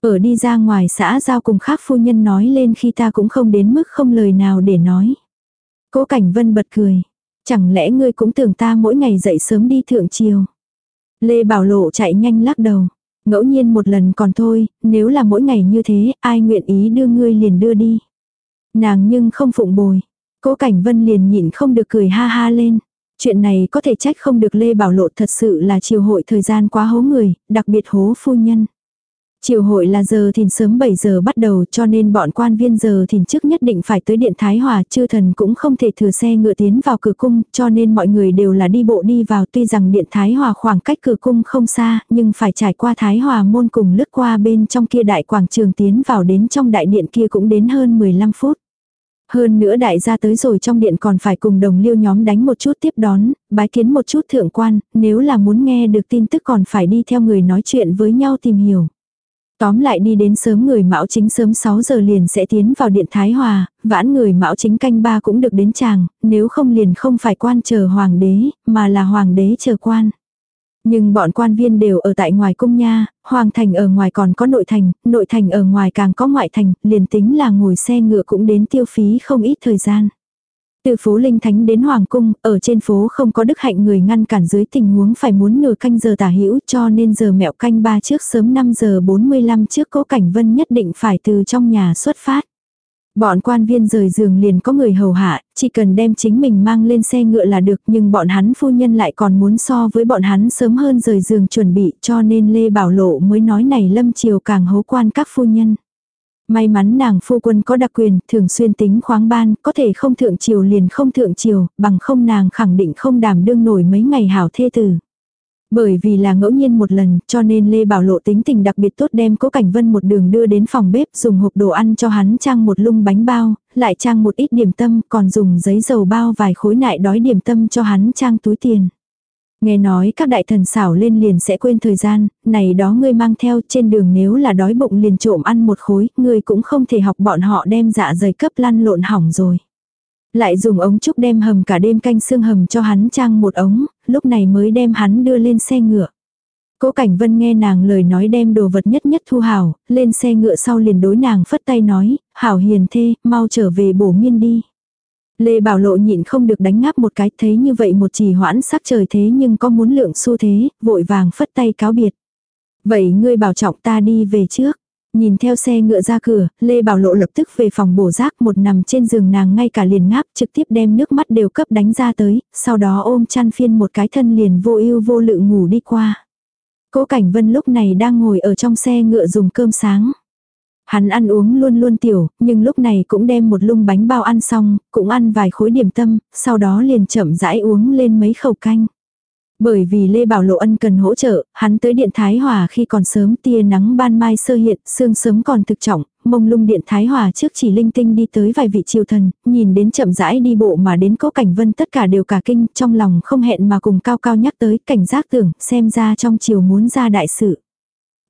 Ở đi ra ngoài xã giao cùng khác phu nhân nói lên khi ta cũng không đến mức không lời nào để nói. Cố Cảnh Vân bật cười. Chẳng lẽ ngươi cũng tưởng ta mỗi ngày dậy sớm đi thượng triều. Lê Bảo Lộ chạy nhanh lắc đầu. Ngẫu nhiên một lần còn thôi, nếu là mỗi ngày như thế, ai nguyện ý đưa ngươi liền đưa đi. Nàng nhưng không phụng bồi. Cố Cảnh Vân liền nhịn không được cười ha ha lên. Chuyện này có thể trách không được Lê Bảo Lộ thật sự là chiều hội thời gian quá hố người, đặc biệt hố phu nhân. Chiều hội là giờ thìn sớm 7 giờ bắt đầu cho nên bọn quan viên giờ thìn trước nhất định phải tới điện Thái Hòa, chư thần cũng không thể thừa xe ngựa tiến vào cửa cung, cho nên mọi người đều là đi bộ đi vào tuy rằng điện Thái Hòa khoảng cách cửa cung không xa, nhưng phải trải qua Thái Hòa môn cùng lướt qua bên trong kia đại quảng trường tiến vào đến trong đại điện kia cũng đến hơn 15 phút. Hơn nữa đại gia tới rồi trong điện còn phải cùng đồng liêu nhóm đánh một chút tiếp đón, bái kiến một chút thượng quan, nếu là muốn nghe được tin tức còn phải đi theo người nói chuyện với nhau tìm hiểu. Tóm lại đi đến sớm người mão chính sớm 6 giờ liền sẽ tiến vào điện Thái Hòa, vãn người mão chính canh ba cũng được đến chàng, nếu không liền không phải quan chờ hoàng đế, mà là hoàng đế chờ quan. Nhưng bọn quan viên đều ở tại ngoài cung nha, hoàng thành ở ngoài còn có nội thành, nội thành ở ngoài càng có ngoại thành, liền tính là ngồi xe ngựa cũng đến tiêu phí không ít thời gian. Từ phố Linh Thánh đến Hoàng Cung, ở trên phố không có đức hạnh người ngăn cản dưới tình huống phải muốn nửa canh giờ tả hữu cho nên giờ mẹo canh ba trước sớm 5 giờ 45 trước cố cảnh vân nhất định phải từ trong nhà xuất phát. Bọn quan viên rời giường liền có người hầu hạ, chỉ cần đem chính mình mang lên xe ngựa là được nhưng bọn hắn phu nhân lại còn muốn so với bọn hắn sớm hơn rời giường chuẩn bị cho nên Lê Bảo Lộ mới nói này lâm chiều càng hố quan các phu nhân. May mắn nàng phu quân có đặc quyền, thường xuyên tính khoáng ban, có thể không thượng triều liền không thượng triều, bằng không nàng khẳng định không đảm đương nổi mấy ngày hảo thê tử. Bởi vì là ngẫu nhiên một lần, cho nên Lê Bảo Lộ tính tình đặc biệt tốt đem Cố Cảnh Vân một đường đưa đến phòng bếp, dùng hộp đồ ăn cho hắn trang một lung bánh bao, lại trang một ít điểm tâm, còn dùng giấy dầu bao vài khối nại đói điểm tâm cho hắn trang túi tiền. Nghe nói các đại thần xảo lên liền sẽ quên thời gian, này đó ngươi mang theo trên đường nếu là đói bụng liền trộm ăn một khối, ngươi cũng không thể học bọn họ đem dạ dày cấp lăn lộn hỏng rồi. Lại dùng ống trúc đem hầm cả đêm canh xương hầm cho hắn trang một ống, lúc này mới đem hắn đưa lên xe ngựa. Cố Cảnh Vân nghe nàng lời nói đem đồ vật nhất nhất thu hảo, lên xe ngựa sau liền đối nàng phất tay nói, hảo hiền thê, mau trở về bổ miên đi. Lê Bảo Lộ nhịn không được đánh ngáp một cái thấy như vậy một trì hoãn sắc trời thế nhưng có muốn lượng xu thế, vội vàng phất tay cáo biệt. Vậy ngươi bảo trọng ta đi về trước. Nhìn theo xe ngựa ra cửa, Lê Bảo Lộ lập tức về phòng bổ rác một nằm trên giường nàng ngay cả liền ngáp trực tiếp đem nước mắt đều cấp đánh ra tới, sau đó ôm chăn phiên một cái thân liền vô ưu vô lự ngủ đi qua. Cố Cảnh Vân lúc này đang ngồi ở trong xe ngựa dùng cơm sáng. Hắn ăn uống luôn luôn tiểu, nhưng lúc này cũng đem một lung bánh bao ăn xong, cũng ăn vài khối điểm tâm, sau đó liền chậm rãi uống lên mấy khẩu canh. Bởi vì Lê Bảo Lộ Ân cần hỗ trợ, hắn tới Điện Thái Hòa khi còn sớm tia nắng ban mai sơ hiện, sương sớm còn thực trọng, mông lung Điện Thái Hòa trước chỉ linh tinh đi tới vài vị triều thần, nhìn đến chậm rãi đi bộ mà đến cố cảnh vân tất cả đều cả kinh, trong lòng không hẹn mà cùng cao cao nhắc tới cảnh giác tưởng, xem ra trong triều muốn ra đại sự.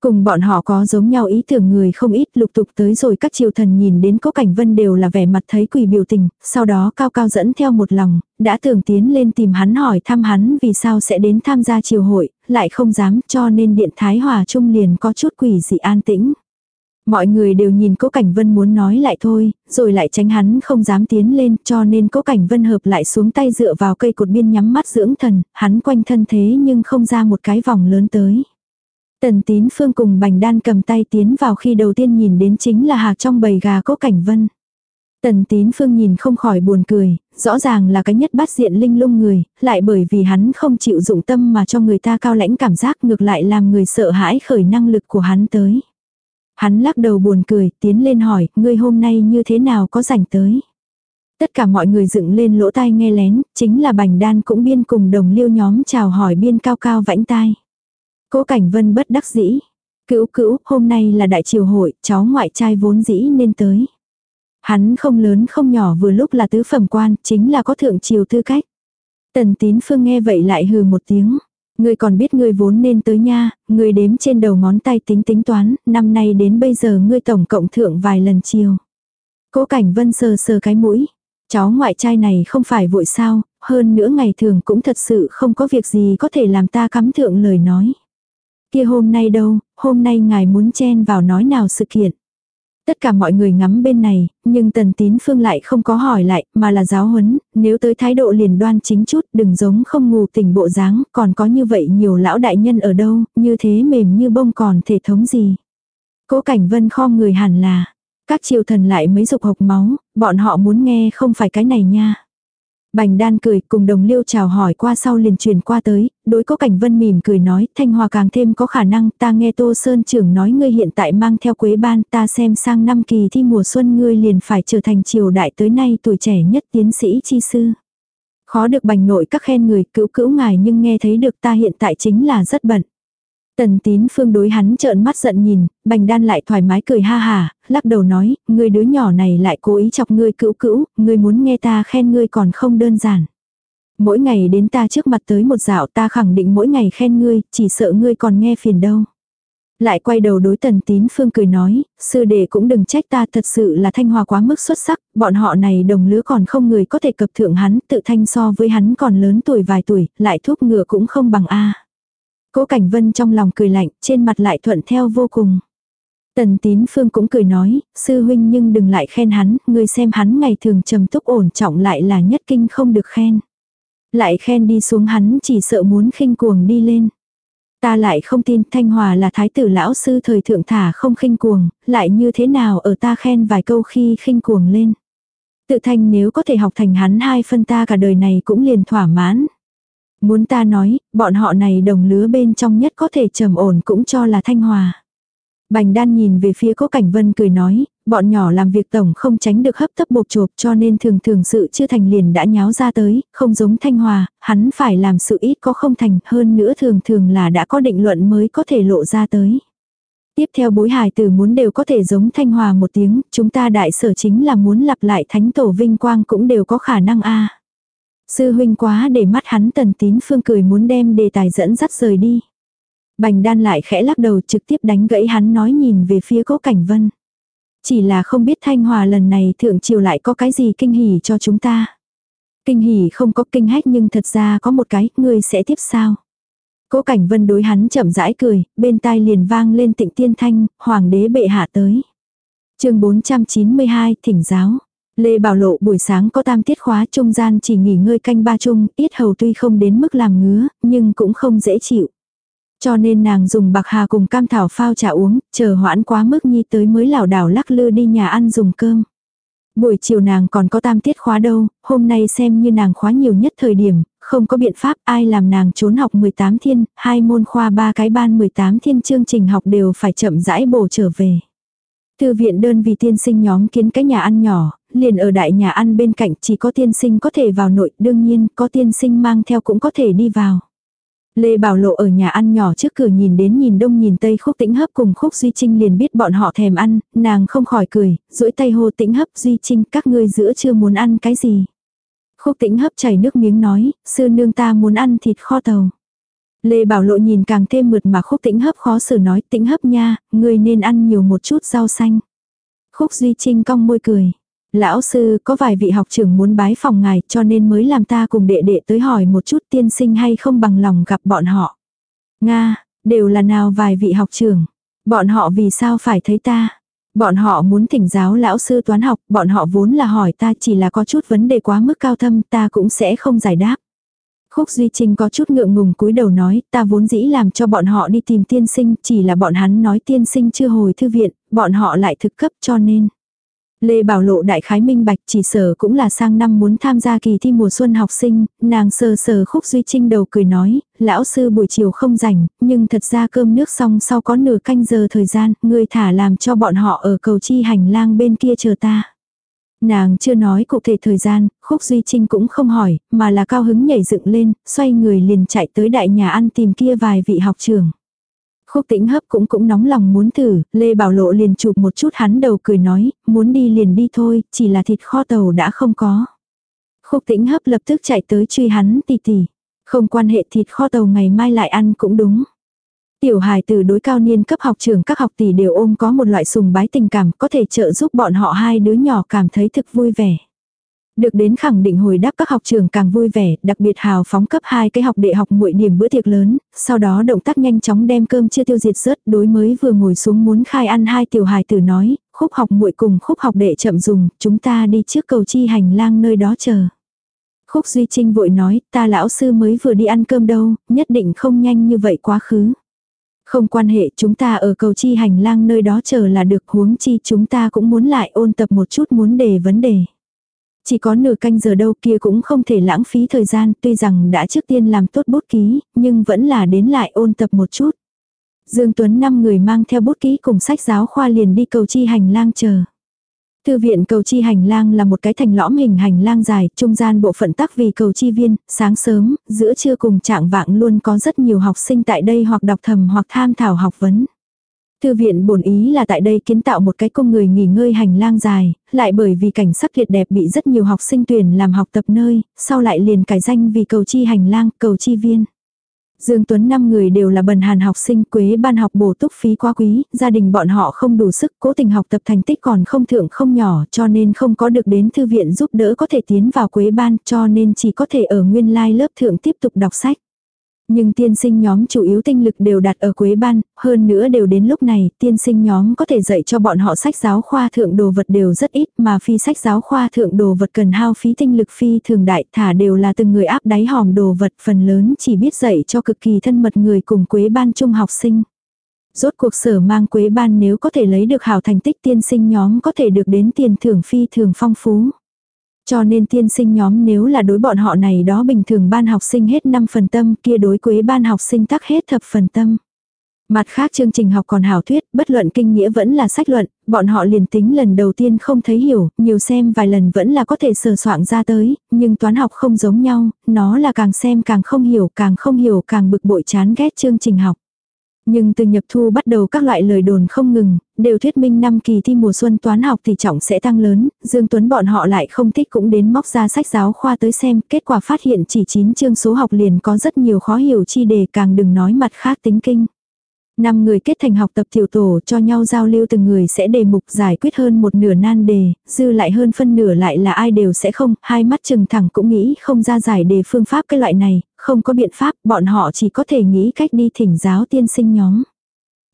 Cùng bọn họ có giống nhau ý tưởng người không ít lục tục tới rồi các triều thần nhìn đến cố cảnh vân đều là vẻ mặt thấy quỷ biểu tình, sau đó cao cao dẫn theo một lòng, đã tưởng tiến lên tìm hắn hỏi thăm hắn vì sao sẽ đến tham gia triều hội, lại không dám cho nên điện thái hòa trung liền có chút quỷ dị an tĩnh. Mọi người đều nhìn cố cảnh vân muốn nói lại thôi, rồi lại tránh hắn không dám tiến lên cho nên cố cảnh vân hợp lại xuống tay dựa vào cây cột biên nhắm mắt dưỡng thần, hắn quanh thân thế nhưng không ra một cái vòng lớn tới. Tần tín phương cùng bành đan cầm tay tiến vào khi đầu tiên nhìn đến chính là hạc trong bầy gà cố cảnh vân. Tần tín phương nhìn không khỏi buồn cười, rõ ràng là cái nhất bát diện linh lung người, lại bởi vì hắn không chịu dụng tâm mà cho người ta cao lãnh cảm giác ngược lại làm người sợ hãi khởi năng lực của hắn tới. Hắn lắc đầu buồn cười, tiến lên hỏi, ngươi hôm nay như thế nào có rảnh tới. Tất cả mọi người dựng lên lỗ tai nghe lén, chính là bành đan cũng biên cùng đồng liêu nhóm chào hỏi biên cao cao vãnh tai. Cố Cảnh Vân bất đắc dĩ. Cữu cữu, hôm nay là đại triều hội, cháu ngoại trai vốn dĩ nên tới. Hắn không lớn không nhỏ vừa lúc là tứ phẩm quan, chính là có thượng triều tư cách. Tần tín phương nghe vậy lại hừ một tiếng. Ngươi còn biết ngươi vốn nên tới nha, ngươi đếm trên đầu ngón tay tính tính toán, năm nay đến bây giờ ngươi tổng cộng thượng vài lần chiều. Cố cảnh vân sờ sờ cái mũi. Cháu ngoại trai này không phải vội sao, hơn nữa ngày thường cũng thật sự không có việc gì có thể làm ta cắm thượng lời nói. Kia hôm nay đâu, hôm nay ngài muốn chen vào nói nào sự kiện. Tất cả mọi người ngắm bên này, nhưng tần tín phương lại không có hỏi lại, mà là giáo huấn, nếu tới thái độ liền đoan chính chút, đừng giống không ngủ tỉnh bộ dáng, còn có như vậy nhiều lão đại nhân ở đâu, như thế mềm như bông còn thể thống gì. Cố cảnh vân kho người hẳn là, các triều thần lại mấy dục hộc máu, bọn họ muốn nghe không phải cái này nha. Bành đan cười cùng đồng liêu chào hỏi qua sau liền truyền qua tới, đối có cảnh vân mỉm cười nói, thanh hòa càng thêm có khả năng, ta nghe Tô Sơn trưởng nói ngươi hiện tại mang theo quế ban, ta xem sang năm kỳ thi mùa xuân ngươi liền phải trở thành triều đại tới nay tuổi trẻ nhất tiến sĩ chi sư. Khó được bành nội các khen người cứu cữu ngài nhưng nghe thấy được ta hiện tại chính là rất bận. Tần tín phương đối hắn trợn mắt giận nhìn, bành đan lại thoải mái cười ha hà, lắc đầu nói, người đứa nhỏ này lại cố ý chọc ngươi cữu cữu, ngươi muốn nghe ta khen ngươi còn không đơn giản. Mỗi ngày đến ta trước mặt tới một dạo ta khẳng định mỗi ngày khen ngươi, chỉ sợ ngươi còn nghe phiền đâu. Lại quay đầu đối tần tín phương cười nói, sư đệ cũng đừng trách ta thật sự là thanh hòa quá mức xuất sắc, bọn họ này đồng lứa còn không người có thể cập thượng hắn, tự thanh so với hắn còn lớn tuổi vài tuổi, lại thuốc ngựa cũng không bằng A. Cố Cảnh Vân trong lòng cười lạnh, trên mặt lại thuận theo vô cùng. Tần Tín Phương cũng cười nói, sư huynh nhưng đừng lại khen hắn, người xem hắn ngày thường trầm túc ổn trọng lại là nhất kinh không được khen. Lại khen đi xuống hắn chỉ sợ muốn khinh cuồng đi lên. Ta lại không tin Thanh Hòa là thái tử lão sư thời thượng thả không khinh cuồng, lại như thế nào ở ta khen vài câu khi khinh cuồng lên. Tự thanh nếu có thể học thành hắn hai phân ta cả đời này cũng liền thỏa mãn. Muốn ta nói, bọn họ này đồng lứa bên trong nhất có thể trầm ổn cũng cho là thanh hòa. Bành đan nhìn về phía cố cảnh vân cười nói, bọn nhỏ làm việc tổng không tránh được hấp tấp bột chuộc cho nên thường thường sự chưa thành liền đã nháo ra tới, không giống thanh hòa, hắn phải làm sự ít có không thành hơn nữa thường thường là đã có định luận mới có thể lộ ra tới. Tiếp theo bối hài tử muốn đều có thể giống thanh hòa một tiếng, chúng ta đại sở chính là muốn lặp lại thánh tổ vinh quang cũng đều có khả năng a Sư huynh quá để mắt hắn tần tín phương cười muốn đem đề tài dẫn dắt rời đi. Bành đan lại khẽ lắc đầu trực tiếp đánh gãy hắn nói nhìn về phía cố cảnh vân. Chỉ là không biết thanh hòa lần này thượng triều lại có cái gì kinh hỉ cho chúng ta. Kinh hỉ không có kinh hách nhưng thật ra có một cái, ngươi sẽ tiếp sao. Cố cảnh vân đối hắn chậm rãi cười, bên tai liền vang lên tịnh tiên thanh, hoàng đế bệ hạ tới. chương 492, thỉnh giáo. Lê Bảo Lộ buổi sáng có tam tiết khóa trung gian chỉ nghỉ ngơi canh ba chung, ít hầu tuy không đến mức làm ngứa, nhưng cũng không dễ chịu. Cho nên nàng dùng bạc hà cùng cam thảo phao trà uống, chờ hoãn quá mức nhi tới mới lảo đảo lắc lư đi nhà ăn dùng cơm. Buổi chiều nàng còn có tam tiết khóa đâu, hôm nay xem như nàng khóa nhiều nhất thời điểm, không có biện pháp ai làm nàng trốn học 18 thiên, hai môn khoa ba cái ban 18 thiên chương trình học đều phải chậm rãi bổ trở về. Thư viện đơn vì tiên sinh nhóm kiến cái nhà ăn nhỏ, liền ở đại nhà ăn bên cạnh chỉ có tiên sinh có thể vào nội, đương nhiên có tiên sinh mang theo cũng có thể đi vào. Lê Bảo Lộ ở nhà ăn nhỏ trước cửa nhìn đến nhìn đông nhìn tây khúc tĩnh hấp cùng khúc Duy Trinh liền biết bọn họ thèm ăn, nàng không khỏi cười, duỗi tay hô tĩnh hấp Duy Trinh các ngươi giữa chưa muốn ăn cái gì. Khúc tĩnh hấp chảy nước miếng nói, sư nương ta muốn ăn thịt kho tàu. Lê Bảo Lộ nhìn càng thêm mượt mà khúc tĩnh hấp khó xử nói tĩnh hấp nha, ngươi nên ăn nhiều một chút rau xanh. Khúc Duy Trinh cong môi cười. Lão sư có vài vị học trưởng muốn bái phòng ngài cho nên mới làm ta cùng đệ đệ tới hỏi một chút tiên sinh hay không bằng lòng gặp bọn họ. Nga, đều là nào vài vị học trưởng. Bọn họ vì sao phải thấy ta? Bọn họ muốn thỉnh giáo lão sư toán học, bọn họ vốn là hỏi ta chỉ là có chút vấn đề quá mức cao thâm ta cũng sẽ không giải đáp. Khúc Duy Trinh có chút ngượng ngùng cúi đầu nói, ta vốn dĩ làm cho bọn họ đi tìm tiên sinh, chỉ là bọn hắn nói tiên sinh chưa hồi thư viện, bọn họ lại thực cấp cho nên. Lê Bảo Lộ đại khái minh bạch chỉ sở cũng là sang năm muốn tham gia kỳ thi mùa xuân học sinh, nàng sờ sờ khúc duy trinh đầu cười nói, lão sư buổi chiều không rảnh, nhưng thật ra cơm nước xong sau có nửa canh giờ thời gian, người thả làm cho bọn họ ở cầu chi hành lang bên kia chờ ta. Nàng chưa nói cụ thể thời gian, khúc duy trinh cũng không hỏi, mà là cao hứng nhảy dựng lên, xoay người liền chạy tới đại nhà ăn tìm kia vài vị học trưởng. Khúc tĩnh hấp cũng cũng nóng lòng muốn thử, Lê Bảo Lộ liền chụp một chút hắn đầu cười nói, muốn đi liền đi thôi, chỉ là thịt kho tàu đã không có. Khúc tĩnh hấp lập tức chạy tới truy hắn tì tì. Không quan hệ thịt kho tàu ngày mai lại ăn cũng đúng. Tiểu hài từ đối cao niên cấp học trường các học tỷ đều ôm có một loại sùng bái tình cảm có thể trợ giúp bọn họ hai đứa nhỏ cảm thấy thực vui vẻ. Được đến khẳng định hồi đáp các học trường càng vui vẻ, đặc biệt hào phóng cấp hai cái học đệ học muội điểm bữa tiệc lớn, sau đó động tác nhanh chóng đem cơm chưa tiêu diệt rớt, đối mới vừa ngồi xuống muốn khai ăn hai tiểu hài tử nói, khúc học muội cùng khúc học đệ chậm dùng, chúng ta đi trước cầu chi hành lang nơi đó chờ. Khúc Duy Trinh vội nói, ta lão sư mới vừa đi ăn cơm đâu, nhất định không nhanh như vậy quá khứ. Không quan hệ, chúng ta ở cầu chi hành lang nơi đó chờ là được huống chi chúng ta cũng muốn lại ôn tập một chút muốn đề vấn đề. Chỉ có nửa canh giờ đâu kia cũng không thể lãng phí thời gian, tuy rằng đã trước tiên làm tốt bút ký, nhưng vẫn là đến lại ôn tập một chút. Dương Tuấn năm người mang theo bút ký cùng sách giáo khoa liền đi cầu chi hành lang chờ. Thư viện cầu chi hành lang là một cái thành lõm hình hành lang dài, trung gian bộ phận tắc vì cầu chi viên, sáng sớm, giữa trưa cùng trạng vạng luôn có rất nhiều học sinh tại đây hoặc đọc thầm hoặc tham thảo học vấn. Thư viện bổn ý là tại đây kiến tạo một cái công người nghỉ ngơi hành lang dài, lại bởi vì cảnh sắc tuyệt đẹp bị rất nhiều học sinh tuyển làm học tập nơi, sau lại liền cải danh vì cầu chi hành lang, cầu chi viên. Dương Tuấn năm người đều là bần hàn học sinh quế ban học bổ túc phí quá quý, gia đình bọn họ không đủ sức, cố tình học tập thành tích còn không thượng không nhỏ cho nên không có được đến thư viện giúp đỡ có thể tiến vào quế ban cho nên chỉ có thể ở nguyên lai like lớp thượng tiếp tục đọc sách. Nhưng tiên sinh nhóm chủ yếu tinh lực đều đặt ở Quế Ban, hơn nữa đều đến lúc này, tiên sinh nhóm có thể dạy cho bọn họ sách giáo khoa thượng đồ vật đều rất ít mà phi sách giáo khoa thượng đồ vật cần hao phí tinh lực phi thường đại thả đều là từng người áp đáy hòm đồ vật phần lớn chỉ biết dạy cho cực kỳ thân mật người cùng Quế Ban trung học sinh. Rốt cuộc sở mang Quế Ban nếu có thể lấy được hảo thành tích tiên sinh nhóm có thể được đến tiền thưởng phi thường phong phú. Cho nên tiên sinh nhóm nếu là đối bọn họ này đó bình thường ban học sinh hết 5 phần tâm kia đối quế ban học sinh tắc hết thập phần tâm. Mặt khác chương trình học còn hảo thuyết, bất luận kinh nghĩa vẫn là sách luận, bọn họ liền tính lần đầu tiên không thấy hiểu, nhiều xem vài lần vẫn là có thể sờ soạn ra tới, nhưng toán học không giống nhau, nó là càng xem càng không hiểu, càng không hiểu càng bực bội chán ghét chương trình học. Nhưng từ nhập thu bắt đầu các loại lời đồn không ngừng, đều thuyết minh năm kỳ thi mùa xuân toán học thì trọng sẽ tăng lớn, Dương Tuấn bọn họ lại không thích cũng đến móc ra sách giáo khoa tới xem, kết quả phát hiện chỉ 9 chương số học liền có rất nhiều khó hiểu chi đề càng đừng nói mặt khác tính kinh. Năm người kết thành học tập tiểu tổ cho nhau giao lưu từng người sẽ đề mục giải quyết hơn một nửa nan đề, dư lại hơn phân nửa lại là ai đều sẽ không, hai mắt chừng thẳng cũng nghĩ không ra giải đề phương pháp cái loại này, không có biện pháp, bọn họ chỉ có thể nghĩ cách đi thỉnh giáo tiên sinh nhóm.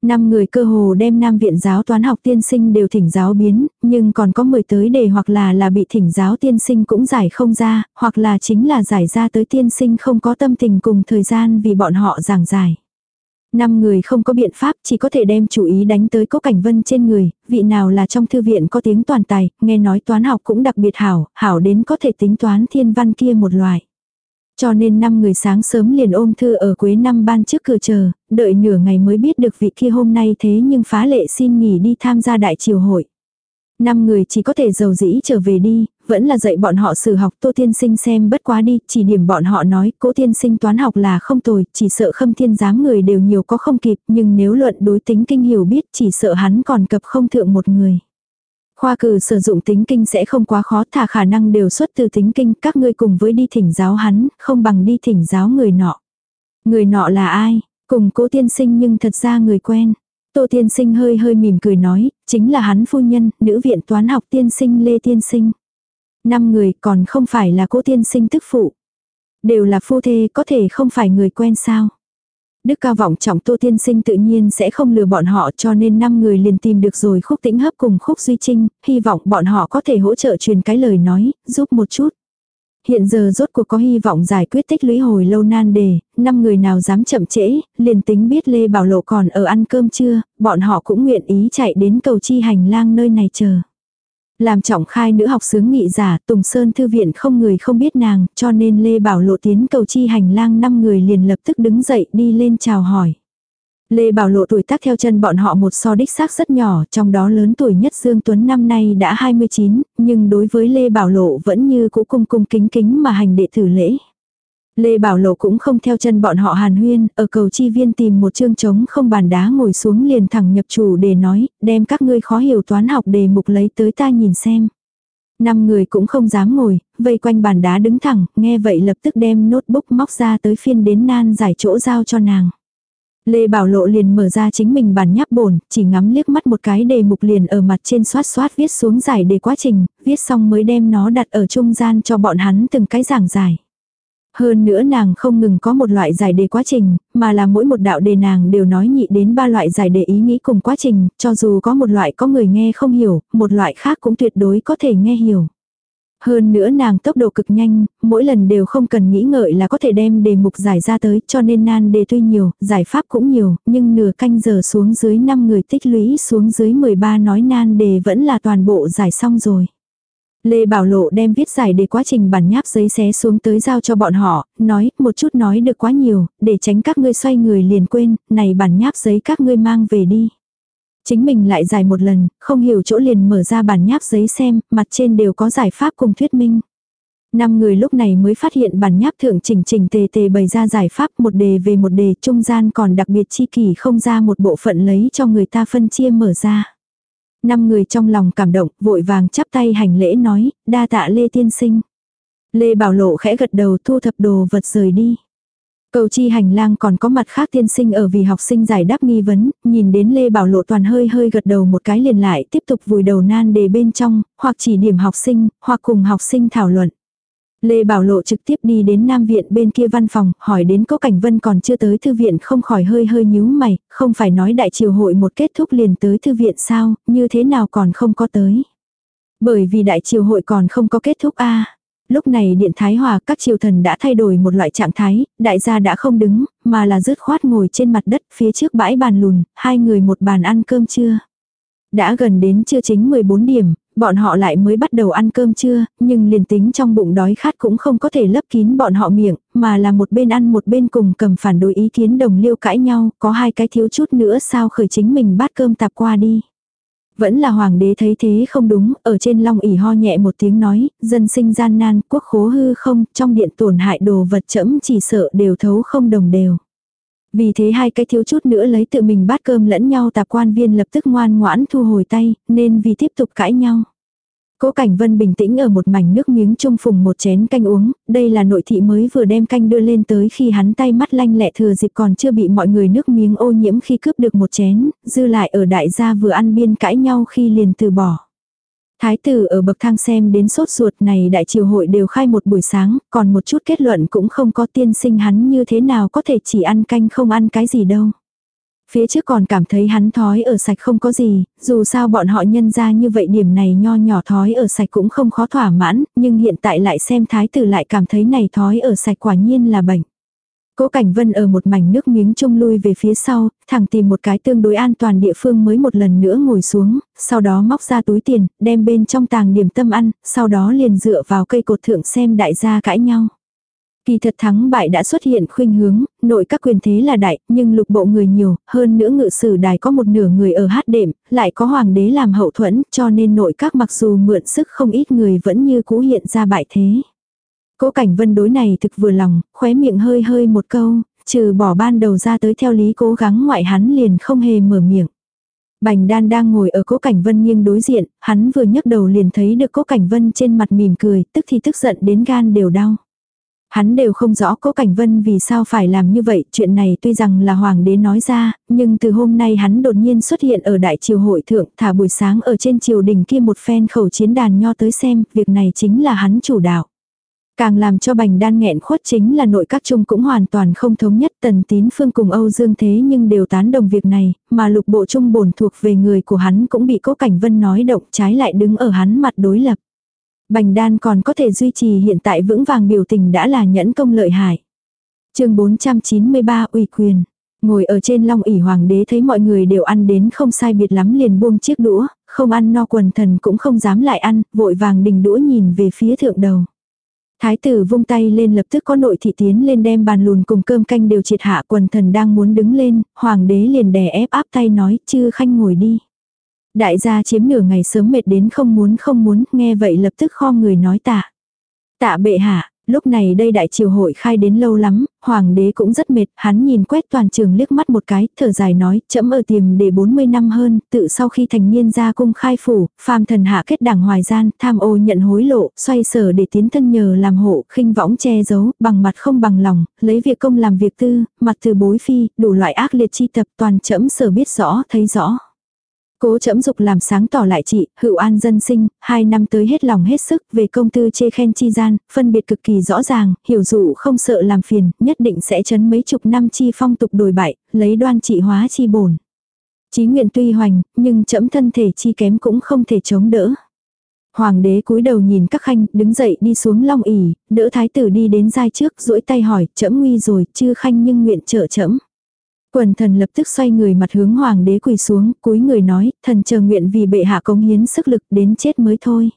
Năm người cơ hồ đem nam viện giáo toán học tiên sinh đều thỉnh giáo biến, nhưng còn có 10 tới đề hoặc là là bị thỉnh giáo tiên sinh cũng giải không ra, hoặc là chính là giải ra tới tiên sinh không có tâm tình cùng thời gian vì bọn họ giảng giải. Năm người không có biện pháp chỉ có thể đem chủ ý đánh tới cố cảnh vân trên người, vị nào là trong thư viện có tiếng toàn tài, nghe nói toán học cũng đặc biệt hảo, hảo đến có thể tính toán thiên văn kia một loại. Cho nên năm người sáng sớm liền ôm thư ở cuối năm ban trước cửa chờ, đợi nửa ngày mới biết được vị kia hôm nay thế nhưng phá lệ xin nghỉ đi tham gia đại triều hội. Năm người chỉ có thể giàu dĩ trở về đi, vẫn là dạy bọn họ sử học Tô Thiên Sinh xem bất quá đi, chỉ điểm bọn họ nói cố Thiên Sinh toán học là không tồi, chỉ sợ khâm thiên giám người đều nhiều có không kịp, nhưng nếu luận đối tính kinh hiểu biết chỉ sợ hắn còn cập không thượng một người. Khoa cử sử dụng tính kinh sẽ không quá khó thả khả năng đều xuất từ tính kinh, các ngươi cùng với đi thỉnh giáo hắn, không bằng đi thỉnh giáo người nọ. Người nọ là ai? Cùng cố tiên sinh nhưng thật ra người quen. Tô tiên sinh hơi hơi mỉm cười nói, chính là hắn phu nhân, nữ viện toán học tiên sinh Lê Tiên Sinh. Năm người còn không phải là cố tiên sinh tức phụ. Đều là phu thê có thể không phải người quen sao. Đức cao vọng trọng Tô Tiên Sinh tự nhiên sẽ không lừa bọn họ cho nên năm người liền tìm được rồi khúc tĩnh hấp cùng khúc duy trinh, hy vọng bọn họ có thể hỗ trợ truyền cái lời nói, giúp một chút. Hiện giờ rốt cuộc có hy vọng giải quyết tích lũy hồi lâu nan đề, năm người nào dám chậm trễ, liền tính biết Lê Bảo Lộ còn ở ăn cơm chưa, bọn họ cũng nguyện ý chạy đến cầu chi hành lang nơi này chờ. Làm trọng khai nữ học sướng nghị giả, Tùng Sơn Thư viện không người không biết nàng, cho nên Lê Bảo Lộ tiến cầu chi hành lang năm người liền lập tức đứng dậy đi lên chào hỏi. Lê Bảo Lộ tuổi tác theo chân bọn họ một so đích xác rất nhỏ, trong đó lớn tuổi nhất Dương Tuấn năm nay đã 29, nhưng đối với Lê Bảo Lộ vẫn như cũ cung cung kính kính mà hành đệ tử lễ. Lê Bảo Lộ cũng không theo chân bọn họ hàn huyên, ở cầu chi viên tìm một chương trống không bàn đá ngồi xuống liền thẳng nhập chủ để nói, đem các ngươi khó hiểu toán học đề mục lấy tới ta nhìn xem. Năm người cũng không dám ngồi, vây quanh bàn đá đứng thẳng, nghe vậy lập tức đem notebook móc ra tới phiên đến nan giải chỗ giao cho nàng. Lê Bảo Lộ liền mở ra chính mình bản nháp bổn, chỉ ngắm liếc mắt một cái đề mục liền ở mặt trên xoát xoát viết xuống giải đề quá trình, viết xong mới đem nó đặt ở trung gian cho bọn hắn từng cái giảng giải. Hơn nữa nàng không ngừng có một loại giải đề quá trình, mà là mỗi một đạo đề nàng đều nói nhị đến ba loại giải đề ý nghĩ cùng quá trình, cho dù có một loại có người nghe không hiểu, một loại khác cũng tuyệt đối có thể nghe hiểu. Hơn nữa nàng tốc độ cực nhanh, mỗi lần đều không cần nghĩ ngợi là có thể đem đề mục giải ra tới cho nên nan đề tuy nhiều, giải pháp cũng nhiều, nhưng nửa canh giờ xuống dưới 5 người tích lũy xuống dưới 13 nói nan đề vẫn là toàn bộ giải xong rồi. Lê Bảo Lộ đem viết giải để quá trình bản nháp giấy xé xuống tới giao cho bọn họ, nói, một chút nói được quá nhiều, để tránh các ngươi xoay người liền quên, này bản nháp giấy các ngươi mang về đi. Chính mình lại giải một lần, không hiểu chỗ liền mở ra bản nháp giấy xem, mặt trên đều có giải pháp cùng thuyết minh. Năm người lúc này mới phát hiện bản nháp thượng chỉnh chỉnh tề tề bày ra giải pháp một đề về một đề, trung gian còn đặc biệt chi kỷ không ra một bộ phận lấy cho người ta phân chia mở ra. Năm người trong lòng cảm động, vội vàng chắp tay hành lễ nói, đa tạ Lê Tiên Sinh. Lê Bảo Lộ khẽ gật đầu thu thập đồ vật rời đi. Cầu chi hành lang còn có mặt khác tiên sinh ở vì học sinh giải đáp nghi vấn, nhìn đến Lê Bảo Lộ toàn hơi hơi gật đầu một cái liền lại tiếp tục vùi đầu nan đề bên trong, hoặc chỉ điểm học sinh, hoặc cùng học sinh thảo luận. Lê Bảo Lộ trực tiếp đi đến Nam Viện bên kia văn phòng, hỏi đến Cố Cảnh Vân còn chưa tới thư viện không khỏi hơi hơi nhíu mày, không phải nói đại triều hội một kết thúc liền tới thư viện sao, như thế nào còn không có tới. Bởi vì đại triều hội còn không có kết thúc a Lúc này điện thái hòa các triều thần đã thay đổi một loại trạng thái, đại gia đã không đứng, mà là rứt khoát ngồi trên mặt đất phía trước bãi bàn lùn, hai người một bàn ăn cơm trưa. Đã gần đến trưa chính 14 điểm, bọn họ lại mới bắt đầu ăn cơm trưa, nhưng liền tính trong bụng đói khát cũng không có thể lấp kín bọn họ miệng, mà là một bên ăn một bên cùng cầm phản đối ý kiến đồng liêu cãi nhau, có hai cái thiếu chút nữa sao khởi chính mình bát cơm tạp qua đi. Vẫn là hoàng đế thấy thế không đúng, ở trên long ỉ ho nhẹ một tiếng nói, dân sinh gian nan, quốc khố hư không, trong điện tổn hại đồ vật chẫm chỉ sợ đều thấu không đồng đều. Vì thế hai cái thiếu chút nữa lấy tự mình bát cơm lẫn nhau tạp quan viên lập tức ngoan ngoãn thu hồi tay, nên vì tiếp tục cãi nhau. Cố Cảnh Vân bình tĩnh ở một mảnh nước miếng chung phùng một chén canh uống, đây là nội thị mới vừa đem canh đưa lên tới khi hắn tay mắt lanh lẹ thừa dịp còn chưa bị mọi người nước miếng ô nhiễm khi cướp được một chén, dư lại ở đại gia vừa ăn biên cãi nhau khi liền từ bỏ. Thái tử ở bậc thang xem đến sốt ruột này đại triều hội đều khai một buổi sáng, còn một chút kết luận cũng không có tiên sinh hắn như thế nào có thể chỉ ăn canh không ăn cái gì đâu. Phía trước còn cảm thấy hắn thói ở sạch không có gì, dù sao bọn họ nhân ra như vậy điểm này nho nhỏ thói ở sạch cũng không khó thỏa mãn, nhưng hiện tại lại xem thái tử lại cảm thấy này thói ở sạch quả nhiên là bệnh. Cố Cảnh Vân ở một mảnh nước miếng trông lui về phía sau, thẳng tìm một cái tương đối an toàn địa phương mới một lần nữa ngồi xuống, sau đó móc ra túi tiền, đem bên trong tàng điểm tâm ăn, sau đó liền dựa vào cây cột thượng xem đại gia cãi nhau. Kỳ thật thắng bại đã xuất hiện khuynh hướng, nội các quyền thế là đại, nhưng lục bộ người nhiều, hơn nữa ngự sử đài có một nửa người ở hát đệm, lại có hoàng đế làm hậu thuẫn, cho nên nội các mặc dù mượn sức không ít người vẫn như cũ hiện ra bại thế. Cố cảnh vân đối này thực vừa lòng, khóe miệng hơi hơi một câu, trừ bỏ ban đầu ra tới theo lý cố gắng ngoại hắn liền không hề mở miệng. Bành đan đang ngồi ở cố cảnh vân nghiêng đối diện, hắn vừa nhấc đầu liền thấy được cố cảnh vân trên mặt mỉm cười, tức thì tức giận đến gan đều đau. Hắn đều không rõ cố cảnh vân vì sao phải làm như vậy, chuyện này tuy rằng là hoàng đế nói ra, nhưng từ hôm nay hắn đột nhiên xuất hiện ở đại triều hội thượng, thả buổi sáng ở trên triều đình kia một phen khẩu chiến đàn nho tới xem, việc này chính là hắn chủ đạo. Càng làm cho bành đan nghẹn khuất chính là nội các trung cũng hoàn toàn không thống nhất tần tín phương cùng Âu Dương thế nhưng đều tán đồng việc này, mà lục bộ trung bổn thuộc về người của hắn cũng bị cố cảnh vân nói động trái lại đứng ở hắn mặt đối lập. Bành đan còn có thể duy trì hiện tại vững vàng biểu tình đã là nhẫn công lợi hại. chương 493 ủy quyền. Ngồi ở trên long ỷ hoàng đế thấy mọi người đều ăn đến không sai biệt lắm liền buông chiếc đũa, không ăn no quần thần cũng không dám lại ăn, vội vàng đình đũa nhìn về phía thượng đầu. Thái tử vung tay lên lập tức có nội thị tiến lên đem bàn lùn cùng cơm canh đều triệt hạ quần thần đang muốn đứng lên, hoàng đế liền đè ép áp tay nói chư khanh ngồi đi. Đại gia chiếm nửa ngày sớm mệt đến không muốn không muốn, nghe vậy lập tức kho người nói tạ. Tạ bệ hạ, Lúc này đây đại triều hội khai đến lâu lắm, hoàng đế cũng rất mệt, hắn nhìn quét toàn trường liếc mắt một cái, thở dài nói, chấm ở tiềm để 40 năm hơn, tự sau khi thành niên ra cung khai phủ, phàm thần hạ kết đảng hoài gian, tham ô nhận hối lộ, xoay sở để tiến thân nhờ làm hộ, khinh võng che giấu, bằng mặt không bằng lòng, lấy việc công làm việc tư, mặt từ bối phi, đủ loại ác liệt chi tập toàn chấm sở biết rõ, thấy rõ. Cố chấm dục làm sáng tỏ lại chị, hữu an dân sinh, hai năm tới hết lòng hết sức về công tư chê khen chi gian, phân biệt cực kỳ rõ ràng, hiểu dụ không sợ làm phiền, nhất định sẽ chấn mấy chục năm chi phong tục đổi bại, lấy đoan trị hóa chi bổn. Chí nguyện tuy hoành, nhưng chấm thân thể chi kém cũng không thể chống đỡ. Hoàng đế cúi đầu nhìn các khanh, đứng dậy đi xuống long ỉ, đỡ thái tử đi đến giai trước, duỗi tay hỏi, chấm nguy rồi, chưa khanh nhưng nguyện trợ chấm. Quần thần lập tức xoay người mặt hướng hoàng đế quỳ xuống, cúi người nói, thần chờ nguyện vì bệ hạ cống hiến sức lực đến chết mới thôi.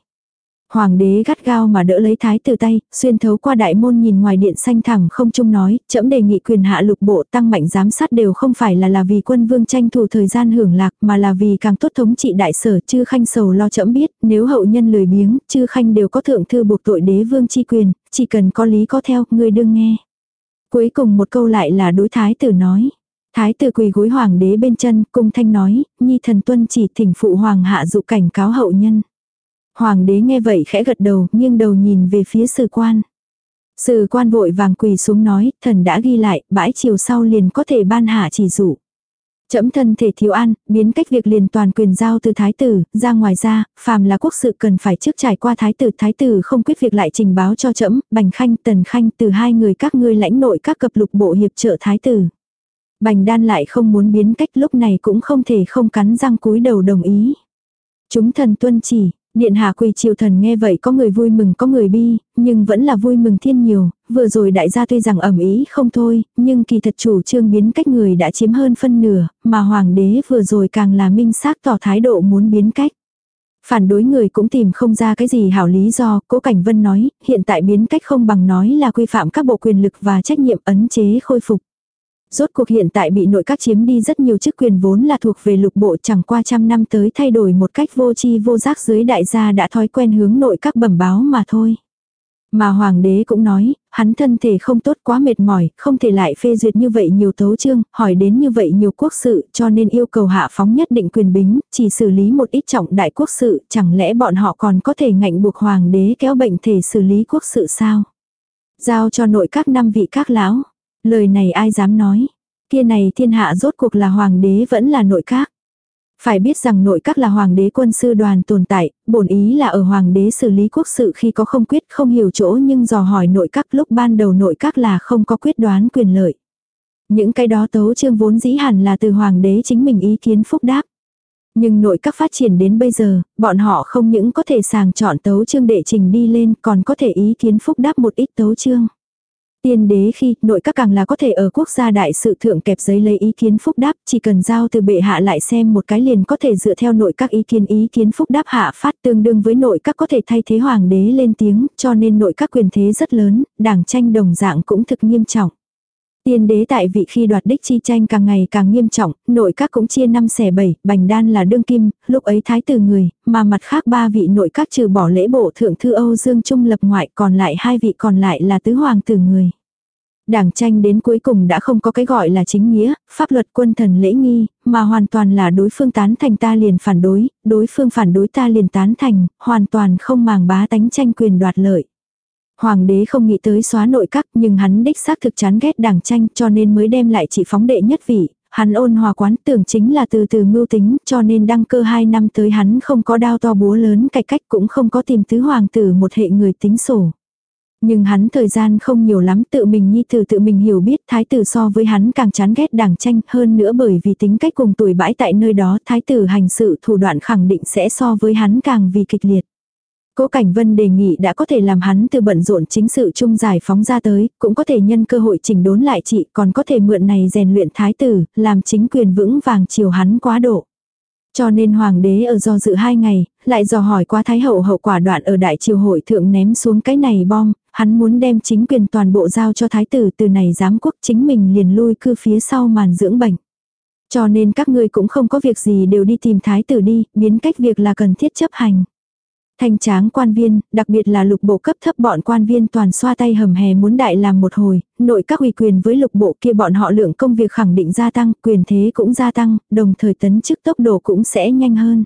Hoàng đế gắt gao mà đỡ lấy thái tử tay, xuyên thấu qua đại môn nhìn ngoài điện xanh thẳng không trung nói, chậm đề nghị quyền hạ lục bộ tăng mạnh giám sát đều không phải là là vì quân vương tranh thủ thời gian hưởng lạc mà là vì càng tốt thống trị đại sở chư khanh sầu lo chậm biết, nếu hậu nhân lười biếng, chư khanh đều có thượng thư buộc tội đế vương chi quyền, chỉ cần có lý có theo, người đương nghe. Cuối cùng một câu lại là đối thái tử nói. Thái tử quỳ gối hoàng đế bên chân, cung thanh nói, nhi thần tuân chỉ thỉnh phụ hoàng hạ dụ cảnh cáo hậu nhân. Hoàng đế nghe vậy khẽ gật đầu, nghiêng đầu nhìn về phía sử quan. Sử quan vội vàng quỳ xuống nói, thần đã ghi lại, bãi chiều sau liền có thể ban hạ chỉ dụ. Chấm thân thể thiếu ăn, biến cách việc liền toàn quyền giao từ thái tử, ra ngoài ra, phàm là quốc sự cần phải trước trải qua thái tử, thái tử không quyết việc lại trình báo cho chấm, bành khanh, tần khanh từ hai người các ngươi lãnh nội các cập lục bộ hiệp trợ thái tử. Bành đan lại không muốn biến cách lúc này cũng không thể không cắn răng cúi đầu đồng ý. Chúng thần tuân chỉ, Điện hạ quỳ triều thần nghe vậy có người vui mừng có người bi, nhưng vẫn là vui mừng thiên nhiều, vừa rồi đại gia tuy rằng ẩm ý không thôi, nhưng kỳ thật chủ trương biến cách người đã chiếm hơn phân nửa, mà hoàng đế vừa rồi càng là minh xác tỏ thái độ muốn biến cách. Phản đối người cũng tìm không ra cái gì hảo lý do, cố Cảnh Vân nói, hiện tại biến cách không bằng nói là quy phạm các bộ quyền lực và trách nhiệm ấn chế khôi phục. Rốt cuộc hiện tại bị nội các chiếm đi rất nhiều chức quyền vốn là thuộc về lục bộ chẳng qua trăm năm tới thay đổi một cách vô chi vô giác dưới đại gia đã thói quen hướng nội các bẩm báo mà thôi. Mà hoàng đế cũng nói, hắn thân thể không tốt quá mệt mỏi, không thể lại phê duyệt như vậy nhiều tấu chương, hỏi đến như vậy nhiều quốc sự, cho nên yêu cầu hạ phóng nhất định quyền bính, chỉ xử lý một ít trọng đại quốc sự, chẳng lẽ bọn họ còn có thể ngạnh buộc hoàng đế kéo bệnh thể xử lý quốc sự sao? Giao cho nội các năm vị các lão. Lời này ai dám nói. Kia này thiên hạ rốt cuộc là hoàng đế vẫn là nội các. Phải biết rằng nội các là hoàng đế quân sư đoàn tồn tại, bổn ý là ở hoàng đế xử lý quốc sự khi có không quyết không hiểu chỗ nhưng dò hỏi nội các lúc ban đầu nội các là không có quyết đoán quyền lợi. Những cái đó tấu chương vốn dĩ hẳn là từ hoàng đế chính mình ý kiến phúc đáp. Nhưng nội các phát triển đến bây giờ, bọn họ không những có thể sàng chọn tấu chương đệ trình đi lên còn có thể ý kiến phúc đáp một ít tấu chương. Tiên đế khi nội các càng là có thể ở quốc gia đại sự thượng kẹp giấy lấy ý kiến phúc đáp, chỉ cần giao từ bệ hạ lại xem một cái liền có thể dựa theo nội các ý kiến ý kiến phúc đáp hạ phát tương đương với nội các có thể thay thế hoàng đế lên tiếng, cho nên nội các quyền thế rất lớn, đảng tranh đồng dạng cũng thực nghiêm trọng. Tiên đế tại vị khi đoạt đích chi tranh càng ngày càng nghiêm trọng, nội các cũng chia năm xẻ bảy, bành đan là đương kim, lúc ấy thái tử người, mà mặt khác ba vị nội các trừ bỏ lễ bộ thượng thư Âu Dương Trung lập ngoại còn lại hai vị còn lại là tứ hoàng tử người. Đảng tranh đến cuối cùng đã không có cái gọi là chính nghĩa, pháp luật quân thần lễ nghi, mà hoàn toàn là đối phương tán thành ta liền phản đối, đối phương phản đối ta liền tán thành, hoàn toàn không màng bá tánh tranh quyền đoạt lợi. Hoàng đế không nghĩ tới xóa nội các, nhưng hắn đích xác thực chán ghét đảng tranh, cho nên mới đem lại chỉ phóng đệ nhất vị. Hắn ôn hòa quán tưởng chính là từ từ mưu tính, cho nên đăng cơ hai năm tới hắn không có đao to búa lớn, cải cách cũng không có tìm tứ hoàng tử một hệ người tính sổ. Nhưng hắn thời gian không nhiều lắm, tự mình nhi tử tự mình hiểu biết, thái tử so với hắn càng chán ghét đảng tranh, hơn nữa bởi vì tính cách cùng tuổi bãi tại nơi đó, thái tử hành sự thủ đoạn khẳng định sẽ so với hắn càng vì kịch liệt. Cố Cảnh Vân đề nghị đã có thể làm hắn từ bận rộn chính sự chung giải phóng ra tới, cũng có thể nhân cơ hội chỉnh đốn lại chị, còn có thể mượn này rèn luyện thái tử, làm chính quyền vững vàng chiều hắn quá độ. Cho nên hoàng đế ở do dự hai ngày, lại dò hỏi qua thái hậu hậu quả đoạn ở đại triều hội thượng ném xuống cái này bom, hắn muốn đem chính quyền toàn bộ giao cho thái tử từ này giám quốc chính mình liền lui cư phía sau màn dưỡng bệnh. Cho nên các ngươi cũng không có việc gì đều đi tìm thái tử đi, biến cách việc là cần thiết chấp hành. Thanh tráng quan viên, đặc biệt là lục bộ cấp thấp bọn quan viên toàn xoa tay hầm hè muốn đại làm một hồi, nội các ủy quyền với lục bộ kia bọn họ lượng công việc khẳng định gia tăng, quyền thế cũng gia tăng, đồng thời tấn chức tốc độ cũng sẽ nhanh hơn.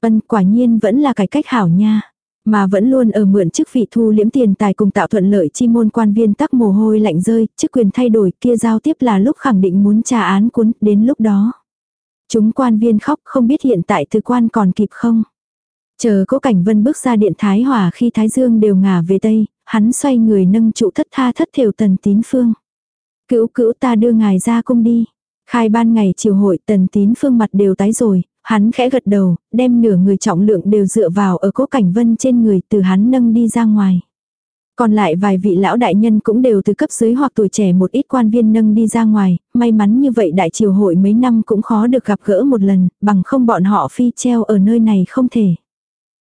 Ân quả nhiên vẫn là cải cách hảo nha. Mà vẫn luôn ở mượn chức vị thu liễm tiền tài cùng tạo thuận lợi chi môn quan viên tắc mồ hôi lạnh rơi, chức quyền thay đổi kia giao tiếp là lúc khẳng định muốn tra án cuốn, đến lúc đó. Chúng quan viên khóc không biết hiện tại từ quan còn kịp không. Chờ cố cảnh vân bước ra điện thái hòa khi thái dương đều ngả về tây, hắn xoay người nâng trụ thất tha thất thiểu tần tín phương. Cữu cữu ta đưa ngài ra cung đi. Khai ban ngày chiều hội tần tín phương mặt đều tái rồi, hắn khẽ gật đầu, đem nửa người trọng lượng đều dựa vào ở cố cảnh vân trên người từ hắn nâng đi ra ngoài. Còn lại vài vị lão đại nhân cũng đều từ cấp dưới hoặc tuổi trẻ một ít quan viên nâng đi ra ngoài, may mắn như vậy đại triều hội mấy năm cũng khó được gặp gỡ một lần, bằng không bọn họ phi treo ở nơi này không thể.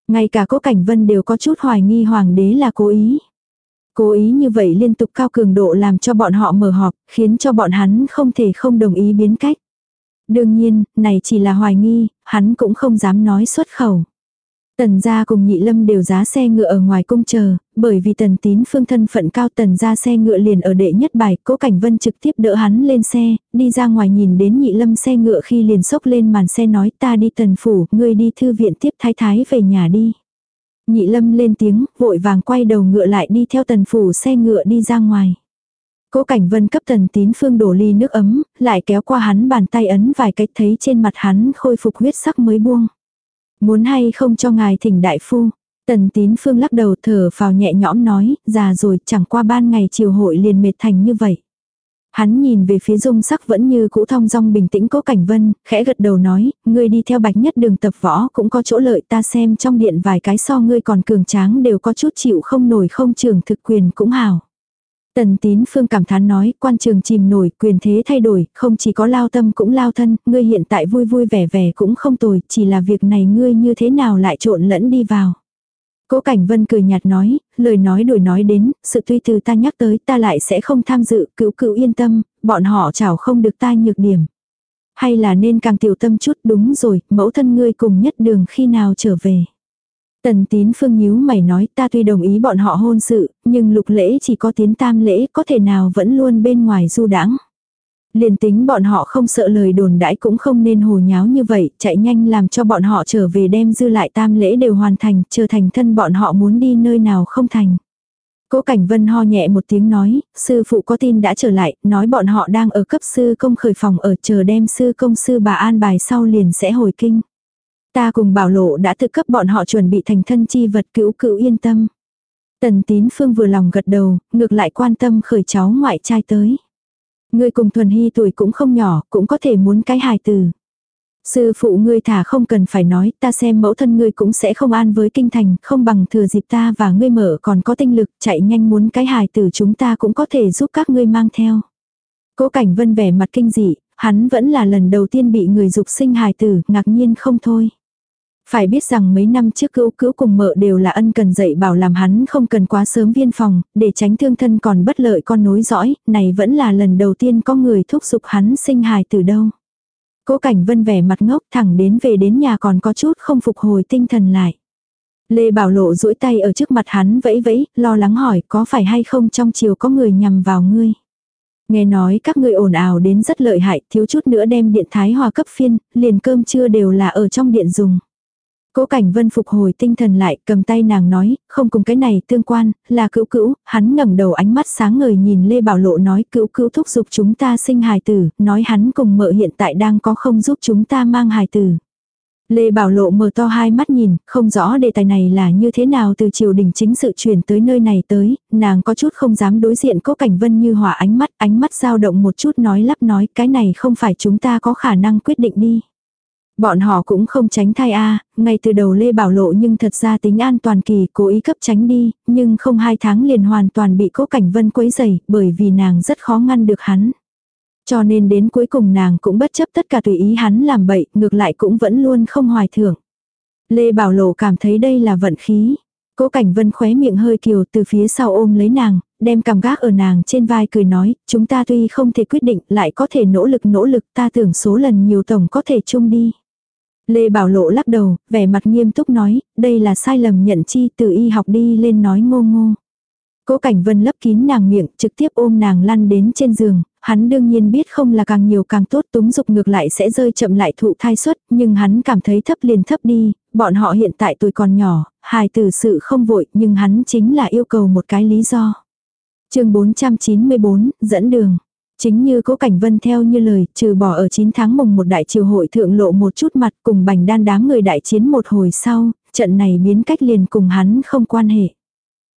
Ngay cả cố cảnh vân đều có chút hoài nghi hoàng đế là cố ý. Cố ý như vậy liên tục cao cường độ làm cho bọn họ mở họp, khiến cho bọn hắn không thể không đồng ý biến cách. Đương nhiên, này chỉ là hoài nghi, hắn cũng không dám nói xuất khẩu. Tần gia cùng nhị lâm đều giá xe ngựa ở ngoài cung chờ, bởi vì tần tín phương thân phận cao tần gia xe ngựa liền ở đệ nhất bài, cố cảnh vân trực tiếp đỡ hắn lên xe, đi ra ngoài nhìn đến nhị lâm xe ngựa khi liền sốc lên màn xe nói ta đi tần phủ, ngươi đi thư viện tiếp thái thái về nhà đi. Nhị lâm lên tiếng, vội vàng quay đầu ngựa lại đi theo tần phủ xe ngựa đi ra ngoài. Cố Cảnh Vân cấp tần tín phương đổ ly nước ấm, lại kéo qua hắn bàn tay ấn vài cách thấy trên mặt hắn khôi phục huyết sắc mới buông. Muốn hay không cho ngài thỉnh đại phu. Tần tín phương lắc đầu thở vào nhẹ nhõm nói, già rồi chẳng qua ban ngày chiều hội liền mệt thành như vậy. Hắn nhìn về phía dung sắc vẫn như cũ thong dong bình tĩnh cố cảnh vân, khẽ gật đầu nói, ngươi đi theo bạch nhất đường tập võ cũng có chỗ lợi ta xem trong điện vài cái so ngươi còn cường tráng đều có chút chịu không nổi không trường thực quyền cũng hào. Tần tín phương cảm thán nói, quan trường chìm nổi, quyền thế thay đổi, không chỉ có lao tâm cũng lao thân, ngươi hiện tại vui vui vẻ vẻ cũng không tồi, chỉ là việc này ngươi như thế nào lại trộn lẫn đi vào. Cố Cảnh Vân cười nhạt nói, lời nói đổi nói đến, sự tuy từ ta nhắc tới ta lại sẽ không tham dự, cựu cựu yên tâm, bọn họ chảo không được ta nhược điểm. Hay là nên càng tiểu tâm chút đúng rồi, mẫu thân ngươi cùng nhất đường khi nào trở về. Tần tín phương nhíu mày nói ta tuy đồng ý bọn họ hôn sự, nhưng lục lễ chỉ có tiến tam lễ có thể nào vẫn luôn bên ngoài du đãng Liền tính bọn họ không sợ lời đồn đãi cũng không nên hồ nháo như vậy, chạy nhanh làm cho bọn họ trở về đem dư lại tam lễ đều hoàn thành, trở thành thân bọn họ muốn đi nơi nào không thành. Cố Cảnh Vân ho nhẹ một tiếng nói, sư phụ có tin đã trở lại, nói bọn họ đang ở cấp sư công khởi phòng ở chờ đem sư công sư bà an bài sau liền sẽ hồi kinh. Ta cùng bảo lộ đã tự cấp bọn họ chuẩn bị thành thân chi vật cữu cữu yên tâm. Tần tín phương vừa lòng gật đầu, ngược lại quan tâm khởi cháu ngoại trai tới. Ngươi cùng thuần hy tuổi cũng không nhỏ, cũng có thể muốn cái hài từ. Sư phụ ngươi thả không cần phải nói, ta xem mẫu thân ngươi cũng sẽ không an với kinh thành, không bằng thừa dịp ta và ngươi mở còn có tinh lực, chạy nhanh muốn cái hài tử chúng ta cũng có thể giúp các ngươi mang theo. Cố cảnh vân vẻ mặt kinh dị, hắn vẫn là lần đầu tiên bị người dục sinh hài tử, ngạc nhiên không thôi. Phải biết rằng mấy năm trước cữu cữu cùng mợ đều là ân cần dạy bảo làm hắn không cần quá sớm viên phòng, để tránh thương thân còn bất lợi con nối dõi, này vẫn là lần đầu tiên có người thúc giục hắn sinh hài từ đâu. Cố cảnh vân vẻ mặt ngốc thẳng đến về đến nhà còn có chút không phục hồi tinh thần lại. Lê Bảo Lộ duỗi tay ở trước mặt hắn vẫy vẫy, lo lắng hỏi có phải hay không trong chiều có người nhằm vào ngươi. Nghe nói các ngươi ồn ào đến rất lợi hại, thiếu chút nữa đem điện thái hòa cấp phiên, liền cơm trưa đều là ở trong điện dùng. Cố Cảnh Vân phục hồi tinh thần lại, cầm tay nàng nói, không cùng cái này tương quan, là cữu cữu, hắn ngẩng đầu ánh mắt sáng ngời nhìn Lê Bảo Lộ nói cữu cữu thúc giục chúng ta sinh hài tử, nói hắn cùng mợ hiện tại đang có không giúp chúng ta mang hài tử. Lê Bảo Lộ mở to hai mắt nhìn, không rõ đề tài này là như thế nào từ triều đình chính sự chuyển tới nơi này tới, nàng có chút không dám đối diện Cố Cảnh Vân như hỏa ánh mắt, ánh mắt dao động một chút nói lắp nói cái này không phải chúng ta có khả năng quyết định đi. Bọn họ cũng không tránh thai a ngay từ đầu Lê Bảo Lộ nhưng thật ra tính an toàn kỳ cố ý cấp tránh đi, nhưng không hai tháng liền hoàn toàn bị cố cảnh vân quấy dày, bởi vì nàng rất khó ngăn được hắn. Cho nên đến cuối cùng nàng cũng bất chấp tất cả tùy ý hắn làm bậy, ngược lại cũng vẫn luôn không hoài thưởng. Lê Bảo Lộ cảm thấy đây là vận khí. Cố Cảnh Vân khóe miệng hơi kiều từ phía sau ôm lấy nàng, đem cảm gác ở nàng trên vai cười nói, chúng ta tuy không thể quyết định lại có thể nỗ lực nỗ lực ta tưởng số lần nhiều tổng có thể chung đi. Lê Bảo Lộ lắc đầu, vẻ mặt nghiêm túc nói, đây là sai lầm nhận chi từ y học đi lên nói ngô ngô. Cố Cảnh Vân lấp kín nàng miệng, trực tiếp ôm nàng lăn đến trên giường, hắn đương nhiên biết không là càng nhiều càng tốt túng dục ngược lại sẽ rơi chậm lại thụ thai suất, nhưng hắn cảm thấy thấp liền thấp đi, bọn họ hiện tại tuổi còn nhỏ, hài Tử sự không vội, nhưng hắn chính là yêu cầu một cái lý do. chương 494, dẫn đường. Chính như cố cảnh vân theo như lời, trừ bỏ ở 9 tháng mùng một đại triều hội thượng lộ một chút mặt cùng bành đan đám người đại chiến một hồi sau, trận này biến cách liền cùng hắn không quan hệ.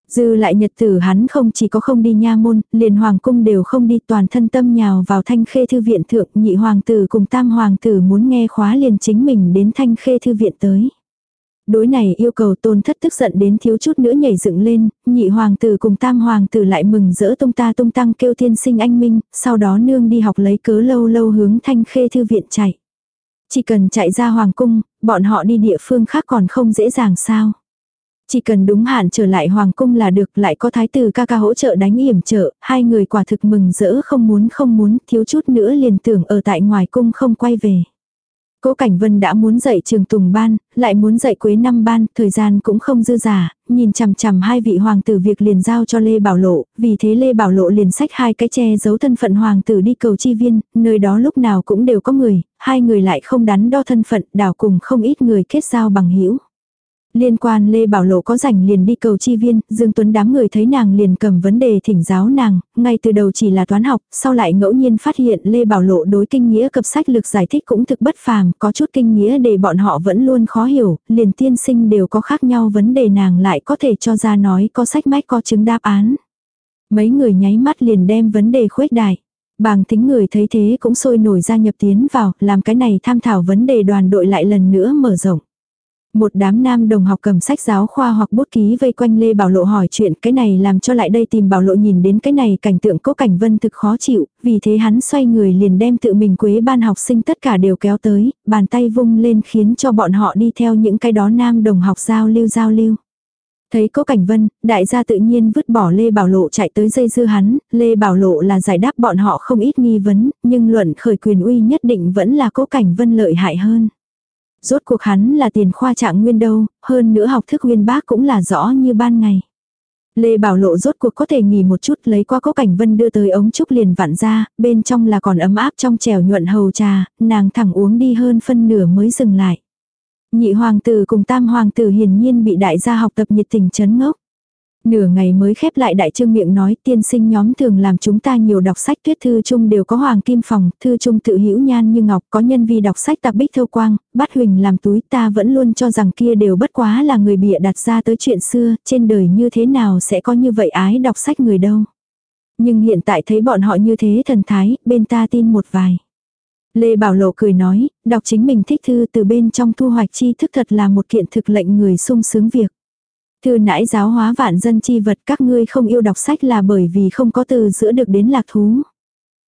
Dư lại nhật tử hắn không chỉ có không đi nha môn, liền hoàng cung đều không đi toàn thân tâm nhào vào thanh khê thư viện thượng nhị hoàng tử cùng tam hoàng tử muốn nghe khóa liền chính mình đến thanh khê thư viện tới. Đối này yêu cầu tôn thất tức giận đến thiếu chút nữa nhảy dựng lên, nhị hoàng tử cùng tam hoàng tử lại mừng rỡ tung ta tung tăng kêu thiên sinh anh minh, sau đó nương đi học lấy cớ lâu lâu hướng thanh khê thư viện chạy. Chỉ cần chạy ra hoàng cung, bọn họ đi địa phương khác còn không dễ dàng sao. Chỉ cần đúng hạn trở lại hoàng cung là được lại có thái tử ca ca hỗ trợ đánh yểm trợ, hai người quả thực mừng rỡ không muốn không muốn thiếu chút nữa liền tưởng ở tại ngoài cung không quay về. Cố Cảnh Vân đã muốn dạy trường tùng ban, lại muốn dạy quế năm ban, thời gian cũng không dư giả, nhìn chằm chằm hai vị hoàng tử việc liền giao cho Lê Bảo Lộ, vì thế Lê Bảo Lộ liền sách hai cái che giấu thân phận hoàng tử đi cầu chi viên, nơi đó lúc nào cũng đều có người, hai người lại không đắn đo thân phận, đảo cùng không ít người kết giao bằng hữu. Liên quan Lê Bảo Lộ có rảnh liền đi cầu chi viên, Dương Tuấn đám người thấy nàng liền cầm vấn đề thỉnh giáo nàng, ngay từ đầu chỉ là toán học, sau lại ngẫu nhiên phát hiện Lê Bảo Lộ đối kinh nghĩa cập sách lực giải thích cũng thực bất phàm, có chút kinh nghĩa để bọn họ vẫn luôn khó hiểu, liền tiên sinh đều có khác nhau vấn đề nàng lại có thể cho ra nói có sách mách có chứng đáp án. Mấy người nháy mắt liền đem vấn đề khuếch đại. Bàng tính người thấy thế cũng sôi nổi ra nhập tiến vào, làm cái này tham thảo vấn đề đoàn đội lại lần nữa mở rộng. Một đám nam đồng học cầm sách giáo khoa hoặc bút ký vây quanh Lê Bảo Lộ hỏi chuyện cái này làm cho lại đây tìm Bảo Lộ nhìn đến cái này cảnh tượng cố cảnh vân thực khó chịu, vì thế hắn xoay người liền đem tự mình quế ban học sinh tất cả đều kéo tới, bàn tay vung lên khiến cho bọn họ đi theo những cái đó nam đồng học giao lưu giao lưu. Thấy cố cảnh vân, đại gia tự nhiên vứt bỏ Lê Bảo Lộ chạy tới dây dưa hắn, Lê Bảo Lộ là giải đáp bọn họ không ít nghi vấn, nhưng luận khởi quyền uy nhất định vẫn là cố cảnh vân lợi hại hơn. Rốt cuộc hắn là tiền khoa trạng nguyên đâu, hơn nữa học thức nguyên bác cũng là rõ như ban ngày. Lê Bảo Lộ rốt cuộc có thể nghỉ một chút lấy qua có cảnh vân đưa tới ống trúc liền vặn ra, bên trong là còn ấm áp trong chèo nhuận hầu trà, nàng thẳng uống đi hơn phân nửa mới dừng lại. Nhị hoàng tử cùng tam hoàng tử hiển nhiên bị đại gia học tập nhiệt tình chấn ngốc. Nửa ngày mới khép lại đại trương miệng nói tiên sinh nhóm thường làm chúng ta nhiều đọc sách tuyết thư chung đều có hoàng kim phòng, thư chung tự hữu nhan như ngọc có nhân vi đọc sách tạp bích thâu quang, bắt huỳnh làm túi ta vẫn luôn cho rằng kia đều bất quá là người bịa đặt ra tới chuyện xưa, trên đời như thế nào sẽ có như vậy ái đọc sách người đâu. Nhưng hiện tại thấy bọn họ như thế thần thái, bên ta tin một vài. Lê Bảo Lộ cười nói, đọc chính mình thích thư từ bên trong thu hoạch chi thức thật là một kiện thực lệnh người sung sướng việc. Thư nãi giáo hóa vạn dân chi vật các ngươi không yêu đọc sách là bởi vì không có từ giữa được đến lạc thú.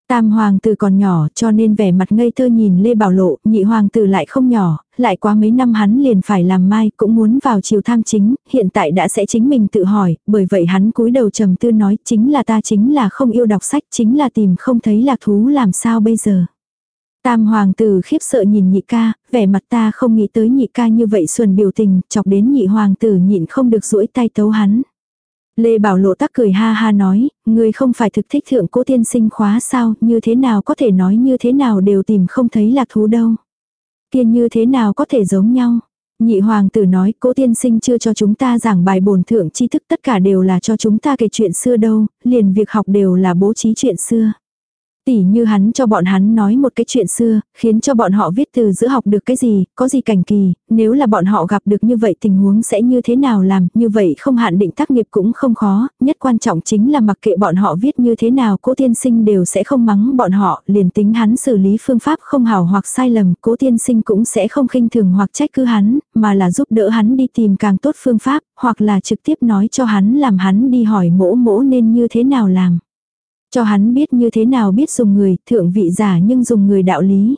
Tam hoàng tử còn nhỏ cho nên vẻ mặt ngây thơ nhìn Lê Bảo Lộ, nhị hoàng tử lại không nhỏ, lại quá mấy năm hắn liền phải làm mai cũng muốn vào chiều tham chính, hiện tại đã sẽ chính mình tự hỏi, bởi vậy hắn cúi đầu trầm tư nói chính là ta chính là không yêu đọc sách chính là tìm không thấy lạc thú làm sao bây giờ. Tam hoàng tử khiếp sợ nhìn nhị ca, vẻ mặt ta không nghĩ tới nhị ca như vậy xuân biểu tình, chọc đến nhị hoàng tử nhịn không được duỗi tay tấu hắn. Lê Bảo Lộ tắc cười ha ha nói, người không phải thực thích thượng cố tiên sinh khóa sao, như thế nào có thể nói như thế nào đều tìm không thấy lạc thú đâu. Kiên như thế nào có thể giống nhau. Nhị hoàng tử nói, cố tiên sinh chưa cho chúng ta giảng bài bổn thượng tri thức tất cả đều là cho chúng ta kể chuyện xưa đâu, liền việc học đều là bố trí chuyện xưa. Tỉ như hắn cho bọn hắn nói một cái chuyện xưa, khiến cho bọn họ viết từ giữa học được cái gì, có gì cảnh kỳ, nếu là bọn họ gặp được như vậy tình huống sẽ như thế nào làm, như vậy không hạn định tác nghiệp cũng không khó, nhất quan trọng chính là mặc kệ bọn họ viết như thế nào cố tiên sinh đều sẽ không mắng bọn họ, liền tính hắn xử lý phương pháp không hảo hoặc sai lầm, cố tiên sinh cũng sẽ không khinh thường hoặc trách cứ hắn, mà là giúp đỡ hắn đi tìm càng tốt phương pháp, hoặc là trực tiếp nói cho hắn làm hắn đi hỏi mỗ mỗ nên như thế nào làm. Cho hắn biết như thế nào biết dùng người, thượng vị giả nhưng dùng người đạo lý.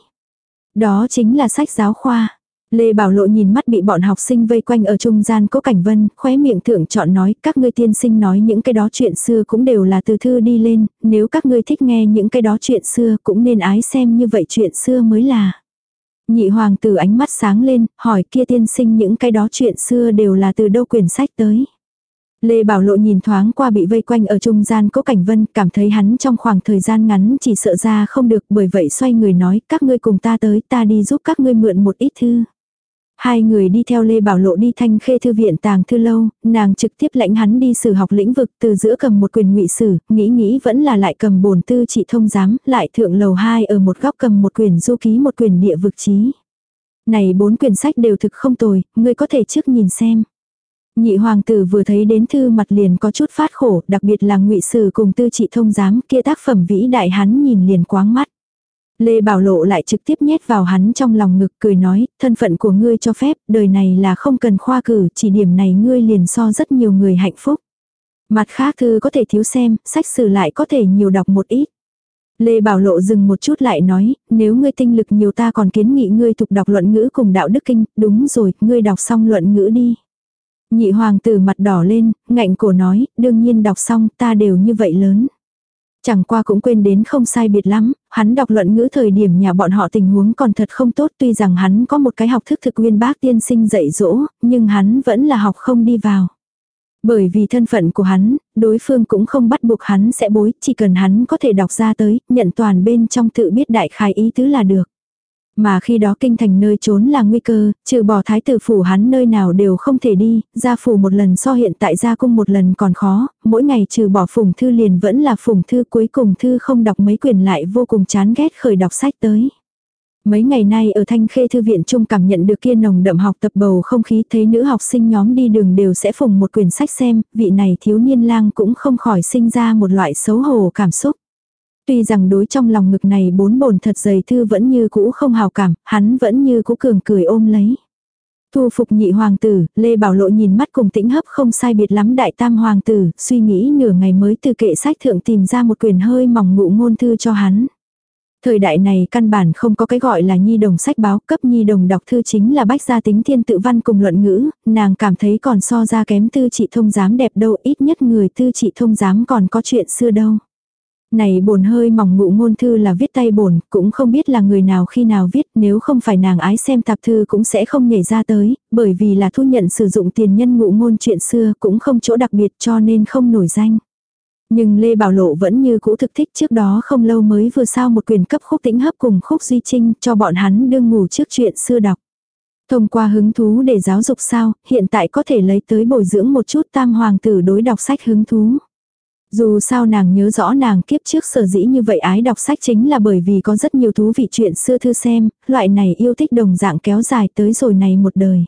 Đó chính là sách giáo khoa. Lê Bảo Lộ nhìn mắt bị bọn học sinh vây quanh ở trung gian cố cảnh vân, khóe miệng thượng chọn nói, các ngươi tiên sinh nói những cái đó chuyện xưa cũng đều là từ thư đi lên, nếu các ngươi thích nghe những cái đó chuyện xưa cũng nên ái xem như vậy chuyện xưa mới là. Nhị hoàng tử ánh mắt sáng lên, hỏi kia tiên sinh những cái đó chuyện xưa đều là từ đâu quyển sách tới. Lê Bảo Lộ nhìn thoáng qua bị vây quanh ở trung gian Cố Cảnh Vân, cảm thấy hắn trong khoảng thời gian ngắn chỉ sợ ra không được, bởi vậy xoay người nói, các ngươi cùng ta tới, ta đi giúp các ngươi mượn một ít thư. Hai người đi theo Lê Bảo Lộ đi thanh khê thư viện tàng thư lâu, nàng trực tiếp lãnh hắn đi sử học lĩnh vực từ giữa cầm một quyền ngụy sử, nghĩ nghĩ vẫn là lại cầm bổn tư trị thông giám, lại thượng lầu hai ở một góc cầm một quyền du ký một quyền địa vực trí. Này bốn quyển sách đều thực không tồi, ngươi có thể trước nhìn xem. Nhị hoàng tử vừa thấy đến thư mặt liền có chút phát khổ, đặc biệt là ngụy sử cùng tư trị thông giám kia tác phẩm vĩ đại hắn nhìn liền quáng mắt. Lê Bảo Lộ lại trực tiếp nhét vào hắn trong lòng ngực cười nói, thân phận của ngươi cho phép, đời này là không cần khoa cử, chỉ điểm này ngươi liền so rất nhiều người hạnh phúc. Mặt khác thư có thể thiếu xem, sách sử lại có thể nhiều đọc một ít. Lê Bảo Lộ dừng một chút lại nói, nếu ngươi tinh lực nhiều ta còn kiến nghị ngươi tục đọc luận ngữ cùng đạo đức kinh, đúng rồi, ngươi đọc xong luận ngữ đi. Nhị hoàng tử mặt đỏ lên, ngạnh cổ nói, đương nhiên đọc xong ta đều như vậy lớn. Chẳng qua cũng quên đến không sai biệt lắm, hắn đọc luận ngữ thời điểm nhà bọn họ tình huống còn thật không tốt tuy rằng hắn có một cái học thức thực nguyên bác tiên sinh dạy dỗ, nhưng hắn vẫn là học không đi vào. Bởi vì thân phận của hắn, đối phương cũng không bắt buộc hắn sẽ bối, chỉ cần hắn có thể đọc ra tới, nhận toàn bên trong tự biết đại khai ý tứ là được. Mà khi đó kinh thành nơi trốn là nguy cơ, trừ bỏ thái tử phủ hắn nơi nào đều không thể đi, ra phủ một lần so hiện tại ra cung một lần còn khó, mỗi ngày trừ bỏ phùng thư liền vẫn là phùng thư cuối cùng thư không đọc mấy quyền lại vô cùng chán ghét khởi đọc sách tới. Mấy ngày nay ở Thanh Khê Thư viện Trung cảm nhận được kia nồng đậm học tập bầu không khí thấy nữ học sinh nhóm đi đường đều sẽ phùng một quyển sách xem, vị này thiếu niên lang cũng không khỏi sinh ra một loại xấu hổ cảm xúc. Tuy rằng đối trong lòng ngực này bốn bồn thật dày thư vẫn như cũ không hào cảm, hắn vẫn như cũ cường cười ôm lấy. Thu phục nhị hoàng tử, Lê Bảo Lộ nhìn mắt cùng tĩnh hấp không sai biệt lắm đại tam hoàng tử, suy nghĩ nửa ngày mới từ kệ sách thượng tìm ra một quyền hơi mỏng ngụ ngôn thư cho hắn. Thời đại này căn bản không có cái gọi là nhi đồng sách báo, cấp nhi đồng đọc thư chính là bách gia tính thiên tự văn cùng luận ngữ, nàng cảm thấy còn so ra kém tư trị thông giám đẹp đâu, ít nhất người tư trị thông giám còn có chuyện xưa đâu. Này bổn hơi mỏng ngụ ngôn thư là viết tay bổn, cũng không biết là người nào khi nào viết, nếu không phải nàng ái xem tạp thư cũng sẽ không nhảy ra tới, bởi vì là thu nhận sử dụng tiền nhân ngụ ngôn chuyện xưa cũng không chỗ đặc biệt cho nên không nổi danh. Nhưng Lê Bảo Lộ vẫn như cũ thực thích trước đó không lâu mới vừa sao một quyền cấp khúc tĩnh hấp cùng khúc duy trinh cho bọn hắn đương ngủ trước chuyện xưa đọc. Thông qua hứng thú để giáo dục sao, hiện tại có thể lấy tới bồi dưỡng một chút tam hoàng tử đối đọc sách hứng thú. Dù sao nàng nhớ rõ nàng kiếp trước sở dĩ như vậy ái đọc sách chính là bởi vì có rất nhiều thú vị chuyện xưa thư xem, loại này yêu thích đồng dạng kéo dài tới rồi này một đời.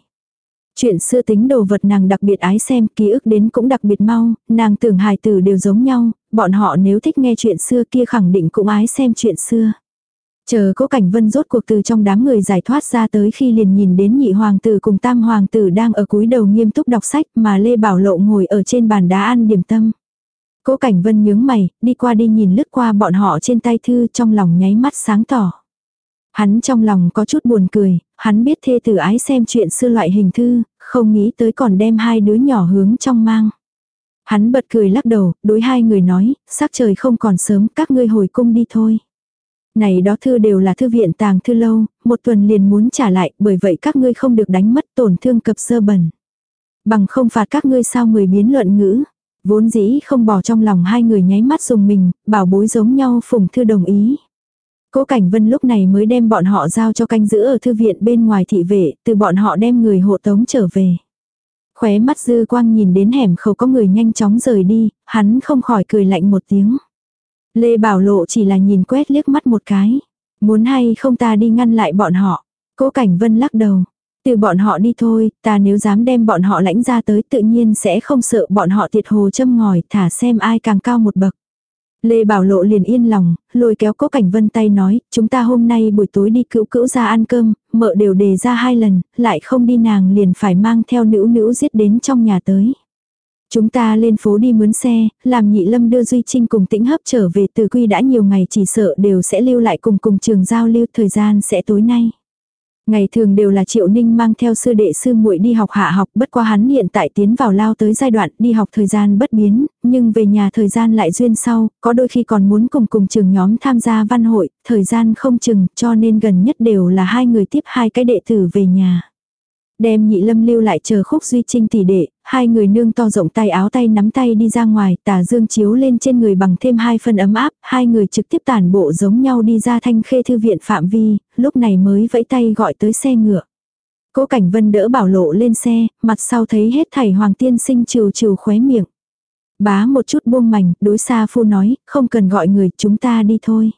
Chuyện xưa tính đồ vật nàng đặc biệt ái xem, ký ức đến cũng đặc biệt mau, nàng tưởng hài tử đều giống nhau, bọn họ nếu thích nghe chuyện xưa kia khẳng định cũng ái xem chuyện xưa. Chờ cố cảnh vân rốt cuộc từ trong đám người giải thoát ra tới khi liền nhìn đến nhị hoàng tử cùng tam hoàng tử đang ở cúi đầu nghiêm túc đọc sách mà Lê Bảo Lộ ngồi ở trên bàn đá ăn điểm tâm. Cố Cảnh Vân nhướng mày, đi qua đi nhìn lướt qua bọn họ trên tay thư trong lòng nháy mắt sáng tỏ. Hắn trong lòng có chút buồn cười, hắn biết thê tử ái xem chuyện xưa loại hình thư, không nghĩ tới còn đem hai đứa nhỏ hướng trong mang. Hắn bật cười lắc đầu, đối hai người nói, sắc trời không còn sớm, các ngươi hồi cung đi thôi. Này đó thư đều là thư viện tàng thư lâu, một tuần liền muốn trả lại, bởi vậy các ngươi không được đánh mất tổn thương cập sơ bẩn. Bằng không phạt các ngươi sao mười biến luận ngữ. Vốn dĩ không bỏ trong lòng hai người nháy mắt dùng mình, bảo bối giống nhau phùng thư đồng ý. Cố Cảnh Vân lúc này mới đem bọn họ giao cho canh giữ ở thư viện bên ngoài thị vệ, từ bọn họ đem người hộ tống trở về. Khóe mắt dư quang nhìn đến hẻm khẩu có người nhanh chóng rời đi, hắn không khỏi cười lạnh một tiếng. Lê Bảo Lộ chỉ là nhìn quét liếc mắt một cái. Muốn hay không ta đi ngăn lại bọn họ. Cố Cảnh Vân lắc đầu. Từ bọn họ đi thôi, ta nếu dám đem bọn họ lãnh ra tới tự nhiên sẽ không sợ bọn họ tiệt hồ châm ngòi thả xem ai càng cao một bậc. Lê Bảo Lộ liền yên lòng, lôi kéo Cố Cảnh Vân tay nói, chúng ta hôm nay buổi tối đi cữu cữu ra ăn cơm, mợ đều đề ra hai lần, lại không đi nàng liền phải mang theo nữ nữ giết đến trong nhà tới. Chúng ta lên phố đi mướn xe, làm nhị lâm đưa Duy Trinh cùng tĩnh hấp trở về từ quy đã nhiều ngày chỉ sợ đều sẽ lưu lại cùng cùng trường giao lưu thời gian sẽ tối nay. Ngày thường đều là Triệu Ninh mang theo sư đệ sư muội đi học hạ học, bất qua hắn hiện tại tiến vào lao tới giai đoạn đi học thời gian bất biến, nhưng về nhà thời gian lại duyên sau, có đôi khi còn muốn cùng cùng trường nhóm tham gia văn hội, thời gian không chừng, cho nên gần nhất đều là hai người tiếp hai cái đệ tử về nhà. Đem nhị lâm lưu lại chờ khúc duy trinh tỷ đệ, hai người nương to rộng tay áo tay nắm tay đi ra ngoài, tà dương chiếu lên trên người bằng thêm hai phân ấm áp, hai người trực tiếp tản bộ giống nhau đi ra thanh khê thư viện phạm vi, lúc này mới vẫy tay gọi tới xe ngựa. Cố Cảnh Vân đỡ bảo lộ lên xe, mặt sau thấy hết thảy Hoàng Tiên Sinh trừ trừ khóe miệng. Bá một chút buông mảnh, đối xa phu nói, không cần gọi người, chúng ta đi thôi.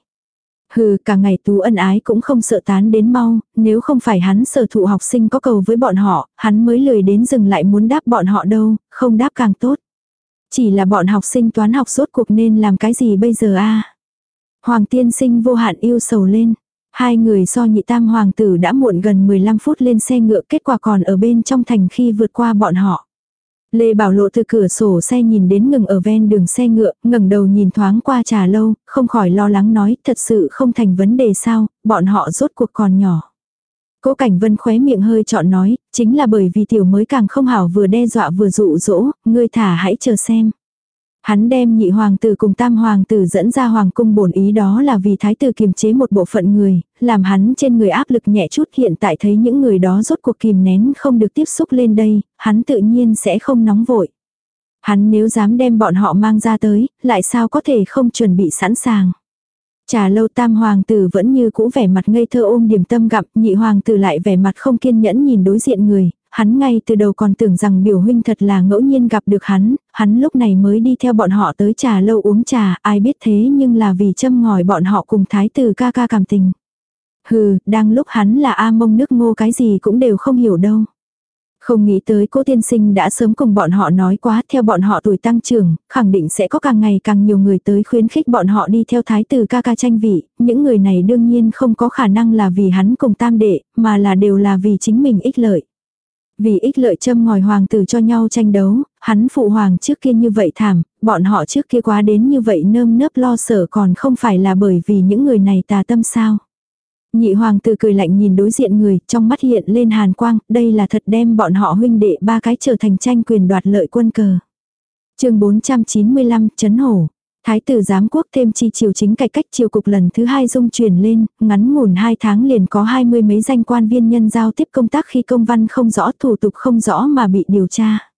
Hừ, cả ngày tú ân ái cũng không sợ tán đến mau, nếu không phải hắn sở thụ học sinh có cầu với bọn họ, hắn mới lười đến dừng lại muốn đáp bọn họ đâu, không đáp càng tốt. Chỉ là bọn học sinh toán học rốt cuộc nên làm cái gì bây giờ a Hoàng tiên sinh vô hạn yêu sầu lên. Hai người so nhị tam hoàng tử đã muộn gần 15 phút lên xe ngựa kết quả còn ở bên trong thành khi vượt qua bọn họ. Lê Bảo Lộ từ cửa sổ xe nhìn đến ngừng ở ven đường xe ngựa, ngẩng đầu nhìn thoáng qua trà lâu, không khỏi lo lắng nói, thật sự không thành vấn đề sao, bọn họ rốt cuộc còn nhỏ. Cố Cảnh Vân khóe miệng hơi chọn nói, chính là bởi vì tiểu mới càng không hảo vừa đe dọa vừa dụ dỗ, ngươi thả hãy chờ xem. Hắn đem nhị hoàng tử cùng tam hoàng tử dẫn ra hoàng cung bổn ý đó là vì thái tử kiềm chế một bộ phận người, làm hắn trên người áp lực nhẹ chút hiện tại thấy những người đó rốt cuộc kìm nén không được tiếp xúc lên đây, hắn tự nhiên sẽ không nóng vội. Hắn nếu dám đem bọn họ mang ra tới, lại sao có thể không chuẩn bị sẵn sàng. Trà lâu tam hoàng tử vẫn như cũ vẻ mặt ngây thơ ôm điểm tâm gặp, nhị hoàng tử lại vẻ mặt không kiên nhẫn nhìn đối diện người, hắn ngay từ đầu còn tưởng rằng biểu huynh thật là ngẫu nhiên gặp được hắn, hắn lúc này mới đi theo bọn họ tới trà lâu uống trà, ai biết thế nhưng là vì châm ngòi bọn họ cùng thái tử ca ca cảm tình. Hừ, đang lúc hắn là A mông nước ngô cái gì cũng đều không hiểu đâu. Không nghĩ tới cô tiên sinh đã sớm cùng bọn họ nói quá theo bọn họ tuổi tăng trưởng, khẳng định sẽ có càng ngày càng nhiều người tới khuyến khích bọn họ đi theo thái tử ca ca tranh vị, những người này đương nhiên không có khả năng là vì hắn cùng tam đệ, mà là đều là vì chính mình ích lợi. Vì ích lợi châm ngòi hoàng tử cho nhau tranh đấu, hắn phụ hoàng trước kia như vậy thảm, bọn họ trước kia quá đến như vậy nơm nớp lo sợ còn không phải là bởi vì những người này tà tâm sao. Nhị hoàng tử cười lạnh nhìn đối diện người, trong mắt hiện lên hàn quang, đây là thật đem bọn họ huynh đệ ba cái trở thành tranh quyền đoạt lợi quân cờ. chương 495, Chấn Hổ. Thái tử giám quốc thêm chi triều chính cải cách triều cục lần thứ hai dung truyền lên, ngắn ngủn hai tháng liền có hai mươi mấy danh quan viên nhân giao tiếp công tác khi công văn không rõ thủ tục không rõ mà bị điều tra.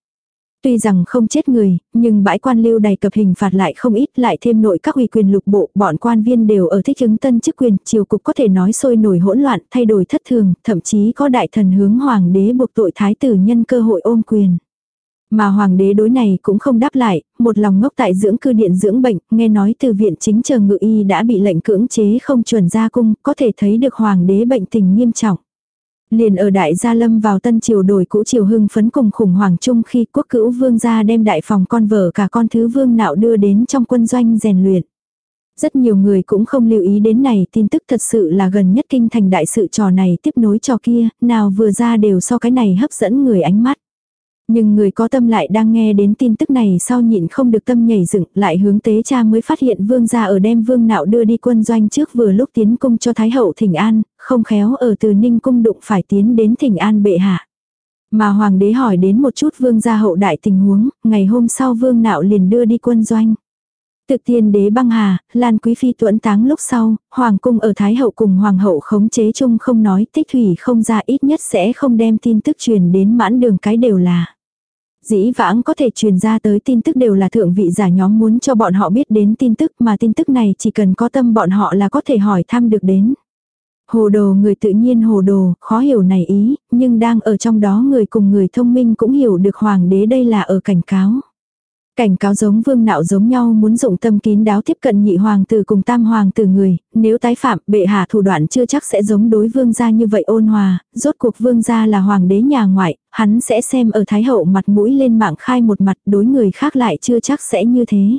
Tuy rằng không chết người, nhưng bãi quan lưu đầy cập hình phạt lại không ít lại thêm nội các ủy quyền lục bộ, bọn quan viên đều ở thích ứng tân chức quyền, triều cục có thể nói sôi nổi hỗn loạn, thay đổi thất thường, thậm chí có đại thần hướng hoàng đế buộc tội thái tử nhân cơ hội ôm quyền. Mà hoàng đế đối này cũng không đáp lại, một lòng ngốc tại dưỡng cư điện dưỡng bệnh, nghe nói từ viện chính chờ ngự y đã bị lệnh cưỡng chế không chuẩn ra cung, có thể thấy được hoàng đế bệnh tình nghiêm trọng. Liền ở đại gia lâm vào tân triều đổi cũ triều hưng phấn cùng khủng hoảng chung khi quốc cữu vương gia đem đại phòng con vợ cả con thứ vương nạo đưa đến trong quân doanh rèn luyện. Rất nhiều người cũng không lưu ý đến này tin tức thật sự là gần nhất kinh thành đại sự trò này tiếp nối trò kia, nào vừa ra đều so cái này hấp dẫn người ánh mắt. Nhưng người có tâm lại đang nghe đến tin tức này sau nhịn không được tâm nhảy dựng lại hướng tế cha mới phát hiện vương gia ở đem vương nạo đưa đi quân doanh trước vừa lúc tiến cung cho Thái hậu thỉnh an, không khéo ở từ ninh cung đụng phải tiến đến thỉnh an bệ hạ. Mà hoàng đế hỏi đến một chút vương gia hậu đại tình huống, ngày hôm sau vương nạo liền đưa đi quân doanh. Thực tiên đế băng hà, Lan Quý Phi tuẫn táng lúc sau, Hoàng cung ở Thái hậu cùng Hoàng hậu khống chế chung không nói tích thủy không ra ít nhất sẽ không đem tin tức truyền đến mãn đường cái đều là. Dĩ vãng có thể truyền ra tới tin tức đều là thượng vị giả nhóm muốn cho bọn họ biết đến tin tức mà tin tức này chỉ cần có tâm bọn họ là có thể hỏi thăm được đến. Hồ đồ người tự nhiên hồ đồ, khó hiểu này ý, nhưng đang ở trong đó người cùng người thông minh cũng hiểu được hoàng đế đây là ở cảnh cáo. Cảnh cáo giống vương nạo giống nhau muốn dụng tâm kín đáo tiếp cận nhị hoàng tử cùng tam hoàng tử người, nếu tái phạm bệ hạ thủ đoạn chưa chắc sẽ giống đối vương gia như vậy ôn hòa, rốt cuộc vương gia là hoàng đế nhà ngoại, hắn sẽ xem ở thái hậu mặt mũi lên mạng khai một mặt đối người khác lại chưa chắc sẽ như thế.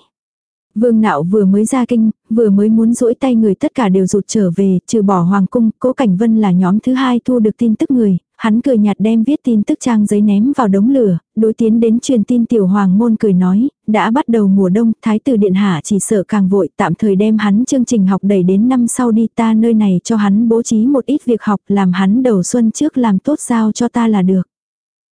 Vương nạo vừa mới ra kinh, vừa mới muốn rỗi tay người tất cả đều rụt trở về, trừ bỏ hoàng cung, cố cảnh vân là nhóm thứ hai thu được tin tức người, hắn cười nhạt đem viết tin tức trang giấy ném vào đống lửa, đối tiến đến truyền tin tiểu hoàng môn cười nói, đã bắt đầu mùa đông, thái tử điện hạ chỉ sợ càng vội, tạm thời đem hắn chương trình học đẩy đến năm sau đi ta nơi này cho hắn bố trí một ít việc học làm hắn đầu xuân trước làm tốt giao cho ta là được.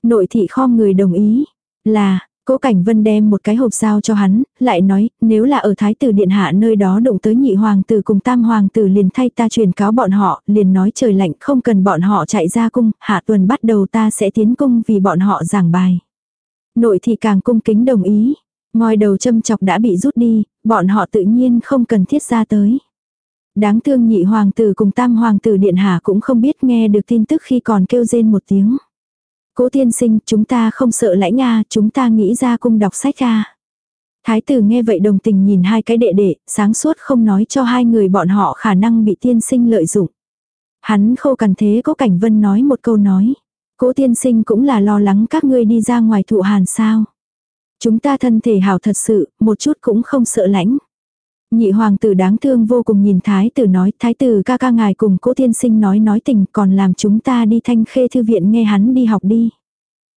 Nội thị kho người đồng ý, là, Cố Cảnh Vân đem một cái hộp sao cho hắn, lại nói, nếu là ở Thái tử Điện Hạ nơi đó đụng tới nhị hoàng tử cùng tam hoàng tử liền thay ta truyền cáo bọn họ, liền nói trời lạnh không cần bọn họ chạy ra cung, hạ tuần bắt đầu ta sẽ tiến cung vì bọn họ giảng bài. Nội thì càng cung kính đồng ý, ngòi đầu châm chọc đã bị rút đi, bọn họ tự nhiên không cần thiết ra tới. Đáng thương nhị hoàng tử cùng tam hoàng tử Điện Hạ cũng không biết nghe được tin tức khi còn kêu rên một tiếng. Cố tiên sinh, chúng ta không sợ lãnh Nga, chúng ta nghĩ ra cung đọc sách ra. Thái tử nghe vậy đồng tình nhìn hai cái đệ đệ, sáng suốt không nói cho hai người bọn họ khả năng bị tiên sinh lợi dụng. Hắn khô cần thế cố cảnh vân nói một câu nói. Cố tiên sinh cũng là lo lắng các ngươi đi ra ngoài thụ hàn sao. Chúng ta thân thể hảo thật sự, một chút cũng không sợ lãnh. Nhị hoàng tử đáng thương vô cùng nhìn thái tử nói, thái tử ca ca ngài cùng cố thiên sinh nói nói tình còn làm chúng ta đi thanh khê thư viện nghe hắn đi học đi.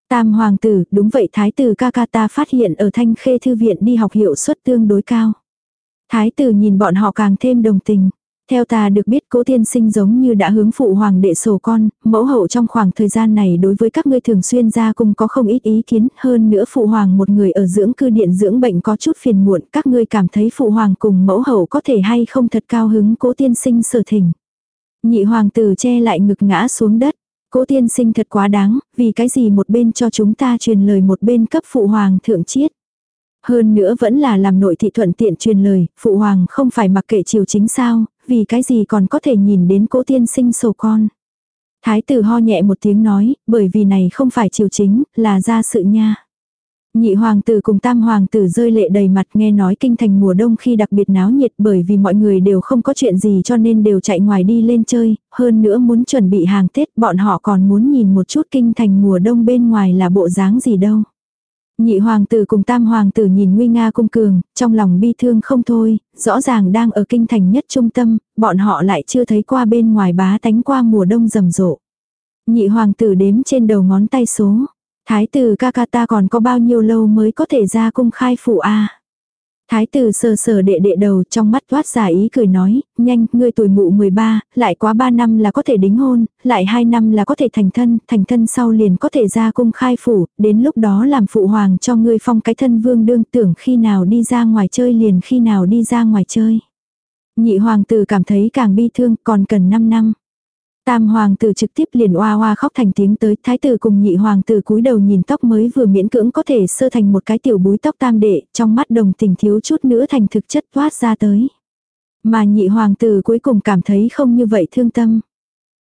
Tam hoàng tử, đúng vậy thái tử ca ca ta phát hiện ở thanh khê thư viện đi học hiệu suất tương đối cao. Thái tử nhìn bọn họ càng thêm đồng tình. Theo ta được biết cố tiên sinh giống như đã hướng phụ hoàng đệ sổ con, mẫu hậu trong khoảng thời gian này đối với các ngươi thường xuyên ra cung có không ít ý kiến, hơn nữa phụ hoàng một người ở dưỡng cư điện dưỡng bệnh có chút phiền muộn, các ngươi cảm thấy phụ hoàng cùng mẫu hậu có thể hay không thật cao hứng cố tiên sinh sở thỉnh. Nhị hoàng tử che lại ngực ngã xuống đất, cố tiên sinh thật quá đáng, vì cái gì một bên cho chúng ta truyền lời một bên cấp phụ hoàng thượng chiết. Hơn nữa vẫn là làm nội thị thuận tiện truyền lời, phụ hoàng không phải mặc kệ triều chính sao, vì cái gì còn có thể nhìn đến cố tiên sinh sổ con. Thái tử ho nhẹ một tiếng nói, bởi vì này không phải triều chính, là ra sự nha. Nhị hoàng tử cùng tam hoàng tử rơi lệ đầy mặt nghe nói kinh thành mùa đông khi đặc biệt náo nhiệt bởi vì mọi người đều không có chuyện gì cho nên đều chạy ngoài đi lên chơi, hơn nữa muốn chuẩn bị hàng Tết bọn họ còn muốn nhìn một chút kinh thành mùa đông bên ngoài là bộ dáng gì đâu. Nhị hoàng tử cùng tam hoàng tử nhìn nguy nga cung cường, trong lòng bi thương không thôi, rõ ràng đang ở kinh thành nhất trung tâm, bọn họ lại chưa thấy qua bên ngoài bá tánh qua mùa đông rầm rộ. Nhị hoàng tử đếm trên đầu ngón tay số. Thái tử ca ca ta còn có bao nhiêu lâu mới có thể ra cung khai phụ a Thái tử sờ sờ đệ đệ đầu trong mắt toát ra ý cười nói, nhanh, ngươi tuổi mụ 13, lại quá 3 năm là có thể đính hôn, lại 2 năm là có thể thành thân, thành thân sau liền có thể ra cung khai phủ, đến lúc đó làm phụ hoàng cho ngươi phong cái thân vương đương tưởng khi nào đi ra ngoài chơi liền khi nào đi ra ngoài chơi. Nhị hoàng tử cảm thấy càng bi thương, còn cần 5 năm. Tam hoàng tử trực tiếp liền oa oa khóc thành tiếng tới, thái tử cùng nhị hoàng tử cúi đầu nhìn tóc mới vừa miễn cưỡng có thể sơ thành một cái tiểu búi tóc tam đệ, trong mắt đồng tình thiếu chút nữa thành thực chất thoát ra tới. Mà nhị hoàng tử cuối cùng cảm thấy không như vậy thương tâm.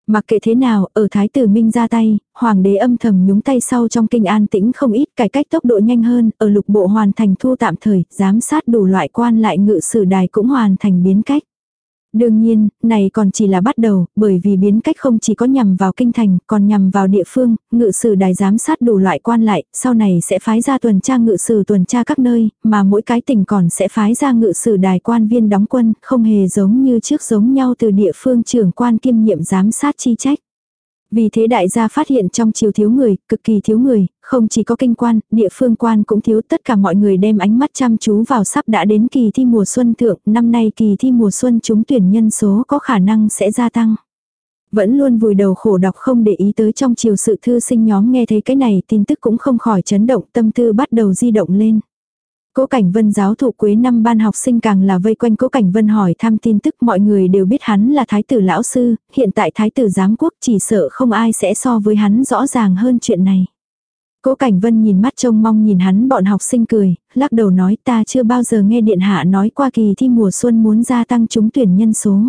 Mặc kệ thế nào, ở thái tử minh ra tay, hoàng đế âm thầm nhúng tay sau trong kinh an tĩnh không ít cải cách tốc độ nhanh hơn, ở lục bộ hoàn thành thu tạm thời, giám sát đủ loại quan lại ngự sử đài cũng hoàn thành biến cách. Đương nhiên, này còn chỉ là bắt đầu, bởi vì biến cách không chỉ có nhằm vào kinh thành, còn nhằm vào địa phương, ngự sử đài giám sát đủ loại quan lại, sau này sẽ phái ra tuần tra ngự sử tuần tra các nơi, mà mỗi cái tỉnh còn sẽ phái ra ngự sử đài quan viên đóng quân, không hề giống như trước giống nhau từ địa phương trưởng quan kiêm nhiệm giám sát chi trách. Vì thế đại gia phát hiện trong chiều thiếu người, cực kỳ thiếu người, không chỉ có kinh quan, địa phương quan cũng thiếu tất cả mọi người đem ánh mắt chăm chú vào sắp đã đến kỳ thi mùa xuân thượng, năm nay kỳ thi mùa xuân chúng tuyển nhân số có khả năng sẽ gia tăng. Vẫn luôn vùi đầu khổ đọc không để ý tới trong chiều sự thư sinh nhóm nghe thấy cái này tin tức cũng không khỏi chấn động tâm tư bắt đầu di động lên. Cố Cảnh Vân giáo thụ cuối năm ban học sinh càng là vây quanh Cố Cảnh Vân hỏi thăm tin tức mọi người đều biết hắn là thái tử lão sư, hiện tại thái tử giám quốc chỉ sợ không ai sẽ so với hắn rõ ràng hơn chuyện này. Cố Cảnh Vân nhìn mắt trông mong nhìn hắn bọn học sinh cười, lắc đầu nói ta chưa bao giờ nghe điện hạ nói qua kỳ thi mùa xuân muốn gia tăng trúng tuyển nhân số.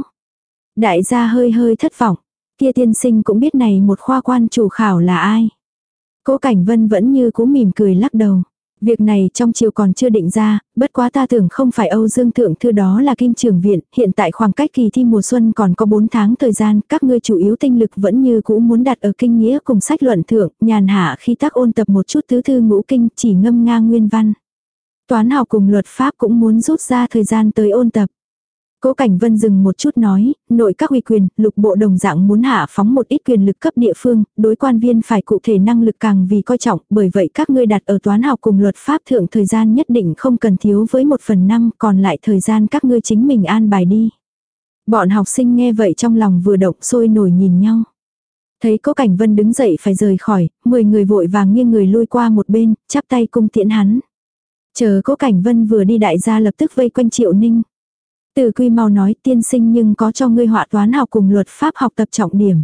Đại gia hơi hơi thất vọng, kia tiên sinh cũng biết này một khoa quan chủ khảo là ai. Cố Cảnh Vân vẫn như cú mỉm cười lắc đầu. Việc này trong chiều còn chưa định ra, bất quá ta tưởng không phải Âu Dương Thượng Thư đó là Kim Trường Viện, hiện tại khoảng cách kỳ thi mùa xuân còn có 4 tháng thời gian, các ngươi chủ yếu tinh lực vẫn như cũ muốn đặt ở kinh nghĩa cùng sách luận thượng, nhàn hạ khi tác ôn tập một chút tứ thư ngũ kinh chỉ ngâm nga nguyên văn. Toán học cùng luật pháp cũng muốn rút ra thời gian tới ôn tập. Cố Cảnh Vân dừng một chút nói, nội các uy quyền, lục bộ đồng dạng muốn hạ phóng một ít quyền lực cấp địa phương, đối quan viên phải cụ thể năng lực càng vì coi trọng, bởi vậy các ngươi đặt ở toán học cùng luật pháp thượng thời gian nhất định không cần thiếu với một phần năm, còn lại thời gian các ngươi chính mình an bài đi. Bọn học sinh nghe vậy trong lòng vừa động sôi nổi nhìn nhau. Thấy Cố Cảnh Vân đứng dậy phải rời khỏi, 10 người vội vàng nghiêng người lui qua một bên, chắp tay cung tiễn hắn. Chờ Cố Cảnh Vân vừa đi đại gia lập tức vây quanh Triệu Ninh. Từ quy mau nói tiên sinh nhưng có cho ngươi họa toán học cùng luật pháp học tập trọng điểm.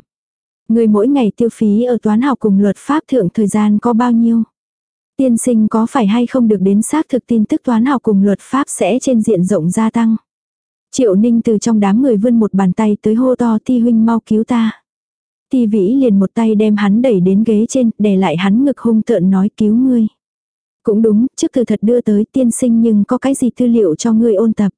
Ngươi mỗi ngày tiêu phí ở toán học cùng luật pháp thượng thời gian có bao nhiêu? Tiên sinh có phải hay không được đến xác thực tin tức toán học cùng luật pháp sẽ trên diện rộng gia tăng? Triệu Ninh từ trong đám người vươn một bàn tay tới hô to thi huynh mau cứu ta. Ti vĩ liền một tay đem hắn đẩy đến ghế trên, để lại hắn ngực hung tợn nói cứu ngươi. Cũng đúng, trước từ thật đưa tới tiên sinh nhưng có cái gì tư liệu cho ngươi ôn tập.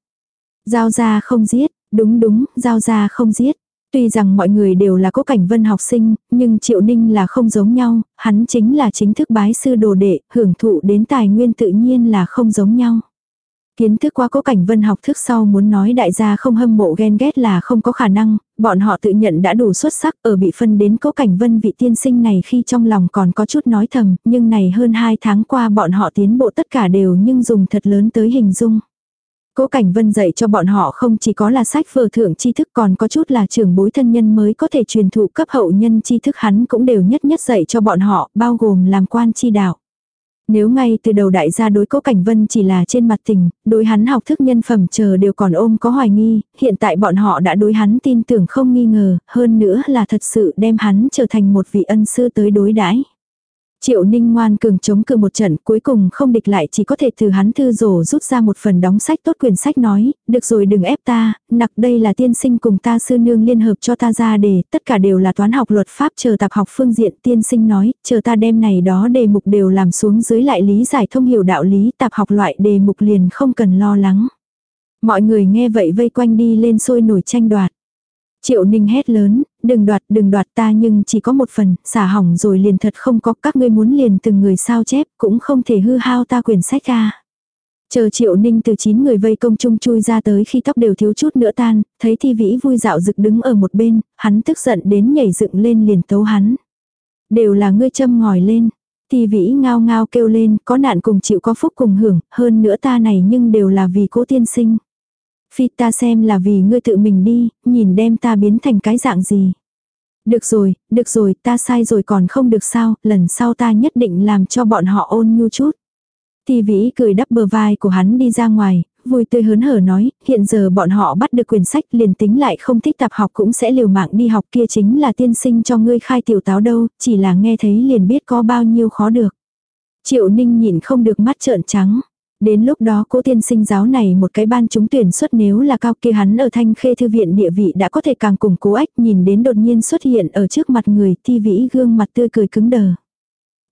Giao ra không giết, đúng đúng, giao ra không giết. Tuy rằng mọi người đều là cố cảnh vân học sinh, nhưng Triệu Ninh là không giống nhau, hắn chính là chính thức bái sư đồ đệ, hưởng thụ đến tài nguyên tự nhiên là không giống nhau. Kiến thức qua cố cảnh vân học thức sau muốn nói đại gia không hâm mộ ghen ghét là không có khả năng, bọn họ tự nhận đã đủ xuất sắc ở bị phân đến cố cảnh vân vị tiên sinh này khi trong lòng còn có chút nói thầm, nhưng này hơn 2 tháng qua bọn họ tiến bộ tất cả đều nhưng dùng thật lớn tới hình dung. Cố Cảnh Vân dạy cho bọn họ không chỉ có là sách vở thượng tri thức còn có chút là trường bối thân nhân mới có thể truyền thụ cấp hậu nhân tri thức hắn cũng đều nhất nhất dạy cho bọn họ, bao gồm làm quan chi đạo. Nếu ngay từ đầu đại gia đối Cố Cảnh Vân chỉ là trên mặt tình, đối hắn học thức nhân phẩm chờ đều còn ôm có hoài nghi, hiện tại bọn họ đã đối hắn tin tưởng không nghi ngờ, hơn nữa là thật sự đem hắn trở thành một vị ân sư tới đối đãi. Triệu Ninh ngoan cường chống cự một trận cuối cùng không địch lại chỉ có thể từ hắn thư rổ rút ra một phần đóng sách tốt quyển sách nói, được rồi đừng ép ta, nặc đây là tiên sinh cùng ta sư nương liên hợp cho ta ra đề, tất cả đều là toán học luật pháp chờ tạp học phương diện tiên sinh nói, chờ ta đem này đó đề mục đều làm xuống dưới lại lý giải thông hiểu đạo lý tạp học loại đề mục liền không cần lo lắng. Mọi người nghe vậy vây quanh đi lên sôi nổi tranh đoạt. Triệu Ninh hét lớn, đừng đoạt đừng đoạt ta nhưng chỉ có một phần, xả hỏng rồi liền thật không có các ngươi muốn liền từng người sao chép cũng không thể hư hao ta quyển sách ra. Chờ Triệu Ninh từ chín người vây công chung chui ra tới khi tóc đều thiếu chút nữa tan, thấy Thi Vĩ vui dạo rực đứng ở một bên, hắn tức giận đến nhảy dựng lên liền tấu hắn. Đều là ngươi châm ngòi lên. Thi Vĩ ngao ngao kêu lên, có nạn cùng chịu có phúc cùng hưởng, hơn nữa ta này nhưng đều là vì cố tiên sinh. Phi ta xem là vì ngươi tự mình đi, nhìn đem ta biến thành cái dạng gì. Được rồi, được rồi, ta sai rồi còn không được sao, lần sau ta nhất định làm cho bọn họ ôn nhu chút. Thì vĩ cười đắp bờ vai của hắn đi ra ngoài, vui tươi hớn hở nói, hiện giờ bọn họ bắt được quyển sách liền tính lại không thích tập học cũng sẽ liều mạng đi học kia chính là tiên sinh cho ngươi khai tiểu táo đâu, chỉ là nghe thấy liền biết có bao nhiêu khó được. Triệu ninh nhìn không được mắt trợn trắng. Đến lúc đó cố tiên sinh giáo này một cái ban trúng tuyển xuất nếu là cao kia hắn ở thanh khê thư viện địa vị đã có thể càng củng cố ách nhìn đến đột nhiên xuất hiện ở trước mặt người thi vĩ gương mặt tươi cười cứng đờ.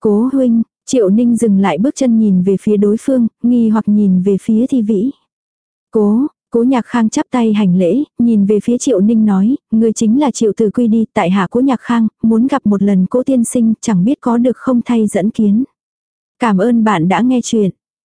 Cố huynh, triệu ninh dừng lại bước chân nhìn về phía đối phương, nghi hoặc nhìn về phía thi vĩ. Cố, Cố nhạc khang chắp tay hành lễ, nhìn về phía triệu ninh nói, người chính là triệu tử quy đi, tại hạ cố nhạc khang, muốn gặp một lần cố tiên sinh, chẳng biết có được không thay dẫn kiến. Cảm ơn bạn đã nghe chuyện.